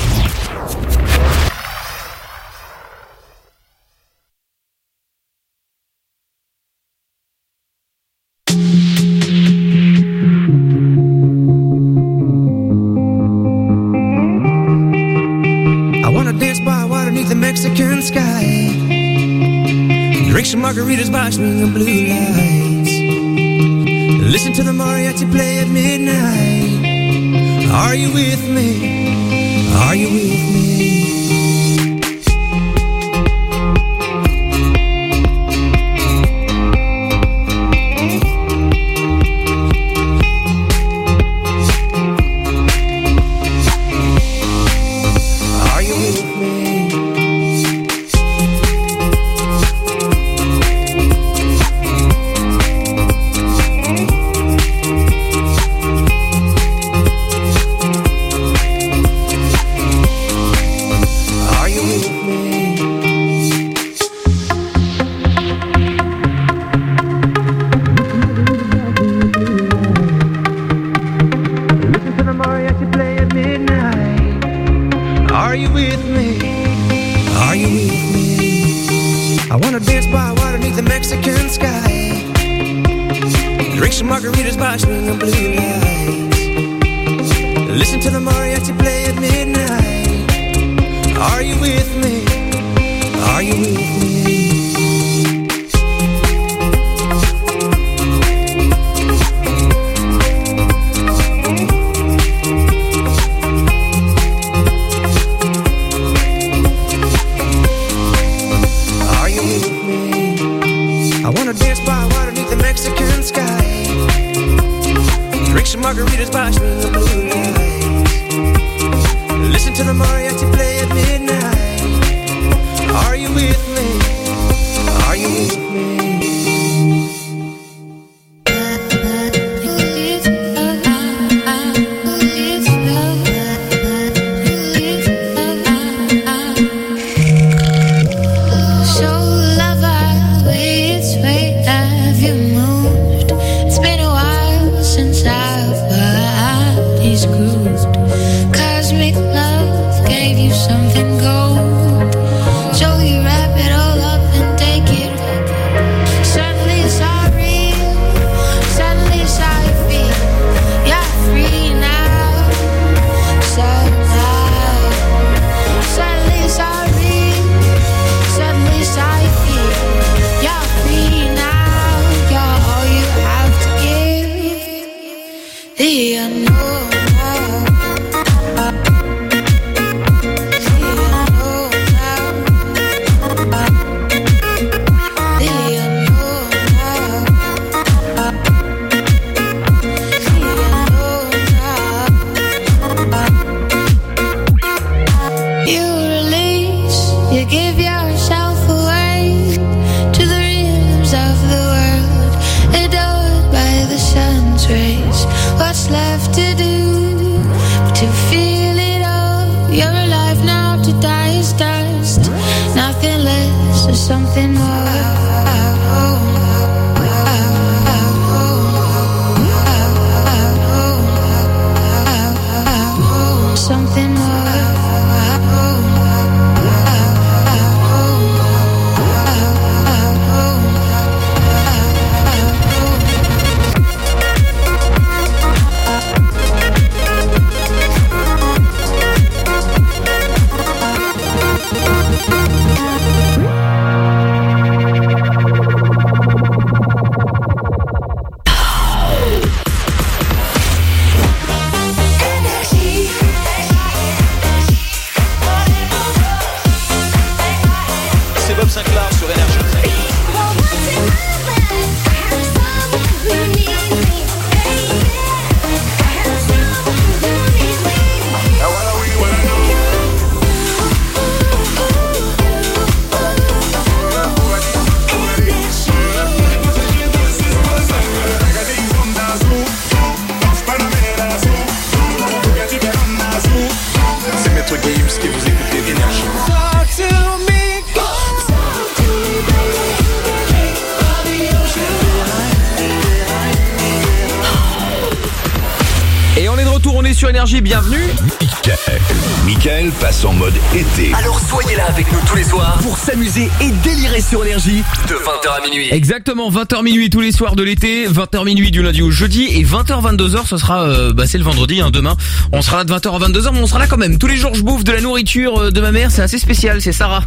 Exactement, 20h minuit tous les soirs de l'été, 20h minuit du lundi au jeudi et 20h 22h ce sera euh, bah c'est le vendredi hein, demain. On sera là de 20h à 22h mais on sera là quand même. Tous les jours je bouffe de la nourriture euh, de ma mère, c'est assez spécial, c'est Sarah.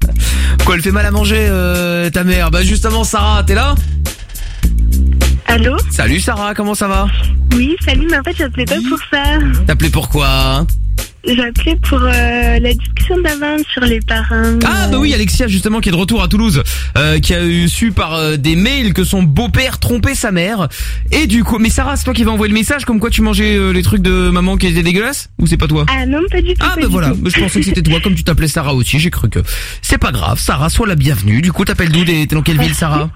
Quoi, elle fait mal à manger euh, ta mère? Bah justement Sarah, t'es là? Allô? Salut Sarah, comment ça va? Oui, salut, mais en fait, j'appelais pas pour ça. T'appelais pourquoi J'appelais pour euh, la discussion sur les. Ah bah oui, Alexia justement qui est de retour à Toulouse, euh, qui a eu su par euh, des mails que son beau-père trompait sa mère. Et du coup, mais Sarah, c'est toi qui va envoyer le message comme quoi tu mangeais euh, les trucs de maman qui étaient dégueulasses Ou c'est pas toi? Ah non, pas du tout. Ah bah voilà, tout. je pensais que c'était toi, comme tu t'appelais Sarah aussi, j'ai cru que... C'est pas grave, Sarah, sois la bienvenue. Du coup, t'appelles d'où t'es dans quelle ville Sarah?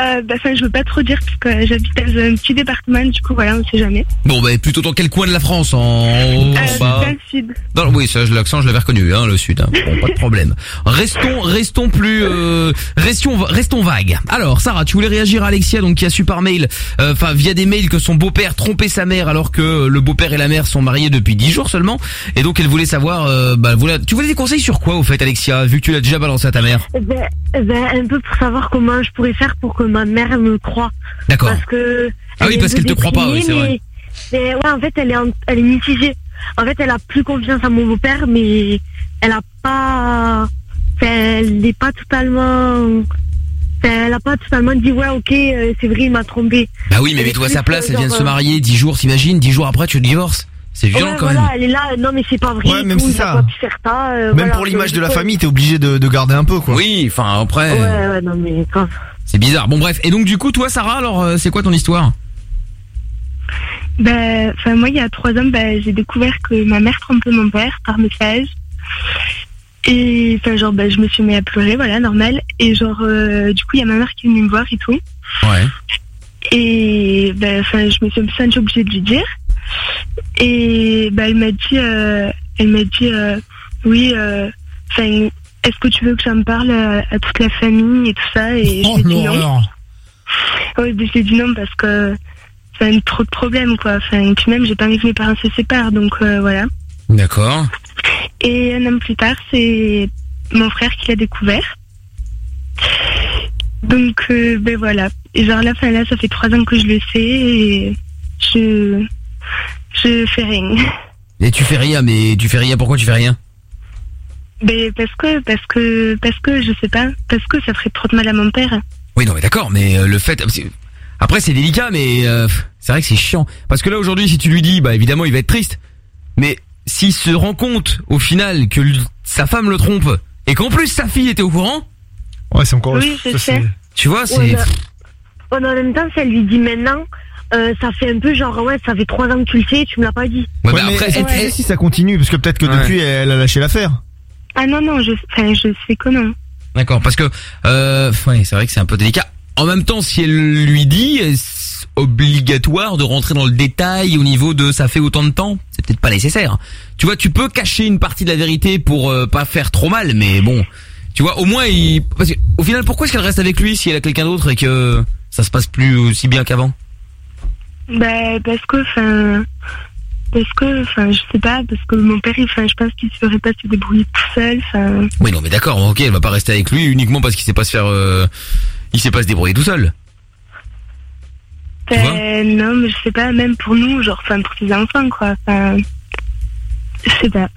Euh, bah, enfin, je veux pas trop dire parce que j'habite dans un petit département, du coup, voilà, on sait jamais. Bon bah plutôt dans quel coin de la France En haut, en Euh, bas dans le sud. Dans- oui, ça, l'accent, je l'avais reconnu, hein, le sud. Hein. Bon, pas de problème. Restons, restons plus, euh, restons, restons vagues. Alors, Sarah, tu voulais réagir à Alexia, donc qui a su par mail, euh, enfin via des mails que son beau-père trompait sa mère, alors que le beau-père et la mère sont mariés depuis dix jours seulement, et donc elle voulait savoir, euh, bah, voilà, tu voulais des conseils sur quoi au fait, Alexia, vu que tu l'as déjà balancé à ta mère? Ben, ben, un peu pour savoir comment je pourrais faire pour que ma mère me croie. D'accord. Parce que. Ah oui, parce qu'elle te croit pas, oui, c'est vrai. Mais, ouais, en fait, elle est, en- elle est mitigée. En fait, elle a plus confiance à mon beau-père, mais elle a pas. elle n'est pas totalement. elle a pas totalement dit ouais, ok, euh, c'est vrai, il m'a trompé. Bah oui, mais mets-toi à sa place, euh, elle vient de se euh, marier dix jours, t'imagines, dix jours après tu le divorces. C'est violent ouais, quand voilà, même. elle est là, non mais c'est pas vrai. Ouais, et même tout, ça. euh, Même voilà, pour l'image de la famille, t'es obligé de, de garder un peu quoi. Oui, enfin après. Ouais, ouais, non mais grave. C'est bizarre. Bon bref, et donc du coup, toi, Sarah, alors, euh, c'est quoi ton histoire? Ben, enfin, moi, il y a trois ans, ben, j'ai découvert que ma mère trompait mon père par message. Et, enfin, genre, ben, je me suis mis à pleurer, voilà, normal. Et genre, euh, du coup, il y a ma mère qui est venue me voir et tout. Ouais. Et, ben, enfin, je me suis sentie obligée de lui dire. Et, ben, elle m'a dit, euh, elle m'a dit, euh, oui, euh, est-ce que tu veux que j'en parle à, à toute la famille et tout ça? Et Oh, je lui ai dit non. l'horreur. Oui, mais j'ai dit non parce que ça a trop de problèmes, quoi. Enfin, et puis même, j'ai pas envie que mes parents se séparent, donc euh, voilà. D'accord. Et un an plus tard, c'est mon frère qui l'a découvert. Donc, euh, ben voilà. Et genre là, fin, là, ça fait trois ans que je le sais et je, je fais rien. Et tu fais rien, mais tu fais rien, pourquoi tu fais rien? Ben, parce que, parce que, parce que, je sais pas, parce que ça ferait trop de mal à mon père. Oui, non, mais d'accord, mais euh, le fait... Après, c'est délicat, mais euh, c'est vrai que c'est chiant. Parce que là, aujourd'hui, si tu lui dis, bah évidemment, il va être triste. Mais s'il se rend compte, au final, que sa femme le trompe, et qu'en plus sa fille était au courant... Ouais, c'est encore... Oui, je ça, sais. c'est- Tu vois, c'est... Ouais, en même temps, si elle lui dit maintenant, euh, ça fait un peu genre, ouais, ça fait trois ans que tu le sais, tu me l'as pas dit. Ouais, Ouais, mais après, est-ce que tu sais si ça continue Parce que peut-être que Ouais. depuis, elle a lâché l'affaire. Ah non, non, je, enfin, je sais que non. D'accord, parce que euh, ouais, c'est vrai que c'est un peu délicat. En même temps, si elle lui dit, est-ce obligatoire de rentrer dans le détail au niveau de ça fait autant de temps? C'est peut-être pas nécessaire. Tu vois, tu peux cacher une partie de la vérité pour euh, pas faire trop mal, mais bon, tu vois, au moins, il... parce que, au final, pourquoi est-ce qu'elle reste avec lui si elle a quelqu'un d'autre et que ça se passe plus aussi bien qu'avant? Ben, parce que, enfin, parce que, enfin, je sais pas, parce que mon père, enfin, je pense qu'il saurait pas se débrouiller tout seul, enfin. Oui, non, mais d'accord, ok, elle va pas rester avec lui uniquement parce qu'il sait pas se faire, euh, il sait pas se débrouiller tout seul. Ben, non, mais je sais pas, même pour nous, genre, enfin, pour ses enfants, quoi, enfin, je sais pas.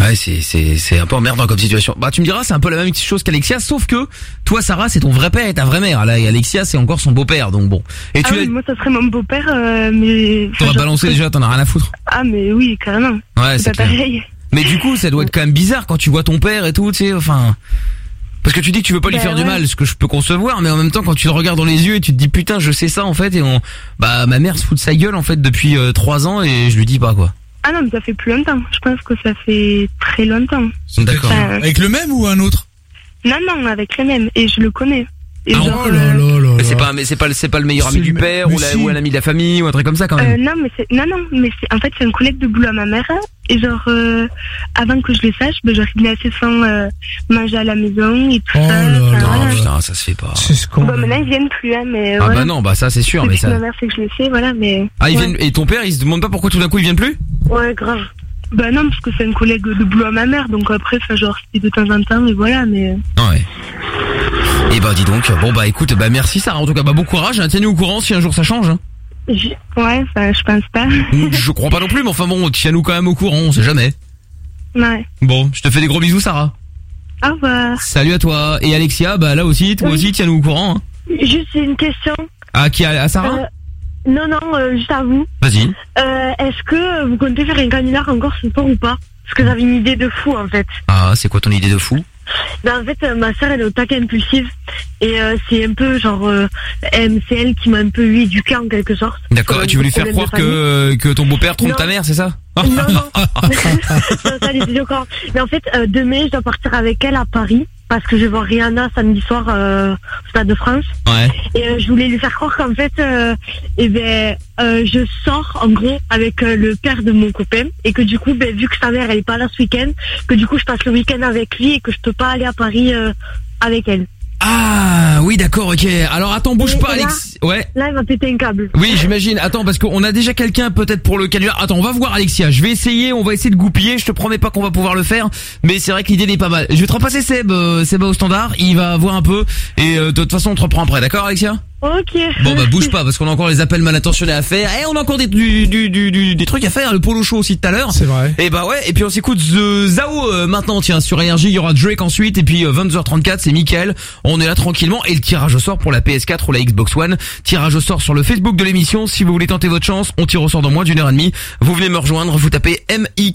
Ouais, c'est c'est c'est un peu emmerdant comme situation. Bah tu me diras, c'est un peu la même chose qu'Alexia, sauf que toi Sarah, c'est ton vrai père et ta vraie mère. Là, et Alexia, c'est encore son beau-père, donc bon. Et ah tu oui, moi, ça serait mon beau-père, euh, mais. balancé déjà, t'en as rien à foutre. Ah, mais oui, carrément. Ouais, c'est c'est pas clair. pareil. Mais du coup, ça doit être quand même bizarre quand tu vois ton père et tout, tu sais, enfin. Parce que tu dis que tu veux pas lui Bah faire du mal, ce que je peux concevoir, mais en même temps, quand tu le regardes dans les yeux et tu te dis putain, je sais ça en fait, et on, bah ma mère se fout de sa gueule en fait depuis euh, trois ans et je lui dis pas quoi. Ah non, mais ça fait plus longtemps. Je pense que ça fait très longtemps. D'accord. Enfin, Avec le même ou un autre? Non, non, avec le même. Et je le connais. Ah, genre, oh là euh, là là Mais là. c'est pas, mais c'est pas, le- c'est pas le meilleur ami C'est du père mais ou, la- si. ou un ami de la famille ou un truc comme ça quand Euh, même. non, mais c'est non, non, mais c'est en fait c'est un collègue de boulot à ma mère. Et genre euh, avant que je le sache, ben genre il me laissait sans euh, manger à la maison et tout Oh ça. là Enfin, là, voilà. putain, ça se fait pas. C'est ce qu'on. Bon, maintenant ils viennent plus, hein, mais Ah voilà. bah non, bah ça c'est sûr, mais ça. ma mère fait que je le sais, voilà, mais. Ah, ils ouais. viennent, et ton père, il se demande pas pourquoi tout d'un coup ils viennent plus? Ouais, grave. Bah non, parce que c'est un collègue de boulot à ma mère, donc après, enfin, genre, c'était de temps en temps, et voilà, mais... Ouais. Et bah dis donc, bon bah écoute, bah merci Sarah, en tout cas bah bon courage, hein, tiens-nous au courant si un jour ça change. Hein. Ouais, enfin, je pense pas. Je crois pas non plus, mais enfin bon, tiens-nous quand même au courant, on sait jamais. ouais. Bon, je te fais des gros bisous Sarah. Au revoir. Salut à toi. Et Alexia, bah là aussi, toi Oui. aussi, tiens-nous au courant. Hein. Juste une question. Ah, qui à Sarah Euh, non, non, euh, juste à vous. Vas-y. Euh, Est-ce que vous comptez faire un canular encore ce soir ou pas? Parce que j'avais une idée de fou, en fait. Ah, c'est quoi ton idée de fou? Ben, en fait, euh, ma sœur, elle est au tac impulsive. Et euh, c'est un peu, genre, euh, c'est elle qui m'a un peu eu éduquée, en quelque sorte. D'accord, tu veux lui des faire croire que, que ton beau-père trompe Non. ta mère, c'est ça Non, non. Non, ça, les idées encore. Mais en fait, euh, demain, je dois partir avec elle à Paris parce que je vais voir Rihanna samedi soir euh, au Stade de France. Ouais. Et euh, je voulais lui faire croire qu'en fait, euh, eh ben, euh, je sors en gros avec euh, le père de mon copain et que du coup, ben, vu que sa mère elle est pas là ce week-end, que du coup je passe le week-end avec lui et que je peux pas aller à Paris euh, avec elle. Ah, oui, d'accord, ok. Alors attends, bouge pas, là- Alex. Ouais. Là, il va péter un câble. Oui, j'imagine. Attends, parce qu'on a déjà quelqu'un peut-être pour le canular. Attends, on va voir Alexia. Je vais essayer, on va essayer de goupiller. Je te promets pas qu'on va pouvoir le faire, mais c'est vrai que l'idée n'est pas mal. Je vais te repasser Seb, euh, Seb au standard. Il va voir un peu et euh, de toute façon on te reprend après, d'accord, Alexia? Ok. Bon bah bouge pas parce qu'on a encore les appels mal intentionnés à faire et on a encore des du, du, du, du- des trucs à faire le polo show aussi tout à l'heure. C'est vrai. Et bah ouais et puis on s'écoute The Zao euh, maintenant tiens sur énergie il y aura Drake ensuite et puis euh, 22h34 c'est Mickaël. On est là tranquillement et le tirage au sort pour la PS4 ou la Xbox One. Tirage au sort sur le Facebook de l'émission si vous voulez tenter votre chance. On tire au sort dans moins d'une heure et demie. Vous venez me rejoindre, vous tapez M I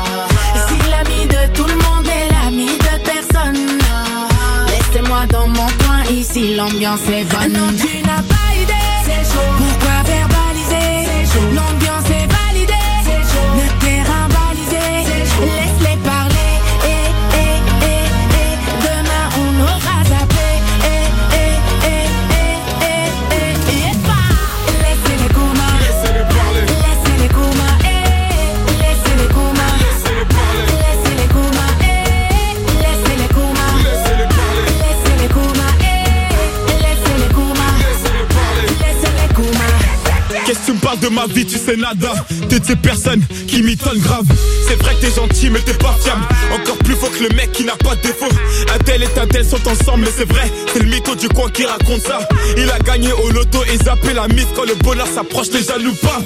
Dans mon coin, ici l'ambiance est bonne. Non, tu n'as pas idée, c'est chaud. Pourquoi parles de ma vie, tu sais nada. T'es de personnes qui m'étonnent grave. C'est vrai que t'es gentil mais t'es pas fiable. Encore plus faux que le mec qui n'a pas de défaut. Un tel et un tel sont ensemble mais c'est vrai C'est le mytho du coin qui raconte ça. Il a gagné au loto et zappé la mise Quand le bonheur s'approche les jaloux pas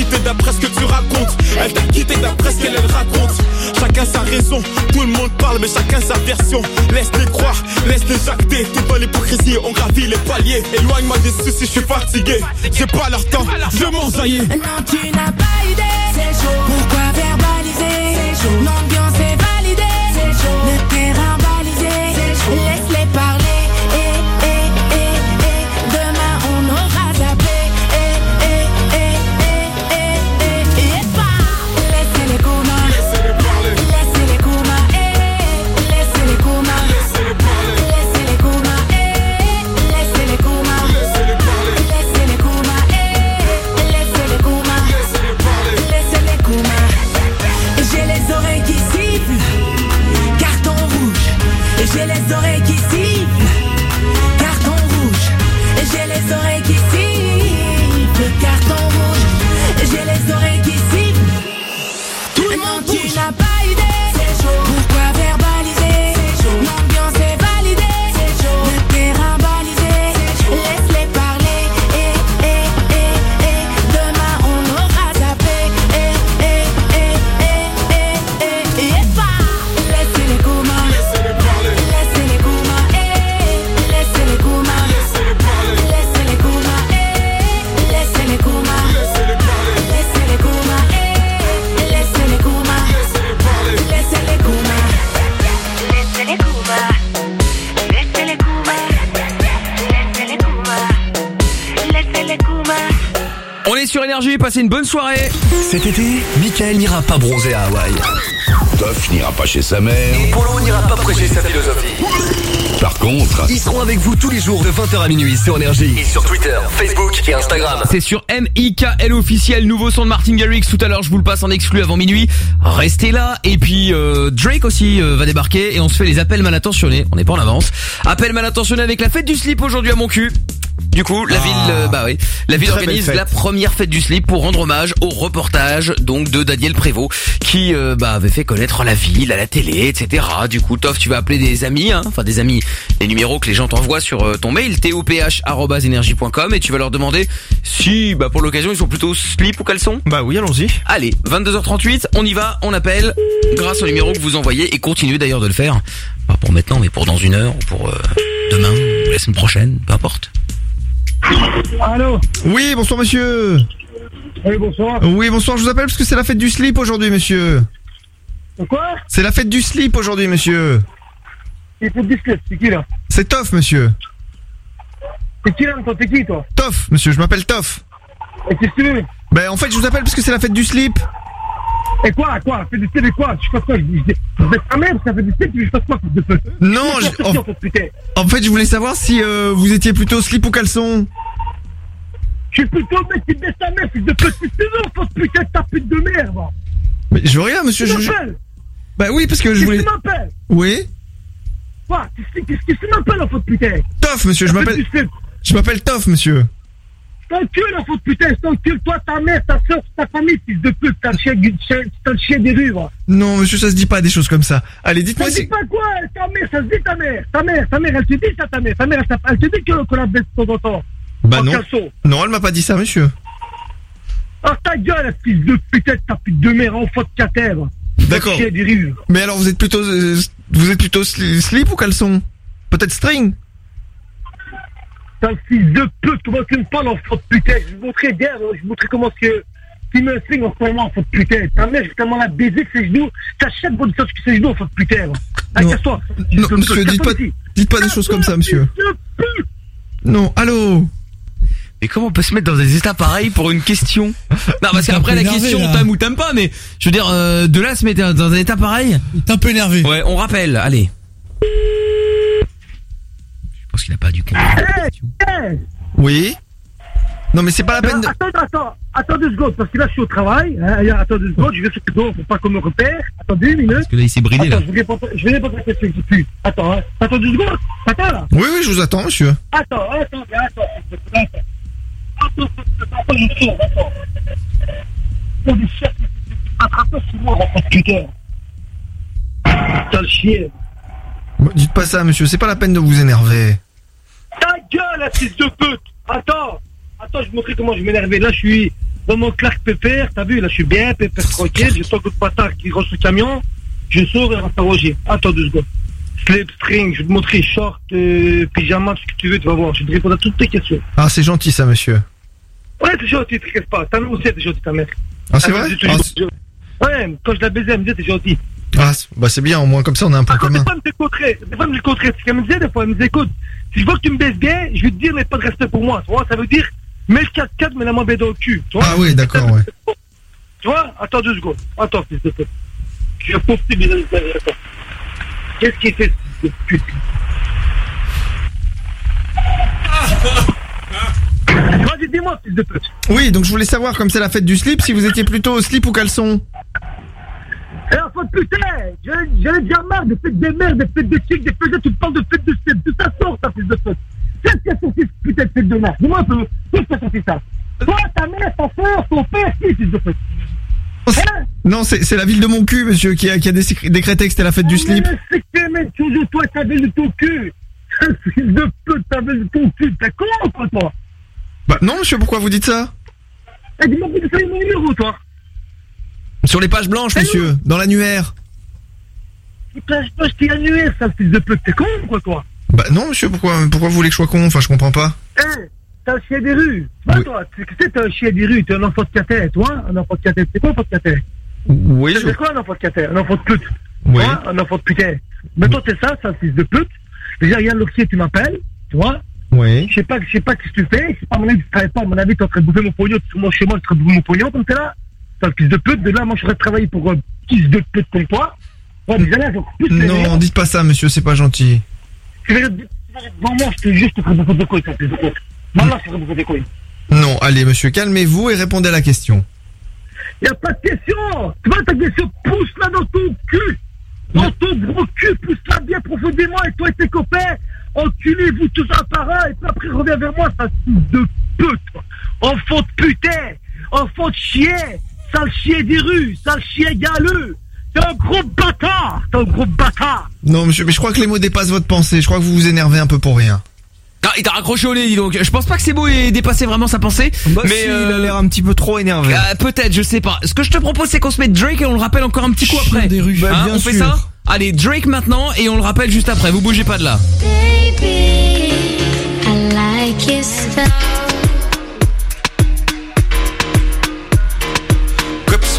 quitté d'après ce que tu racontes. Elle t'a quitté d'après ce qu'elle elle raconte. Chacun sa raison, tout le monde parle mais chacun sa version. Laisse-les croire, laisse-les jacter Tout dans l'hypocrisie, on gravit les paliers. Éloigne-moi des soucis, je suis fatigué. J'ai pas leur temps, je m'en ça y est Non, tu n'as pas idée. C'est chaud. Pourquoi verbaliser? C'est. L'ambiance Énergie, passez une bonne soirée. Cet été, Michael n'ira pas bronzer à Hawaï. Toff n'ira pas chez sa mère. Et Polo n'ira pas prêcher sa philosophie. Par contre, Ils seront avec vous tous les jours de 20h à minuit sur Énergie. Et sur Twitter, Facebook et Instagram. C'est sur M.I.K.L officiel, nouveau son de Martin Garrix tout à l'heure, je vous le passe en exclu avant minuit. Restez là et puis euh, Drake aussi euh, va débarquer et on se fait les appels mal intentionnés, on n'est pas en avance. Appel mal intentionné avec la fête du slip aujourd'hui à mon cul. Du coup, la ville, euh, bah oui, la ville organise la première fête du slip pour rendre hommage au reportage donc de Daniel Prévost qui euh, bah, avait fait connaître la ville à la télé, etc. Du coup, Toff, tu vas appeler des amis, hein, enfin des amis, les numéros que les gens t'envoient sur euh, ton mail toph@energie.com et tu vas leur demander si, bah pour l'occasion, ils sont plutôt slip ou caleçon. Bah oui, allons-y. Allez, 22h38, on y va, on appelle grâce au numéro que vous envoyez et continuez d'ailleurs de le faire. Pas pour maintenant, mais pour dans une heure ou pour euh, demain ou la semaine prochaine, peu importe. Allô Oui, bonsoir monsieur. Oui, bonsoir. Oui, bonsoir, je vous appelle parce que c'est la fête du slip aujourd'hui, monsieur. Quoi C'est la fête du slip aujourd'hui, monsieur. Il faut discuter, c'est qui là C'est Toff, monsieur. C'est qui là, toi T'es qui toi Toff, monsieur, je m'appelle Toff. Et qu'est-ce que tu veux Ben en fait, je vous appelle parce que c'est la fête du slip. Et quoi Quoi Fais du style et quoi? Je fais quoi Je ta mère, ça fait du style, je fasse quoi fils de Non, je- fais, en fait, En fait, je voulais savoir si euh, vous étiez plutôt slip ou caleçon. Je suis plutôt mec qui baisse ta mère, fils de pute. Tu veux, fausse putain de ta pute de merde Mais je veux rien, monsieur. Tu Je... Bah oui, parce que je voulais. tu m'appelles? Oui. Quoi? Qu'est-ce que tu m'appelles, en faute putain Toff, monsieur, je m'appelle. Je m'appelle Toff, monsieur. T'encules, en faute putain, t'encules, toi, ta mère, ta soeur, ta famille, fils de pute, t'as le chien, t'as le chien des rues, va. Non, monsieur, ça se dit pas des choses comme ça. Allez, Ça dites-moi se dit pas quoi Ta mère, ça se dit ta mère Ta mère, ta mère, elle te dit ça, ta mère Ta mère, elle, elle te dit que- qu'on la baisse de temps en temps Bah non. Non, elle m'a pas dit ça, monsieur. Ah ta gueule, fils de putain ta pute de mère, enfant de va. D'accord. Mais alors, vous êtes plutôt, euh, vous êtes plutôt sli- slip ou caleçon? Peut-être string? T'es un fils de pute, comment tu me parles, enfant de putain? Je vous montrerai bien, je vous montrerai comment que tu me swing en ce moment, enfant de putain. Ta mère, je vais tellement la baiser que ses genoux, t'achètes bonne chose que ses genoux, enfant de putain. Allez, Non. casse-toi. Non, monsieur, dites pas, dites pas des choses comme ça, monsieur. Non, allô? Mais comment on peut se mettre dans des états pareils pour une question? Non, parce qu'après la énervé, question, t'aimes ou t'aimes pas, mais je veux dire, euh, de là se mettre dans un état pareil. T'es un peu énervé. Ouais, on rappelle, allez. Je pense qu'il a pas du Oui Non, mais c'est pas la peine de... Attends, attends, attends deux secondes, parce que là, je suis au travail. Hein, attends deux secondes, je vais sur le dos, faut pas qu'on me repère. Attendez une minute. Parce que là, il s'est bridé, là. Attends, je vais répondre, je vais répondre à la question que j'ai plus. Attends, hein. Attends deux secondes. Attends, là. Oui, oui, je vous attends, monsieur. Attends, attends, attends, attends. Attends, attends, attends, je sors, attends. Oh, des chefs, attrape-toi sur moi, mon putain. T'as le chien. Bon, Dites pas ça, monsieur, c'est pas la peine de vous énerver. Ta gueule, la fils de pute Attends Attends, je vous montrer comment je m'énervais. Là, je suis dans mon Clark Pépère, t'as vu? Là, je suis bien, Pépère tranquille. Je sens que le bâtard qui range le camion. Je sors et s'interroger. Attends deux secondes. Slip, string, je vais te montrer short, euh, pyjama, tout ce que tu veux, tu vas voir. Je vais te répondre à toutes tes questions. Ah, c'est gentil ça, monsieur. Ouais, t'es gentil, t'inquiète pas. Ta mère aussi, elle est gentille, ta mère. Ah, c'est Elle vrai? Ah, gentil. Ouais, quand je la baisais, elle me disait, t'es gentil. Ah, bah c'est bien, au moins comme ça on a un point Des commun. fois, le contraire. Des fois, me contraire. C'est ce qu'elle me disait, des fois. Elle me disait, écoute, si je vois que tu me baisses bien, je vais te dire, mais pas de respect pour moi. Tu vois, ça veut dire, mets le 4-4, mais la main dans le cul. Tu vois? Ah oui, d'accord, ouais. Tu vois? Attends deux secondes. Attends, fils de pute. Je vais derrière toi. Qu'est-ce qui fait, fils de pute Vas-y, dis-moi, fils de pute. Oui, donc je voulais savoir, comme c'est la fête du slip, si vous étiez plutôt slip ou caleçon. Eh, enfant de putain. J'en ai déjà marre des fêtes des mères, des fêtes de chics, des fêtes de... Tu me parles de fêtes de slip. Tout ça sort, ta fils de pute. Qu'est-ce qui a sorti ce putain de fête de merde? Dis-moi un peu. Qu'est-ce qui a sorti ça? Toi, ta mère, ta soeur, ton père, qui, fils de pute Hein? Non, c'est la ville de mon cul, monsieur, qui a, qui a décré- décrété que c'était la fête du slip. Mais c'est que mec, toujours toi, ta ville de ton cul. Fils de pute, ta ville de ton cul. T'es con ou quoi, toi? Bah non, monsieur, pourquoi vous dites ça? Eh, dis-moi, vous savez mon numéro, toi Sur les pages blanches, monsieur, dans l'annuaire. Putain, je annuaire, ça, fils de pute. T'es con ou quoi, toi? Bah non, monsieur, pourquoi, pourquoi vous voulez que je sois con? Enfin, je comprends pas. Eh, t'es un chien des rues. Tu vois, toi, tu sais, t'es un chien des rues, t'es un enfant de catet, toi, un enfant de catet. C'est quoi un enfant de catet Oui, C'est quoi un enfant de catet Un enfant de pute. Oui. Tu vois, un enfant de putain. Mais toi, t'es ça, c'est un fils de pute. Déjà, Yann Loxier, tu m'appelles, tu vois? Oui. Oui. Je sais pas, je sais pas ce que tu fais. C'est pas à mon avis, tu travailles pas. À mon avis, t'es en train de bouffer mon pognon. Parce que moi, chez moi, tu es en train de bouffer mon pognon comme t'es là. T'es un fils de pute. De là, moi, je serais travailler pour un fils de pute comme toi. Ouais, mais là, encore plus Non, dites pas ça, monsieur, c'est pas gentil. Tu verrais, bon, moi, je te juste te ferai des couilles, ça, fils de pute. Voilà, je te ferai bouffer des couilles. Non, allez, monsieur, calmez-vous et répondez à la question. Y a pas de question. Tu vois ta question, pousse-la dans ton cul. Dans ton gros cul, pousse-la bien profondément et toi et tes copains, enculez-vous tous un par un et puis après reviens vers moi, ça de pute. Enfant de putain, enfant de chien, sale chien des rues, sale chien galeux. T'es un gros bâtard, t'es un gros bâtard. Non, monsieur, mais je crois que les mots dépassent votre pensée. Je crois que vous vous énervez un peu pour rien. Ah, il t'a raccroché au nez, dis donc. Je pense pas que c'est beau et dépasser vraiment sa pensée. Bah mais si, il a euh, l'air un petit peu trop énervé. ah, peut-être, je sais pas. Ce que je te propose, c'est qu'on se mette Drake et on le rappelle encore un petit coup après. des rues. Hein, bien on fait ça Allez, Drake maintenant et on le rappelle juste après. Vous bougez pas de là. Baby, I like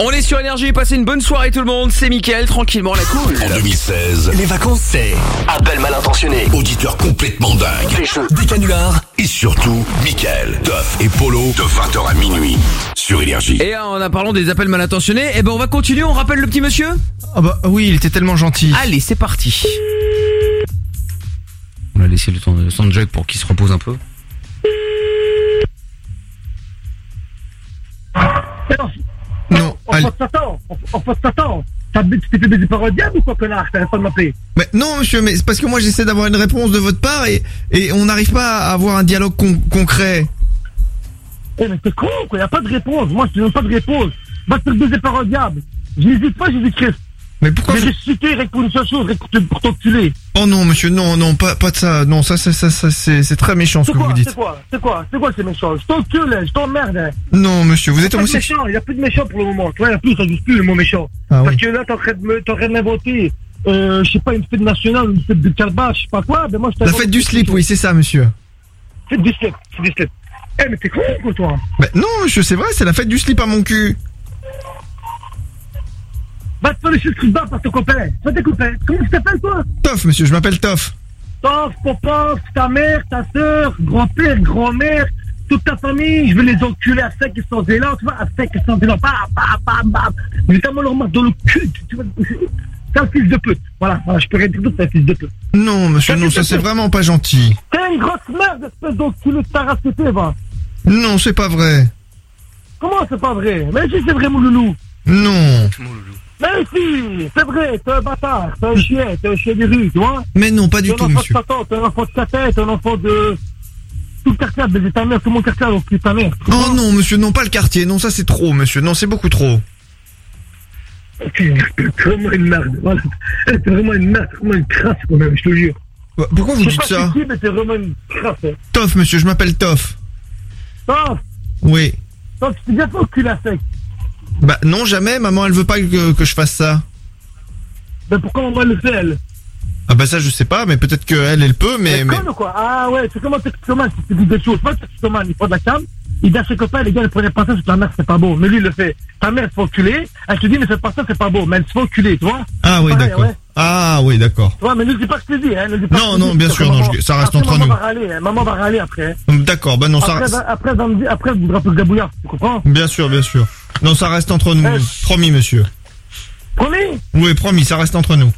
On est sur énergie, passez une bonne soirée tout le monde. C'est Mickaël, tranquillement, la cool. En 2016, Les vacances, c'est appel mal intentionné. auditeur complètement dingue. Des jeux, des canulars. Et surtout, Michael, Duff et Polo de 20h à minuit sur Énergie. Et en en parlant des appels mal intentionnés, eh ben on va continuer, on rappelle le petit monsieur? Ah bah oui, il était tellement gentil. Allez, c'est parti. On a laissé le temps de Sandjug pour qu'il se repose un peu. Non, En fait, t'attends, en fait, t'attends. T'as tu t'es fait baiser par un diable ou quoi, connard? T'arrêtes pas de m'appeler. Mais non, monsieur, mais c'est parce que moi j'essaie d'avoir une réponse de votre part et, et on n'arrive pas à avoir un dialogue con- concret. Eh, mais t'es con, quoi, y a pas de réponse. Moi, je te donne pas de réponse. Va te faire baiser par un diable. Je n'hésite pas, Jésus Christ. Mais pourquoi J'ai ressuscité rien que pour t'enculer. Oh non, monsieur, non, non, pas, pas de ça. Non, ça, ça, ça, ça, c'est c'est très méchant ce C'est que vous c'est dites. quoi, c'est quoi, c'est quoi ces méchants? Je t'encule, hein, je t'emmerde. hein. Non, monsieur, vous êtes homosexuel. méchant, Il n'y a plus de méchant pour le moment. Tu vois, il n'y a plus, ça n'existe plus le mot méchant. Ah Parce que là, t'es en train de m'inventer, euh, je sais pas, une fête nationale, une fête de calba, je sais pas quoi. Ben moi, je La fête du slip, oui, c'est ça, monsieur. Fête du slip, fête du slip. Eh, mais t'es con, quoi, toi Mais non, monsieur, c'est vrai, c'est la fête du slip à mon cul. Va te faire le chute bas par ton copain. Tes copains. Comment tu t'appelles, toi Toff, monsieur, je m'appelle Toff. Toff, Popov, ta mère, ta soeur, grand-père, grand-mère, toute ta famille, je vais les enculer à sec et sans élan, tu vois, à sec et sans élan, bam, bam, bam, bam. Je vais tellement leur marque dans le cul, tu vois. C'est un fils de pute. Voilà, voilà, je peux rien dire d'autre, c'est un fils de pute. Non, monsieur, non, ça c'est vraiment pas gentil. T'es une grosse merde, espèce d'enculé de ta race que t'es, va. Non, c'est pas vrai. Comment c'est pas vrai? Mais si c'est vrai, mon loulou. Non. Mais si, c'est vrai, t'es un bâtard, t'es un chien, t'es un chien des rues, tu vois. Mais non, pas du tout, monsieur. de t'es un enfant de Satan, t'es un enfant de... Tout le quartier a baisé ta mère, tout mon quartier a enculé ta mère. Oh non, monsieur, non, pas le quartier. Non, ça c'est trop, monsieur. Non, c'est beaucoup trop. T'es vraiment une merde, voilà. Eh, T'es vraiment une merde, vraiment une crasse quand même, je te jure. Pourquoi vous dites pas ça c'est qui, mais t'es vraiment une crasse. hein. Toff, monsieur, je m'appelle Toff. Toff, Oui. Toff, tu t'es bien fait enculer à sec. Bah non, jamais. Maman, elle veut pas que, que je fasse ça. Mais pourquoi maman le fait, elle Ah bah ça, je sais pas, mais peut-être que elle, elle peut, mais... Elle mais... conne ou quoi? Ah ouais, c'est comment Toxicoman qui te dit des choses. Pas Toxicoman, il prend de la cam, il dit à ses copains, les gars, ne prenez pas ça, c'est ta mère, c'est pas beau. Mais lui, il le fait. Ta mère se fait enculer, elle te dit, mais c'est pas ça, c'est pas beau. Mais elle se fait enculer, tu vois? Ah oui, d'accord. ouais. Ah oui, d'accord. Tu vois, mais ne dis pas que je hein. Ne dis pas Non, non, bien sûr, non, je- ça reste après, entre maman nous. Va râler, hein. Maman va râler après. hein. D'accord, bah non, ça après, après, après, voudra plus gabouillard, tu comprends? Bien sûr, bien sûr. Non, ça reste entre nous. Promis, monsieur. Promis? Oui, promis, ça reste entre nous.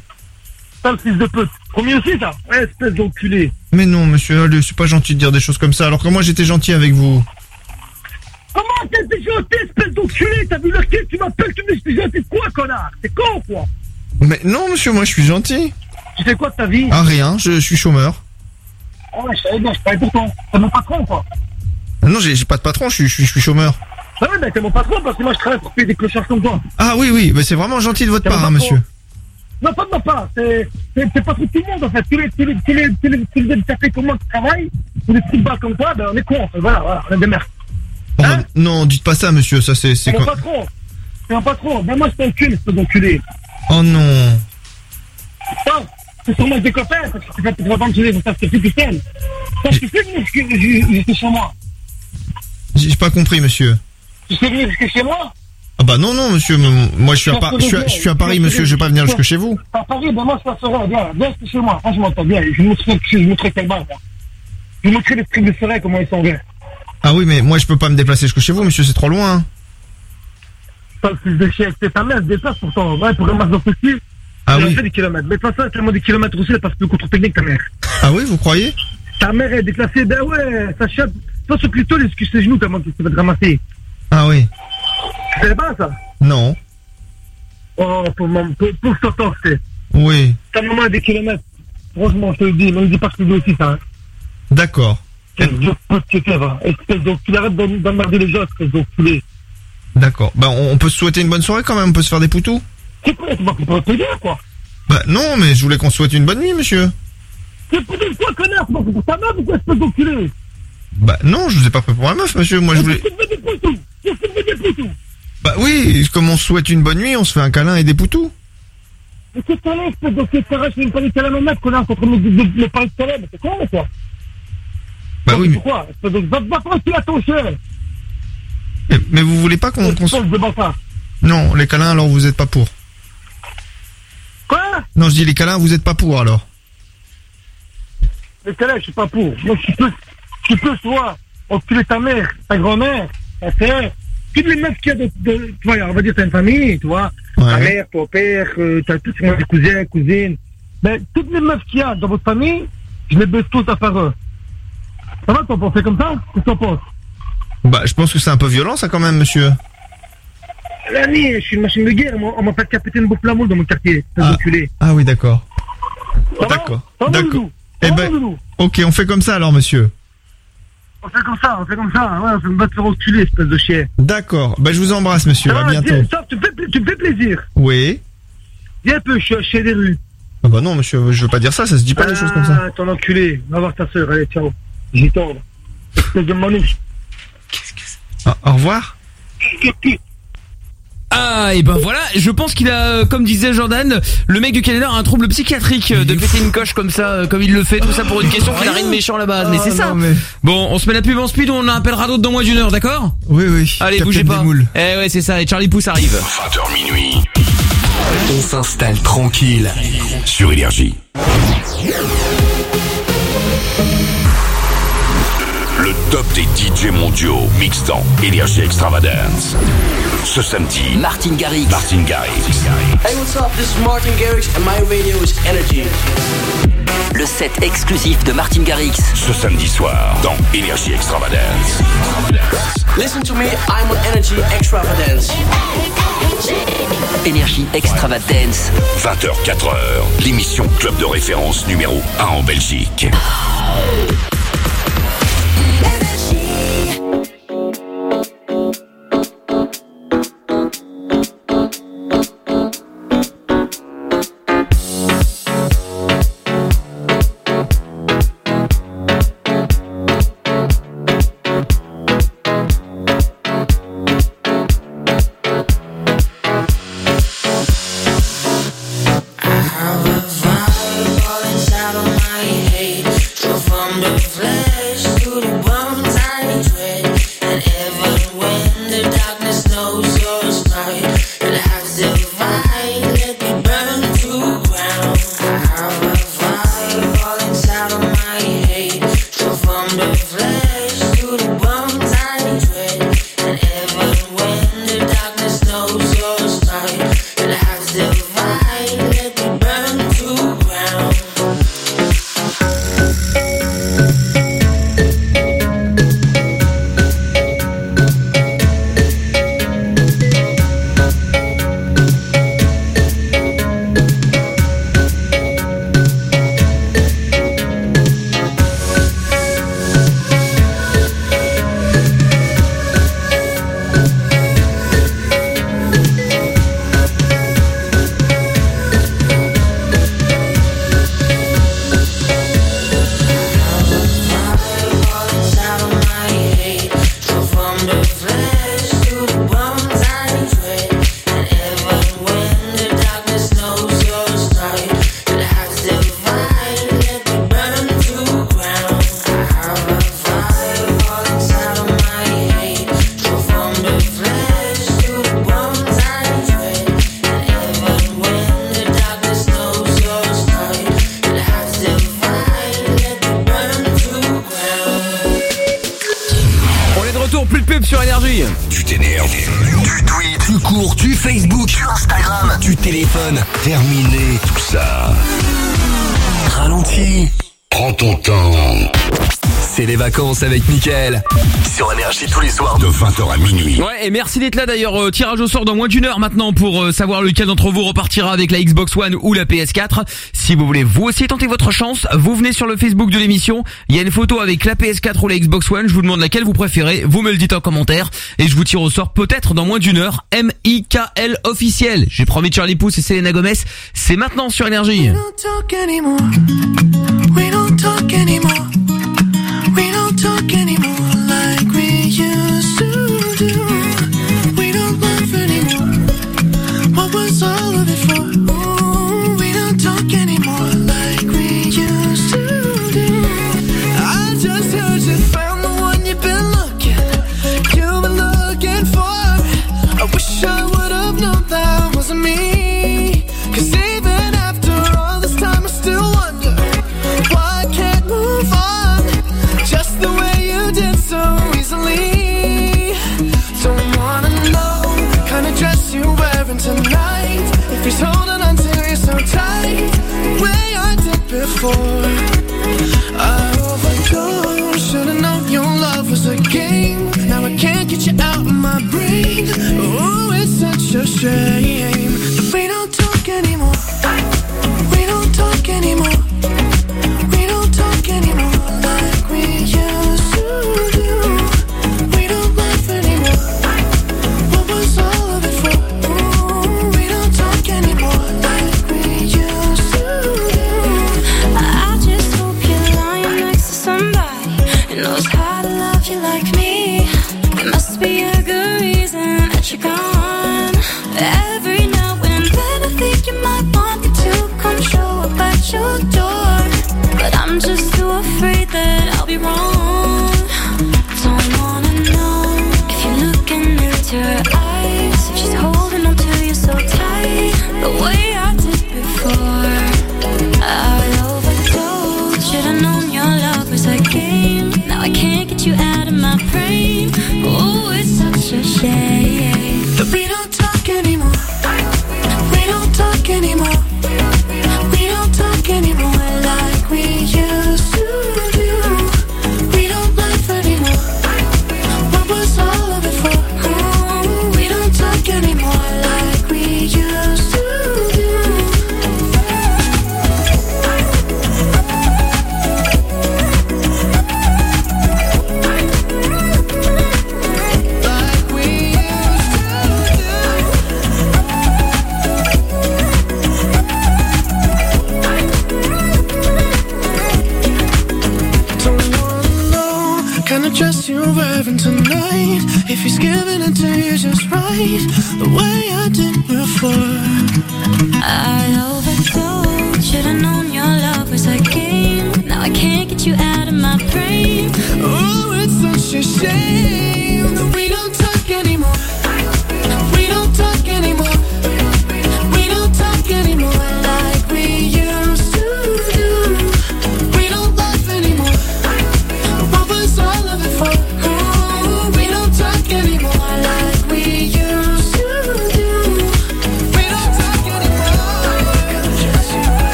Sale fils de pute. Promis aussi, ça? Ouais, espèce d'enculé. Mais non, monsieur, allez, c'est pas gentil de dire des choses comme ça, alors que moi j'étais gentil avec vous. Comment t'es gentil, espèce d'enculé? T'as vu lequel tu m'appelles, tu me dis gentil quoi, connard? T'es con, quoi? Mais non, monsieur, moi je suis gentil. Tu fais quoi de ta vie Ah, rien, je, je suis chômeur. Ah ouais, je savais bien, je travaille pour toi. T'es mon patron, quoi. Ah Non, j'ai j'ai pas de patron, je suis, je suis, je suis chômeur. Ah ouais, mais t'es mon patron parce que moi je travaille pour payer des clochards comme toi. Ah oui, oui, mais c'est vraiment gentil de votre T'es part, hein, patron. monsieur. Non, pas de ma part. C'est c'est- c'est pas tout le monde, en fait. Tous les, tous les, tous les, tous les, tous les cafés comme moi qui travaillent, ou les petits bas comme toi, ben on est cons. en fait. Voilà, voilà, on est des merdes. Oh, non, dites pas ça, monsieur, ça c'est... C'est c'est mon quoi patron. C'est mon patron. Ben moi je t'encule, espèce d'enculé. Oh non. C'est sûrement des copains, parce que tu vas les ça c'est plus tout seul. Ça, je sais venir jusque- jusque chez moi. J'ai pas compris, monsieur. Tu sais venir jusque chez moi? Ah bah non, non, monsieur, moi je suis à, Par- je suis à, je suis à Paris, monsieur, je vais pas venir jusque chez vous. À Paris, ben moi je passerai, viens, viens chez moi. Franchement, t'as bien. Je vous montrerai, je vous montrerai quel bar. Je vous montrerai les trucs de Soleil, comment ils sont bien. Ah oui, mais moi je peux pas me déplacer jusque chez vous, monsieur, c'est trop loin. hein. Pas le fils de chien, c'est ta mère, se déplace pourtant. Ouais, pour un match petit. Ah elle a oui. fait des kilomètres. Mais de toute façon, tellement des kilomètres aussi, elle passe plus contre technique, ta mère. Ah oui, vous croyez? Ta mère est déclassée, ben ouais, ça chatte. Toi, sur plutôt les ses genoux, tellement qu'il se fait ramasser. Ah oui. Tu savais pas ça? Non. Oh, pour, mon, pour, pour c'est. Oui. Ta maman a des kilomètres. Franchement, je te le dis, mais ne dis pas que te le dis aussi, ça. Hein. D'accord. Quel Dieu peut te faire, va. Espèce d'enculé, arrête d'emmerder les gens, espèce d'enculé. D'accord. Bah on, on peut se souhaiter une bonne soirée quand même, on peut se faire des poutous. C'est quoi, tu pas te dire, quoi Bah non, mais je voulais qu'on se souhaite une bonne nuit, monsieur. C'est pour dire quoi, connard C'est pour ta meuf ou quoi, espèce d'enculé Bah non, je vous ai pas fait pour la meuf, monsieur, moi je voulais... Tu veux des poutous Tu veux des poutous Bah oui, comme on se souhaite une bonne nuit, on se fait un câlin et des poutous. Mais c'est ton espèce d'enculé, t'arraches une panique à la mec, connard, contre me parler de salaire, mais c'est quoi, quoi Bah oui, mais, Pourquoi de- Va pas à ton chien mais- mais vous voulez pas qu'on... de bâtard Non, les câlins, alors vous êtes pas pour. Quoi? Non, je dis les câlins, vous êtes pas pour alors. Les câlins, je suis pas pour. Moi, tu peux, tu peux, toi, enculer ta mère, ta grand-mère, ta sœur, toutes les meufs qu'il y a de, de, tu vois, on va dire, t'as une famille, tu vois, ta mère, ton père, euh, t'as tous des cousins, cousines. Mais toutes les meufs qu'il y a dans votre famille, je les baisse tous à part eux. Ça va, t'en penses comme ça? Qu'est-ce que t'en penses? Bah je pense que c'est un peu violent ça quand même, monsieur. L'année, je suis une machine de guerre, on m'a- on m'appelle capitaine Bouflamoule dans mon quartier, Ah. enculé. Ah oui, d'accord. D'accord. D'accord. Eh ben, ok, on fait comme ça alors, monsieur. On fait comme ça, on fait comme ça, ouais, on fait me battre faire enculer, espèce de chien. D'accord. Bah je vous embrasse, monsieur. Ça À va, bientôt. viens, stop, tu me fais, pla- tu me fais plaisir. Oui. Viens un peu, je suis des rues. Ah bah non, monsieur, je veux pas dire ça, ça se dit pas des choses comme ça. Ah, ton enculé. Va voir ta soeur, allez, ciao. J'y tombe. Espèce de manouche. Au revoir. Ah et ben voilà, je pense qu'il a, euh, comme disait Jordan, le mec du Canada a un trouble psychiatrique euh, de péter une coche comme ça, euh, comme il le fait, tout ça pour une question qu'il a rien de méchant là-bas. mais c'est ça. Bon, on se met la pub en speed, on appellera d'autres dans moins d'une heure, d'accord? Oui oui. Allez, bougez pas. Eh ouais, c'est ça. Et Charlie Pouce arrive. 20h minuit. On s'installe tranquille sur énergie. le top des DJ mondiaux, mixtant Énergie Extravagance. Ce samedi, Martin Garrix. Martin Garrix. Hey, what's up? This is Martin Garrix and my radio is Energy. Le set exclusif de Martin Garrix. Ce samedi soir, dans Énergie Extravagance. Listen to me, I'm on Energy Extravagance. Énergie Extrava Dance. 20h, 4h, l'émission club de référence numéro 1 en Belgique. Hey. avec Mickaël. Sur Énergie tous les soirs de 20h à minuit. Ouais, et merci d'être là d'ailleurs. Euh, tirage au sort dans moins d'une heure maintenant pour euh, savoir lequel d'entre vous repartira avec la Xbox One ou la PS4. Si vous voulez vous aussi tenter votre chance, vous venez sur le Facebook de l'émission. Il y a une photo avec la PS4 ou la Xbox One. Je vous demande laquelle vous préférez. Vous me le dites en commentaire. Et je vous tire au sort peut-être dans moins d'une heure. M-I-K-L officiel. J'ai promis Charlie Pouce et Selena Gomez. C'est maintenant sur Énergie. 谁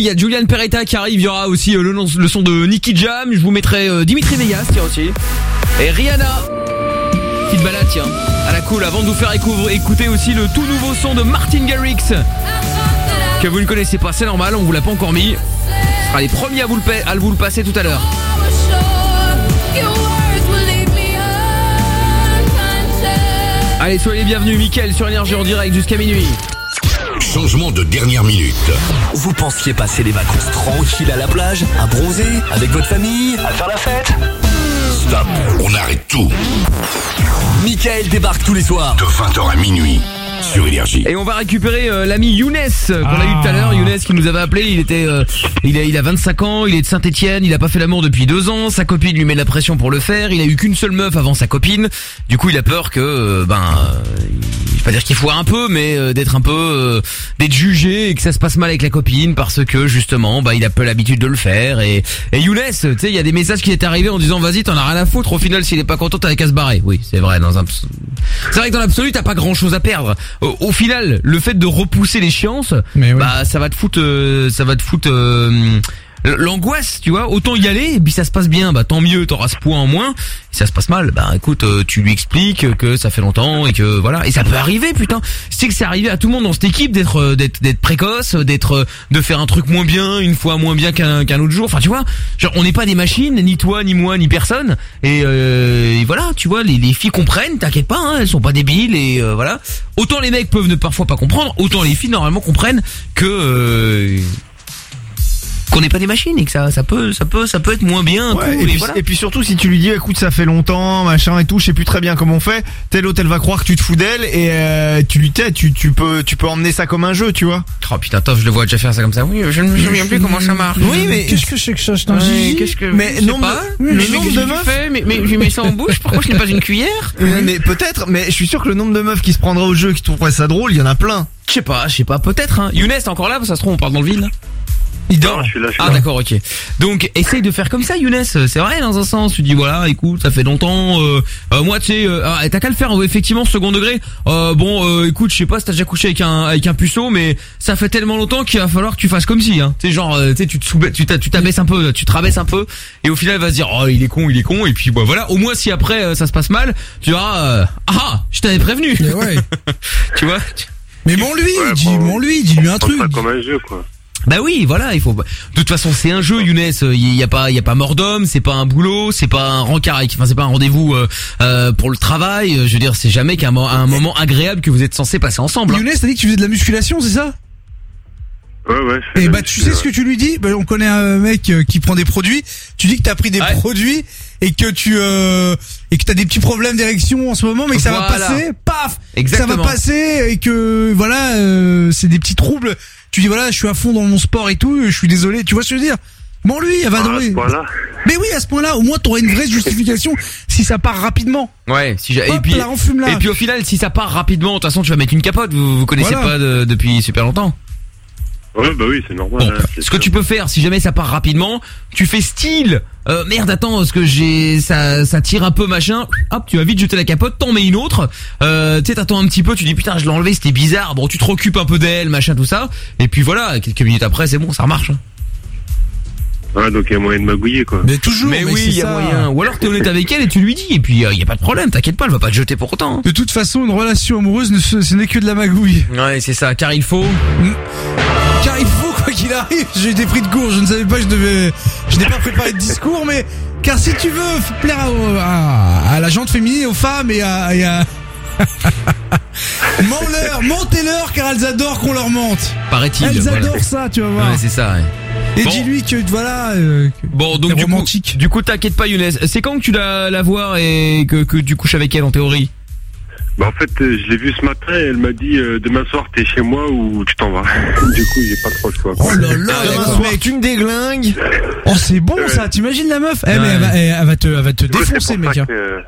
il y a Julian Peretta qui arrive, il y aura aussi euh, le, son de Nicky Jam, je vous mettrai euh, Dimitri Vegas tiens aussi, et Rihanna, petite balade tiens, à la cool, avant de vous faire écouter aussi le tout nouveau son de Martin Garrix, que vous ne connaissez pas, c'est normal, on vous l'a pas encore mis, ce sera les premiers à vous le, à vous le passer tout à l'heure. Allez, soyez les bienvenus, Mickaël sur énergie en direct jusqu'à minuit. Changement de dernière minute. Vous pensiez passer les vacances tranquilles à la plage, à bronzer, avec votre famille, à faire la fête Stop, on arrête tout. Michael débarque tous les soirs. De 20h à minuit sur Énergie. Et on va récupérer euh, l'ami Younes euh, qu'on a eu tout à l'heure. Younes qui nous avait appelé. Il était, euh, il a, il a 25 ans. Il est de Saint-Étienne. Il a pas fait l'amour depuis deux ans. Sa copine lui met de la pression pour le faire. Il a eu qu'une seule meuf avant sa copine. Du coup, il a peur que, euh, ben, pas dire qu'il foire un peu, mais euh, d'être un peu, euh, d'être jugé et que ça se passe mal avec la copine parce que justement, bah, il a peu l'habitude de le faire. Et, et Younes, tu sais, il y a des messages qui est arrivé en disant, vas-y, t'en as rien à foutre. Au final, s'il est pas content, t'as qu'à se barrer. Oui, c'est vrai. Dans un, c'est vrai que dans l'absolu, t'as pas grand chose à perdre. Au, au final, le fait de repousser l'échéance, bah ça va te foutre, euh, ça va te foutre euh, l'angoisse, tu vois. Autant y aller, et puis ça se passe bien, bah tant mieux, t'auras ce poids en moins. Si ça se passe mal, bah écoute, euh, tu lui expliques que ça fait longtemps et que voilà. Et ça peut arriver, putain. C'est que c'est arrivé à tout le monde dans cette équipe d'être euh, d'être d'être précoce, d'être euh, de faire un truc moins bien une fois moins bien qu'un qu'un autre jour. Enfin, tu vois, genre on n'est pas des machines, ni toi, ni moi, ni personne. Et, euh, et voilà, tu vois, les, les filles comprennent, t'inquiète pas, hein, elles sont pas débiles et euh, voilà. Autant les mecs peuvent ne parfois pas comprendre, autant les filles normalement comprennent que euh, qu'on n'est pas des machines et que ça ça peut ça peut ça peut être moins bien. Ouais, et, puis, voilà. et puis surtout si tu lui dis écoute ça fait longtemps machin et tout je sais plus très bien comment on fait tel autre elle va croire que tu te fous d'elle et euh, tu lui t'es tu, tu peux tu peux emmener ça comme un jeu tu vois oh putain top je le vois déjà faire ça comme ça oui je ne me souviens plus comment ça marche oui mais Qu'est-ce que c'est que ça un Ouais, qu'est-ce que Mais je Mais le nombre de je meufs- fais mais, mais je mets ça en bouche pourquoi je n'ai pas une cuillère mais peut-être mais je suis sûr que le nombre de meufs qui se prendraient au jeu qui trouveraient ça drôle il y en a plein Je sais pas, je sais pas, peut-être. Hein. Younes, t'es encore là Ça se trouve, on parle dans le vide. là Il dort. je suis là, je suis ah là. d'accord, ok. Donc essaye de faire comme ça, Younes. C'est vrai dans un sens. Tu dis voilà, écoute, ça fait longtemps. Euh, euh, moi, tu sais, euh, ah, t'as qu'à le faire. euh, effectivement, second degré. Euh, bon, euh, écoute, je sais pas si t'as déjà couché avec un avec un puceau, mais ça fait tellement longtemps qu'il va falloir que tu fasses comme si. Hein. Tu sais, genre, euh, tu sais, tu te soubais- tu t'a- tu t'abaisses un peu, tu te rabaisses un peu, et au final, il va se dire, oh, il est con, il est con, et puis bah, voilà. Au moins, si après euh, ça se passe mal, tu diras, euh, ah, je t'avais prévenu. tu vois? Mais bon lui, dis bon lui, dis-lui un truc. Pas comme un jeu, quoi. Bah oui, voilà, il faut. De toute façon, c'est un jeu, Younes. Il y a pas, il y a pas mort d'homme. C'est pas un boulot. C'est pas un rencard. Enfin, c'est pas un rendez-vous euh, euh, pour le travail. Je veux dire, c'est jamais qu'un mo- un moment agréable que vous êtes censés passer ensemble. hein. Younes, t'as dit que tu faisais de la musculation, c'est ça? Ouais, ouais. Et bah tu sais ce que tu lui dis? Bah, On connaît un mec euh, qui prend des produits. Tu dis que t'as pris des produits et que tu euh, et que t'as des petits problèmes d'érection en ce moment, mais que ça va passer. Paf, Exactement. ça va passer et que voilà, euh, c'est des petits troubles. Tu dis voilà, je suis à fond dans mon sport et tout. Je suis désolé. Tu vois ce que je veux dire? Bon lui, elle va dans les- Voilà. Mais oui, à ce point-là, au moins t'aurais une vraie justification si ça part rapidement. Ouais, si j'ai- et puis là, enfume là. et puis au final si ça part rapidement, de toute façon tu vas mettre une capote, vous vous connaissez Voilà. pas de- depuis super longtemps. Ouais, bah oui, c'est normal. hein, Ce que tu peux faire si jamais ça part rapidement, tu fais style euh, merde attends parce que j'ai ça ça tire un peu machin, hop, tu vas vite jeter la capote, t'en mets une autre. Euh, tu sais t'attends un petit peu, tu dis putain, je l'ai enlevé, c'était bizarre. Bon, tu te recoupes un peu d'elle, machin tout ça et puis voilà, quelques minutes après, c'est bon, ça remarche. hein. Ouais, donc il y a moyen de magouiller, quoi. Mais toujours. Mais, oui, il y a moyen. Ou alors t'es honnête avec elle et tu lui dis et puis il y a pas de problème, t'inquiète pas, elle va pas te jeter pour autant. De toute façon, une relation amoureuse, ne se- ce n'est que de la magouille. Ouais, c'est ça, car il faut. Car il faut, quoi qu'il arrive, j'ai été pris de court, je ne savais pas que je devais... Je n'ai pas préparé de discours, mais... Car si tu veux plaire à, à, à la gente féminine, aux femmes et à... Et à... Mens-leur, mentez-leur, car elles adorent qu'on leur mente. Paraît-il. Elles voilà. adorent ça, tu vas voir. Ouais, c'est ça. Ouais. Et Bon. dis-lui que, voilà... euh, que- Bon, donc du coup, romantique. du coup, t'inquiète pas, Younes. C'est quand que tu la, la voir et que, que tu couches avec elle en théorie? Bah en fait, euh, je l'ai vue ce matin et elle m'a dit euh, demain soir t'es chez moi ou tu t'en vas. du coup, j'ai pas trop le choix. Oh là là, Demain d'accord. soir, tu me déglingues. Oh, c'est bon ça, t'imagines la meuf? Eh, mais elle va, elle- elle va te, elle va te défoncer, mec. hein. que-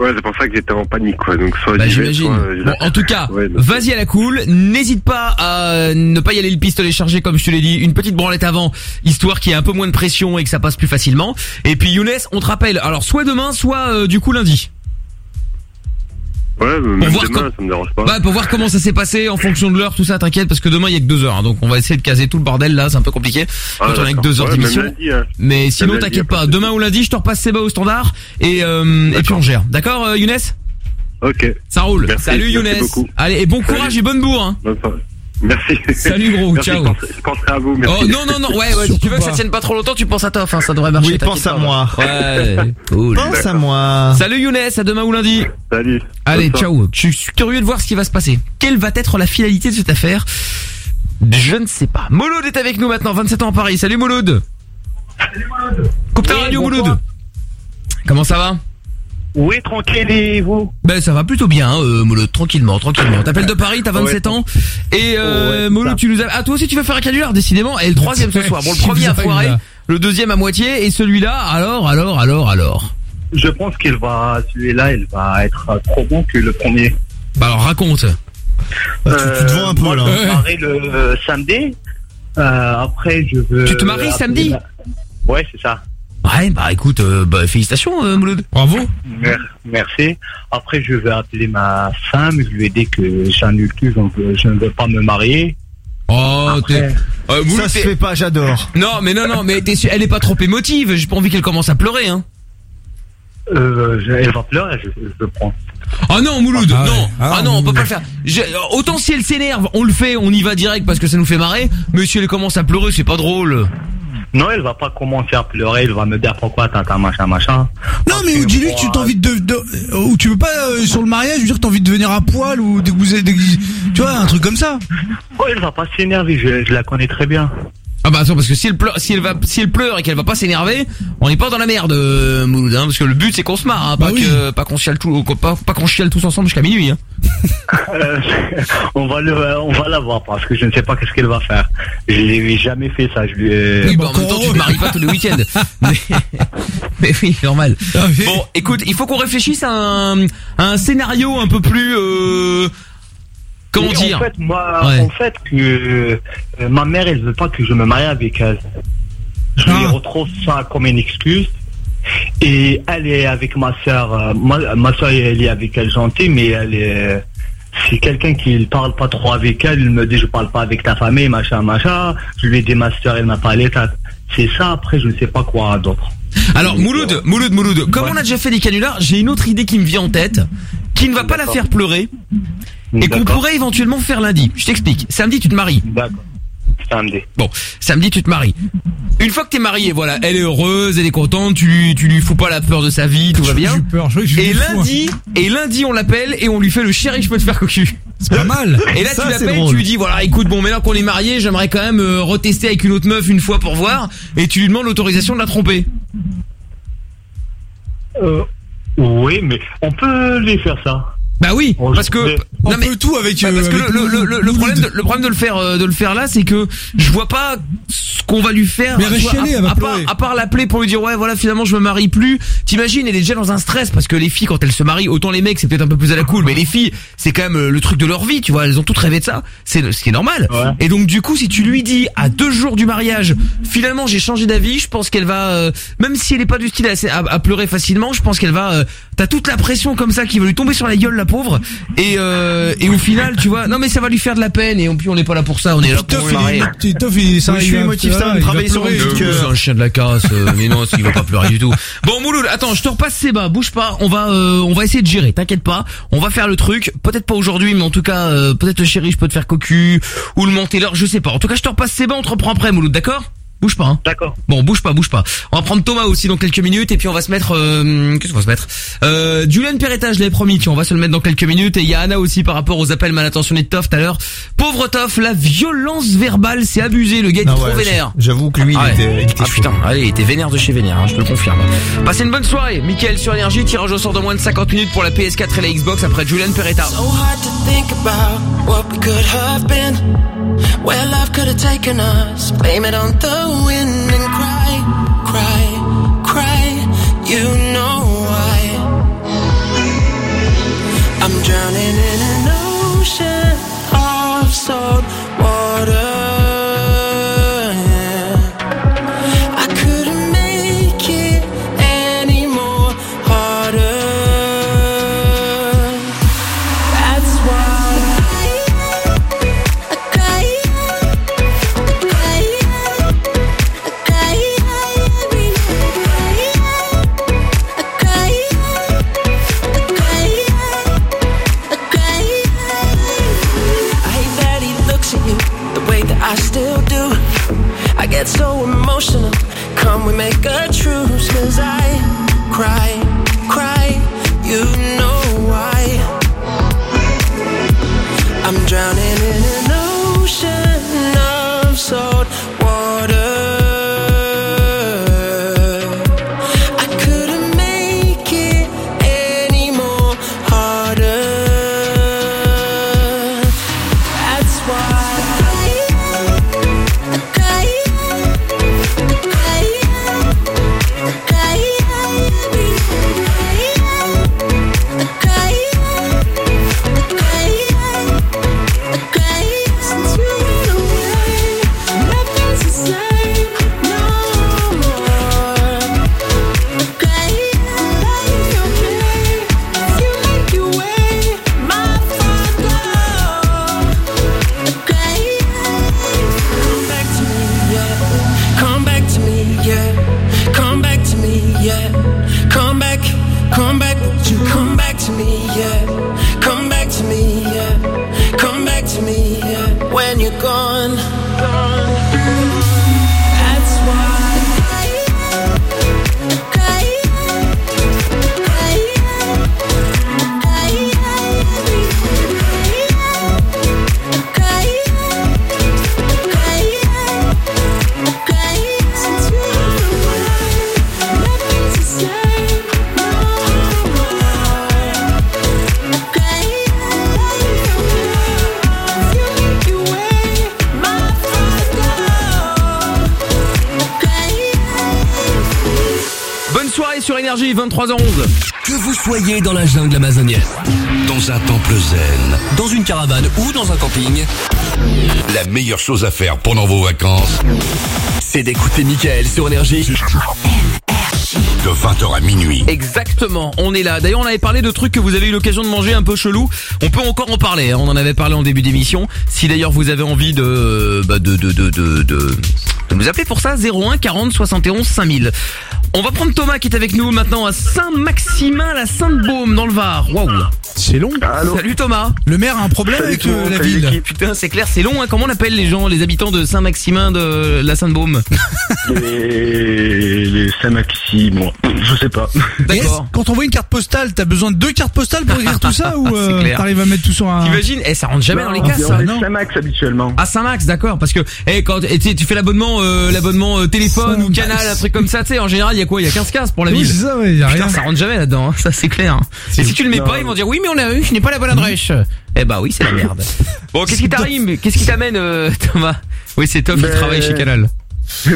Ouais, c'est pour ça que j'étais en panique, quoi. Donc soit Bah j'imagine. euh, Bon, en tout cas, Ouais, vas-y à la cool. N'hésite pas à ne pas y aller le pistolet chargé comme je te l'ai dit. Une petite branlette avant, histoire qu'il y ait un peu moins de pression et que ça passe plus facilement. Et puis Younes, on te rappelle. Alors soit demain, soit euh, du coup lundi. Ouais, même voir demain, com- ça me dérange pas. Ouais, pour voir comment ça s'est passé en fonction de l'heure, tout ça. T'inquiète, parce que demain il y a que deux heures. hein. donc on va essayer de caser tout le bordel là. C'est un peu compliqué. Ah, quand on a que d'accord. deux heures Ouais, d'émission. lundi, hein. Mais sinon, t'inquiète pas pas. Demain ou lundi, je te repasse Seba au standard et euh, et puis on gère. D'accord, euh, Younes? Ok. Ça roule. Merci, Salut Younes. Allez, et bon Salut. courage et bonne bourre. Hein. Bonne soirée. Merci. Salut, gros, Merci, ciao. Je penserai à vous. Merci. Oh non non non ouais, ouais si tu veux que ça tienne pas trop longtemps tu penses à toi enfin ça devrait marcher Oui, pense à pas. moi. ouais cool Pense à moi. salut Younes à demain ou lundi Salut. allez ciao je suis curieux de voir ce qui va se passer quelle va être la finalité de cette affaire? Je ne sais pas Moloud est avec nous maintenant 27 ans à Paris salut Moloud coupe ta radio Moloud comment ça va? Oui, tranquille, et vous Ben ça va plutôt bien, euh, Moloud, tranquillement, tranquillement. T'appelles de Paris, t'as 27 Ouais. ans, et euh, Ouais, Moloud, ça. tu nous as... Ah toi aussi tu vas faire un canular, décidément, et le troisième ce soir. Bon, le premier a foiré, le deuxième à moitié, et celui-là, alors, alors, alors, alors. Je pense qu'il va, celui-là, il va être euh, trop bon que le premier. Bah alors raconte. Bah, tu, tu te vends un peu moi, là. Je vais marier le euh, samedi. Euh, après, je veux. Tu te maries samedi Ouais, c'est ça. Ouais, bah écoute, euh, bah, félicitations euh, Mouloud. Bravo. Mer- Merci. Après, je vais appeler ma femme. Je lui ai dit que j'annule tout, donc euh, je ne veux pas me marier. Oh, t'es... Euh, Mouloud, Ça se t'es- fait pas, j'adore. Non, mais non, non, mais t'es sûr- elle est pas trop émotive, j'ai pas envie qu'elle commence à pleurer, hein. Euh, je- elle va pleurer, je, je prends. Ah non, Mouloud, Ah ouais. non. Ah, Ah, non, on peut pas le faire. Je- autant si elle s'énerve, on le fait, on y va direct parce que ça nous fait marrer. Mais si elle commence à pleurer, c'est pas drôle. Non, elle va pas commencer à pleurer. Elle va me dire pourquoi t'as machin, machin. Non mais dis-lui que tu t'as envie de, de, euh, ou tu veux pas euh, sur le mariage, je veux dire que t'as envie de venir à poil ou déguiser- tu vois un truc comme ça. Oh, elle va pas s'énerver. Je, je la connais très bien. Ah bah attends parce que si elle pleure, si elle va, si elle pleure et qu'elle va pas s'énerver, on n'est pas dans la merde, euh, Mouloud, hein, parce que le but c'est qu'on se marre, hein, Bah pas oui. que, pas qu'on chiale tout, pas, pas qu'on chiale tous ensemble jusqu'à minuit. Hein. Euh, on va le, on va la voir parce que je ne sais pas qu'est-ce qu'elle va faire. Je n'ai jamais fait ça. Je lui ai... Oui, bah, en même temps tu maries pas tous les week-ends. mais, mais oui, normal. Bon, écoute, il faut qu'on réfléchisse à un, à un scénario un peu plus, euh, comment Mais dire? En fait, moi, Ouais. en fait, que euh, ma mère, elle veut pas que je me marie avec elle. Je Ah. lui retrouve ça comme une excuse. Et elle est avec ma soeur. euh, ma, ma soeur, elle est avec elle gentille, mais elle est. C'est quelqu'un qui ne parle pas trop avec elle. Il me dit, je parle pas avec ta famille, machin, machin. Je lui ai dit, ma soeur, elle m'a parlé. ça. C'est ça, après, je ne sais pas quoi d'autre. Alors Mouloud, Mouloud, Mouloud, comme on a déjà fait des canulars, j'ai une autre idée qui me vient en tête, qui ne va pas la faire pleurer, et qu'on pourrait éventuellement faire lundi. Je t'explique. Samedi, tu te maries. D'accord. Samedi. Bon, samedi, tu te maries. Une fois que t'es marié, voilà, elle est heureuse, elle est contente, tu lui, tu lui fous pas la peur de sa vie, tout va bien. J'ai eu peur, je Et hein. lundi, et lundi, on l'appelle et on lui fait le chéri, je peux te faire cocu. C'est pas mal. Et là, Ça, tu l'appelles, tu lui dis, voilà, écoute, bon, maintenant qu'on est marié, j'aimerais quand même euh, retester avec une autre meuf une fois pour voir, et tu lui demandes l'autorisation de la tromper. Euh, oui, mais on peut lui faire ça. Bah oui, parce que On non, mais- peut tout avec, Bah, euh, parce que avec le, le, le, le problème de, le problème de le faire euh, de le faire là, c'est que je vois pas ce qu'on va lui faire. Mais vois, chialer, à, à part, à part l'appeler pour lui dire ouais voilà finalement je me marie plus. T'imagines elle est déjà dans un stress parce que les filles quand elles se marient, autant les mecs c'est peut-être un peu plus à la cool, mais les filles c'est quand même euh, le truc de leur vie, tu vois, elles ont toutes rêvé de ça. C'est ce qui est normal. Et donc du coup si tu lui dis à deux jours du mariage, finalement j'ai changé d'avis, je pense qu'elle va euh, même si elle est pas du style à, à- à pleurer facilement, je pense qu'elle va euh, t'as toute la pression comme ça qui va lui tomber sur la gueule la pauvre. Et euh, et au final tu vois non mais ça va lui faire de la peine. Et puis on n'est pas là pour ça. On est là pour se marrer. je suis va- émotif, ça va travailler sur Euh, c'est un chien de la casse, euh, mais non, il va pas pleurer du tout. Bon Mouloud, attends, je te repasse Seba, bouge pas, on va euh, on va essayer de gérer, t'inquiète pas, on va faire le truc, peut-être pas aujourd'hui, mais en tout cas, euh, peut-être chérie, je peux te faire cocu, ou le monter l'heure, je sais pas. En tout cas, je te repasse Seba, on te reprend après Mouloud, d'accord? Bouge pas, hein. D'accord. Bon, bouge pas, bouge pas. On va prendre Thomas aussi dans quelques minutes et puis on va se mettre. Euh, Qu'est-ce qu'on va se mettre? Euh, Julian Peretta, je l'ai promis. Tu, on va se le mettre dans quelques minutes et il y a Anna aussi par rapport aux appels mal intentionnés de Toff tout à l'heure. Pauvre Toff, la violence verbale, c'est abusé. Le gars est Non, trop ouais, vénère. J'avoue que lui, il Ah ouais. était, il était Ah chaud. putain, allez, il était vénère de chez vénère, hein, je te le confirme. Passez une bonne soirée. Mickaël sur énergie, tirage au sort de moins de 50 minutes pour la PS4 et la Xbox après Julian Peretta. So hard to think about what we could have been, where love could have taken us. Blame it on the wind and cry, cry, cry. You know why. I'm drowning in an ocean of salt énergie, 23h11. Que vous soyez dans la jungle amazonienne, Dans un temple zen, dans une caravane ou dans un camping, la meilleure chose à faire pendant vos vacances, c'est d'écouter Michael sur énergie. de 20h à minuit. Exactement, on est là. D'ailleurs, on avait parlé de trucs que vous avez eu l'occasion de manger un peu chelou. On peut encore en parler. hein. On en avait parlé en début d'émission. Si d'ailleurs vous avez envie de, bah de, de, de, de, de, de nous appeler pour ça, 01 40 71 5000. On va prendre Thomas qui est avec nous maintenant à Saint-Maximin, la Sainte-Baume dans le Var. Waouh. C'est long. Salut Thomas. Le maire a un problème Salut avec tout euh, la ville. Putain, c'est clair, c'est long. Hein. Comment on appelle les gens, les habitants de Saint-Maximin de la Sainte-Baume Les, les Saint-Maxi, bon, je sais pas. Est-ce- Quand on voit une carte postale, t'as besoin de deux cartes postales pour écrire tout ça ou euh, t'arrives à mettre tout sur un. T'imagines? Eh, ça rentre jamais dans les cases, ça, non Saint-Max habituellement. Ah Saint-Max, d'accord, parce que eh, quand et tu, tu fais l'abonnement euh, l'abonnement euh, téléphone ou canal, un truc comme ça, tu sais, en général, il y a quoi? Il y a 15 cases pour la Oui, ville. c'est ça, ouais, y a Putain, rien. ça rentre jamais là-dedans, hein, ça c'est clair. Et si tu le mets Non. pas, ils vont dire oui, mais on a eu, je n'ai pas la bonne adresse. Eh bah oui, c'est la merde. Bon, qu'est-ce qui t'arrive? Qu'est-ce qui t'amène, euh, Thomas? Oui, c'est Top qui Ben, travaille chez Canal.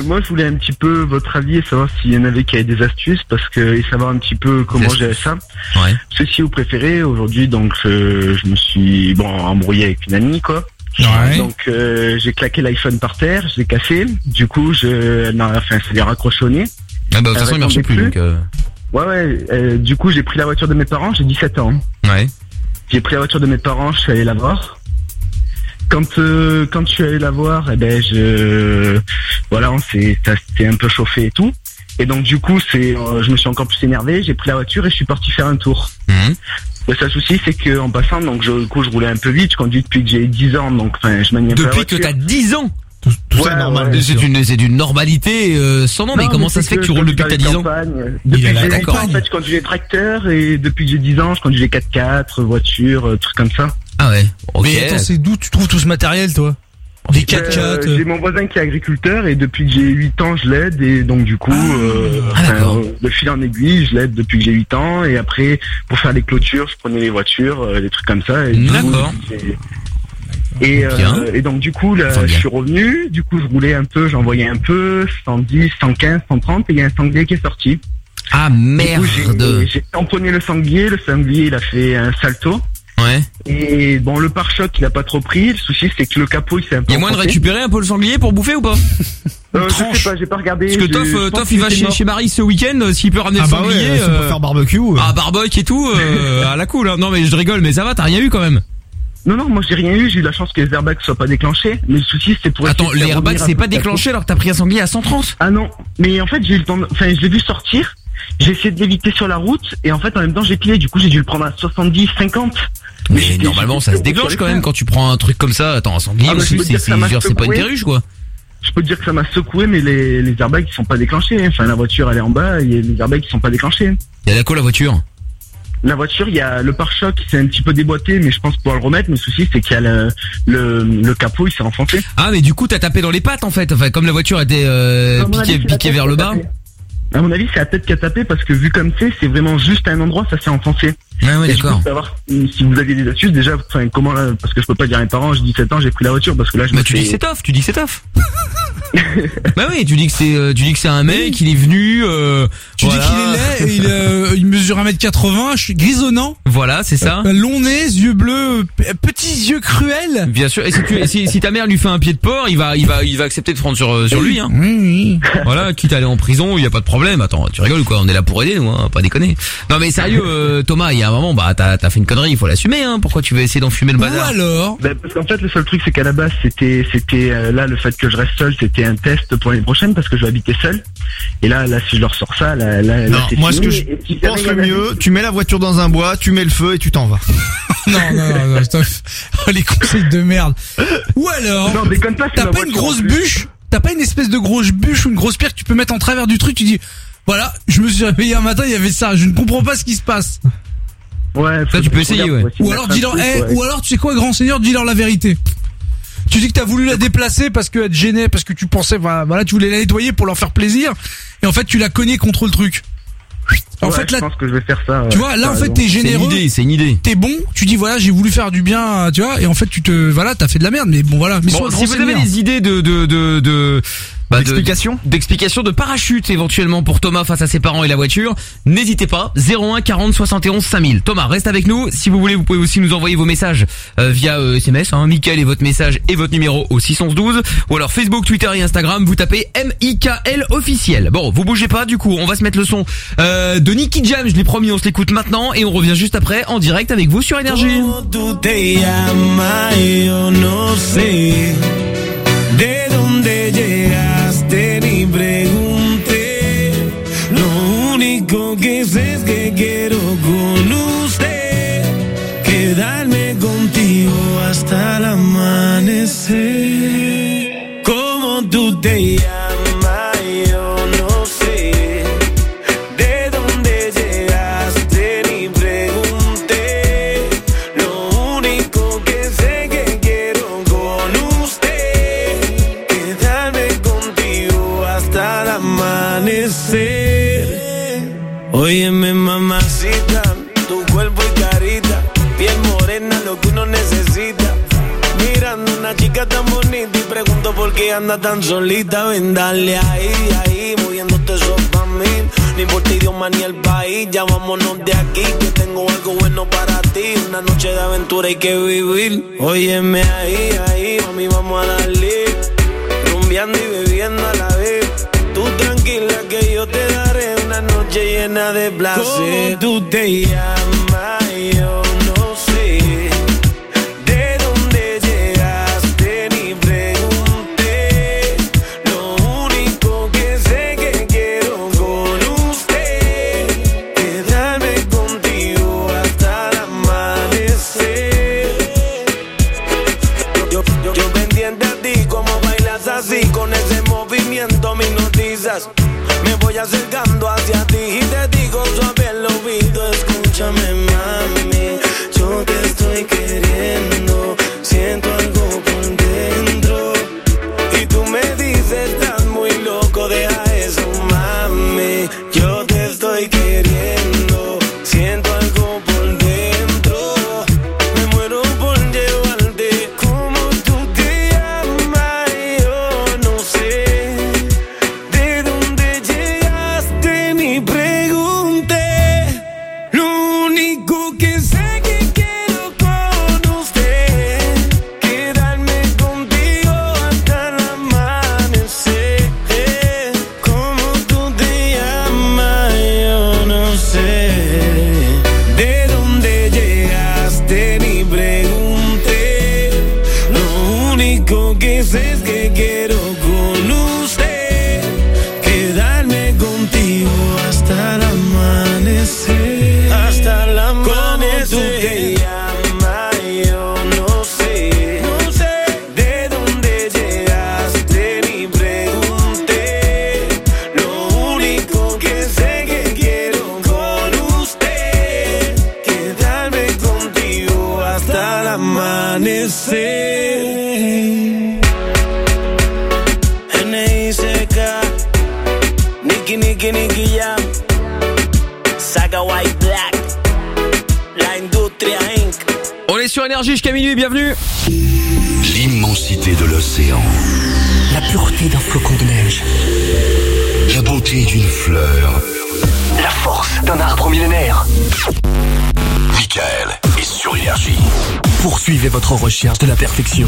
Moi, je voulais un petit peu votre avis et savoir s'il y en avait qui avaient des astuces, parce que et savoir un petit peu comment gérer ça. Ouais. Si vous préférez, aujourd'hui, donc je, je me suis bon embrouillé avec une amie, quoi. Ouais. Donc euh, j'ai claqué l'iPhone par terre, je l'ai cassé. Du coup, je, non, enfin, ça lui a raccroché au nez. Ah bah de toute façon, il marchait plus, donc. euh, Ouais, ouais. euh, du coup, j'ai pris la voiture de mes parents. J'ai 17 ans. Ouais. J'ai pris la voiture de mes parents, je suis allé la voir. Quand euh, quand je suis allé la voir, eh ben je voilà, on s'est ça s'est un peu chauffé et tout. Et donc du coup, c'est euh, je me suis encore plus énervé, j'ai pris la voiture et je suis parti faire un tour. Mhm. Le seul souci, c'est que en passant, donc je, du coup, je roulais un peu vite. Je conduis depuis que j'ai 10 ans, donc enfin, je manie un peu la Depuis que voiture. t'as 10 ans Tout ça est normal, bien C'est sûr. une, c'est d'une normalité euh, sans nom, mais comment ça se fait que tu roules depuis que t'as 10 ans Depuis Il est que j'ai 8 d'accord. ans, en fait, je conduis les tracteurs et depuis que j'ai 10 ans, je conduis les 4x4, voitures, euh, trucs comme ça. Ah ouais. Mais attends, c'est d'où tu trouves tout ce matériel, toi? Des 4x4 Euh, J'ai mon voisin qui est agriculteur et depuis que j'ai 8 ans, je l'aide et donc du coup, euh, enfin, euh, de fil en aiguille, je l'aide depuis que j'ai 8 ans et après, pour faire les clôtures, je prenais les voitures, euh, des trucs comme ça. et du coup, D'accord. Et, euh, Bien. et donc du coup, là, Enfin, je suis revenu, du coup, je roulais un peu, j'envoyais un peu, 110, 115, 130 et il y a un sanglier qui est sorti. Ah Du coup, merde. J'ai tamponné le sanglier, le sanglier il a fait un salto. Ouais. Et bon, le pare-choc il a pas trop pris. Le souci c'est que le capot il s'est un peu. Il y a moyen de récupérer un peu le sanglier pour bouffer ou pas? Euh, je sais pas, j'ai pas regardé. Parce que Toff, euh, Toff, il va chez, Marie ce week-end, euh, s'il peut ramener Ah le bah ouais, sanglier. c'est pour faire barbecue, euh. Ah, barbecue et tout, euh, à la cool. hein. Non mais je rigole, mais ça va, t'as rien eu quand même. Non, non, moi j'ai rien eu. J'ai eu la chance que les airbags soient pas déclenchés. Mais le souci c'est pour. Attends, les airbags c'est pas déclenché alors que t'as pris un sanglier à 130 Ah non, mais en fait j'ai eu le temps. de- Enfin, je l'ai vu sortir. J'ai essayé de l'éviter sur la route et en fait en même temps j'ai pilé. Du coup j'ai dû le prendre à 70, 50. Mais normalement ça se déclenche quand même quand tu prends un truc comme ça. Attends, un sanglier Ah, bah, je aussi, peux c'est dire que c'est ça m'a genre, c'est pas une perruche quoi. Je peux te dire que ça m'a secoué, mais les, les airbags ils sont pas déclenchés. Enfin, la voiture elle est en bas et les airbags ils sont pas déclenchés. Il y a la quoi la voiture? La voiture, il y a le pare-choc qui s'est un petit peu déboîté, mais je pense pouvoir le remettre. Mais le souci, c'est qu'il y a le, le, le capot, il s'est enfoncé. Ah mais du coup t'as tapé dans les pattes en fait. Enfin comme la voiture était euh, piquée, piquée vers le bas. À mon avis, c'est la tête qui a tapé parce que vu comme c'est, c'est vraiment juste à un endroit, ça s'est enfoncé. Ouais, ouais, d'accord. veux savoir euh, si vous aviez des astuces déjà, enfin comment là, parce que je peux pas dire à mes parents, j'ai 17 ans, j'ai pris la voiture parce que là je Bah me tu fais- dis que c'est tough, tu dis que c'est tough. bah oui, tu dis que c'est euh, tu dis que c'est un mec, il est venu euh, Tu voilà. dis qu'il est laid, et il, euh, il mesure 1m80, je suis grisonnant. Voilà, c'est ça. Euh, Long nez, yeux bleus, p- petits yeux cruels. Bien sûr. Et si, tu, si, si ta mère lui fait un pied de porc, il va, il va, il va accepter de prendre sur, euh, sur lui. Hein. Voilà, quitte à aller en prison, il y a pas de problème. Attends, tu rigoles ou quoi? On est là pour aider, nous, hein, pas déconner. Non mais sérieux, euh, Thomas, il y a un moment, bah t'as, fait une connerie, il faut l'assumer. Hein. Pourquoi tu veux essayer d'enfumer le bazar alors Ben, parce qu'en fait, le seul truc, c'est qu'à la base, c'était, c'était euh, là, le fait que je reste seul, c'était un test pour l'année prochaine parce que je vais habiter seul. Et là, là, si je leur sors ça, là, là, là, Non, c'est moi ce fini. que je pense le mieux, tu mets la voiture dans un bois, tu mets le feu et tu t'en vas. non, non, non, non, stop. Oh, les conseils de merde. Ou alors, Non, déconne pas, c'est t'as pas une grosse bûche, t'as pas une espèce de grosse bûche ou une grosse pierre que tu peux mettre en travers du truc, tu dis, voilà, je me suis réveillé un matin, il y avait ça, je ne comprends pas ce qui se passe. Ouais, Ça, tu peux essayer, ouais. Ou alors, dis-leur, eh, ou alors, tu sais quoi, grand seigneur, dis-leur la vérité. Tu dis que t'as voulu la déplacer parce qu'elle te gênait, parce que tu pensais, voilà, voilà, tu voulais la nettoyer pour leur faire plaisir, et en fait, tu la cognais contre le truc. En Ouais, fait, je là, pense que je vais faire ça. tu vois, là, en fait, t'es généreux. C'est une idée, c'est une idée. T'es bon, tu dis voilà, j'ai voulu faire du bien, tu vois, et en fait, tu te, voilà, t'as fait de la merde, mais bon, voilà. Mais Bon, si vous avez seigneur. des idées de, de, de, de bah, de- D'explication d'explication de parachute éventuellement pour Thomas face à ses parents et la voiture, n'hésitez pas 01 40 71 5000. Thomas reste avec nous. Si vous voulez, vous pouvez aussi nous envoyer vos messages euh, via euh, SMS. Hein, Mickaël et votre message et votre numéro au 612 ou alors Facebook, Twitter et Instagram. Vous tapez M I K L officiel. Bon, vous bougez pas. Du coup, on va se mettre le son euh, de Nicky Jam. Je l'ai promis, on se l'écoute maintenant et on revient juste après en direct avec vous sur Énergie. de anda tan solita. Ven, dale ahí, ahí, moviéndote pa' mí. No importa idioma ni el país, ya vámonos de aquí, que tengo algo bueno para ti. Una noche de aventura hay que vivir. Óyeme ahí, ahí, mami, vamos a darle. Rumbeando y bebiendo a la vez. Tú tranquila que yo te daré una noche llena de placer. ¿Cómo tú te llamas? Me voy Énergie jusqu'à minuit, bienvenue L'immensité de l'océan. La pureté d'un flocon de neige. La beauté d'une fleur. La force d'un arbre millénaire. Michael sur Énergie. Poursuivez votre recherche de la perfection.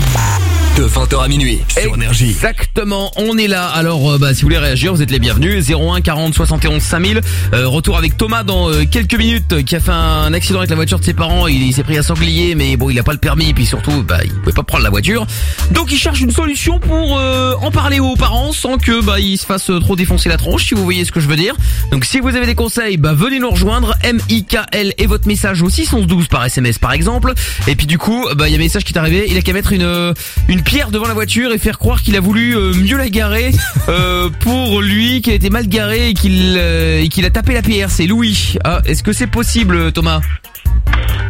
De 20h à minuit sur Énergie. Exactement, on est là. Alors, euh, bah, si vous voulez réagir, vous êtes les bienvenus. 01 40 71 5000. Euh, retour avec Thomas dans euh, quelques minutes, qui a fait un accident avec la voiture de ses parents. Il, s'est pris un sanglier, mais bon, il a pas le permis, puis surtout, bah, il pouvait pas prendre la voiture. Donc, il cherche une solution pour euh, en parler aux parents sans que bah, il se fasse euh, trop défoncer la tronche, si vous voyez ce que je veux dire. Donc, si vous avez des conseils, bah, venez nous rejoindre. M I K L et votre message au 612 par SMS, par exemple. Et puis, du coup, bah, il y a un message qui est arrivé. Il a qu'à mettre une euh, une pierre devant la voiture et faire croire qu'il a voulu euh, mieux la garer euh, pour lui, qui a été mal garé et qu'il euh, et qu'il a tapé la pierre. C'est Louis. Ah, est-ce que c'est possible, Thomas?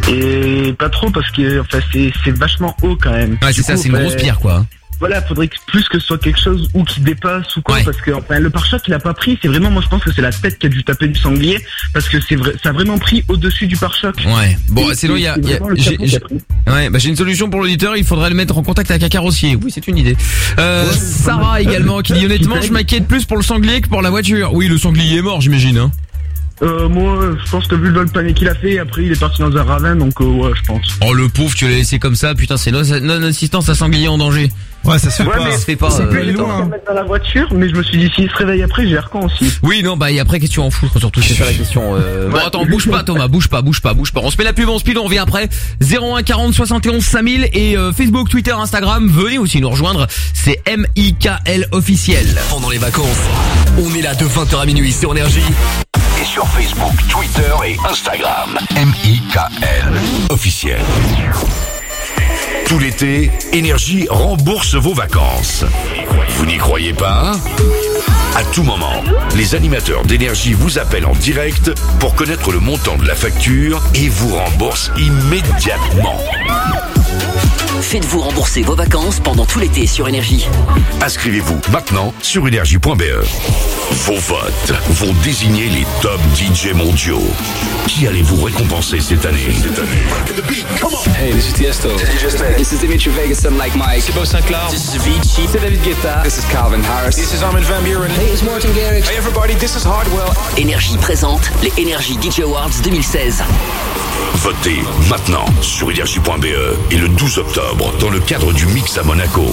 Et pas trop parce que enfin, c'est c'est vachement haut quand même. Ouais, c'est ça, c'est une enfin, grosse pierre, quoi. Voilà, faudrait que plus que ce soit quelque chose ou qui dépasse ou quoi, parce que enfin, le pare-choc il a pas pris. C'est vraiment, moi je pense que c'est la tête qui a dû taper du sanglier parce que c'est vrai, ça a vraiment pris au-dessus du pare-choc. Ouais. Bon, Et sinon il y a, c'est il y a- j'ai- ouais, bah j'ai une solution pour l'auditeur. Il faudrait le mettre en contact avec un carrossier. Oui, c'est une idée. Euh, Sarah également qui dit honnêtement, je m'inquiète plus pour le sanglier que pour la voiture. Oui, le sanglier est mort, j'imagine. Hein. Euh, moi, je pense que vu le panier qu'il a fait, après il est parti dans un ravin, donc euh, ouais, je pense. Oh le pauvre, tu l'as laissé comme ça. Putain, c'est non- non-assistance à sanglier en danger. Ouais, ça se fait Ouais, pas. mais Ça se fait pas. C'est euh, plus attends. loin. mettre dans la voiture, mais je me suis dit s'il se réveille après, j'ai l'air con aussi. Oui, non, bah et après, qu'est-ce que tu en fous? Surtout, c'est ça la question. euh. Bon, attends, bouge pas, Thomas, bouge pas, bouge pas, bouge pas. On se met la pub, on speed, on revient après. 01 40 71 5000 et euh, Facebook, Twitter, Instagram. Venez aussi nous rejoindre. C'est M I K L officiel. Pendant les vacances, on est là de 20h à minuit sur Énergie. Et sur Facebook, Twitter et Instagram. M-I-K-L. Officiel. Tout l'été, Énergie rembourse vos vacances. Vous n'y croyez pas? À tout moment, les animateurs d'Énergie vous appellent en direct pour connaître le montant de la facture et vous remboursent immédiatement. Faites-vous rembourser vos vacances pendant tout l'été sur Énergie. Inscrivez-vous maintenant sur énergie.be. Vos votes vont désigner les top DJ mondiaux. Qui allez-vous récompenser cette année? Hey, this is Tiesto. This is Dimitri Vegas and Like Mike. C'est Bo Sinclair. This is Avicii. C'est David Guetta. This is Calvin Harris. This is Armin van Buren. Hey, it's Martin Garrix. Hey everybody, this is Hardwell. Énergie présente les Énergie DJ Awards 2016. Votez maintenant sur énergie.be et le 12 octobre dans le cadre du Mix à Monaco.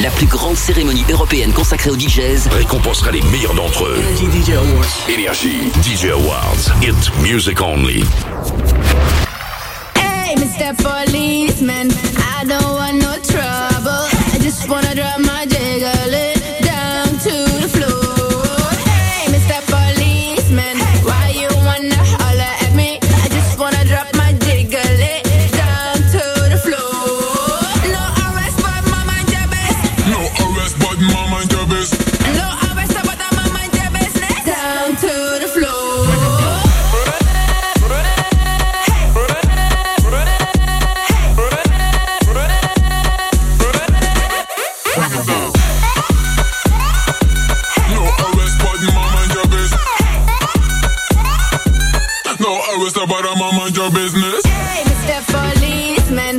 La plus grande cérémonie européenne consacrée aux DJs récompensera les meilleurs d'entre eux. DJ Awards. Énergie DJ Awards. Hit music only. Hey, Mr. Policeman, I don't want no trouble. I just wanna drop my jiggle your business. Hey, Mr. Policeman,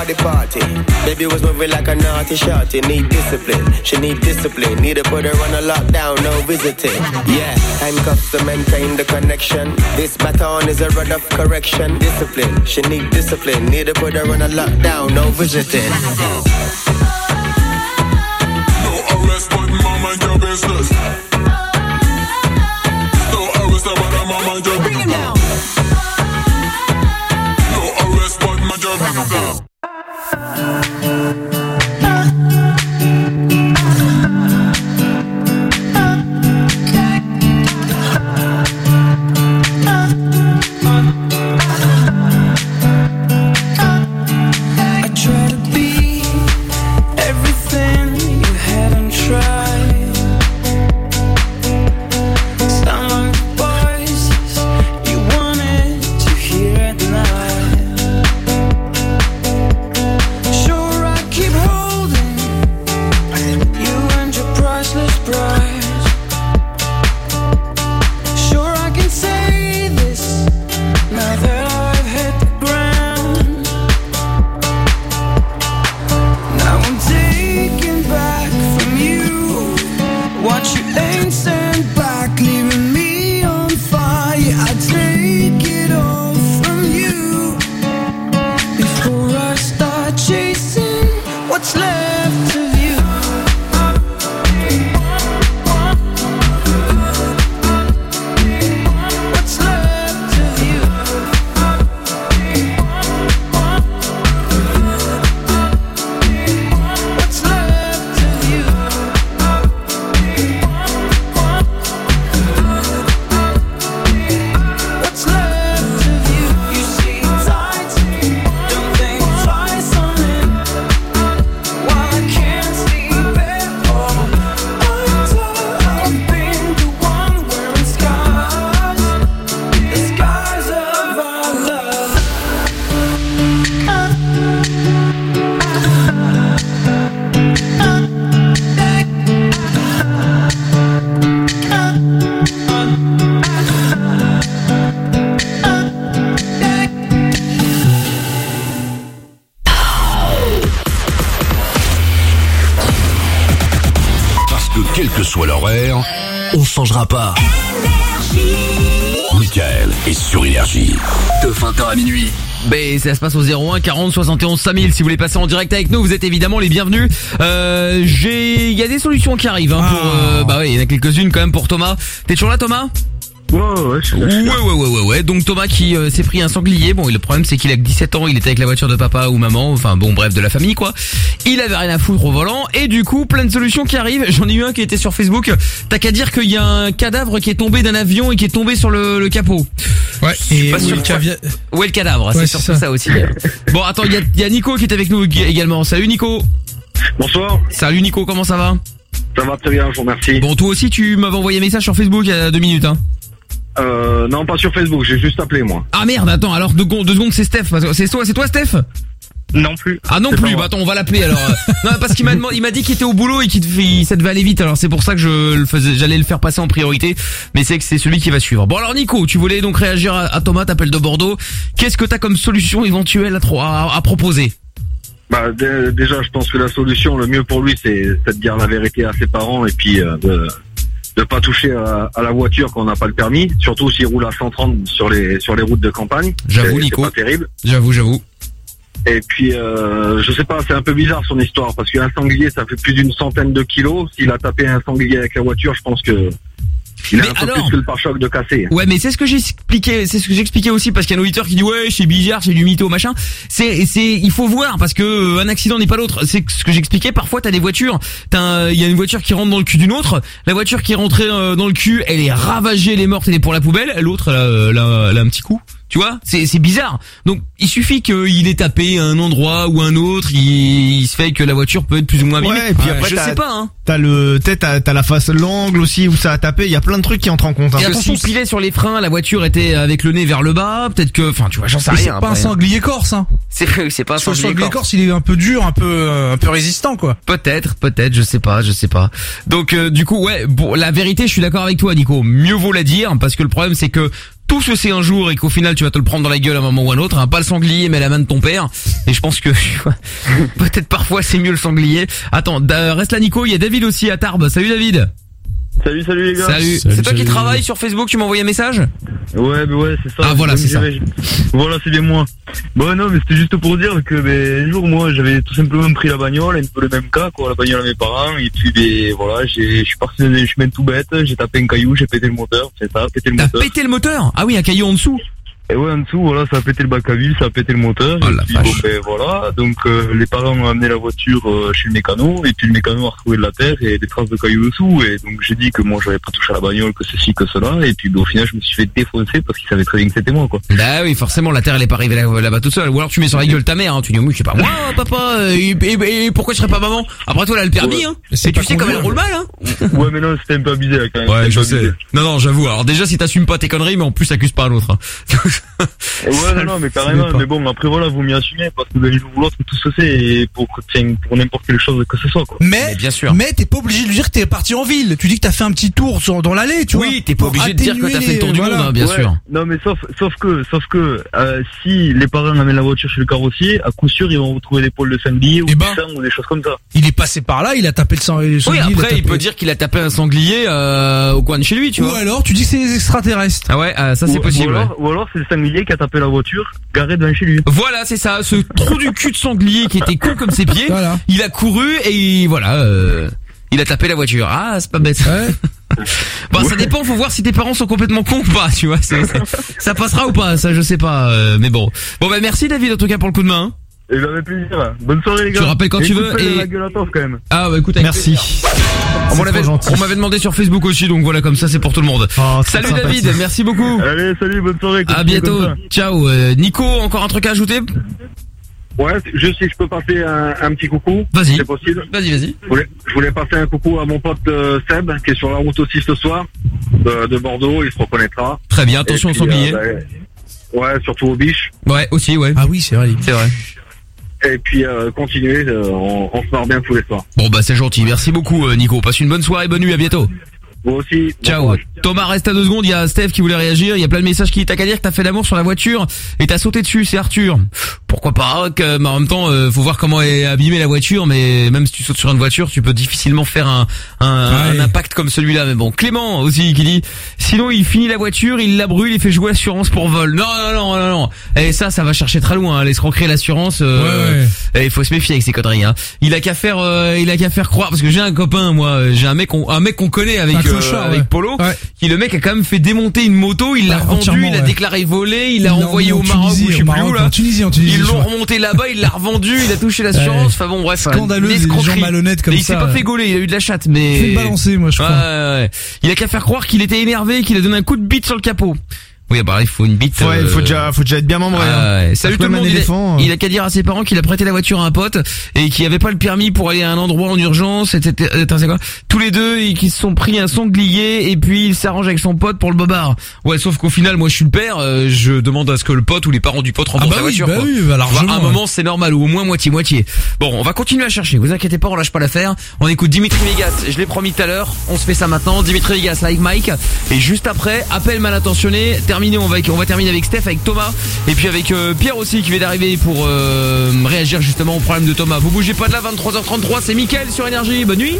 up the party. Baby was moving like a naughty shorty. Need discipline, she need discipline. Need to put her on a lockdown, no visiting. Yeah, handcuffs to maintain the connection. This baton is a rod of correction. Discipline, she need discipline. Need to put her on a lockdown, no visiting. No arrest, but my mind your business. No arrest, but my mind your business. No arrest, but my your business. I ça se passe au 01 40 71 5000 si vous voulez passer en direct avec nous, vous êtes évidemment les bienvenus. Euh, j'ai il y a des solutions qui arrivent hein, pour euh, bah ouais, il y en a quelques-unes quand même pour Thomas. T'es toujours là Thomas? Ouais, ouais, je suis là, je Ouais, suis là. ouais, ouais, ouais, ouais. Donc Thomas qui euh, s'est pris un sanglier. Bon, et le problème c'est qu'il a que 17 ans, il était avec la voiture de papa ou maman, enfin bon, bref, de la famille quoi. Il avait rien à foutre au volant et du coup, plein de solutions qui arrivent. J'en ai eu un qui était sur Facebook. T'as qu'à dire qu'il y a un cadavre qui est tombé d'un avion et qui est tombé sur le, le capot. Ouais, et où est le cavia- Où est le cadavre Ouais, C'est c'est surtout ça. ça. aussi. Bon, attends, il y a, il y a Nico qui est avec nous ég- également. Salut Nico. Bonsoir. Salut Nico, comment ça va? Ça va très bien, je vous remercie. Bon, toi aussi, tu m'avais envoyé un message sur Facebook il y a deux minutes, hein. Euh, non, pas sur Facebook, j'ai juste appelé moi. Ah merde, attends, alors deux, secondes, deux secondes, c'est Steph. parce que- C'est toi, c'est toi Steph? Non plus. Ah non plus, bah attends, on va l'appeler alors. non, parce qu'il m'a demandé- il m'a dit qu'il était au boulot et qu'il devait- ça devait aller vite. Alors c'est pour ça que je le faisais, j'allais le faire passer en priorité. Mais c'est que c'est celui qui va suivre. Bon alors Nico, tu voulais donc réagir à, à Thomas, t'appelles de Bordeaux. Qu'est-ce que t'as comme solution éventuelle à, tro- à, à proposer? Bah, dé- déjà, je pense que la solution, le mieux pour lui, c'est c'est de dire la vérité à ses parents et puis euh, de de pas toucher à, à la voiture quand on n'a pas le permis, surtout s'il roule à 130 sur les sur les routes de campagne. J'avoue, Nico. C'est pas terrible. J'avoue, j'avoue. Et puis, euh, je sais pas, c'est un peu bizarre son histoire parce qu'un sanglier, ça fait plus d'une centaine de kilos. S'il a tapé un sanglier avec la voiture, je pense que il a un peu alors plus que le pare-choc de cassé. Ouais, mais c'est ce que j'ai expliqué, c'est ce que j'expliquais aussi parce qu'il y a un auditeur qui dit ouais, c'est bizarre, c'est du mytho machin. C'est c'est il faut voir parce que euh, un accident n'est pas l'autre. C'est ce que j'expliquais, parfois t'as des voitures, t'as il y a une voiture qui rentre dans le cul d'une autre, la voiture qui est rentrée euh, dans le cul, elle est ravagée, elle est morte, elle est pour la poubelle, l'autre elle, a, euh, elle a- elle a un petit coup. Tu vois, c'est c'est bizarre. Donc il suffit qu'il ait tapé à un endroit ou un autre, il, il se fait que la voiture peut être plus ou moins abîmée. Ouais, et puis après je sais pas hein. T'as le, t'as, t'as t'as la face, l'angle aussi où ça a tapé. Il y a plein de trucs qui entrent en compte. hein. Et attention, s'il pilait sur les freins, la voiture était avec le nez vers le bas, peut-être que, enfin, tu vois, j'en sais rien. c'est pas un après. sanglier corse, hein. C'est c'est pas un sanglier sanglier corse. corse, il est un peu dur, un peu, euh, un peu résistant, quoi. Peut-être, peut-être, je sais pas, je sais pas. Donc euh, du coup, ouais, bon, la vérité, je suis d'accord avec toi, Nico. Mieux vaut la dire, parce que le problème, c'est que tout se sait un jour et qu'au final, tu vas te le prendre dans la gueule à un moment ou à un autre. Hein, pas le sanglier, mais la main de ton père. Et je pense que peut-être parfois c'est mieux le sanglier. Attends, reste là, Nico. Il y a David aussi à Tarbes. Salut David. Salut, salut les gars. Salut. C'est toi qui travailles sur Facebook Tu m'as envoyé un message Ouais, mais ouais, c'est ça. Ah, voilà, c'est ça. dirais, je- Voilà, c'est bien moi. Bon, non, mais c'était juste pour dire que, ben, un jour, moi, j'avais tout simplement pris la bagnole, un peu le même cas, quoi, la bagnole à mes parents, et puis, ben, voilà, j'ai, je suis parti dans un chemin tout bête, j'ai tapé un caillou, j'ai pété le moteur, c'est ça, pété le T'as moteur. pété le moteur Ah oui, un caillou en dessous. Et ouais, en dessous, voilà, ça a pété le bac à huile, ça a pété le moteur. Oh et puis, bon, ben, voilà. Donc, euh, les parents ont amené la voiture euh, chez le mécano, et puis le mécano a retrouvé de la terre et des traces de cailloux dessous. Et donc, j'ai dit que moi, j'avais pas touché à la bagnole, que ceci, que cela. Et puis, ben, au final, je me suis fait défoncer parce qu'il savait très bien que c'était moi, quoi. Bah oui, forcément, la terre elle est pas arrivée là- là-bas toute seule. Ou alors tu mets sur la gueule ta mère, hein. tu dis oui, je sais pas moi, papa, euh, et, et- et pourquoi je serais pas maman? Après toi, elle a le permis, Ouais. hein. Et tu sais comme elle roule mal, hein. Ouais, mais non, c'était un peu abusé, quand même. Ouais, je sais. Non, non, j'avoue. Alors déjà, si t'assumes pas tes conneries, mais en plus t'accuses pas un autre. hein. Ouais, non, non, mais carrément. Mais bon, après, voilà, vous m'y assumez parce que ben, le jour ou l'autre, tout se sait et pour, pour n'importe quelle chose que ce soit, quoi. Mais, bien sûr. mais t'es pas obligé de lui dire que t'es parti en ville. Tu dis que t'as fait un petit tour sur, dans l'allée, tu vois. Oui, t'es pas obligé de dire que t'as fait le tour du voilà. monde, hein, bien Ouais. sûr. Non, mais sauf, sauf que, sauf que, euh, si les parents amènent la voiture chez le carrossier, à coup sûr, ils vont retrouver des pôles de sanglier ou Eh du ben. sang ou des choses comme ça. Il est passé par là, il a tapé le sang. le Oui, sanglier, après, tapé- il peut dire qu'il a tapé un sanglier euh, au coin de chez lui, tu Ou vois. alors, tu dis que c'est des extraterrestres. Ah ouais, ah, ça c'est Ou- possible. Ou ouais. alors, ou c'est sanglier qui a tapé la voiture garée devant chez lui. Voilà, c'est ça, ce trou du cul de sanglier qui était con comme ses pieds. Voilà. Il a couru et voilà, euh, il a tapé la voiture. Ah, c'est pas bête. Bon, ça dépend, faut voir si tes parents sont complètement cons ou pas, tu vois. c'est- c'est- ça passera ou pas, ça je sais pas, euh, mais bon. Bon bah merci David en tout cas pour le coup de main. Et avec plaisir. Bonne soirée, les gars. Tu rappelles quand Et tu veux et- à la gueule à Toff, quand même. Ah bah écoute, Merci. On m'avait, demandé sur Facebook aussi, donc voilà comme ça c'est pour tout le monde. Oh, Salut sympathique. David, merci beaucoup. Allez, salut, bonne soirée. À bientôt. Ciao. Euh, Nico, encore un truc à ajouter? Ouais, juste si je peux passer un, un petit coucou. Vas-y. C'est possible. Vas-y, vas-y. Je voulais, je voulais passer un coucou à mon pote euh, Seb, qui est sur la route aussi ce soir, de, de Bordeaux, il se reconnaîtra. Très bien, attention au sanglier. euh, bah, ouais, surtout aux biches. Ouais, aussi, ouais. Ah oui, c'est vrai. C'est vrai. Et puis euh, continuez, euh, on, on se marre bien tous les soirs. Bon bah c'est gentil, merci beaucoup euh, Nico. Passe une bonne soirée, bonne nuit, à bientôt. Vous aussi. Ciao. Thomas, reste à deux secondes. Il y a Steph qui voulait réagir. Il y a plein de messages qui t'as qu'à dire que t'as fait l'amour sur la voiture et t'as sauté dessus. C'est Arthur. Pourquoi pas que, mais en même temps, euh, faut voir comment est abîmée la voiture. Mais même si tu sautes sur une voiture, tu peux difficilement faire un, un, un impact comme celui-là. Mais bon, Clément aussi qui dit. Sinon, il finit la voiture, il la brûle, il fait jouer l'assurance pour vol. Non, non, non, non, non. Et ça, ça va chercher très loin. Hein. L'escroquerie, l'assurance. euh, et il faut se méfier avec ces conneries. Hein. Il a qu'à faire, euh, il a qu'à faire croire parce que j'ai un copain, moi, euh, j'ai un mec, qu'on- un mec qu'on connaît avec euh, avec ouais. Polo, qui le mec a quand même fait démonter une moto, il l'a revendue, entièrement, il a ouais. déclaré volé, il Il l'a l'a envoyé au Maroc ou je sais plus où là. en Tunisie, en Tunisie, Ils l'ont remonté là-bas, il l'a revendu, il a touché l'assurance. Enfin bon, bref, Scandaleux, les gens malhonnêtes comme Et il s'est ça, pas fait gauler, il a eu de la chatte, mais. Balancer, moi, je crois. Il a qu'à faire croire qu'il était énervé, qu'il a donné un coup de bite sur le capot. Oui, bah il faut une bite. Ouais, il faut euh, déjà, faut déjà être bien membré. ah hein. ouais. Salut tout le monde. un Il, a- éléphant, euh. il a qu'à dire à ses parents qu'il a prêté la voiture à un pote et qu'il avait pas le permis pour aller à un endroit en urgence, etc. Attends, c'est quoi? Tous les deux et qu'ils se sont pris un sanglier et puis il s'arrange avec son pote pour le bobard. Ouais, sauf qu'au final, moi je suis le père, euh, je demande à ce que le pote ou les parents du pote remboursent bah la oui, voiture. bah quoi. oui, bah largement, à un ouais. moment c'est normal ou au moins moitié moitié. Bon, on va continuer à chercher. Vous inquiétez pas, on lâche pas l'affaire. On écoute Dimitri Vegas. Je l'ai promis tout à l'heure. On se fait ça maintenant. Dimitri Vegas like Mike. Et juste après, appel mal intentionné. Terminé. On va on va terminer avec Steph, avec Thomas et puis avec euh, Pierre aussi qui vient d'arriver pour euh, réagir justement au problème de Thomas. Vous bougez pas de là. 23h33. C'est Mickaël sur énergie. Bonne nuit.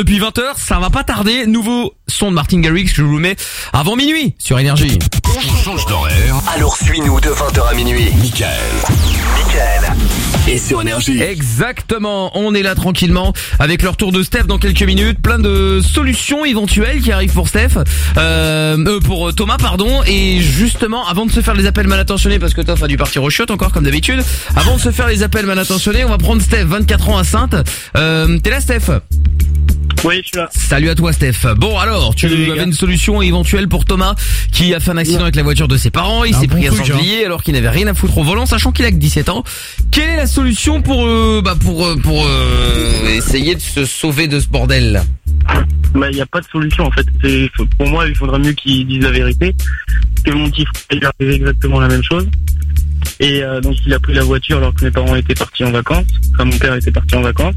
Depuis 20h, ça va pas tarder. Nouveau son de Martin Garrix que je vous mets avant minuit sur Énergie. On change d'horaire. Alors suis-nous de 20h à minuit. Michael. Michael. Et sur Énergie. Exactement, on est là tranquillement avec le retour de Steph dans quelques minutes, plein de solutions éventuelles qui arrivent pour Steph, euh, euh, pour euh, Thomas pardon, et justement avant de se faire les appels mal intentionnés parce que Toff a dû partir au shot encore comme d'habitude, avant de se faire les appels mal intentionnés, on va prendre Steph, 24 ans à Sainte. Euh, T'es là Steph? Oui, je suis là. Salut à toi Steph. Bon alors, tu Salut, avais une solution éventuelle pour Thomas qui a fait un accident avec la voiture de ses parents, il s'est bon pris un truc, hein. sanglier alors qu'il n'avait rien à foutre au volant sachant qu'il a que 17 ans. Quelle est la solution pour euh, bah pour euh, pour euh, essayer de se sauver de ce bordel? Bah, il n'y a pas de solution en fait. Pour moi, il faudrait mieux qu'ils disent la vérité. Parce que mon petit frère, il est arrivé exactement la même chose. Et euh, donc, il a pris la voiture alors que mes parents étaient partis en vacances. Enfin, mon père était parti en vacances.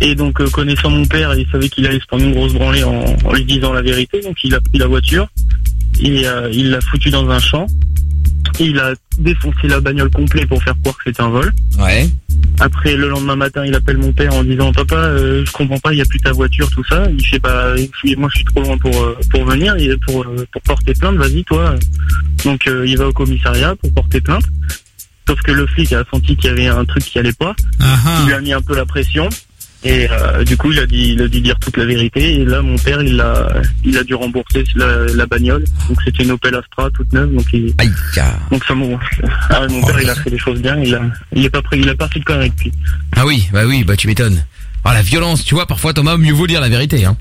Et donc, euh, connaissant mon père, il savait qu'il allait se prendre une grosse branlée en, en lui disant la vérité. Donc, il a pris la voiture et euh, il l'a foutu dans un champ. Il a défoncé la bagnole complète pour faire croire que c'était un vol. Ouais. Après, le lendemain matin, il appelle mon père en disant Papa, euh, je comprends pas, il y a plus ta voiture, tout ça. Il fait Bah, moi, je suis trop loin pour euh, pour venir, et pour euh, pour porter plainte. Vas-y, toi. Donc, euh, il va au commissariat pour porter plainte. Sauf que le flic a senti qu'il y avait un truc qui allait pas. Il lui a mis un peu la pression. Et euh, du coup, il a dit, il a dit dire toute la vérité. Et là, mon père, il a, il a dû rembourser la, la bagnole. Donc c'était une Opel Astra toute neuve. Donc il, donc ça mon, ah, ouais, mon père, il a fait les choses bien. Il a, il est pas pris, il a pas fait de conneries depuis. Ah oui, bah oui, bah tu m'étonnes. Ah la violence, tu vois, parfois Thomas, mieux vaut dire la vérité hein.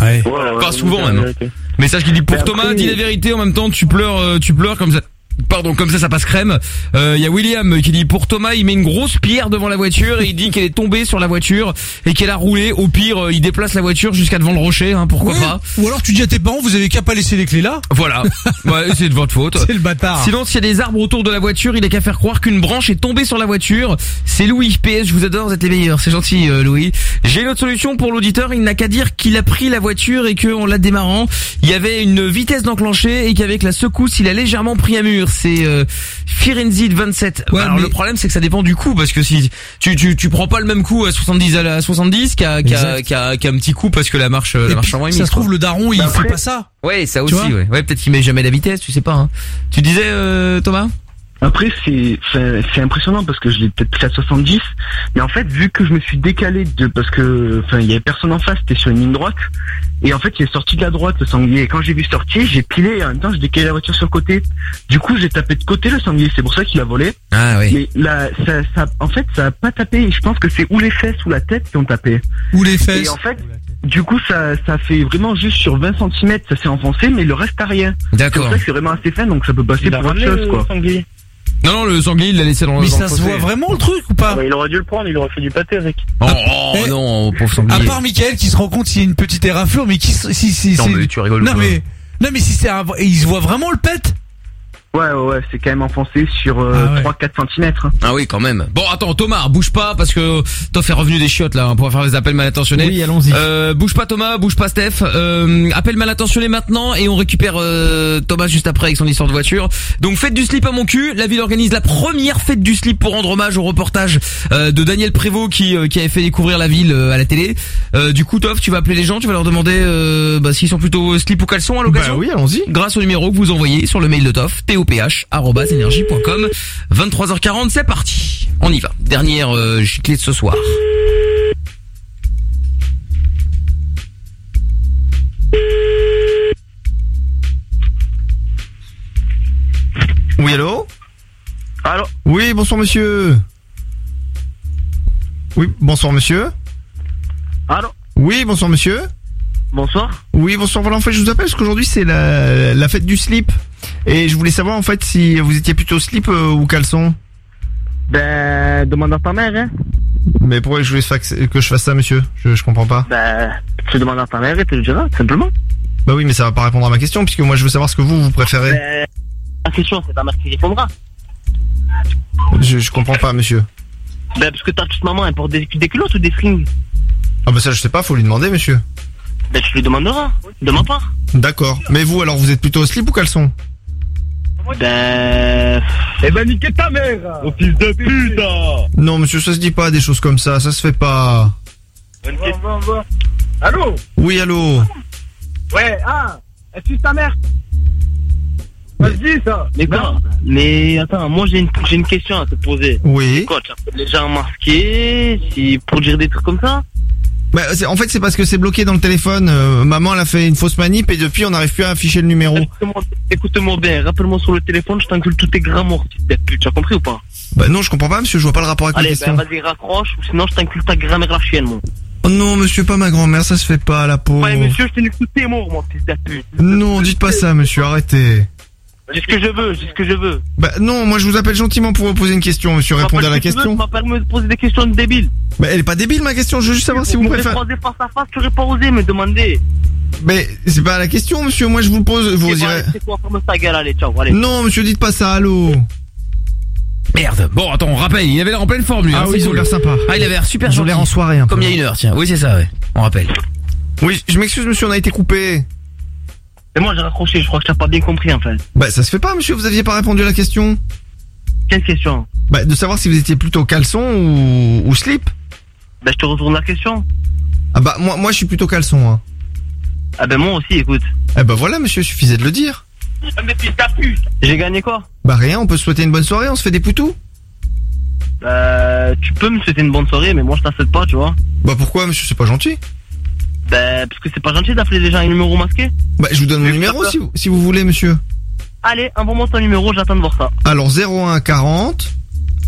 Ouais. Pas souvent même. hein. vérité. Message qui dit pour Thomas, dis la vérité en même temps, tu pleures, euh, tu pleures comme ça. Pardon, comme ça, ça passe crème. Euh, Il y a William qui dit pour Thomas, il met une grosse pierre devant la voiture et il dit qu'elle est tombée sur la voiture et qu'elle a roulé. Au pire, euh, il déplace la voiture jusqu'à devant le rocher, hein, pourquoi Ouais. pas. Ou alors tu dis à tes parents, vous avez qu'à pas laisser les clés là. Voilà. Ouais, c'est de votre faute. C'est le bâtard. Sinon, s'il y a des arbres autour de la voiture, il a qu'à faire croire qu'une branche est tombée sur la voiture. C'est Louis. PS, je vous adore, vous êtes les meilleurs. C'est gentil, euh, Louis. J'ai une autre solution pour l'auditeur. Il n'a qu'à dire qu'il a pris la voiture et qu'en la démarrant, il y avait une vitesse d'enclencher et qu'avec la secousse, il a légèrement pris un mur. C'est euh, Firenze 27. Ouais, Alors mais- le problème, c'est que ça dépend du coup, parce que si tu tu tu prends pas le même coup à 70 à la 70 qu'à qu'à qu'à un petit coup parce que la marche euh, Et la marche est ça se trouve le daron, il Bah, fait pas ça. Ouais, ça aussi. Ouais, peut-être qu'il met jamais la vitesse, tu sais pas. Hein. Tu disais, euh, Thomas? Après, c'est c'est c'est impressionnant parce que je l'ai peut-être pris à 70, mais en fait, vu que je me suis décalé de parce que enfin il y avait personne en face, c'était sur une ligne droite, et en fait il est sorti de la droite le sanglier. Et quand j'ai vu sortir, j'ai pilé et en même temps j'ai décalé la voiture sur le côté. Du coup, j'ai tapé de côté le sanglier, c'est pour ça qu'il a volé. Ah oui. Mais là, ça, ça, en fait, ça a pas tapé. Je pense que c'est ou les fesses ou la tête qui ont tapé. Ou les fesses. Et en fait, du coup, ça, ça fait vraiment juste sur 20 cm, ça s'est enfoncé, mais le reste a rien. C'est D'accord. pour ça que c'est vraiment assez fin, donc ça peut passer Il pour autre chose, quoi. sanglier. Non, non, le sanglier, il l'a laissé dans Mais dans ça le se voit vraiment le truc ou pas Bah, il aurait dû le prendre, il aurait fait du pâté avec. Oh, oh, Eh, non, pauvre À sanglier. part Michael qui se rend compte s'il y a une petite éraflure, mais qui si si Non, mais tu rigoles Non mais non mais si c'est un... et il se voit vraiment le pet? Ouais, ouais, ouais, c'est quand même enfoncé sur euh, Ah ouais. 3-4 cm. Ah oui, quand même. Bon, attends, Thomas, bouge pas parce que Toff est revenu des chiottes là hein, pour faire les appels mal intentionnés. Oui, allons-y. Euh, bouge pas Thomas, bouge pas Steph. Euh, appel mal intentionné maintenant et on récupère euh, Thomas juste après avec son histoire de voiture. Donc fête du slip à mon cul. La ville organise la première fête du slip pour rendre hommage au reportage euh, de Daniel Prévost qui euh, qui avait fait découvrir la ville euh, à la télé. Euh, du coup, Toff, tu vas appeler les gens, tu vas leur demander euh, bah, s'ils sont plutôt slip ou caleçon à l'occasion. Bah oui, allons-y. Grâce au numéro que vous envoyez sur le mail de Toff, toph@energie.com. 23h40, c'est parti. On y va. Dernière euh, clé de ce soir. Oui, allô? Allô? Oui, bonsoir monsieur. Oui, bonsoir monsieur. Allô? Oui, bonsoir monsieur. Bonsoir. Oui, bonsoir. Voilà, en fait, je vous appelle parce qu'aujourd'hui c'est la, la fête du slip. Et je voulais savoir en fait si vous étiez plutôt slip euh, ou caleçon. Ben, demande à ta mère, hein. Mais pourquoi je voulais fa- que je fasse ça, monsieur? Je, je comprends pas. Ben, tu demandes à ta mère et tu le diras, simplement. Bah oui, mais ça va pas répondre à ma question puisque moi je veux savoir ce que vous vous préférez. Ben, la question, c'est ta mère qui répondra. Je, je comprends pas, monsieur. Ben, parce que ta petite maman, elle porte des, des culottes ou des strings Ah bah ça je sais pas, faut lui demander, monsieur. Ben, tu lui demanderas, de ma part. D'accord. Mais vous alors, vous êtes plutôt slip ou caleçon Ben... Eh ben, niquez ta mère. Au fils de pute Non, monsieur, ça se dit pas des choses comme ça, ça se fait pas. Allô Oui, allô. Ouais, ah Est-ce ta mère. Vas-y, ça. Mais quoi Mais attends, moi j'ai une, j'ai une question à te poser. Oui. Quoi, tu appelles les gens masqués si, pour dire des trucs comme ça Bah, en fait, c'est parce que c'est bloqué dans le téléphone. Euh, maman, elle a fait une fausse manip et depuis, on n'arrive plus à afficher le numéro. Écoute-moi- bien, rappelle-moi sur le téléphone, je t'encule tous tes grands morts, tu as compris ou pas? Bah non, je comprends pas, monsieur. Je vois pas le rapport avec la Allez, question. ben vas-y, raccroche, ou sinon je t'encule ta grand-mère la chienne, moi. Oh non, monsieur, pas ma grand-mère, ça se fait pas, la pauvre. Ouais, monsieur, je t'ai tous tes morts, moi, fils de pute. Non, dites pas ça, monsieur, arrêtez. Dis ce que je veux, dis ce que je veux. Bah non, moi je vous appelle gentiment pour vous poser une question, monsieur. Répondez à la question. Tu m'as permis de poser des questions de débile. Bah elle est pas débile ma question, je veux juste savoir si vous préférez. croisé face à face, tu aurais pas osé me demander. Mais c'est pas la question, monsieur. Moi je vous le pose, vous C'est direz. quoi, C'est quoi, ferme ta gueule, allez, ciao, allez. Non, monsieur, dites pas ça, allô. Merde. Bon, attends, on rappelle, il avait l'air en pleine forme lui. Ah hein, oui, ils ont l'air sympa. Ah, il avait l'air super Ils ont gentil. l'air en soirée un peu. Comme il y a une heure, tiens. Oui, c'est ça, ouais. On rappelle. Oui, je m'excuse, monsieur, on a été coupé. Et moi j'ai raccroché, je crois que t'as pas bien compris en fait. Bah ça se fait pas, monsieur. Vous aviez pas répondu à la question. Quelle question? Bah de savoir si vous étiez plutôt caleçon ou, ou slip. Bah je te retourne la question. Ah bah moi, moi je suis plutôt caleçon. Hein. Ah ben moi aussi, écoute. Eh bah voilà, monsieur, suffisait de le dire. Mais fils ta pute J'ai gagné quoi? Bah rien, on peut se souhaiter une bonne soirée, on se fait des poutous. Bah tu peux me souhaiter une bonne soirée, mais moi je t'accepte pas, tu vois. Bah pourquoi, monsieur, c'est pas gentil. Bah parce que c'est pas gentil d'appeler des gens à un numéro masqué. Bah je vous donne mon numéro si vous, si vous voulez, monsieur. Allez, envoie-moi ton numéro, j'attends de voir ça. Alors 01 40.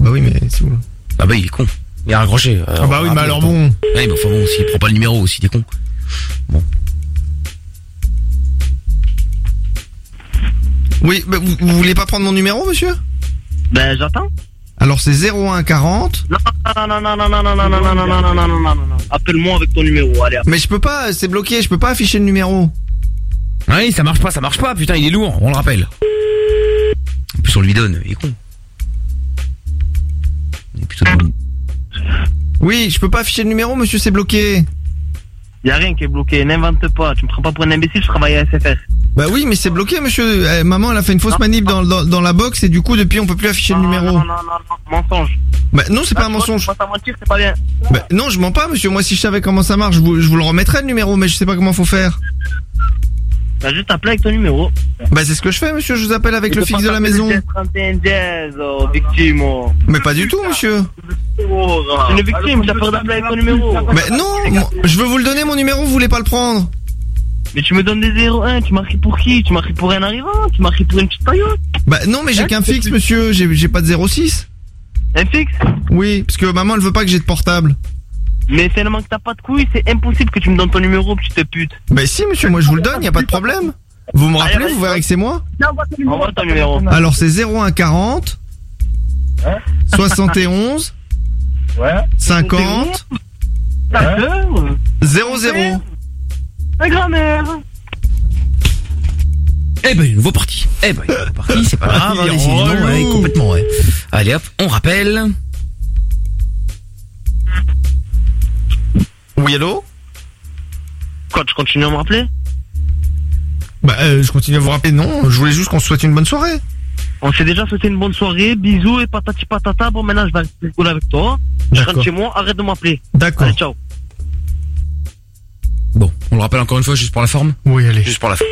Bah oui, mais si vous. Ah bah il est con. Il a raccroché. Ah bah oui, mais alors bon. Ouais, mais enfin bon, s'il prend pas le numéro aussi, t'es con. Oui, bah vous, vous voulez pas prendre mon numéro, monsieur? Ben j'attends. Alors c'est 01 40. Non, non, non, non, non, non, non, non, non, non, non, non, non, non, non, non, non. Appelle-moi avec ton numéro, allez. Mais je peux pas, c'est bloqué, je peux pas afficher le numéro. Oui, ça marche pas, ça marche pas, putain, il est lourd, on le rappelle. En plus on lui donne, il est con. Il est plutôt drôle. Oui, je peux pas afficher le numéro, monsieur, c'est bloqué. Y a rien qui est bloqué, n'invente pas. Tu me prends pas pour un imbécile, je travaille à SFR. Bah oui, mais c'est bloqué, monsieur. Eh, maman, elle a fait une fausse manip dans, dans, dans la box et du coup, depuis, on peut plus afficher le numéro. Non, non, non, non, mensonge. Bah non, c'est pas un Ah, mensonge. À mentir, c'est pas bien. Bah non, je mens pas, monsieur. Moi, si je savais comment ça marche, je vous, je vous le remettrais le numéro, mais je sais pas comment faut faire. Bah juste appeler avec ton numéro. Bah c'est ce que je fais, monsieur. Je vous appelle avec le fixe de la maison. 31 jazz, oh, victime. oh. Mais pas du tout, monsieur. Oh, Une victime, t'as peur d'appeler avec ton numéro. Mais non, moi, je veux vous le donner, mon numéro, vous voulez pas le prendre. Mais tu me donnes des 01, tu m'as pris pour qui? Tu m'as pris pour un arrivant Tu m'as pris pour une petite paillote Bah non, mais j'ai Hein qu'un fixe, monsieur. J'ai j'ai pas de 06. Un fixe? Oui, parce que maman, elle veut pas que j'ai de portable. Mais tellement que t'as pas de couilles, c'est impossible que tu me donnes ton numéro, petite pute. Bah si, monsieur, moi je vous le donne, y a pas de problème. Vous me rappelez, vous verrez que c'est moi. Envoie ton numéro. Alors c'est 01 40 71 50 00. Ma grand-mère Eh ben, une nouveau parti. Eh ben, une nouveau parti, c'est pas grave, hein, Il est décidément, relou. ouais, complètement, ouais. Allez hop, on rappelle. Oui, allô? Quoi, tu continues à me rappeler? Bah euh, je continue à vous rappeler, non, je voulais juste qu'on se souhaite une bonne soirée. On s'est déjà souhaité une bonne soirée, bisous et patati patata. Bon, maintenant je vais rigoler avec toi. Je rentre chez moi, arrête de m'appeler. D'accord. Allez, ciao. Bon, on le rappelle encore une fois, juste pour la forme Oui, allez. Juste pour la forme.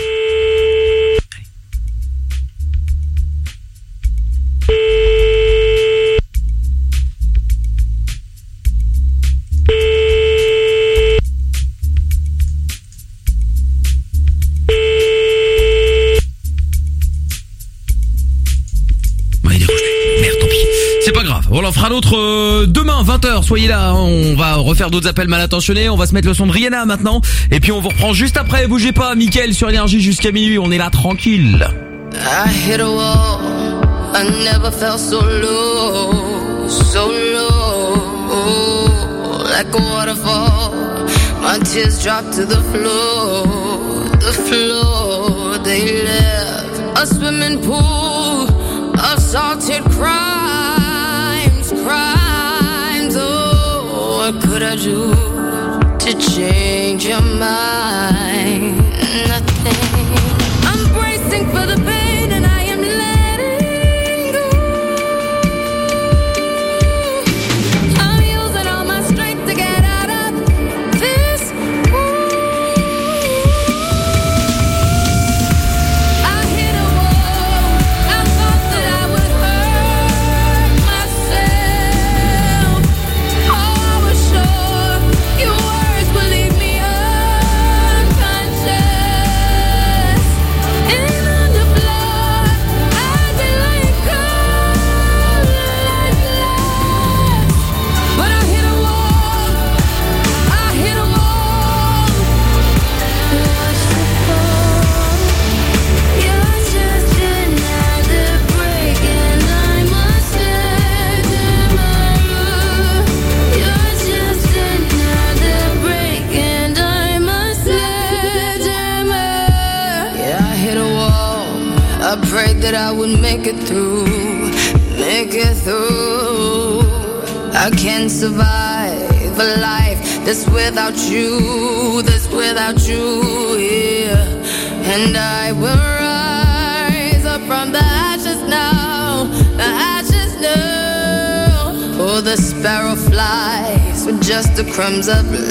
C'est pas grave. On en fera d'autres euh, demain, 20h. Soyez là. hein. On va refaire d'autres appels mal intentionnés. On va se mettre le son de Rihanna maintenant. Et puis on vous reprend juste après. Bougez pas. Mickaël sur Énergie jusqu'à minuit. On est là tranquille. I hit a wall. I never felt so low, so low, like a waterfall. My tears to the floor, the. They left a swimming pool what could I do to change your mind? Nothing. comes up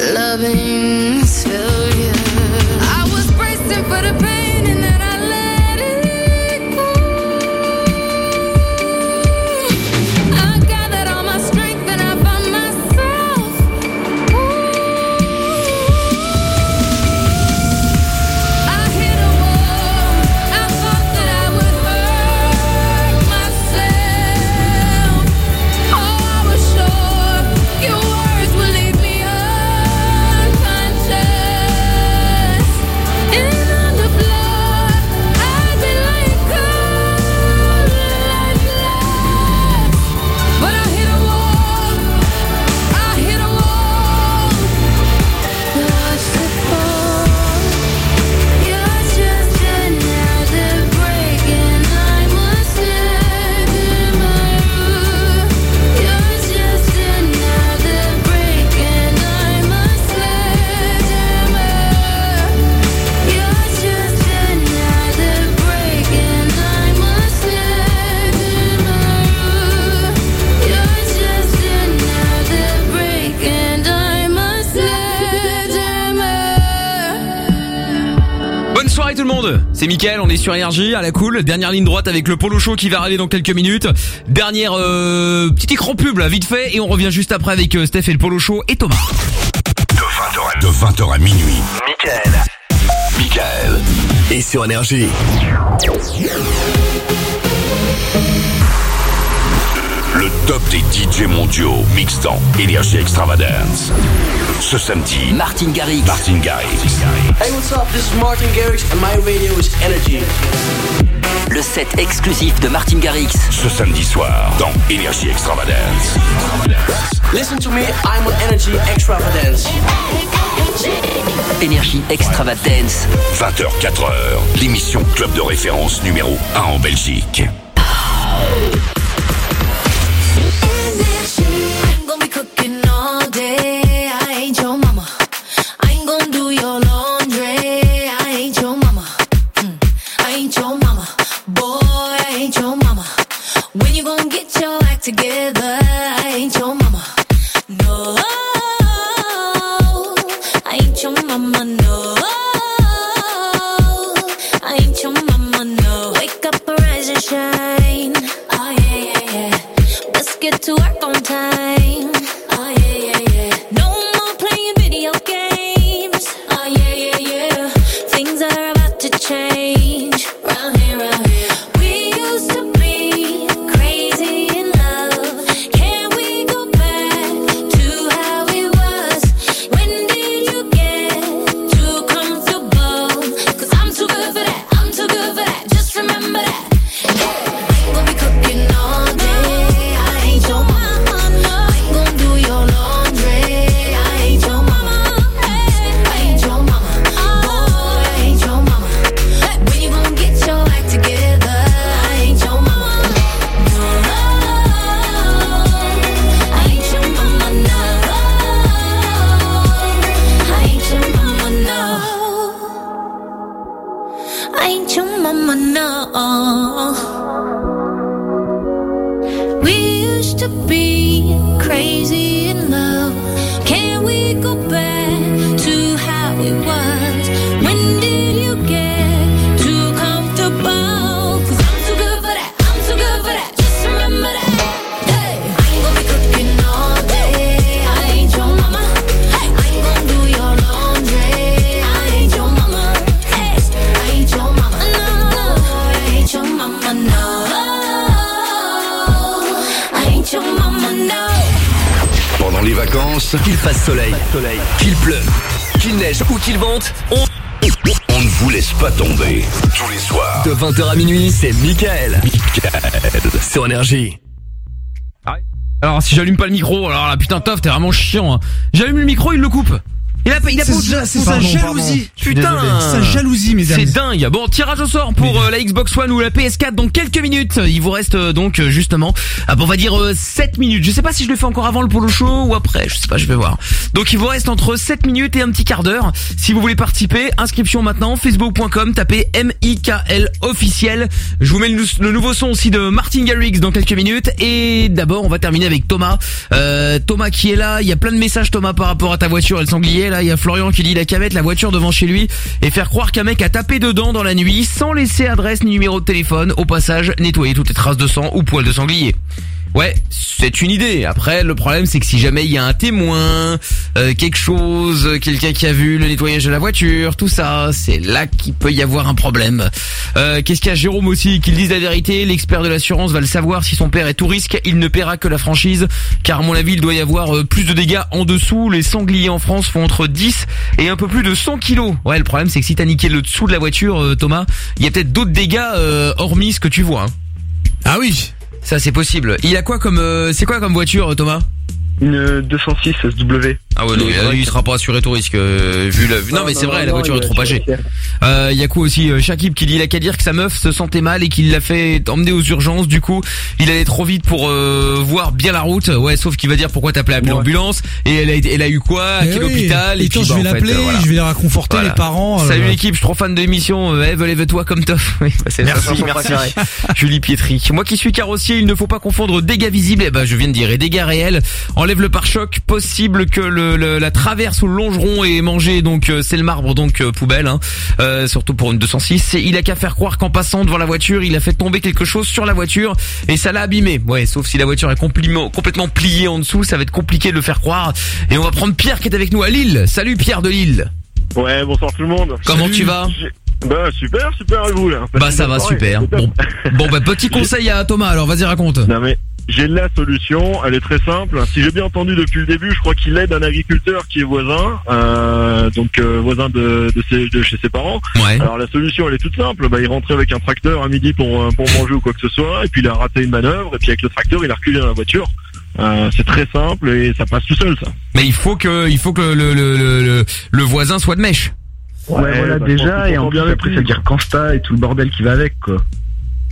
c'est Mickaël, on est sur énergie à la cool. Dernière ligne droite avec le polo show qui va arriver dans quelques minutes. Dernière euh, petit écran pub là, vite fait, et on revient juste après avec euh, Steph et le polo show et Thomas. De 20h à, 20h à minuit. Mickaël. Mickaël. Et sur énergie. Le top des DJ mondiaux, mixtant, énergie extravagance. Ce samedi, Martin Garrix. Martin Garrix. Hey, what's up? This is Martin Garrix and my radio is Energy. Le set exclusif de Martin Garrix. Ce samedi soir, dans Energy Extravagance. Listen to me, I'm on Energy Extravagance. Énergie Extravagance. 20h, 4h, l'émission club de référence numéro 1 en Belgique. c'est vraiment chiant. Hein. J'allume le micro, il le coupe. Il a, il a pas C'est sa jalousie. Putain. Sa jalousie, mes amis. C'est dingue. Bon, tirage au sort pour euh, la Xbox One ou la PS4 dans quelques minutes. Il vous reste euh, donc euh, justement, ah, on va dire euh, 7 minutes. Je sais pas si je le fais encore avant le polo show ou après. Je sais pas, je vais voir. Donc il vous reste entre 7 minutes et un petit quart d'heure. Si vous voulez participer, inscription maintenant, facebook.com, tapez M-I-K-L officiel. Je vous mets le, nou- le nouveau son aussi de Martin Garrix dans quelques minutes. Et d'abord, on va terminer avec Thomas. Euh, Thomas qui est là. Il y a plein de messages Thomas par rapport à ta voiture et le sanglier. Là, il y a Florian qui dit la mettre la voiture devant chez lui et faire croire qu'un mec a tapé dedans dans la nuit sans laisser adresse ni numéro de téléphone. Au passage, nettoyer toutes les traces de sang ou poils de sanglier. Ouais, c'est une idée. Après, le problème, c'est que si jamais il y a un témoin, euh, quelque chose, euh, quelqu'un qui a vu le nettoyage de la voiture, tout ça, c'est là qu'il peut y avoir un problème. Euh, Qu'est-ce qu'il y a Jérôme aussi qui le dise la vérité L'expert de l'assurance va le savoir. Si son père est tout risque, il ne paiera que la franchise, car à mon avis, il doit y avoir plus de dégâts en dessous. Les sangliers en France font entre 10 et un peu plus de 100 kilos. Ouais, le problème, c'est que si t'as niqué le dessous de la voiture, Thomas, il y a peut-être d'autres dégâts euh, hormis ce que tu vois. hein. Ah oui. Ça c'est possible. Il a quoi comme euh, c'est quoi comme voiture Thomas? Une 206 SW. Ah ouais non, il, il sera pas assuré tout risque euh, vu le non, Non, mais c'est vrai non, la voiture est trop âgée. Euh y a quoi aussi euh, Shakib qui dit il a qu'à dire que sa meuf se sentait mal et qu'il l'a fait emmener aux urgences du coup, il allait trop vite pour euh, voir bien la route. Ouais, sauf qu'il va dire pourquoi t'as appelé l'ambulance et elle a elle a eu quoi? À Eh quel oui. hôpital Et puis, quand je bah, vais fait, l'appeler, euh, voilà. je vais les réconforter Voilà. les parents. euh, Salut l'équipe, je suis trop fan de l'émission. Euh, Eve, lève-toi comme Toff. Oui, bah, Merci, la merci. Julie Pietri. Moi qui suis carrossier, il ne faut pas confondre dégâts visibles, et ben je viens de dire, et dégâts réels. Enlève le pare-choc, possible que le, le- la traverse ou le longeron est mangé, donc euh, c'est le marbre, donc euh, poubelle, hein. Euh, surtout pour une 206. Et il a qu'à faire croire qu'en passant devant la voiture, il a fait tomber quelque chose sur la voiture et ça l'a abîmé. Ouais, sauf si la voiture est complètement, pliée en dessous, ça va être compliqué de le faire croire. Et on va prendre Pierre qui est avec nous à Lille. Salut Pierre de Lille. Ouais, bonsoir tout le monde. Comment Salut. tu vas Bah super, super à vous là? Bah ça va super. Bon, bon bah petit conseil à Thomas alors vas-y raconte. Non mais j'ai la solution, elle est très simple. Si j'ai bien entendu depuis le début, je crois qu'il aide un agriculteur qui est voisin, euh, donc euh, voisin de, de, ses- de chez ses parents. Ouais. Alors la solution elle est toute simple, bah, il rentrait avec un tracteur à midi pour, euh, pour manger ou quoi que ce soit, et puis il a raté une manœuvre, et puis avec le tracteur il a reculé dans la voiture. Euh, c'est très simple et ça passe tout seul ça. Mais il faut que il faut que le le le, le, le voisin soit de mèche. Ouais, voilà, bah, déjà, et en bien plus, après, ça veut dire constat et tout le bordel qui va avec, quoi.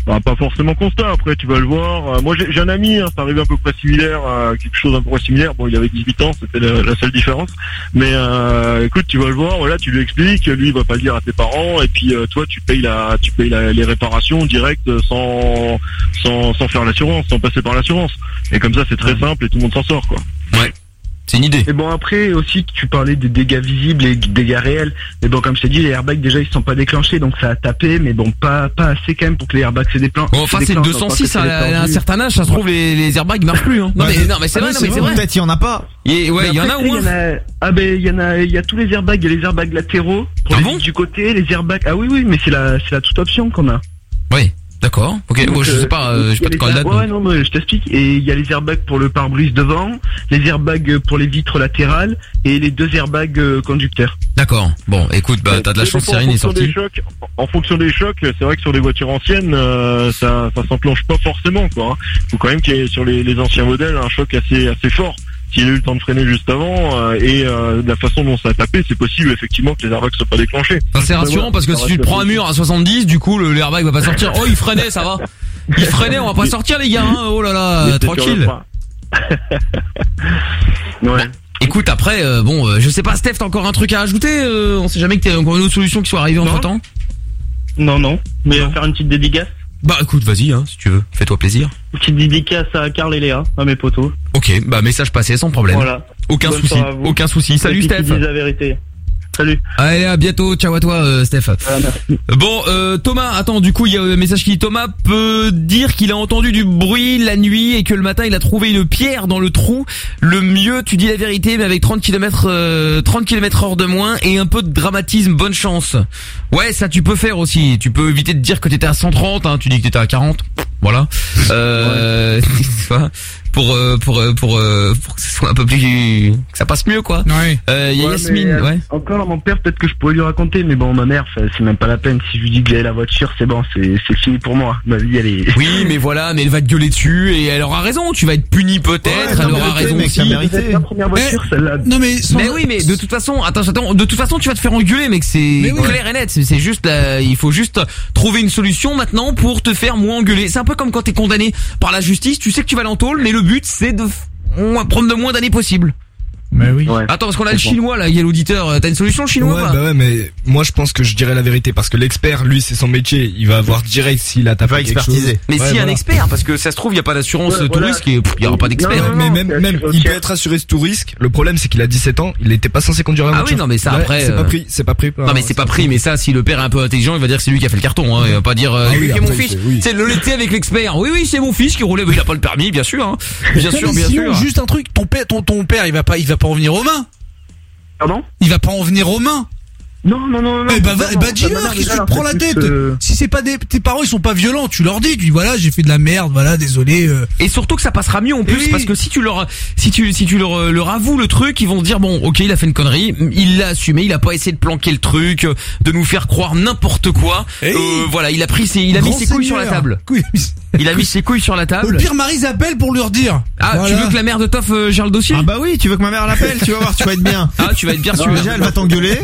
Bah, pas forcément constat, après tu vas le voir. Euh, moi j'ai un ami, hein, c'est arrivé à peu près similaire, à quelque chose à peu près similaire. Bon, il avait 18 ans, c'était la, la seule différence. Mais euh, écoute, tu vas le voir, voilà, tu lui expliques, lui il va pas le dire à tes parents, et puis euh, toi tu payes la, tu payes la- les réparations directes sans, sans, sans faire l'assurance, sans passer par l'assurance. Et comme ça c'est très simple et tout le monde s'en sort quoi. Ouais. C'est une idée. Et bon, après, aussi, tu parlais des dégâts visibles et des dégâts réels. Mais bon, comme je t'ai dit, les airbags, déjà, ils sont pas déclenchés, donc ça a tapé, mais bon, pas, pas assez quand même pour que les airbags se déclenchent. Bon, enfin c'est 206 à, à un certain âge, ça se trouve les, les airbags marchent plus hein. Non Ouais. mais non mais c'est Ah vrai, mais c'est vrai. vrai. Peut-être il y en a pas. Et, ouais, Mais il y en a a- Ah ben il y en a, il y a tous les airbags, il y a les airbags latéraux pour Ah les bon vis du côté, les airbags. Ah oui oui, mais c'est la, c'est la toute option qu'on a. Oui, d'accord. Ok, Donc, bon, je euh, sais pas, euh, je sais il y pas de date. Ouais, non, mais je t'explique. Et il y a les airbags pour le pare-brise devant, les airbags pour les vitres latérales et les deux airbags euh, conducteurs. D'accord. Bon, écoute, bah t'as de la chance, Cyrine est sortie. En fonction des chocs, c'est vrai que sur des voitures anciennes, euh, ça, ça s'enclenche pas forcément quoi. hein. Faut quand même qu'il y ait sur les, les anciens modèles un choc assez assez fort. S'il a eu le temps de freiner juste avant euh, et euh, de la façon dont ça a tapé, c'est possible effectivement que les airbags soient pas déclenchés. C'est rassurant parce que si tu prends un mur à 70, du coup l'airbag va pas sortir. Oh, il freinait, ça va. Il freinait, on va pas sortir les gars. hein. Oh là là, tranquille. Ouais. Écoute, après, euh, bon, euh, je sais pas, Steph, t'as encore un truc à ajouter euh, On sait jamais que t'as encore une autre solution qui soit arrivée entre temps. Non, non. Mais on va faire une petite dédicace. Bah écoute, vas-y, hein, si tu veux, fais-toi plaisir. Une petite dédicace à Carl et Léa, à mes potos. Ok, bah message passé, sans problème. Voilà. Aucun Bonne souci, aucun souci. Salut Steph. disent la vérité. Salut. Allez, à bientôt. Ciao à toi, euh, Steph. Bon, euh, Thomas, attends, du coup, il y a un message qui dit Thomas peut dire qu'il a entendu du bruit la nuit et que le matin, il a trouvé une pierre dans le trou. Le mieux, tu dis la vérité, mais avec 30 km, euh, 30 km heure de moins et un peu de dramatisme, bonne chance. Ouais, ça, tu peux faire aussi. Tu peux éviter de dire que t'étais à 130, hein, tu dis que t'étais à 40. Voilà. Euh, tu vois. pour euh, pour euh, pour euh, pour que ce soit un peu plus que ça passe mieux quoi. Euh, Il y a Ouais, Yasmine, mais, euh, ouais. Encore à mon père, peut-être que je pourrais lui raconter, mais bon, ma mère, c'est même pas la peine. Si je lui dis que j'ai la voiture, c'est bon, c'est c'est fini pour moi. Ma vie, elle est. Oui, mais voilà, mais elle va te gueuler dessus et elle aura raison. Tu vas être puni peut-être, elle aura raison aussi. Ma première voiture, celle-là. Non mais Mais oui, mais de toute façon, attends, attends, de toute façon, tu vas te faire engueuler, mec. C'est clair et net. C'est c'est juste, euh, il faut juste trouver une solution maintenant pour te faire moins engueuler. Peu comme quand t'es condamné par la justice. Tu sais que tu vas l'entôle, mais le but c'est de prendre le moins d'années possible. Mais oui. Attends, parce qu'on a le chinois là, il y a l'auditeur. Euh, T'as une solution, chinois Ouais, ou pas bah ouais, mais moi je pense que je dirais la vérité parce que l'expert, lui, c'est son métier. Il va avoir direct s'il a tapé quelque chose. Mais Ouais, si un voilà. expert, parce que ça se trouve, il y a pas d'assurance Ouais, tout voilà. risque et il y aura pas d'expert. mais même, même, il peut être assuré ce tout risque. Le problème, c'est qu'il a 17 ans. Il était pas censé conduire la Ah voiture. oui, non, mais ça Ouais, après. C'est euh, pas pris, c'est pas pris. Non mais c'est pas pris, mais ça, si le père est un peu intelligent, il va dire que c'est lui qui a fait le carton. Hein. Il va pas dire euh, Ah oui, c'est mon fils. c'est- le laitier avec l'expert. Oui, oui, c'est mon fils qui roulait. Mais il a pas le permis, bien sûr. Hein. Bien sûr, bien sûr. Juste un truc, ton père, ton, ton père, il va pas, il va pas en venir aux mains. Pardon? Il va pas en venir aux mains. Non, non, non, non. Eh bah, bah non, dis-leur, non, qu'est-ce que tu te prends la tête plus, euh, Si c'est pas des, tes parents, ils sont pas violents, tu leur dis, tu dis voilà, j'ai fait de la merde, voilà, désolé. euh. Et surtout que ça passera mieux en plus parce que si tu leur si tu si tu leur leur avoues le truc, ils vont se dire bon, OK, il a fait une connerie, il l'a assumé, il a pas essayé de planquer le truc, euh, de nous faire croire n'importe quoi. Euh, voilà, il a pris ses il a mis ses couilles sur la table. Il a mis ses couilles sur la table. Au pire, Marie appelle pour leur dire. Ah, tu veux que la mère de Toff euh, gère le dossier? Ah bah oui, tu veux que ma mère l'appelle, tu vas voir, tu vas être bien. Ah, tu vas être bien sûr. déjà, elle va t'engueuler.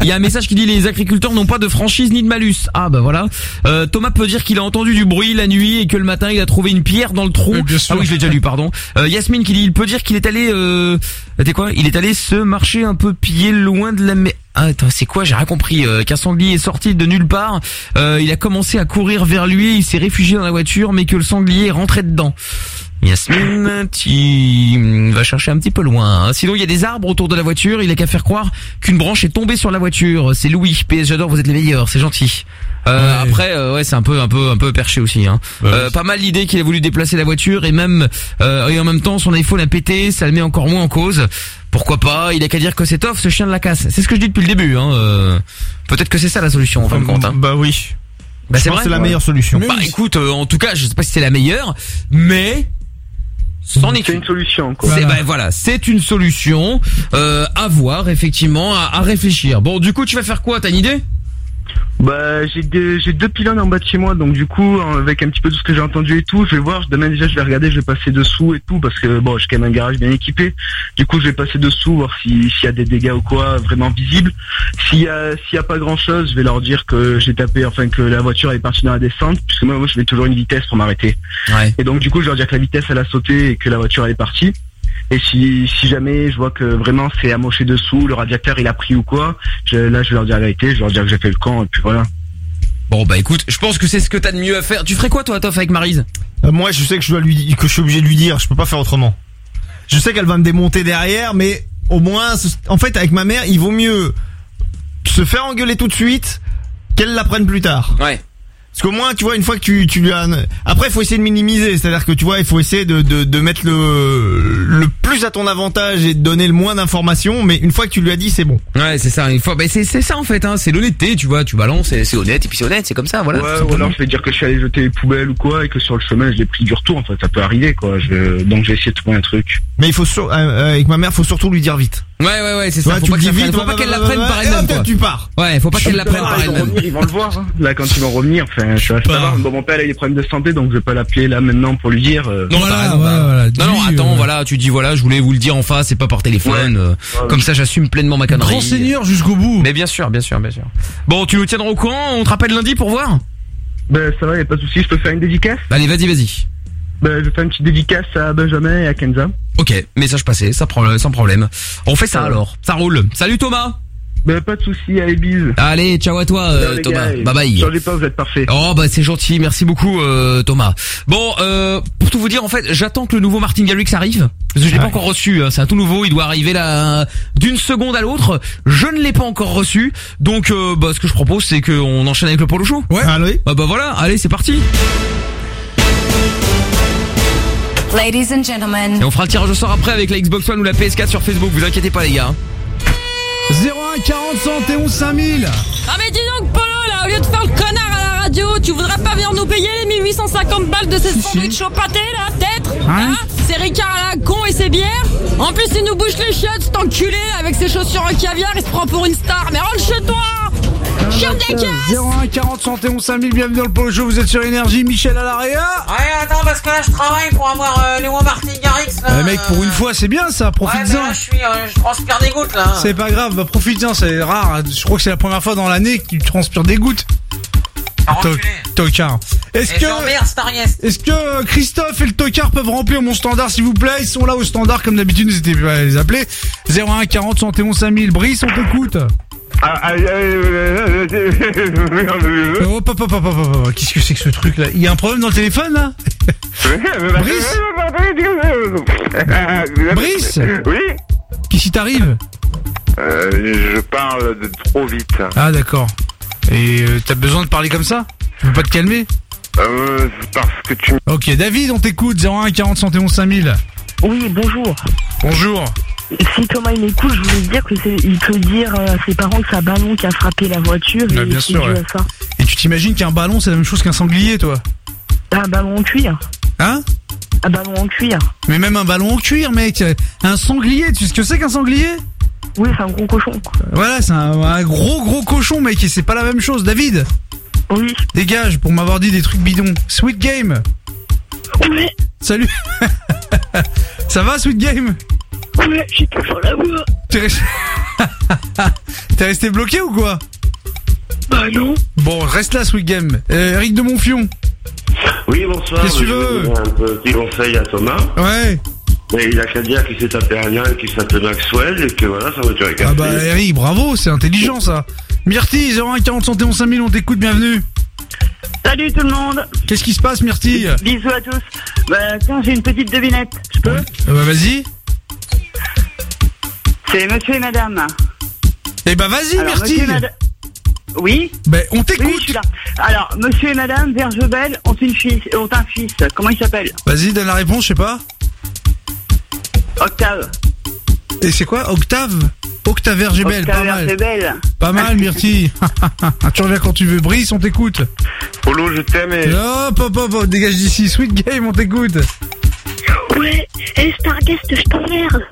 Il y a un message qui dit les agriculteurs n'ont pas de franchise ni de malus. Ah bah voilà. Euh, Thomas peut dire qu'il a entendu du bruit la nuit et que le matin il a trouvé une pierre dans le tronc. Ah oui, je l'ai déjà lu, pardon. Euh, Yasmine qui dit il peut dire qu'il est allé euh, t'es quoi? Il est allé se marcher un peu pillé loin de la mer. Ah, attends, c'est quoi? J'ai rien compris. Euh, Qu'un sanglier est sorti de nulle part. Euh, il a commencé à courir vers lui. Il s'est réfugié dans la voiture, mais que le sanglier est rentré dedans. Yasmine, tu vas chercher un petit peu loin. hein. Sinon, il y a des arbres autour de la voiture. Il a qu'à faire croire qu'une branche est tombée sur la voiture. C'est Louis. PS, j'adore. Vous êtes les meilleurs. C'est gentil. Euh, Après, euh, ouais, c'est un peu, un peu, un peu perché aussi. Hein. Euh, pas mal l'idée qu'il a voulu déplacer la voiture et même euh, et en même temps son iPhone a pété. Ça le met encore moins en cause. Pourquoi pas? Il a qu'à dire que c'est off, ce chien de la casse. C'est ce que je dis depuis le début. Hein. Euh, Peut-être que c'est ça la solution en fin de compte. Hein. Bah oui. Bah c'est la meilleure solution. Bah écoute, euh, en tout cas, je sais pas si c'est la meilleure, mais c'en est C'est une solution, quoi. C'est bah, voilà, c'est une solution euh, à voir effectivement, à, à réfléchir. Bon, du coup, tu vas faire quoi T'as une idée? Bah, j'ai deux, j'ai deux pylônes en bas de chez moi, donc du coup, avec un petit peu tout ce que j'ai entendu et tout, je vais voir. Demain déjà, je vais regarder, je vais passer dessous et tout, parce que bon, j'ai quand même un garage bien équipé. Du coup, je vais passer dessous, voir si s'il y a des dégâts ou quoi vraiment visibles. S'il y a s'il y a pas grand chose, je vais leur dire que j'ai tapé, enfin que la voiture est partie dans la descente, puisque moi, moi je mets toujours une vitesse pour m'arrêter. Ouais. Et donc du coup, je vais leur dire que la vitesse elle a sauté et que la voiture elle est partie. Et si, si jamais je vois que vraiment c'est amoché dessous, le radiateur il a pris ou quoi, je, là je vais leur dire la vérité, je vais leur dire que j'ai fait le camp et puis voilà. Bon bah écoute, je pense que c'est ce que t'as de mieux à faire. Tu ferais quoi toi, Toff, avec Marise? Euh, moi, je sais que je dois lui que je suis obligé de lui dire, je peux pas faire autrement. Je sais qu'elle va me démonter derrière, mais au moins, en fait, avec ma mère, il vaut mieux se faire engueuler tout de suite qu'elle l'apprenne plus tard. Ouais. Parce qu'au moins, tu vois, une fois que tu, tu lui as... Après, il faut essayer de minimiser. C'est-à-dire que, tu vois, il faut essayer de, de, de mettre le, le plus à ton avantage et de donner le moins d'informations. Mais une fois que tu lui as dit, c'est bon. Ouais, c'est ça. Une fois, bah c'est c'est ça en fait. Hein, c'est l'honnêteté, tu vois. Tu balances, et c'est honnête et puis c'est honnête. C'est comme ça, voilà. ouais, ou alors je vais dire que je suis allé jeter les poubelles ou quoi et que sur le chemin je l'ai pris du retour. En fait, ça peut arriver quoi. Je... Donc j'ai essayé de trouver un truc. Mais il faut sur- euh, euh, avec ma mère, faut surtout lui dire vite. Ouais, ouais, ouais, c'est ça. Faut tu pas le que ça dis prenne- vite, faut pas qu'elle l'apprenne par elle-même. tu pars. Ouais, faut pas qu'elle l'apprenne par elle-même. ils vont le voir. hein. Là, quand ils vont revenir, enfin, je vais savoir. Bon, mon père il a des problèmes de santé, donc je vais pas l'appeler là maintenant pour lui dire. euh, Non, raison. non, non, attends, voilà, tu dis voilà, je voulais vous le dire en face et pas par téléphone. euh, Comme ça, j'assume pleinement ma connerie. Grand seigneur jusqu'au bout. Mais bien sûr, bien sûr, bien sûr. Bon, tu nous tiendras au courant. On te rappelle lundi pour voir? Ben ça va, y a pas de souci. Je peux faire une dédicace? Allez, vas-y, vas-y. Ben je vais faire une petite dédicace à Benjamin et à Kenza. Ok, message passé, ça prend, sans problème. On fait ça alors, ça roule. Salut Thomas. Ben pas de souci, allez bise. Allez, ciao à toi euh, Ciao, Thomas. gars, bye bye. Changez pas, vous êtes parfait. Oh bah c'est gentil, merci beaucoup euh, Thomas. Bon, euh, pour tout vous dire en fait, j'attends que le nouveau Martin Garrix arrive parce que je l'ai pas encore reçu. hein, c'est un tout nouveau, il doit arriver là d'une seconde à l'autre. Je ne l'ai pas encore reçu, donc euh, bah, ce que je propose c'est qu'on enchaîne avec le polo show. Ouais. Allez. Bah, bah voilà, allez c'est parti. Ladies and gentlemen. Et on fera le tirage au sort après avec la Xbox One ou la PS4 sur Facebook. Vous inquiétez pas les gars. 01 40 71 5000. Ah mais dis donc Polo là, au lieu de faire le connard à la radio, tu voudrais pas venir nous payer les 1850 balles de ces sandwichs au pâté là, peut-être Hein C'est Ricard à la con et ses bières En plus, il nous bouge les chiottes, cet enculé Avec ses chaussures en caviar, il se prend pour une star Mais rentre chez toi 01 40 71 5000, bienvenue dans le Polo Show, vous êtes sur Énergie, Michel à l'AREA Ouais, attends, parce que là, je travaille pour avoir euh, Léo Martin Garrix. là. Eh mec, pour une fois, c'est bien ça, Ouais, profites-en là, je suis, euh, je transpire des gouttes, là. C'est pas grave, bah profite-en, c'est rare. Je crois que c'est la première fois dans l'année que tu transpires des gouttes. To- Tocard. Est-ce que, est-ce que euh, Christophe et le tocard peuvent remplir mon standard s'il vous plaît? Ils sont là au standard comme d'habitude, n'hésitez pas à les appeler. 01 40 71 5000. Brice, on t'écoute. Ah, hop, hop, hop, hop. Qu'est-ce que c'est que ce truc là Il y a un problème dans le téléphone là Brice Brice Oui Qu'est-ce qui t'arrive Euh, je parle de trop vite. Ah d'accord. Et euh, t'as besoin de parler comme ça Tu peux pas te calmer Euh, parce que tu... Ok, David, on t'écoute. 01 40 71 5000. Oui, bonjour. Bonjour. Si Thomas il m'écoute, je voulais dire que c'est, il peut dire euh, à ses parents que c'est un ballon qui a frappé la voiture et bien sûr, dû ouais. à ça. Et tu t'imagines qu'un ballon c'est la même chose qu'un sanglier, toi Un ballon en cuir. Hein Un ballon en cuir. Mais même un ballon en cuir, mec. Un sanglier, tu sais ce que c'est qu'un sanglier Oui, c'est un gros cochon. Voilà, c'est un, un gros gros cochon, mec. Et c'est pas la même chose. David Oui. Dégage pour m'avoir dit des trucs bidons. Sweet Game Ouais. Salut Ça va, Sweet Game Ouais, j'ai toujours la voix. T'es resté... T'es resté bloqué ou quoi Bah non. Bon, reste là, Sweet Game. Euh, Eric de Monfion Oui, bonsoir. Qu'est-ce que tu Je veux vais donner un petit conseil à Thomas. Ouais. Mais il a qu'à dire qu'il s'est tapé un lien qui s'appelle Maxwell et que voilà, sa voiture est cassée. Ah bah Eric, bravo, c'est intelligent ça. Myrtille, 01 40 71 5000, on t'écoute, bienvenue. Salut tout le monde. Qu'est-ce qui se passe, Myrtille? Bisous à tous. Bah tiens, j'ai une petite devinette. Je peux? Euh, bah vas-y. C'est monsieur et madame. Eh bah vas-y, Myrtille. Oui Ben, on t'écoute. Oui, je suis là. Alors, monsieur et madame Vergebel ont une fille, ont un fils. Comment il s'appelle? Vas-y, donne la réponse, je sais pas. Octave. Et c'est quoi? Octave? Octave Vergebel, Octave pas mal. Vergebel. Pas mal, Myrtille. tu reviens quand tu veux. Brice, on t'écoute. Polo, je t'aime et... Hop, hop, hop, hop, dégage d'ici. Sweet Game, on t'écoute. Ouais, et Starguest, je t'emmerde.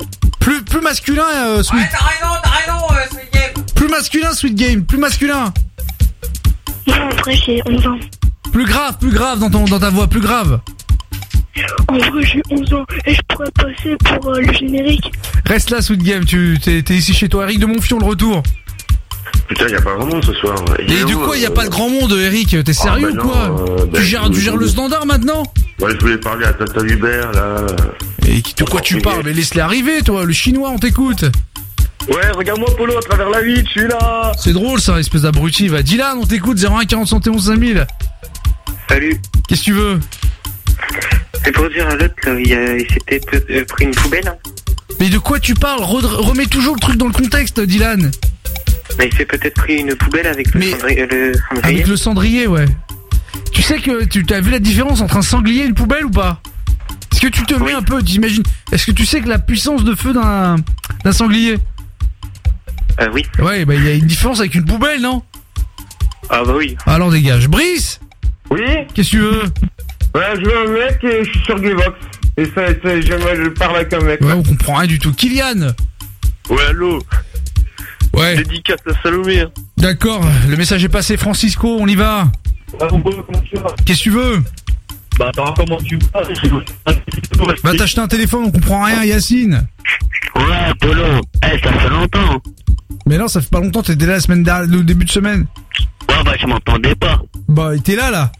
Plus, plus masculin, euh, Sweet. Ouais, t'as raison, t'as raison, euh, Sweet Game. Plus masculin, Sweet Game. Plus masculin. Non, en vrai, j'ai 11 ans. Plus grave, plus grave dans, ton, dans ta voix, plus grave. En vrai, j'ai 11 ans et je pourrais passer pour euh, le générique. Reste là, Sweet Game. Tu t'es t'es ici chez toi. Eric de Monfion, le retour. Putain, y a pas grand monde ce soir. Et du coup, il y a pas de grand monde, Eric. T'es sérieux bah ou quoi non, euh, bah, Tu gères, tu gères le standard maintenant Ouais, je voulais parler à Tata Hubert, là. Et de quoi tu parles? Mais laisse-les arriver, toi. Le chinois, on t'écoute. Ouais, regarde-moi Polo à travers la vie, je suis là. C'est drôle, ça, espèce d'abruti. Va, Dylan, on t'écoute. 01 40 71 5000. Salut. Qu'est-ce que tu veux? C'est pour dire à l'autre, là, il, s'était euh, pris une poubelle. hein. Mais de quoi tu parles? Remets toujours le truc dans le contexte, Dylan. Mais il s'est peut-être pris une poubelle avec le, cendri- euh, le cendrier. Avec le cendrier, ouais. Tu sais que tu as vu la différence entre un sanglier et une poubelle ou pas? Est-ce que tu te mets un peu, t'imagines Est-ce que tu sais que la puissance de feu d'un d'un sanglier? Euh, oui. Ouais, bah il y a une différence avec une poubelle, non? Ah bah oui. Alors dégage. Brice Oui? Qu'est-ce que tu veux? Ouais, je veux un mec et je suis sur Gaybox. Et ça, ça j'aimerais, je parle avec un mec. Ouais, on comprend rien du tout. Kylian Ouais, allô? Ouais. Dédicace à Salomé. hein. D'accord, le message est passé, Francisco, on y va. Qu'est-ce que tu veux? Bah, attends, comment tu vas? Va t'acheter un téléphone, on comprend rien, Yacine. Ouais, Polo. Eh, ça fait longtemps. Mais non, ça fait pas longtemps, t'étais là la semaine dernière, le début de semaine. Ouais, bah, je m'entendais pas. Bah, t'es là, là.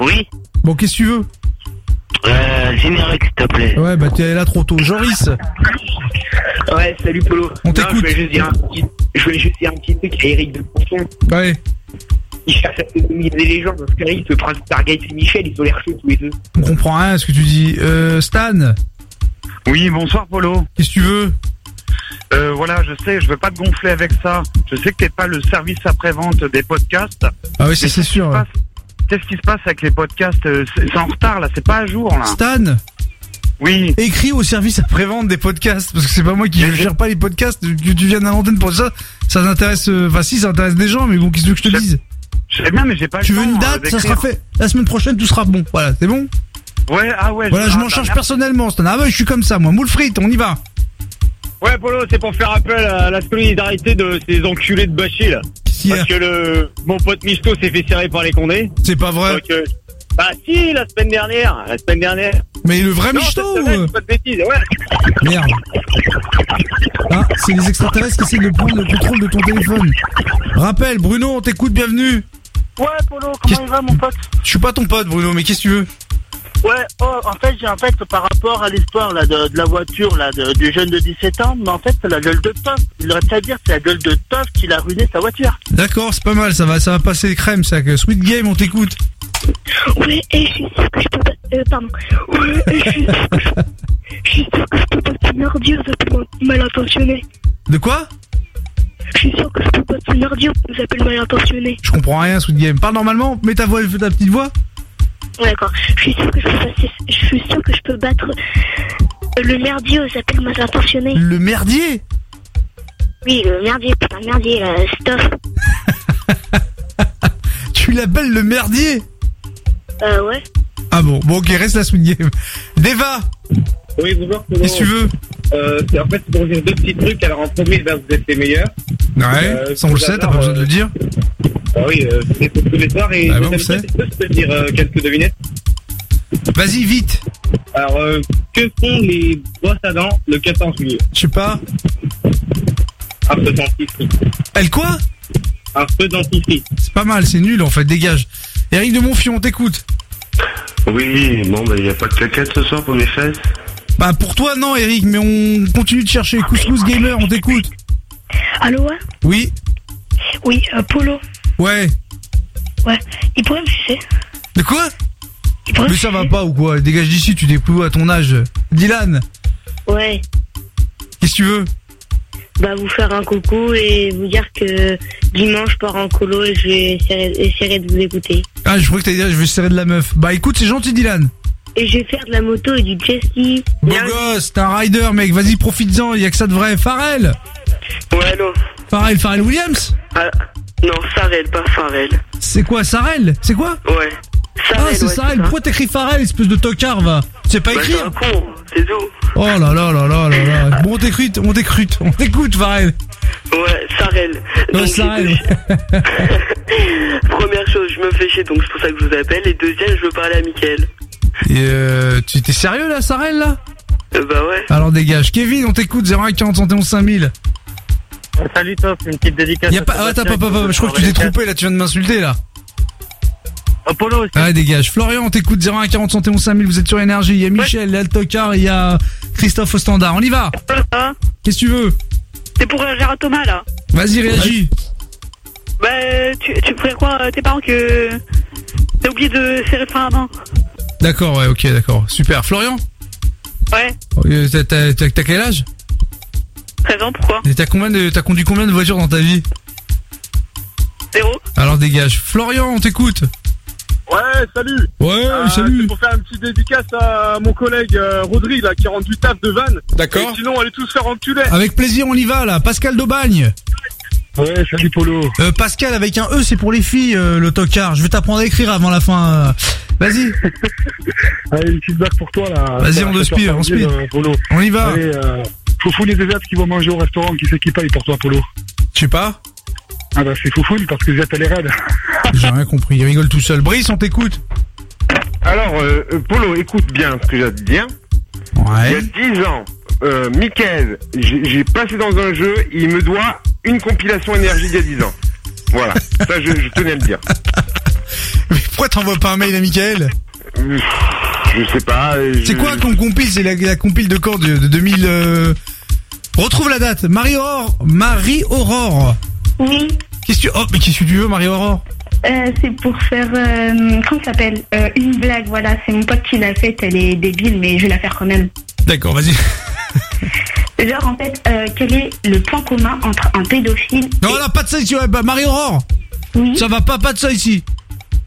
Oui. Bon, qu'est-ce que tu veux? Euh, générique, s'il te plaît. Ouais, bah t'es là trop tôt. Joris Ouais, salut Polo. On t'écoute. Je voulais juste dire un petit, je voulais juste dire un petit truc à Eric de Ponson. Ouais. Il cherche à pseudonymiser les gens parce qu'Eric, le prince Stargate et Michel, ils ont l'air chauds tous les deux. On comprend rien à ce que tu dis. Euh, Stan Oui, bonsoir Polo. Qu'est-ce que tu veux? Euh, voilà, je sais, je veux pas te gonfler avec ça. Je sais que t'es pas le service après-vente des podcasts. Ah oui, c'est qui sûr. se passe- Qu'est-ce qui se passe avec les podcasts Euh, C'est en retard là, c'est pas à jour là. Stan Oui. Écris au service après-vente des podcasts, parce que c'est pas moi qui je gère pas les podcasts, que tu viennes à l'antenne pour ça, ça t'intéresse, euh, enfin si, ça intéresse des gens, mais bon, qu'est-ce que je te dise Je sais bien, mais j'ai pas Tu le veux temps, une euh, date, ça sera fait. La semaine prochaine, tout sera bon. Voilà, c'est bon Ouais, ah ouais. Voilà, je ah, m'en bah, charge personnellement. Stan. Ah ouais, je suis comme ça, moi. Moule frite, on y va. Ouais, Polo, c'est pour faire appel à la solidarité de ces enculés de Bachy, là. Parce que le, mon pote Michto s'est fait serrer par les condés. C'est pas vrai. Donc, euh, bah si, la semaine dernière, la semaine dernière. Mais le vrai non, Michto cette ou- semaine, pas de bêtises, ouais. Merde. Ah, c'est les extraterrestres qui essaient de prendre le contrôle de ton téléphone. Rappel, Bruno, on t'écoute, bienvenue. Ouais, Polo, comment il va, mon pote? Je suis pas ton pote, Bruno, mais qu'est-ce que tu veux? Ouais, oh, en fait, j'ai en fait, par rapport à l'histoire là de, de la voiture là de- du jeune de 17 ans, mais en fait, c'est la gueule de Toff. Il aurait pu dire c'est la gueule de Toff qui l'a ruiné sa voiture. D'accord, c'est pas mal, ça va, ça va passer crème, ça. que Sweet Game, on t'écoute. Ouais, et je suis sûr que je peux pas. Euh, pardon. Ouais, et je suis sûr que je, je suis sûr que je peux pas te merdier, vous appelez mal intentionné. De quoi? Je suis sûr que je peux pas te merdier, vous appelez mal intentionné. Je comprends rien, Sweet Game. Parle normalement, mets ta voix, fais ta petite voix. Ouais, d'accord. Je suis sûr que je peux passer. Je suis sûr que je peux battre euh, le merdier aux appels mal intentionnés. Le merdier Oui, le merdier, putain, merdier, là, stuff. Tu l'appelles le merdier Euh, ouais. Ah bon, bon ok, reste la Sweet Game. Deva Oui, bonjour. Qu'est-ce que tu veux euh, c'est- En fait, c'est pour dire deux petits trucs. Alors, en premier, ben, vous êtes les meilleurs. Ouais, Euh, ça on le sait, t'as pas besoin de le dire. Ah oui, euh, vous écoutez tous les soirs. Et Ah ouais, on deuxième sait. truc, est-ce que je peux te dire euh, quelques devinettes Vas-y, vite. Alors, euh, que font les brosses à dents le 14 juillet? Je sais pas. Un peu dentifrice. Elle quoi? Un peu dentifrice. C'est pas mal, c'est nul en fait, dégage. Eric de Monfion, on t'écoute. Oui, bon, bah, y a pas de claquettes ce soir pour mes fesses? Bah pour toi non Eric, mais on continue de chercher. Couscous Gamer, on t'écoute. Allô, ouais? Oui, Oui, euh, Polo. ouais. Ouais. Il pourrait me sucer De quoi? Il pourrait Mais me ça va sucer pas ou quoi? Dégage d'ici, tu déploues à ton âge. Dylan, Ouais. qu'est-ce que tu veux? Bah, vous faire un coucou et vous dire que dimanche, je pars en colo et je vais essayer, essayer de vous écouter. Ah, je croyais que t'allais dire je vais serrer de la meuf. Bah écoute, c'est gentil Dylan. Et je vais faire de la moto et du jet ski. Beau gosse, t'es un rider mec, vas-y profites-en, y a que ça de vrai. Pharrell Ouais, allô Pharrell, Pharrell Williams Ah, non, Sarel, pas Farel. C'est quoi, Sarel C'est quoi Ouais. Ah, c'est ouais, Sarel. Pourquoi t'écris Pharrell, espèce de tocard, va C'est pas Bah, écrit c'est un con, c'est tout. Oh là là là là là là. Bon, on t'écoute, on t'écoute, on t'écoute, Pharrell. Ouais, Sarel. Ouais, Sarel, Première chose, je me fais chier, donc c'est pour ça que je vous appelle. Et deuxième, je veux parler à Mickaël. Et euh, tu t'es sérieux là, Sarel là? Euh, bah ouais. Alors dégage. Kevin, on t'écoute 01 40 71 5000. Salut Top, une petite dédicace. Y a pas, ah, attends, pas, pas, pas, je crois que tu t'es trompé là, tu viens de m'insulter là. Apollo aussi. Ah, dégage. Florian, on t'écoute 01 40 71 5000, vous êtes sur énergie. Il y a Michel, il y a le tocard, il y a Christophe au standard. On y va. Qu'est-ce que tu veux? C'est pour réagir à Thomas là? Vas-y, réagis. Bah, tu, tu ferais quoi euh, tes parents que t'as oublié de serrer le frein à main D'accord, ouais, ok, d'accord. Super. Florian Ouais, Euh, T'as t'as- t'as- t'as quel âge? 13 ans, pourquoi? Et t'as combien de, t'as conduit combien de voitures dans ta vie? Zéro Alors dégage. Florian, on t'écoute. Ouais, salut. Ouais, Euh, salut. C'est pour faire une petite dédicace à mon collègue euh, Rodri là qui rentre du taf de van. D'accord. Et Sinon, allez tous faire enculer. Avec plaisir, on y va là. Pascal d'Aubagne. Ouais, salut Polo. Euh, Pascal avec un E, c'est pour les filles, euh, le tocard. Je vais t'apprendre à écrire avant la fin. euh. Vas-y. Allez, une petite blague pour toi là. Vas-y, on faire speed, on speed. euh, Polo. On y va. Allez, euh, Foufoune et qui vont manger au restaurant. Qui c'est qui paye pour toi, Polo Je sais pas. Ah bah c'est Foufoune parce que Zézat elle est raide. J'ai rien compris. Il rigole tout seul. Brice, on t'écoute. Alors, euh, euh, Polo, écoute bien ce que j'ai à te dire. Ouais. Il y a 10 ans, euh, Mickaël, j'ai passé dans un jeu, il me doit une compilation énergie d'il y a 10 ans. Voilà, ça je, je tenais à le dire. Mais pourquoi t'envoies pas un mail à Michael? Je sais pas. euh, je- C'est quoi qu'on compile C'est la, la compile de quand de, de 2000 euh... Retrouve la date. Marie Aurore. Marie Aurore. Oui. Qu'est-ce que tu... Oh, mais qu'est-ce que tu veux, Marie Aurore? Euh, c'est pour faire, euh, comment ça s'appelle? Euh, Une blague, voilà, c'est mon pote qui l'a faite, elle est débile, mais je vais la faire quand même. D'accord, vas-y. Genre, en fait, euh, quel est le point commun entre un pédophile Non, là, pas de ça ici. Ouais, bah, Marie Aurore. Oui. Ça va pas, pas de ça ici.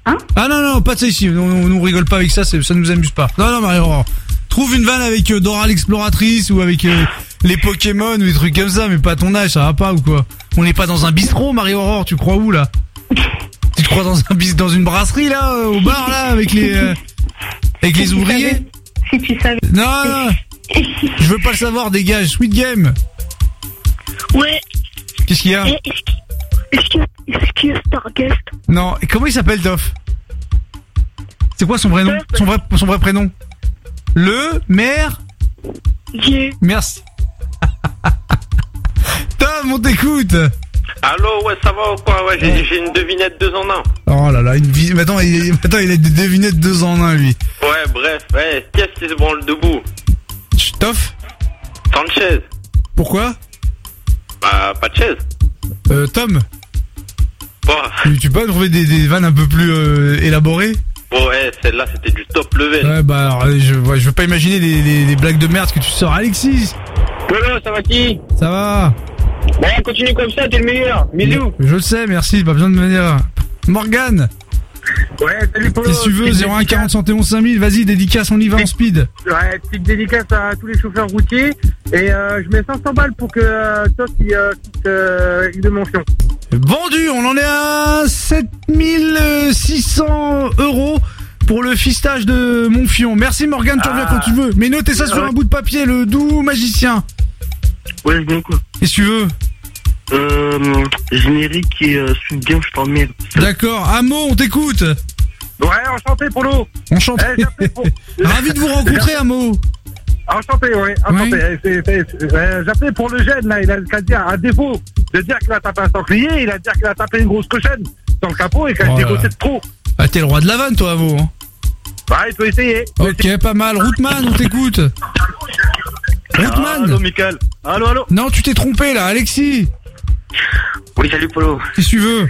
Hein Ah non, non, pas de ça ici. On, on, on rigole pas avec ça, ça nous amuse pas. Non, non, Marie Aurore. Trouve une vanne avec euh, Dora l'exploratrice ou avec euh, les Pokémon ou des trucs comme ça, mais pas à ton âge, ça va pas ou quoi? On n'est pas dans un bistrot, Marie Aurore, tu crois où là? Tu te crois dans un bis, dans une brasserie là, au bar là, avec les. euh, Avec les ouvriers? Si tu savais. Non, non. Je veux pas le savoir, dégage. Sweet Game. Ouais. Qu'est-ce qu'il y a Eh, Est-ce qu'il y a- est-ce qu'il y a Starguest Non, et comment il s'appelle Toff C'est quoi son vrai nom son vrai, son vrai prénom Le maire Merci. Tom, on t'écoute Allô, ouais, ça va ou quoi Ouais, j'ai j'ai une devinette deux en un. Oh là là, une vie... mais attends, il... attends, il a des devinettes deux en un, lui. Ouais, bref, ouais, qu'est-ce qui se branle debout? Toff Sanchez. Pourquoi Bah, pas de chaise. Euh, Tom tu, tu peux pas trouver des, des vannes un peu plus euh, élaborées bon ouais, celle-là, c'était du top level. Ouais, bah alors, euh, je, ouais, je veux pas imaginer les, les- les blagues de merde que tu sors. Alexis Polo, ça va qui Ça va Bon, continue comme ça, t'es le meilleur. Bisous. Je le sais, merci, pas besoin de me dire. Morgan Ouais, salut Polo. Qu'est-ce que tu veux Petite 01 40 71 5000, vas-y, dédicace, on y va en speed. Ouais, petite dédicace à tous les chauffeurs routiers. Et euh, je mets 500 balles pour que euh, Top il, euh, quitte euh, de Monfion. Vendu, on en est à 7600 euros pour le fistage de Monfion. Merci Morgan, tu reviens Ah. quand tu veux. Mais notez ça sur un bout de papier, le doux magicien. Ouais, bon quoi? Qu'est-ce que tu veux? Euh, générique et euh, Game, je t'emmerde. D'accord, Amo, on t'écoute. Ouais, enchanté Polo. Enchanté. Eh, pour- Ravi de vous rencontrer, Amo. Enchanté, ouais, enchanté. Eh, euh, J'appelais pour le jeune, là, il a qu'à dire, à défaut de dire qu'il a tapé un sanglier, il a dire qu'il a tapé une grosse cochonne dans le capot et Oh bossée là. de trop. Ah, t'es le roi de la vanne, toi, Amo. hein. Bah, il peut essayer. Ok, pas mal. Routman, on t'écoute. Allô, Michael. Allô, allô. Non, tu t'es trompé là, Alexis. Oui, salut Polo. Qu'est-ce que tu veux?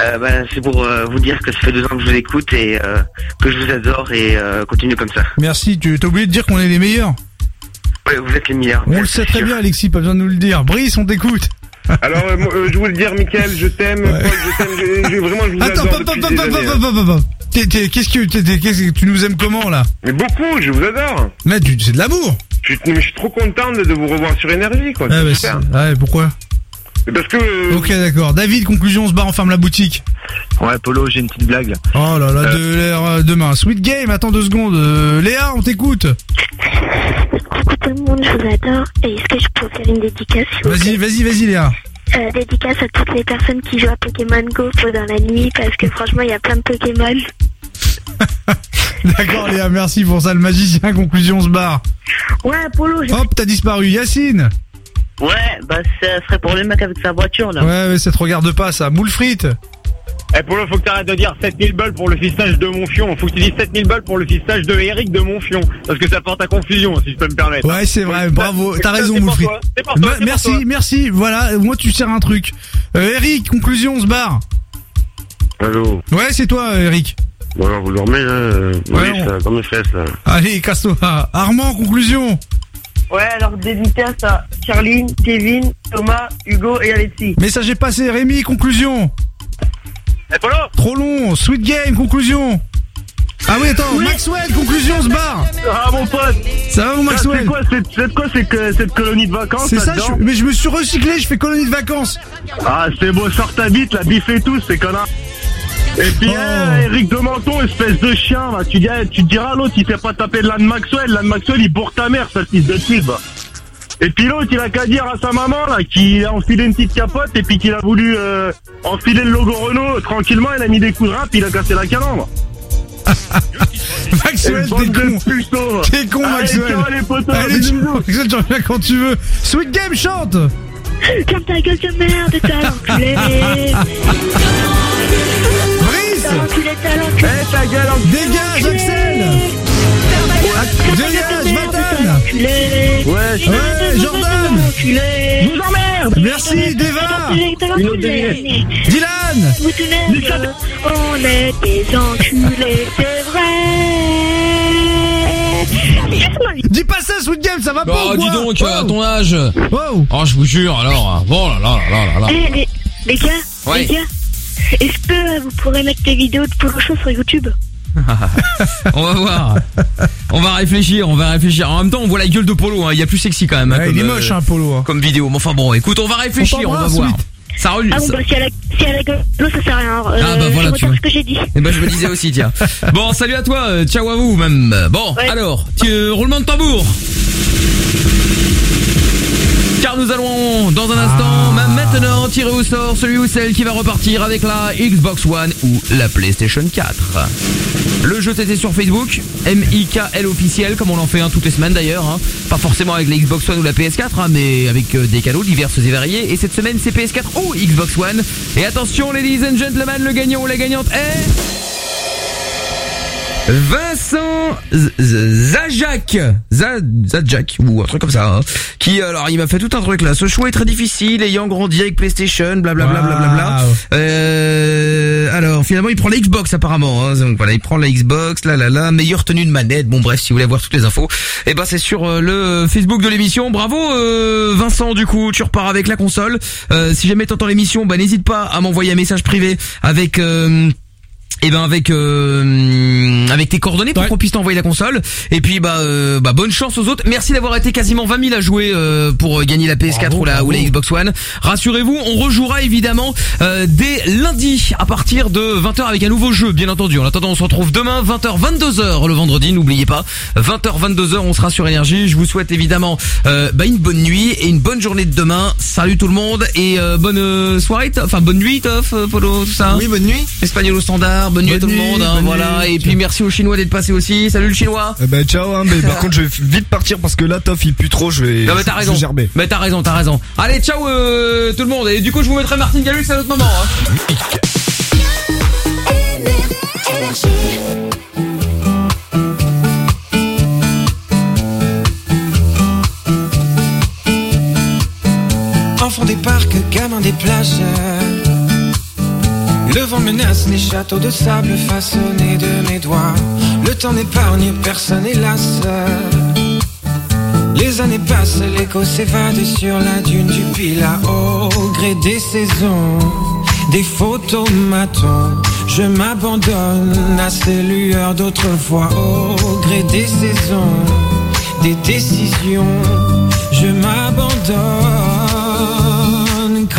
Euh, bah, c'est pour euh, vous dire que ça fait deux ans que je vous écoute et euh, que je vous adore et euh, continue comme ça. Merci, tu t'as oublié de dire qu'on est les meilleurs. Ouais, vous êtes les meilleurs. On le sait très bien, Alexis, pas besoin de nous le dire. Brice, on t'écoute. Alors, euh, euh, je voulais dire, Mickaël, je t'aime, Paul, je t'aime, je, je- vraiment, je vous Attends, adore pop, pop, pop, Qu'est-ce que tu nous aimes comment là? Mais beaucoup, je vous adore. Mais c'est de l'amour. Je, suis- mais je suis trop content de, de vous revoir sur Énergie, quoi. Ah, C'est bah, ouais, pourquoi? Parce que... euh, Ok, d'accord. David, conclusion, on se barre, on ferme la boutique. Ouais, Polo, j'ai une petite blague là. Oh là là, de l'air euh, demain. Sweet Game, attends deux secondes. Euh, Léa, on t'écoute. Coucou tout le monde, je vous adore. Et est-ce que je peux faire une dédicace Vas-y, vas-y, vas-y, Léa. Euh, dédicace à toutes les personnes qui jouent à Pokémon Go pendant la nuit parce que franchement il y a plein de Pokémon. D'accord, Léa, merci pour ça. Le magicien, conclusion, on se barre. Ouais, Polo, j'ai- Hop, t'as disparu. Yacine. Ouais, bah ça serait pour le mec avec sa voiture là. Ouais, mais ça te regarde pas, ça. Moule frites. Eh Polo, faut que t'arrêtes de dire 7000 balles pour le fistage de Monfion. Faut que tu dises 7000 balles pour le fistage de Eric de Monfion. Parce que ça porte à confusion, si je peux me permettre. Ouais, c'est vrai, bravo, t'as raison, c'est pour merci, toi. merci, voilà, moi tu sers un truc. Euh, Eric, conclusion, on se barre. Allô Ouais, c'est toi, euh, Eric. Bon alors vous dormez là euh, Ouais, oui, on- ça, dans mes fesses là. Allez, casse-toi. Armand, conclusion. Ouais, alors dédicace à Charline, Kevin, Thomas, Hugo et Alexis. Message est passé, Rémi, conclusion. Polo Trop long, Sweet Game, conclusion. Ah oui, attends, Maxwell, conclusion, on se barre. Ah mon pote Ça va mon Maxwell C'est quoi, quoi cette colonie de vacances C'est ça, je- mais je me suis recyclé, je fais colonie de vacances. Ah c'est beau, sors ta bite, la biffe et tout, c'est connard. Et puis Oh. eh, Eric de Menton, espèce de chien, tu, dis, eh, tu diras l'autre, il fait pas taper de l'âne Maxwell, l'âne Maxwell il bourre ta mère, sale fils de pute. Et puis l'autre, il a qu'à dire à sa maman là qu'il a enfilé une petite capote et puis qu'il a voulu euh, enfiler le logo Renault tranquillement, il a mis des coups de rap, il a cassé la calandre. Maxwell, t'es con. T'es con, Maxwell. potos, Allez, tu-. Maxwell, tu reviens quand tu veux. Sweet Game, chante. Ferme ta gueule de merde, t'as l'enculé. Brice T'as l'enculé, t'as l'enculé. Eh ta gueule, Dégage, Axel. Dégage. Enculé. Ouais, Ouais, Jordan. Enculé. Je vous emmerde Merci, Deva. Une autre. Dylan. Vous tenez, euh, on est des enculés, c'est vrai. Dis pas ça, Sweet Game, ça va pas Oh, ou quoi dis donc, à ton âge. Wow. Oh, je vous jure, alors. Bon, là, là, là, là, là. Eh, les, les gars, Ouais. les gars, est-ce que vous pourrez mettre des vidéos de Polo Show sur YouTube on va voir. On va réfléchir, on va réfléchir. En même temps, on voit la gueule de Polo. hein. Il y a plus sexy quand même. hein, Ouais, comme, il est moche, hein, Polo. hein. Comme vidéo. Mais enfin bon, écoute, on va réfléchir, on, va voir. Ça roule. Ah bon, ça- bah, si elle a, si elle a gueule, l'eau, ça sert à rien. Euh, Ah bah voilà, tu vois. ce que j'ai dit. Eh ben je me disais aussi tiens. Bon salut à toi, euh, ciao à vous même. Bon alors, tu, euh, roulement de tambour. Nous allons dans un instant, même maintenant, tirer au sort celui ou celle qui va repartir avec la Xbox One ou la PlayStation 4. Le jeu c'était sur Facebook, M-I-K-L officiel, comme on en fait un toutes les semaines d'ailleurs. hein. Pas forcément avec la Xbox One ou la PS4, hein, mais avec euh, des cadeaux divers et variés. Et cette semaine c'est PS4 ou Xbox One. Et attention ladies and gentlemen, le gagnant ou la gagnante est... Vincent Z- Z- Zajak, Z- Zajak ou un truc comme ça, hein, qui alors il m'a fait tout un truc là. Ce choix est très difficile, ayant grandi avec PlayStation, blablabla, blablabla. Euh, alors finalement il prend la Xbox apparemment. Hein, donc voilà, il prend la Xbox, là là là, meilleure tenue de manette. Bon bref, si vous voulez avoir toutes les infos, et ben c'est sur euh, le Facebook de l'émission. Bravo euh, Vincent, du coup tu repars avec la console. Euh, si jamais t'entends l'émission, bah n'hésite pas à m'envoyer un message privé avec. Et ben avec euh, avec tes coordonnées pour qu'on puisse t'envoyer la console. Et puis bah euh, bah bonne chance aux autres. Merci d'avoir été quasiment 20 000 à jouer euh, pour euh, gagner la PS4 ou la ou la Xbox One. Rassurez-vous on rejouera évidemment euh, dès lundi à partir de 20h avec un nouveau jeu bien entendu. En attendant on se retrouve demain 20h 22h le vendredi. N'oubliez pas 20h 22h on sera sur énergie. Je vous souhaite évidemment euh, bah, une bonne nuit et une bonne journée de demain. Salut tout le monde et euh, bonne soirée Toff. enfin bonne nuit Toff euh, Polo tout ça. Oui bonne nuit. Espagnol au standard bonne nuit à tout le monde hein, voilà. et puis merci aux chinois d'être passés aussi. Salut le chinois. Eh ben ciao hein, mais par contre je vais vite partir parce que là Toff il pue trop, je vais non mais t'as raison. gerber. mais t'as raison t'as raison. Allez ciao euh, tout le monde. Et du coup je vous mettrai Martin Galux à un autre moment hein. Enfant des parcs, gamin des plages. Le vent menace les châteaux de sable façonnés de mes doigts. Le temps n'épargne personne, hélas. Les années passent, l'écho s'évade sur la dune du Pila au gré des saisons, des photomatons. Je m'abandonne à ces lueurs d'autrefois au gré des saisons, des décisions. Je m'abandonne